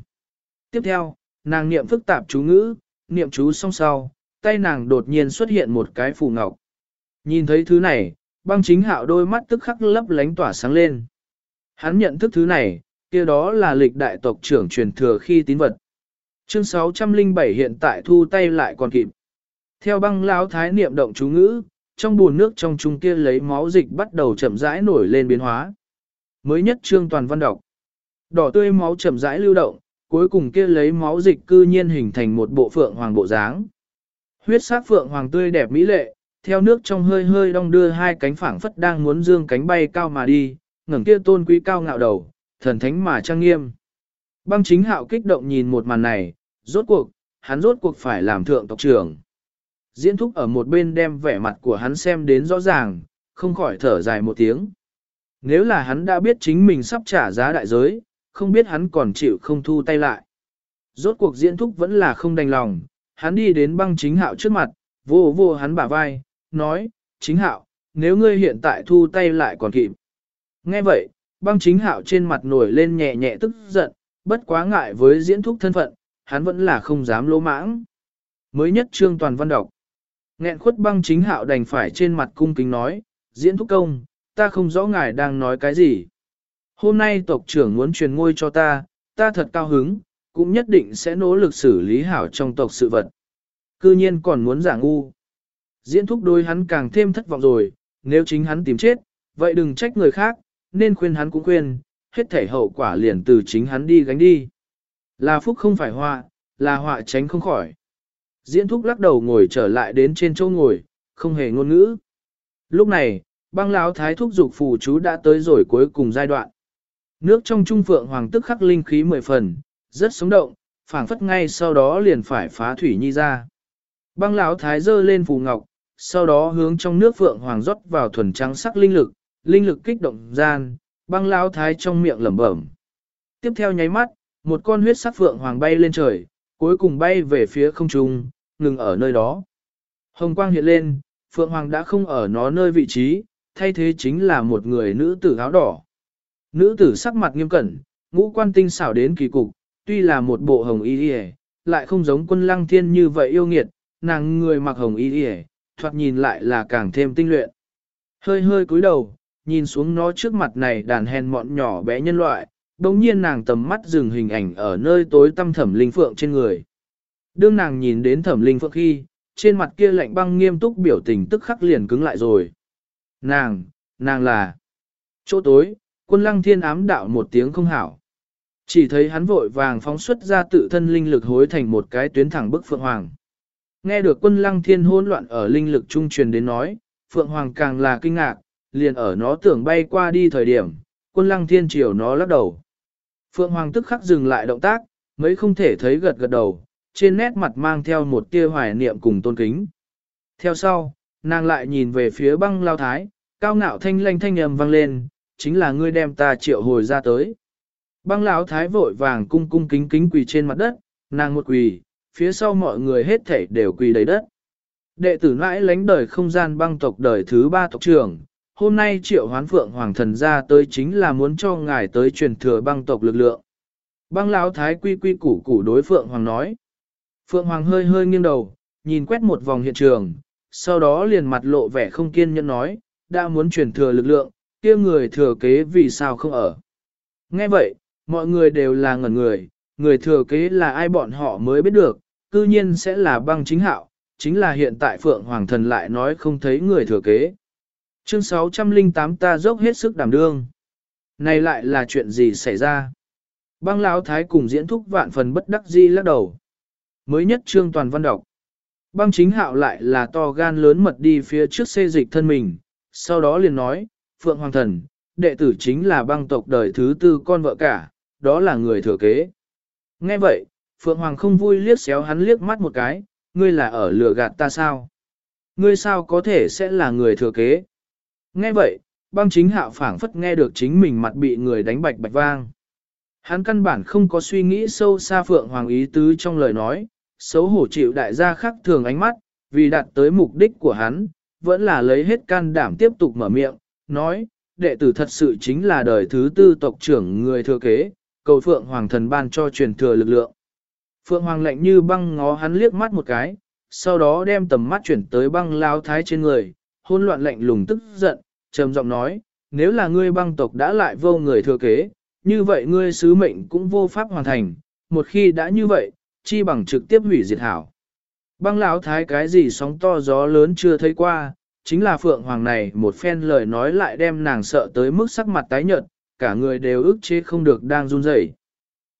S1: Tiếp theo, nàng niệm phức tạp chú ngữ, niệm chú xong sau, tay nàng đột nhiên xuất hiện một cái phù ngọc. Nhìn thấy thứ này, băng chính hạo đôi mắt tức khắc lấp lánh tỏa sáng lên. Hắn nhận thức thứ này, kia đó là lịch đại tộc trưởng truyền thừa khi tín vật. Chương 607 hiện tại thu tay lại còn kịp. Theo băng lão thái niệm động chú ngữ, trong buồn nước trong trung kia lấy máu dịch bắt đầu chậm rãi nổi lên biến hóa. Mới nhất trương toàn văn đọc. Đỏ tươi máu chậm rãi lưu động, cuối cùng kia lấy máu dịch cư nhiên hình thành một bộ phượng hoàng bộ dáng. Huyết sắc phượng hoàng tươi đẹp mỹ lệ, theo nước trong hơi hơi đong đưa hai cánh phảng phất đang muốn dương cánh bay cao mà đi, ngẩng kia tôn quý cao ngạo đầu, thần thánh mà trang nghiêm. Băng chính hạo kích động nhìn một màn này, rốt cuộc, hắn rốt cuộc phải làm thượng tộc trưởng. Diễn thúc ở một bên đem vẻ mặt của hắn xem đến rõ ràng, không khỏi thở dài một tiếng. Nếu là hắn đã biết chính mình sắp trả giá đại giới, không biết hắn còn chịu không thu tay lại. Rốt cuộc diễn thúc vẫn là không đành lòng, hắn đi đến băng chính hạo trước mặt, vô vô hắn bả vai, nói, chính hạo, nếu ngươi hiện tại thu tay lại còn kịp. Nghe vậy, băng chính hạo trên mặt nổi lên nhẹ nhẹ tức giận, bất quá ngại với diễn thúc thân phận, hắn vẫn là không dám lỗ mãng. Mới nhất trương toàn văn đọc. Nghẹn khuất băng chính hạo đành phải trên mặt cung kính nói, diễn thúc công, ta không rõ ngài đang nói cái gì. Hôm nay tộc trưởng muốn truyền ngôi cho ta, ta thật cao hứng, cũng nhất định sẽ nỗ lực xử lý hảo trong tộc sự vật. Cư nhiên còn muốn giả ngu. Diễn thúc đôi hắn càng thêm thất vọng rồi, nếu chính hắn tìm chết, vậy đừng trách người khác, nên khuyên hắn cũng khuyên, hết thể hậu quả liền từ chính hắn đi gánh đi. Là phúc không phải họa, là họa tránh không khỏi. Diễn thúc lắc đầu ngồi trở lại đến trên chỗ ngồi, không hề ngôn ngữ. Lúc này, băng lão thái thúc dục phù chú đã tới rồi cuối cùng giai đoạn. Nước trong trung phượng hoàng tức khắc linh khí mười phần, rất sống động, phảng phất ngay sau đó liền phải phá thủy nhi ra. Băng lão thái giơ lên phù ngọc, sau đó hướng trong nước phượng hoàng rót vào thuần trắng sắc linh lực, linh lực kích động gian, băng lão thái trong miệng lẩm bẩm. Tiếp theo nháy mắt, một con huyết sắc phượng hoàng bay lên trời, cuối cùng bay về phía không trung, ngừng ở nơi đó. Hồng quang hiện lên, phượng hoàng đã không ở nó nơi vị trí, thay thế chính là một người nữ tử áo đỏ. Nữ tử sắc mặt nghiêm cẩn, ngũ quan tinh xảo đến kỳ cục, tuy là một bộ hồng y y lại không giống quân lăng thiên như vậy yêu nghiệt, nàng người mặc hồng y y thoạt nhìn lại là càng thêm tinh luyện. Hơi hơi cúi đầu, nhìn xuống nó trước mặt này đàn hèn mọn nhỏ bé nhân loại, đồng nhiên nàng tầm mắt dừng hình ảnh ở nơi tối tăm thẩm linh phượng trên người. Đương nàng nhìn đến thẩm linh phượng khi, trên mặt kia lạnh băng nghiêm túc biểu tình tức khắc liền cứng lại rồi. Nàng, nàng là chỗ tối, quân lăng thiên ám đạo một tiếng không hảo. Chỉ thấy hắn vội vàng phóng xuất ra tự thân linh lực hối thành một cái tuyến thẳng bức Phượng Hoàng. Nghe được quân lăng thiên hỗn loạn ở linh lực trung truyền đến nói, Phượng Hoàng càng là kinh ngạc, liền ở nó tưởng bay qua đi thời điểm, quân lăng thiên chiều nó lắc đầu. Phượng Hoàng tức khắc dừng lại động tác, mấy không thể thấy gật gật đầu, trên nét mặt mang theo một tia hoài niệm cùng tôn kính. Theo sau, nàng lại nhìn về phía băng lao thái, cao ngạo thanh lanh thanh âm vang lên, chính là ngươi đem ta triệu hồi ra tới. Băng lão thái vội vàng cung cung kính kính quỳ trên mặt đất, nàng một quỳ, phía sau mọi người hết thảy đều quỳ đầy đất. Đệ tử nãi lánh đời không gian băng tộc đời thứ ba tộc trưởng, hôm nay triệu hoán phượng hoàng thần ra tới chính là muốn cho ngài tới truyền thừa băng tộc lực lượng. Băng lão thái quy quy củ củ đối phượng hoàng nói. Phượng hoàng hơi hơi nghiêng đầu, nhìn quét một vòng hiện trường, sau đó liền mặt lộ vẻ không kiên nhẫn nói, đã muốn truyền thừa lực lượng, kia người thừa kế vì sao không ở. Nghe vậy, mọi người đều là ngẩn người, người thừa kế là ai bọn họ mới biết được, cư nhiên sẽ là băng chính hạo, chính là hiện tại Phượng Hoàng Thần lại nói không thấy người thừa kế. Chương 608 ta dốc hết sức đảm đương. Này lại là chuyện gì xảy ra? Băng Lão Thái cùng diễn thúc vạn phần bất đắc di lắc đầu. Mới nhất trương toàn văn đọc. Băng chính hạo lại là to gan lớn mật đi phía trước xê dịch thân mình, sau đó liền nói, Phượng Hoàng Thần, đệ tử chính là băng tộc đời thứ tư con vợ cả, đó là người thừa kế. Nghe vậy, Phượng Hoàng không vui liếc xéo hắn liếc mắt một cái, ngươi là ở lừa gạt ta sao? Ngươi sao có thể sẽ là người thừa kế? Nghe vậy, băng chính hạo phảng phất nghe được chính mình mặt bị người đánh bạch bạch vang. Hắn căn bản không có suy nghĩ sâu xa Phượng Hoàng ý tứ trong lời nói, xấu hổ chịu đại gia khác thường ánh mắt, vì đạt tới mục đích của hắn, vẫn là lấy hết can đảm tiếp tục mở miệng, nói, đệ tử thật sự chính là đời thứ tư tộc trưởng người thừa kế, cầu Phượng Hoàng thần ban cho truyền thừa lực lượng. Phượng Hoàng lạnh như băng ngó hắn liếc mắt một cái, sau đó đem tầm mắt chuyển tới băng lao thái trên người, hôn loạn lạnh lùng tức giận, trầm giọng nói, nếu là ngươi băng tộc đã lại vô người thừa kế, như vậy ngươi sứ mệnh cũng vô pháp hoàn thành, một khi đã như vậy, chi bằng trực tiếp hủy diệt hảo. Băng lão thái cái gì sóng to gió lớn chưa thấy qua, chính là Phượng Hoàng này một phen lời nói lại đem nàng sợ tới mức sắc mặt tái nhợt, cả người đều ức chế không được đang run rẩy.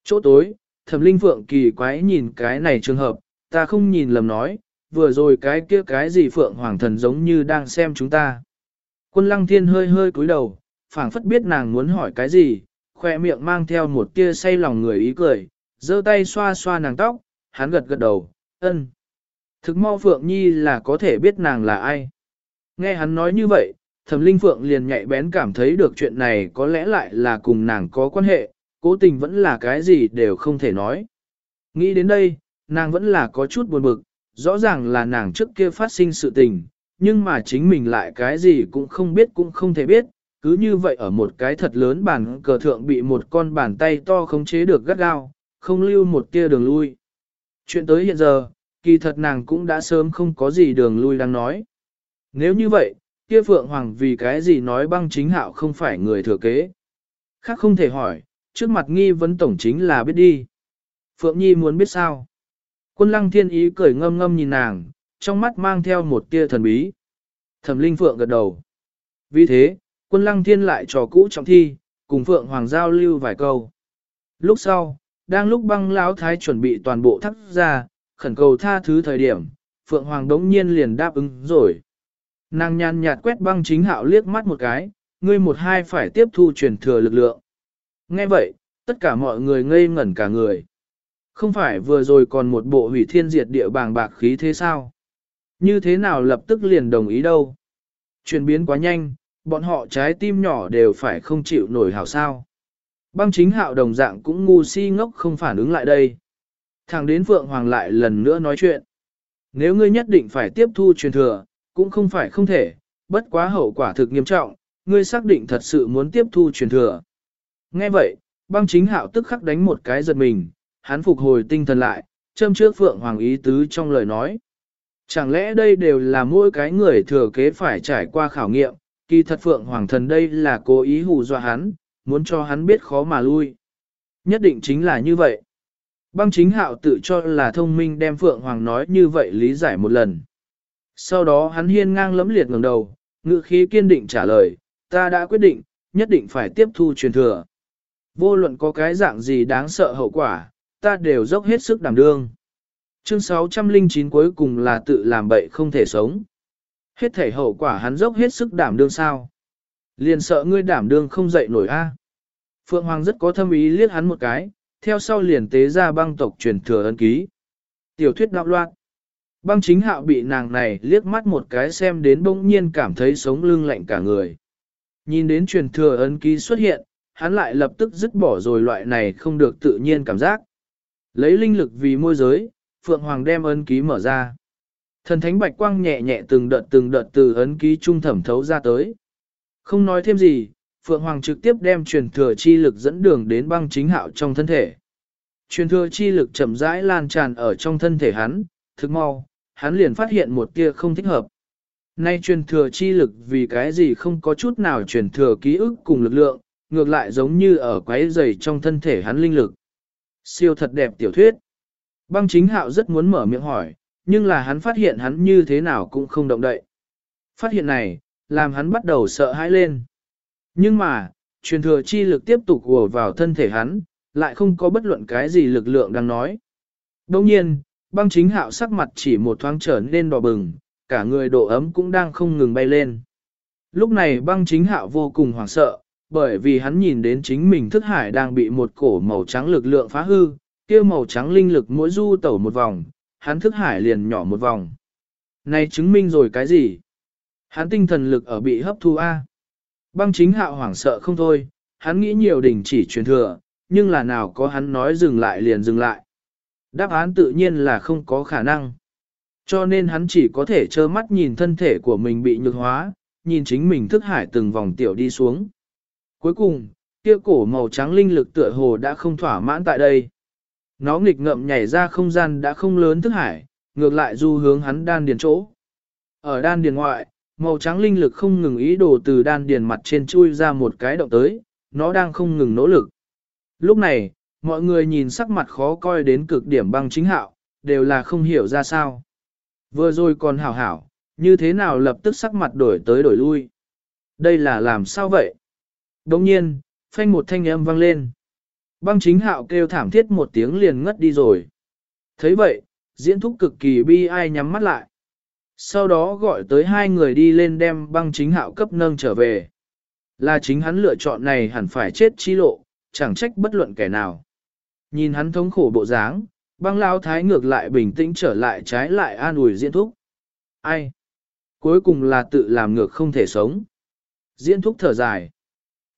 S1: Chỗ tối, thẩm linh Phượng kỳ quái nhìn cái này trường hợp, ta không nhìn lầm nói, vừa rồi cái kia cái gì Phượng Hoàng thần giống như đang xem chúng ta. Quân lăng thiên hơi hơi cúi đầu, phảng phất biết nàng muốn hỏi cái gì, khoe miệng mang theo một tia say lòng người ý cười, giơ tay xoa xoa nàng tóc, hắn gật gật đầu, ân. Thực mau Phượng Nhi là có thể biết nàng là ai. Nghe hắn nói như vậy, thẩm linh phượng liền nhạy bén cảm thấy được chuyện này có lẽ lại là cùng nàng có quan hệ, cố tình vẫn là cái gì đều không thể nói. Nghĩ đến đây, nàng vẫn là có chút buồn bực, rõ ràng là nàng trước kia phát sinh sự tình, nhưng mà chính mình lại cái gì cũng không biết cũng không thể biết, cứ như vậy ở một cái thật lớn bàn cờ thượng bị một con bàn tay to khống chế được gắt gao, không lưu một tia đường lui. Chuyện tới hiện giờ, kỳ thật nàng cũng đã sớm không có gì đường lui đang nói. Nếu như vậy, kia Phượng Hoàng vì cái gì nói băng chính hạo không phải người thừa kế. Khác không thể hỏi, trước mặt nghi vấn tổng chính là biết đi. Phượng Nhi muốn biết sao. Quân lăng thiên ý cười ngâm ngâm nhìn nàng, trong mắt mang theo một tia thần bí. Thẩm linh Phượng gật đầu. Vì thế, quân lăng thiên lại trò cũ trọng thi, cùng Phượng Hoàng giao lưu vài câu. Lúc sau, đang lúc băng lão thái chuẩn bị toàn bộ thắt ra, khẩn cầu tha thứ thời điểm, Phượng Hoàng đống nhiên liền đáp ứng rồi. Nàng nhàn nhạt quét băng chính hạo liếc mắt một cái, ngươi một hai phải tiếp thu truyền thừa lực lượng. Nghe vậy, tất cả mọi người ngây ngẩn cả người. Không phải vừa rồi còn một bộ hủy thiên diệt địa bàng bạc khí thế sao? Như thế nào lập tức liền đồng ý đâu? Chuyển biến quá nhanh, Bọn họ trái tim nhỏ đều phải không chịu nổi hảo sao. Băng chính hạo đồng dạng cũng ngu si ngốc không phản ứng lại đây. Thẳng đến Phượng Hoàng lại lần nữa nói chuyện. Nếu ngươi nhất định phải tiếp thu truyền thừa, cũng không phải không thể, bất quá hậu quả thực nghiêm trọng, ngươi xác định thật sự muốn tiếp thu truyền thừa. Nghe vậy, băng chính hạo tức khắc đánh một cái giật mình, hắn phục hồi tinh thần lại, châm trước Phượng Hoàng ý tứ trong lời nói. Chẳng lẽ đây đều là mỗi cái người thừa kế phải trải qua khảo nghiệm, kỳ thật Phượng Hoàng thần đây là cố ý hù dọa hắn, muốn cho hắn biết khó mà lui. Nhất định chính là như vậy. Băng chính hạo tự cho là thông minh đem Phượng Hoàng nói như vậy lý giải một lần. Sau đó hắn hiên ngang lấm liệt ngẩng đầu, ngự khí kiên định trả lời, ta đã quyết định, nhất định phải tiếp thu truyền thừa. Vô luận có cái dạng gì đáng sợ hậu quả, ta đều dốc hết sức đảm đương. Chương 609 cuối cùng là tự làm bậy không thể sống. Hết thể hậu quả hắn dốc hết sức đảm đương sao. Liền sợ ngươi đảm đương không dậy nổi a. Phượng Hoàng rất có thâm ý liếc hắn một cái, theo sau liền tế ra băng tộc truyền thừa ân ký. Tiểu thuyết đạo loạn. Băng chính hạo bị nàng này liếc mắt một cái xem đến bỗng nhiên cảm thấy sống lưng lạnh cả người. Nhìn đến truyền thừa ấn ký xuất hiện, hắn lại lập tức dứt bỏ rồi loại này không được tự nhiên cảm giác. Lấy linh lực vì môi giới, Phượng Hoàng đem ấn ký mở ra. Thần thánh bạch quang nhẹ nhẹ từng đợt từng đợt từ ấn ký trung thẩm thấu ra tới. Không nói thêm gì, Phượng Hoàng trực tiếp đem truyền thừa chi lực dẫn đường đến băng chính hạo trong thân thể. Truyền thừa chi lực chậm rãi lan tràn ở trong thân thể hắn, thực mau, hắn liền phát hiện một tia không thích hợp. Nay truyền thừa chi lực vì cái gì không có chút nào truyền thừa ký ức cùng lực lượng, ngược lại giống như ở quái dày trong thân thể hắn linh lực. Siêu thật đẹp tiểu thuyết. Băng chính hạo rất muốn mở miệng hỏi, nhưng là hắn phát hiện hắn như thế nào cũng không động đậy. Phát hiện này, làm hắn bắt đầu sợ hãi lên. Nhưng mà, truyền thừa chi lực tiếp tục ùa vào thân thể hắn, lại không có bất luận cái gì lực lượng đang nói. Đồng nhiên, băng chính hạo sắc mặt chỉ một thoáng trở nên đỏ bừng, cả người độ ấm cũng đang không ngừng bay lên. Lúc này băng chính hạo vô cùng hoảng sợ, bởi vì hắn nhìn đến chính mình thức hải đang bị một cổ màu trắng lực lượng phá hư, kia màu trắng linh lực mỗi du tẩu một vòng, hắn thức hải liền nhỏ một vòng. Này chứng minh rồi cái gì? Hắn tinh thần lực ở bị hấp thu A. Băng chính hạo hoảng sợ không thôi, hắn nghĩ nhiều đỉnh chỉ truyền thừa, nhưng là nào có hắn nói dừng lại liền dừng lại. Đáp án tự nhiên là không có khả năng. Cho nên hắn chỉ có thể trơ mắt nhìn thân thể của mình bị nhược hóa, nhìn chính mình thức hải từng vòng tiểu đi xuống. Cuối cùng, kia cổ màu trắng linh lực tựa hồ đã không thỏa mãn tại đây. Nó nghịch ngậm nhảy ra không gian đã không lớn thức hải, ngược lại du hướng hắn đan điền chỗ. Ở đan điền ngoại, màu trắng linh lực không ngừng ý đồ từ đan điền mặt trên chui ra một cái động tới, nó đang không ngừng nỗ lực. Lúc này, mọi người nhìn sắc mặt khó coi đến cực điểm băng chính hạo, đều là không hiểu ra sao. Vừa rồi còn hảo hảo, như thế nào lập tức sắc mặt đổi tới đổi lui. Đây là làm sao vậy? Đồng nhiên, phanh một thanh âm vang lên. Băng chính hạo kêu thảm thiết một tiếng liền ngất đi rồi. thấy vậy, diễn thúc cực kỳ bi ai nhắm mắt lại. Sau đó gọi tới hai người đi lên đem băng chính hạo cấp nâng trở về. Là chính hắn lựa chọn này hẳn phải chết chi lộ, chẳng trách bất luận kẻ nào. Nhìn hắn thống khổ bộ dáng, băng lao thái ngược lại bình tĩnh trở lại trái lại an ủi diễn thúc. Ai? Cuối cùng là tự làm ngược không thể sống. Diễn thúc thở dài.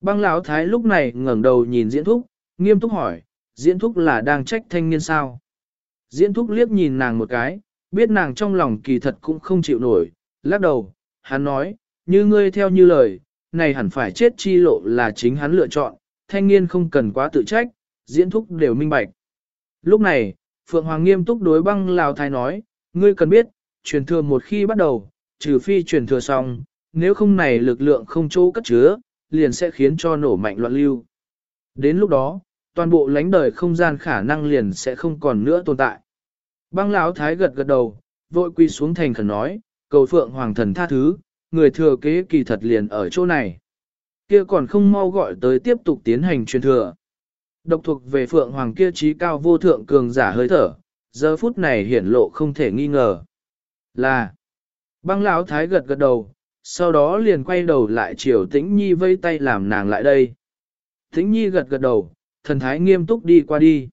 S1: Băng lão thái lúc này ngẩng đầu nhìn diễn thúc, nghiêm túc hỏi, diễn thúc là đang trách thanh niên sao? Diễn thúc liếc nhìn nàng một cái, biết nàng trong lòng kỳ thật cũng không chịu nổi, lắc đầu, hắn nói, như ngươi theo như lời, này hẳn phải chết chi lộ là chính hắn lựa chọn, thanh niên không cần quá tự trách, diễn thúc đều minh bạch. Lúc này, Phượng Hoàng nghiêm túc đối băng Lào Thái nói, ngươi cần biết, truyền thừa một khi bắt đầu, trừ phi truyền thừa xong, nếu không này lực lượng không chỗ cất chứa, liền sẽ khiến cho nổ mạnh loạn lưu. Đến lúc đó, toàn bộ lãnh đời không gian khả năng liền sẽ không còn nữa tồn tại. Băng Lão Thái gật gật đầu, vội quy xuống thành khẩn nói, cầu Phượng Hoàng thần tha thứ, người thừa kế kỳ thật liền ở chỗ này. Kia còn không mau gọi tới tiếp tục tiến hành truyền thừa. Độc thuộc về Phượng Hoàng kia trí cao vô thượng cường giả hơi thở, giờ phút này hiển lộ không thể nghi ngờ. Là, băng Lão Thái gật gật đầu, sau đó liền quay đầu lại chiều tĩnh nhi vây tay làm nàng lại đây. Tĩnh nhi gật gật đầu, thần thái nghiêm túc đi qua đi.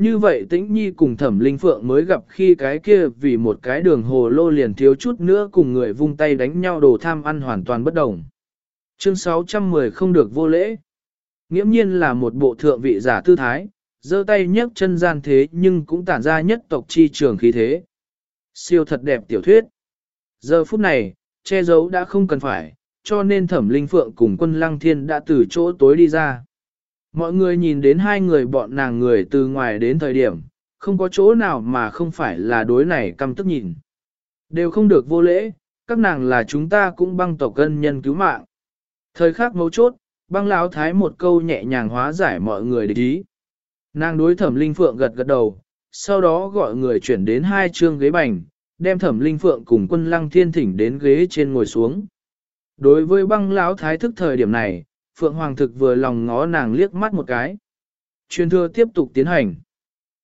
S1: Như vậy tĩnh nhi cùng thẩm linh phượng mới gặp khi cái kia vì một cái đường hồ lô liền thiếu chút nữa cùng người vung tay đánh nhau đồ tham ăn hoàn toàn bất đồng. Chương 610 không được vô lễ. Nghiễm nhiên là một bộ thượng vị giả tư thái, giơ tay nhấc chân gian thế nhưng cũng tản ra nhất tộc chi trường khí thế. Siêu thật đẹp tiểu thuyết. Giờ phút này, che giấu đã không cần phải, cho nên thẩm linh phượng cùng quân lăng thiên đã từ chỗ tối đi ra. Mọi người nhìn đến hai người bọn nàng người từ ngoài đến thời điểm, không có chỗ nào mà không phải là đối này căm tức nhìn. Đều không được vô lễ, các nàng là chúng ta cũng băng tộc cân nhân cứu mạng. Thời khắc mấu chốt, băng lão thái một câu nhẹ nhàng hóa giải mọi người địch ý. Nàng đối thẩm linh phượng gật gật đầu, sau đó gọi người chuyển đến hai chương ghế bành, đem thẩm linh phượng cùng quân lăng thiên thỉnh đến ghế trên ngồi xuống. Đối với băng lão thái thức thời điểm này, phượng hoàng thực vừa lòng ngó nàng liếc mắt một cái. Truyền thừa tiếp tục tiến hành.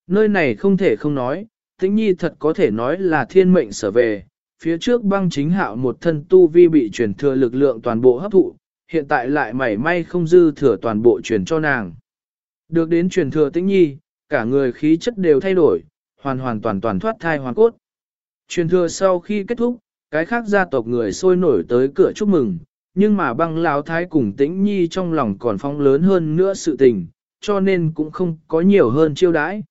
S1: Nơi này không thể không nói, tĩnh nhi thật có thể nói là thiên mệnh sở về, phía trước băng chính hạo một thân tu vi bị truyền thừa lực lượng toàn bộ hấp thụ, hiện tại lại mảy may không dư thừa toàn bộ truyền cho nàng. Được đến truyền thừa tĩnh nhi, cả người khí chất đều thay đổi, hoàn hoàn toàn toàn thoát thai hoàn cốt. Truyền thừa sau khi kết thúc, cái khác gia tộc người sôi nổi tới cửa chúc mừng, nhưng mà băng lão thái cùng tĩnh nhi trong lòng còn phong lớn hơn nữa sự tình, cho nên cũng không có nhiều hơn chiêu đãi.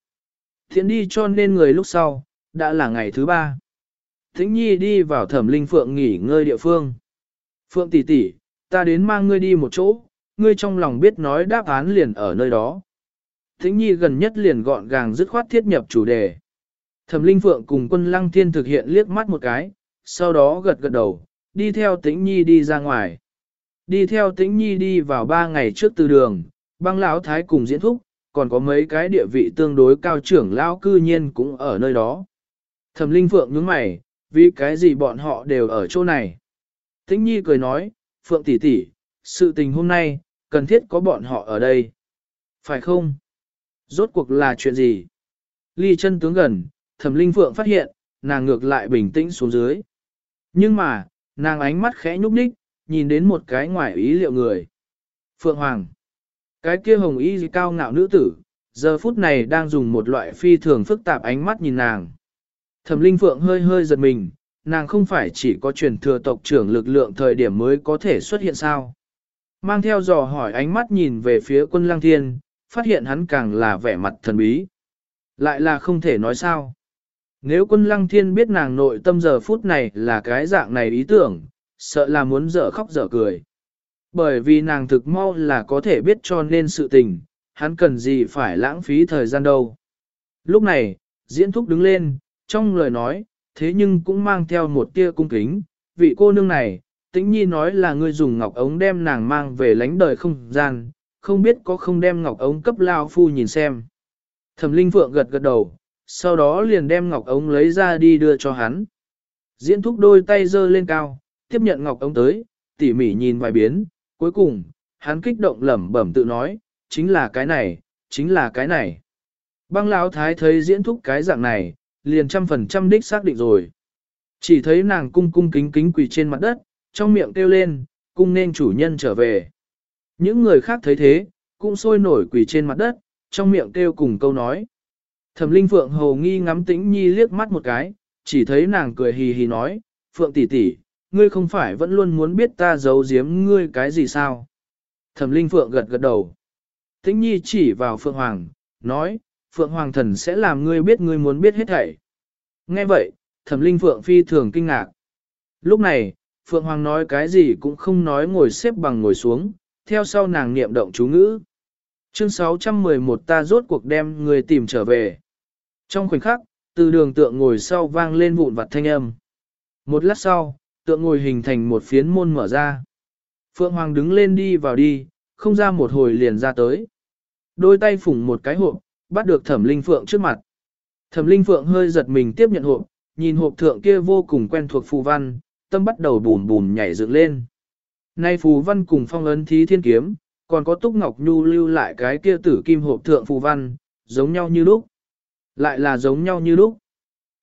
S1: Thiện đi cho nên người lúc sau, đã là ngày thứ ba. Tĩnh nhi đi vào thẩm linh phượng nghỉ ngơi địa phương. Phượng tỷ tỷ, ta đến mang ngươi đi một chỗ, ngươi trong lòng biết nói đáp án liền ở nơi đó. Tĩnh nhi gần nhất liền gọn gàng dứt khoát thiết nhập chủ đề. Thẩm linh phượng cùng quân lăng thiên thực hiện liếc mắt một cái, sau đó gật gật đầu, đi theo tĩnh nhi đi ra ngoài. Đi theo tĩnh nhi đi vào ba ngày trước từ đường, băng lão thái cùng diễn thúc, còn có mấy cái địa vị tương đối cao trưởng lão cư nhiên cũng ở nơi đó. Thẩm linh phượng nhướng mày, vì cái gì bọn họ đều ở chỗ này. Tĩnh nhi cười nói, phượng tỷ tỷ, sự tình hôm nay, cần thiết có bọn họ ở đây. Phải không? Rốt cuộc là chuyện gì? Ly chân tướng gần, thẩm linh phượng phát hiện, nàng ngược lại bình tĩnh xuống dưới. Nhưng mà, nàng ánh mắt khẽ nhúc nhích, nhìn đến một cái ngoài ý liệu người. Phượng Hoàng. Cái kia hồng y cao ngạo nữ tử, giờ phút này đang dùng một loại phi thường phức tạp ánh mắt nhìn nàng. Thẩm Linh Phượng hơi hơi giật mình, nàng không phải chỉ có truyền thừa tộc trưởng lực lượng thời điểm mới có thể xuất hiện sao. Mang theo dò hỏi ánh mắt nhìn về phía quân lăng thiên, phát hiện hắn càng là vẻ mặt thần bí. Lại là không thể nói sao. Nếu quân lăng thiên biết nàng nội tâm giờ phút này là cái dạng này ý tưởng, sợ là muốn dở khóc dở cười. Bởi vì nàng thực mau là có thể biết cho nên sự tình, hắn cần gì phải lãng phí thời gian đâu. Lúc này, diễn thúc đứng lên, trong lời nói, thế nhưng cũng mang theo một tia cung kính, vị cô nương này, tĩnh nhi nói là ngươi dùng ngọc ống đem nàng mang về lánh đời không gian, không biết có không đem ngọc ống cấp lao phu nhìn xem. Thẩm linh phượng gật gật đầu, sau đó liền đem ngọc ống lấy ra đi đưa cho hắn. Diễn thúc đôi tay giơ lên cao, tiếp nhận ngọc ống tới, tỉ mỉ nhìn vài biến, cuối cùng, hắn kích động lẩm bẩm tự nói, chính là cái này, chính là cái này. Băng lão thái thấy diễn thúc cái dạng này, liền trăm phần trăm đích xác định rồi. Chỉ thấy nàng cung cung kính kính quỳ trên mặt đất, trong miệng kêu lên, cung nên chủ nhân trở về. Những người khác thấy thế, cũng sôi nổi quỳ trên mặt đất, trong miệng kêu cùng câu nói. Thẩm Linh Phượng hầu nghi ngắm Tĩnh Nhi liếc mắt một cái, chỉ thấy nàng cười hì hì nói, Phượng tỷ tỷ, ngươi không phải vẫn luôn muốn biết ta giấu giếm ngươi cái gì sao? Thẩm Linh Phượng gật gật đầu. Tĩnh Nhi chỉ vào Phượng Hoàng, nói, Phượng Hoàng thần sẽ làm ngươi biết ngươi muốn biết hết thảy. Nghe vậy, Thẩm Linh Phượng phi thường kinh ngạc. Lúc này, Phượng Hoàng nói cái gì cũng không nói ngồi xếp bằng ngồi xuống, theo sau nàng niệm động chú ngữ. Chương 611 ta rốt cuộc đem người tìm trở về. Trong khoảnh khắc, từ đường tượng ngồi sau vang lên vụn vặt thanh âm. Một lát sau, tượng ngồi hình thành một phiến môn mở ra. Phượng Hoàng đứng lên đi vào đi, không ra một hồi liền ra tới. Đôi tay phủng một cái hộp, bắt được thẩm linh phượng trước mặt. Thẩm linh phượng hơi giật mình tiếp nhận hộp, nhìn hộp thượng kia vô cùng quen thuộc phù văn, tâm bắt đầu bùn bùn nhảy dựng lên. Nay phù văn cùng phong ấn thí thiên kiếm, còn có túc ngọc nhu lưu lại cái kia tử kim hộp thượng phù văn, giống nhau như lúc. Lại là giống nhau như lúc.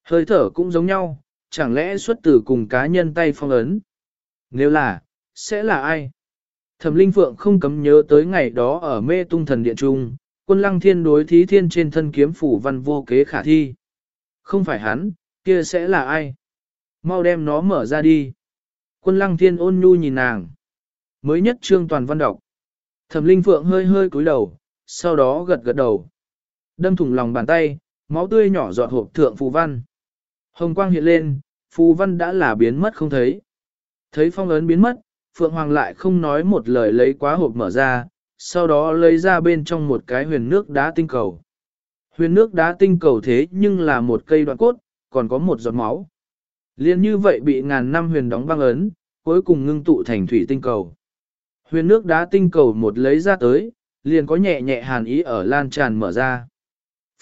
S1: Hơi thở cũng giống nhau, chẳng lẽ xuất từ cùng cá nhân tay phong ấn? Nếu là, sẽ là ai? Thẩm Linh Phượng không cấm nhớ tới ngày đó ở mê tung thần điện trung, quân lăng thiên đối thí thiên trên thân kiếm phủ văn vô kế khả thi. Không phải hắn, kia sẽ là ai? Mau đem nó mở ra đi. Quân lăng thiên ôn nhu nhìn nàng. Mới nhất trương toàn văn đọc. Thẩm Linh Phượng hơi hơi cúi đầu, sau đó gật gật đầu. Đâm thủng lòng bàn tay, máu tươi nhỏ giọt hộp thượng phù văn. Hồng quang hiện lên, phù văn đã là biến mất không thấy. Thấy phong ấn biến mất, Phượng Hoàng lại không nói một lời lấy quá hộp mở ra, sau đó lấy ra bên trong một cái huyền nước đá tinh cầu. Huyền nước đá tinh cầu thế nhưng là một cây đoạn cốt, còn có một giọt máu. Liên như vậy bị ngàn năm huyền đóng băng ấn, cuối cùng ngưng tụ thành thủy tinh cầu. Huyền nước đá tinh cầu một lấy ra tới, liền có nhẹ nhẹ hàn ý ở lan tràn mở ra.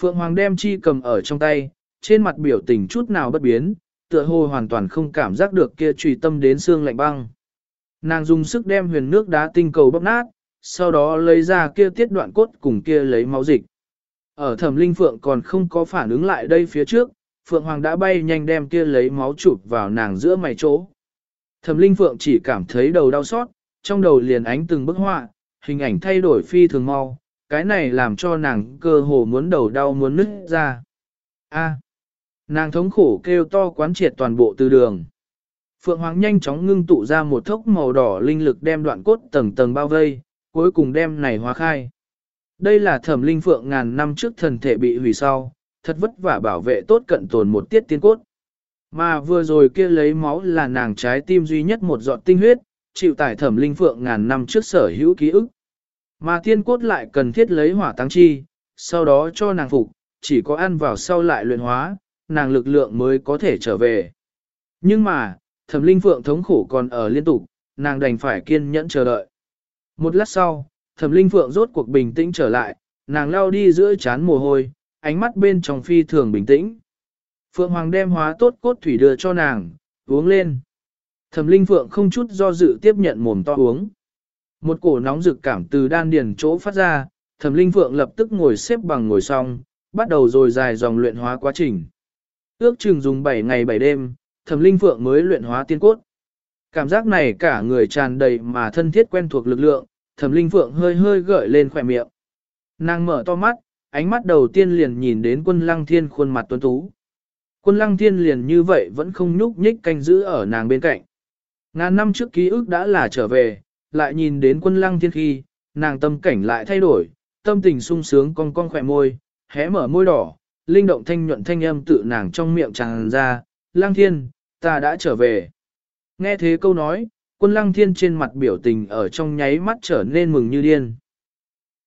S1: Phượng Hoàng đem chi cầm ở trong tay, trên mặt biểu tình chút nào bất biến, tựa hồ hoàn toàn không cảm giác được kia trùy tâm đến xương lạnh băng. Nàng dùng sức đem huyền nước đá tinh cầu bóp nát, sau đó lấy ra kia tiết đoạn cốt cùng kia lấy máu dịch. Ở thẩm linh phượng còn không có phản ứng lại đây phía trước, phượng hoàng đã bay nhanh đem kia lấy máu chụp vào nàng giữa mày chỗ. Thẩm linh phượng chỉ cảm thấy đầu đau xót, trong đầu liền ánh từng bức họa, hình ảnh thay đổi phi thường mau, cái này làm cho nàng cơ hồ muốn đầu đau muốn nứt ra. A. nàng thống khổ kêu to quán triệt toàn bộ từ đường. Phượng Hoàng nhanh chóng ngưng tụ ra một thốc màu đỏ linh lực đem đoạn cốt tầng tầng bao vây, cuối cùng đem này hóa khai. Đây là thẩm linh phượng ngàn năm trước thần thể bị hủy sau, thật vất vả bảo vệ tốt cận tồn một tiết tiên cốt. Mà vừa rồi kia lấy máu là nàng trái tim duy nhất một giọt tinh huyết, chịu tải thẩm linh phượng ngàn năm trước sở hữu ký ức. Mà tiên cốt lại cần thiết lấy hỏa tăng chi, sau đó cho nàng phục, chỉ có ăn vào sau lại luyện hóa, nàng lực lượng mới có thể trở về. Nhưng mà, thẩm linh phượng thống khổ còn ở liên tục, nàng đành phải kiên nhẫn chờ đợi. Một lát sau, thẩm linh phượng rốt cuộc bình tĩnh trở lại, nàng lao đi giữa chán mồ hôi, ánh mắt bên trong phi thường bình tĩnh. Phượng Hoàng đem hóa tốt cốt thủy đưa cho nàng, uống lên. Thẩm linh phượng không chút do dự tiếp nhận mồm to uống. Một cổ nóng rực cảm từ đan điền chỗ phát ra, thẩm linh phượng lập tức ngồi xếp bằng ngồi xong, bắt đầu rồi dài dòng luyện hóa quá trình. Ước chừng dùng 7 ngày 7 đêm, thẩm linh phượng mới luyện hóa tiên cốt. Cảm giác này cả người tràn đầy mà thân thiết quen thuộc lực lượng, thẩm linh phượng hơi hơi gợi lên khỏe miệng. Nàng mở to mắt, ánh mắt đầu tiên liền nhìn đến quân lăng thiên khuôn mặt tuấn tú. Quân lăng thiên liền như vậy vẫn không nhúc nhích canh giữ ở nàng bên cạnh. Ngàn năm trước ký ức đã là trở về, lại nhìn đến quân lăng thiên khi, nàng tâm cảnh lại thay đổi, tâm tình sung sướng cong cong khỏe môi, hé mở môi đỏ, linh động thanh nhuận thanh âm tự nàng trong miệng tràn ra, lăng thiên, ta đã trở về. Nghe thế câu nói, quân lăng thiên trên mặt biểu tình ở trong nháy mắt trở nên mừng như điên.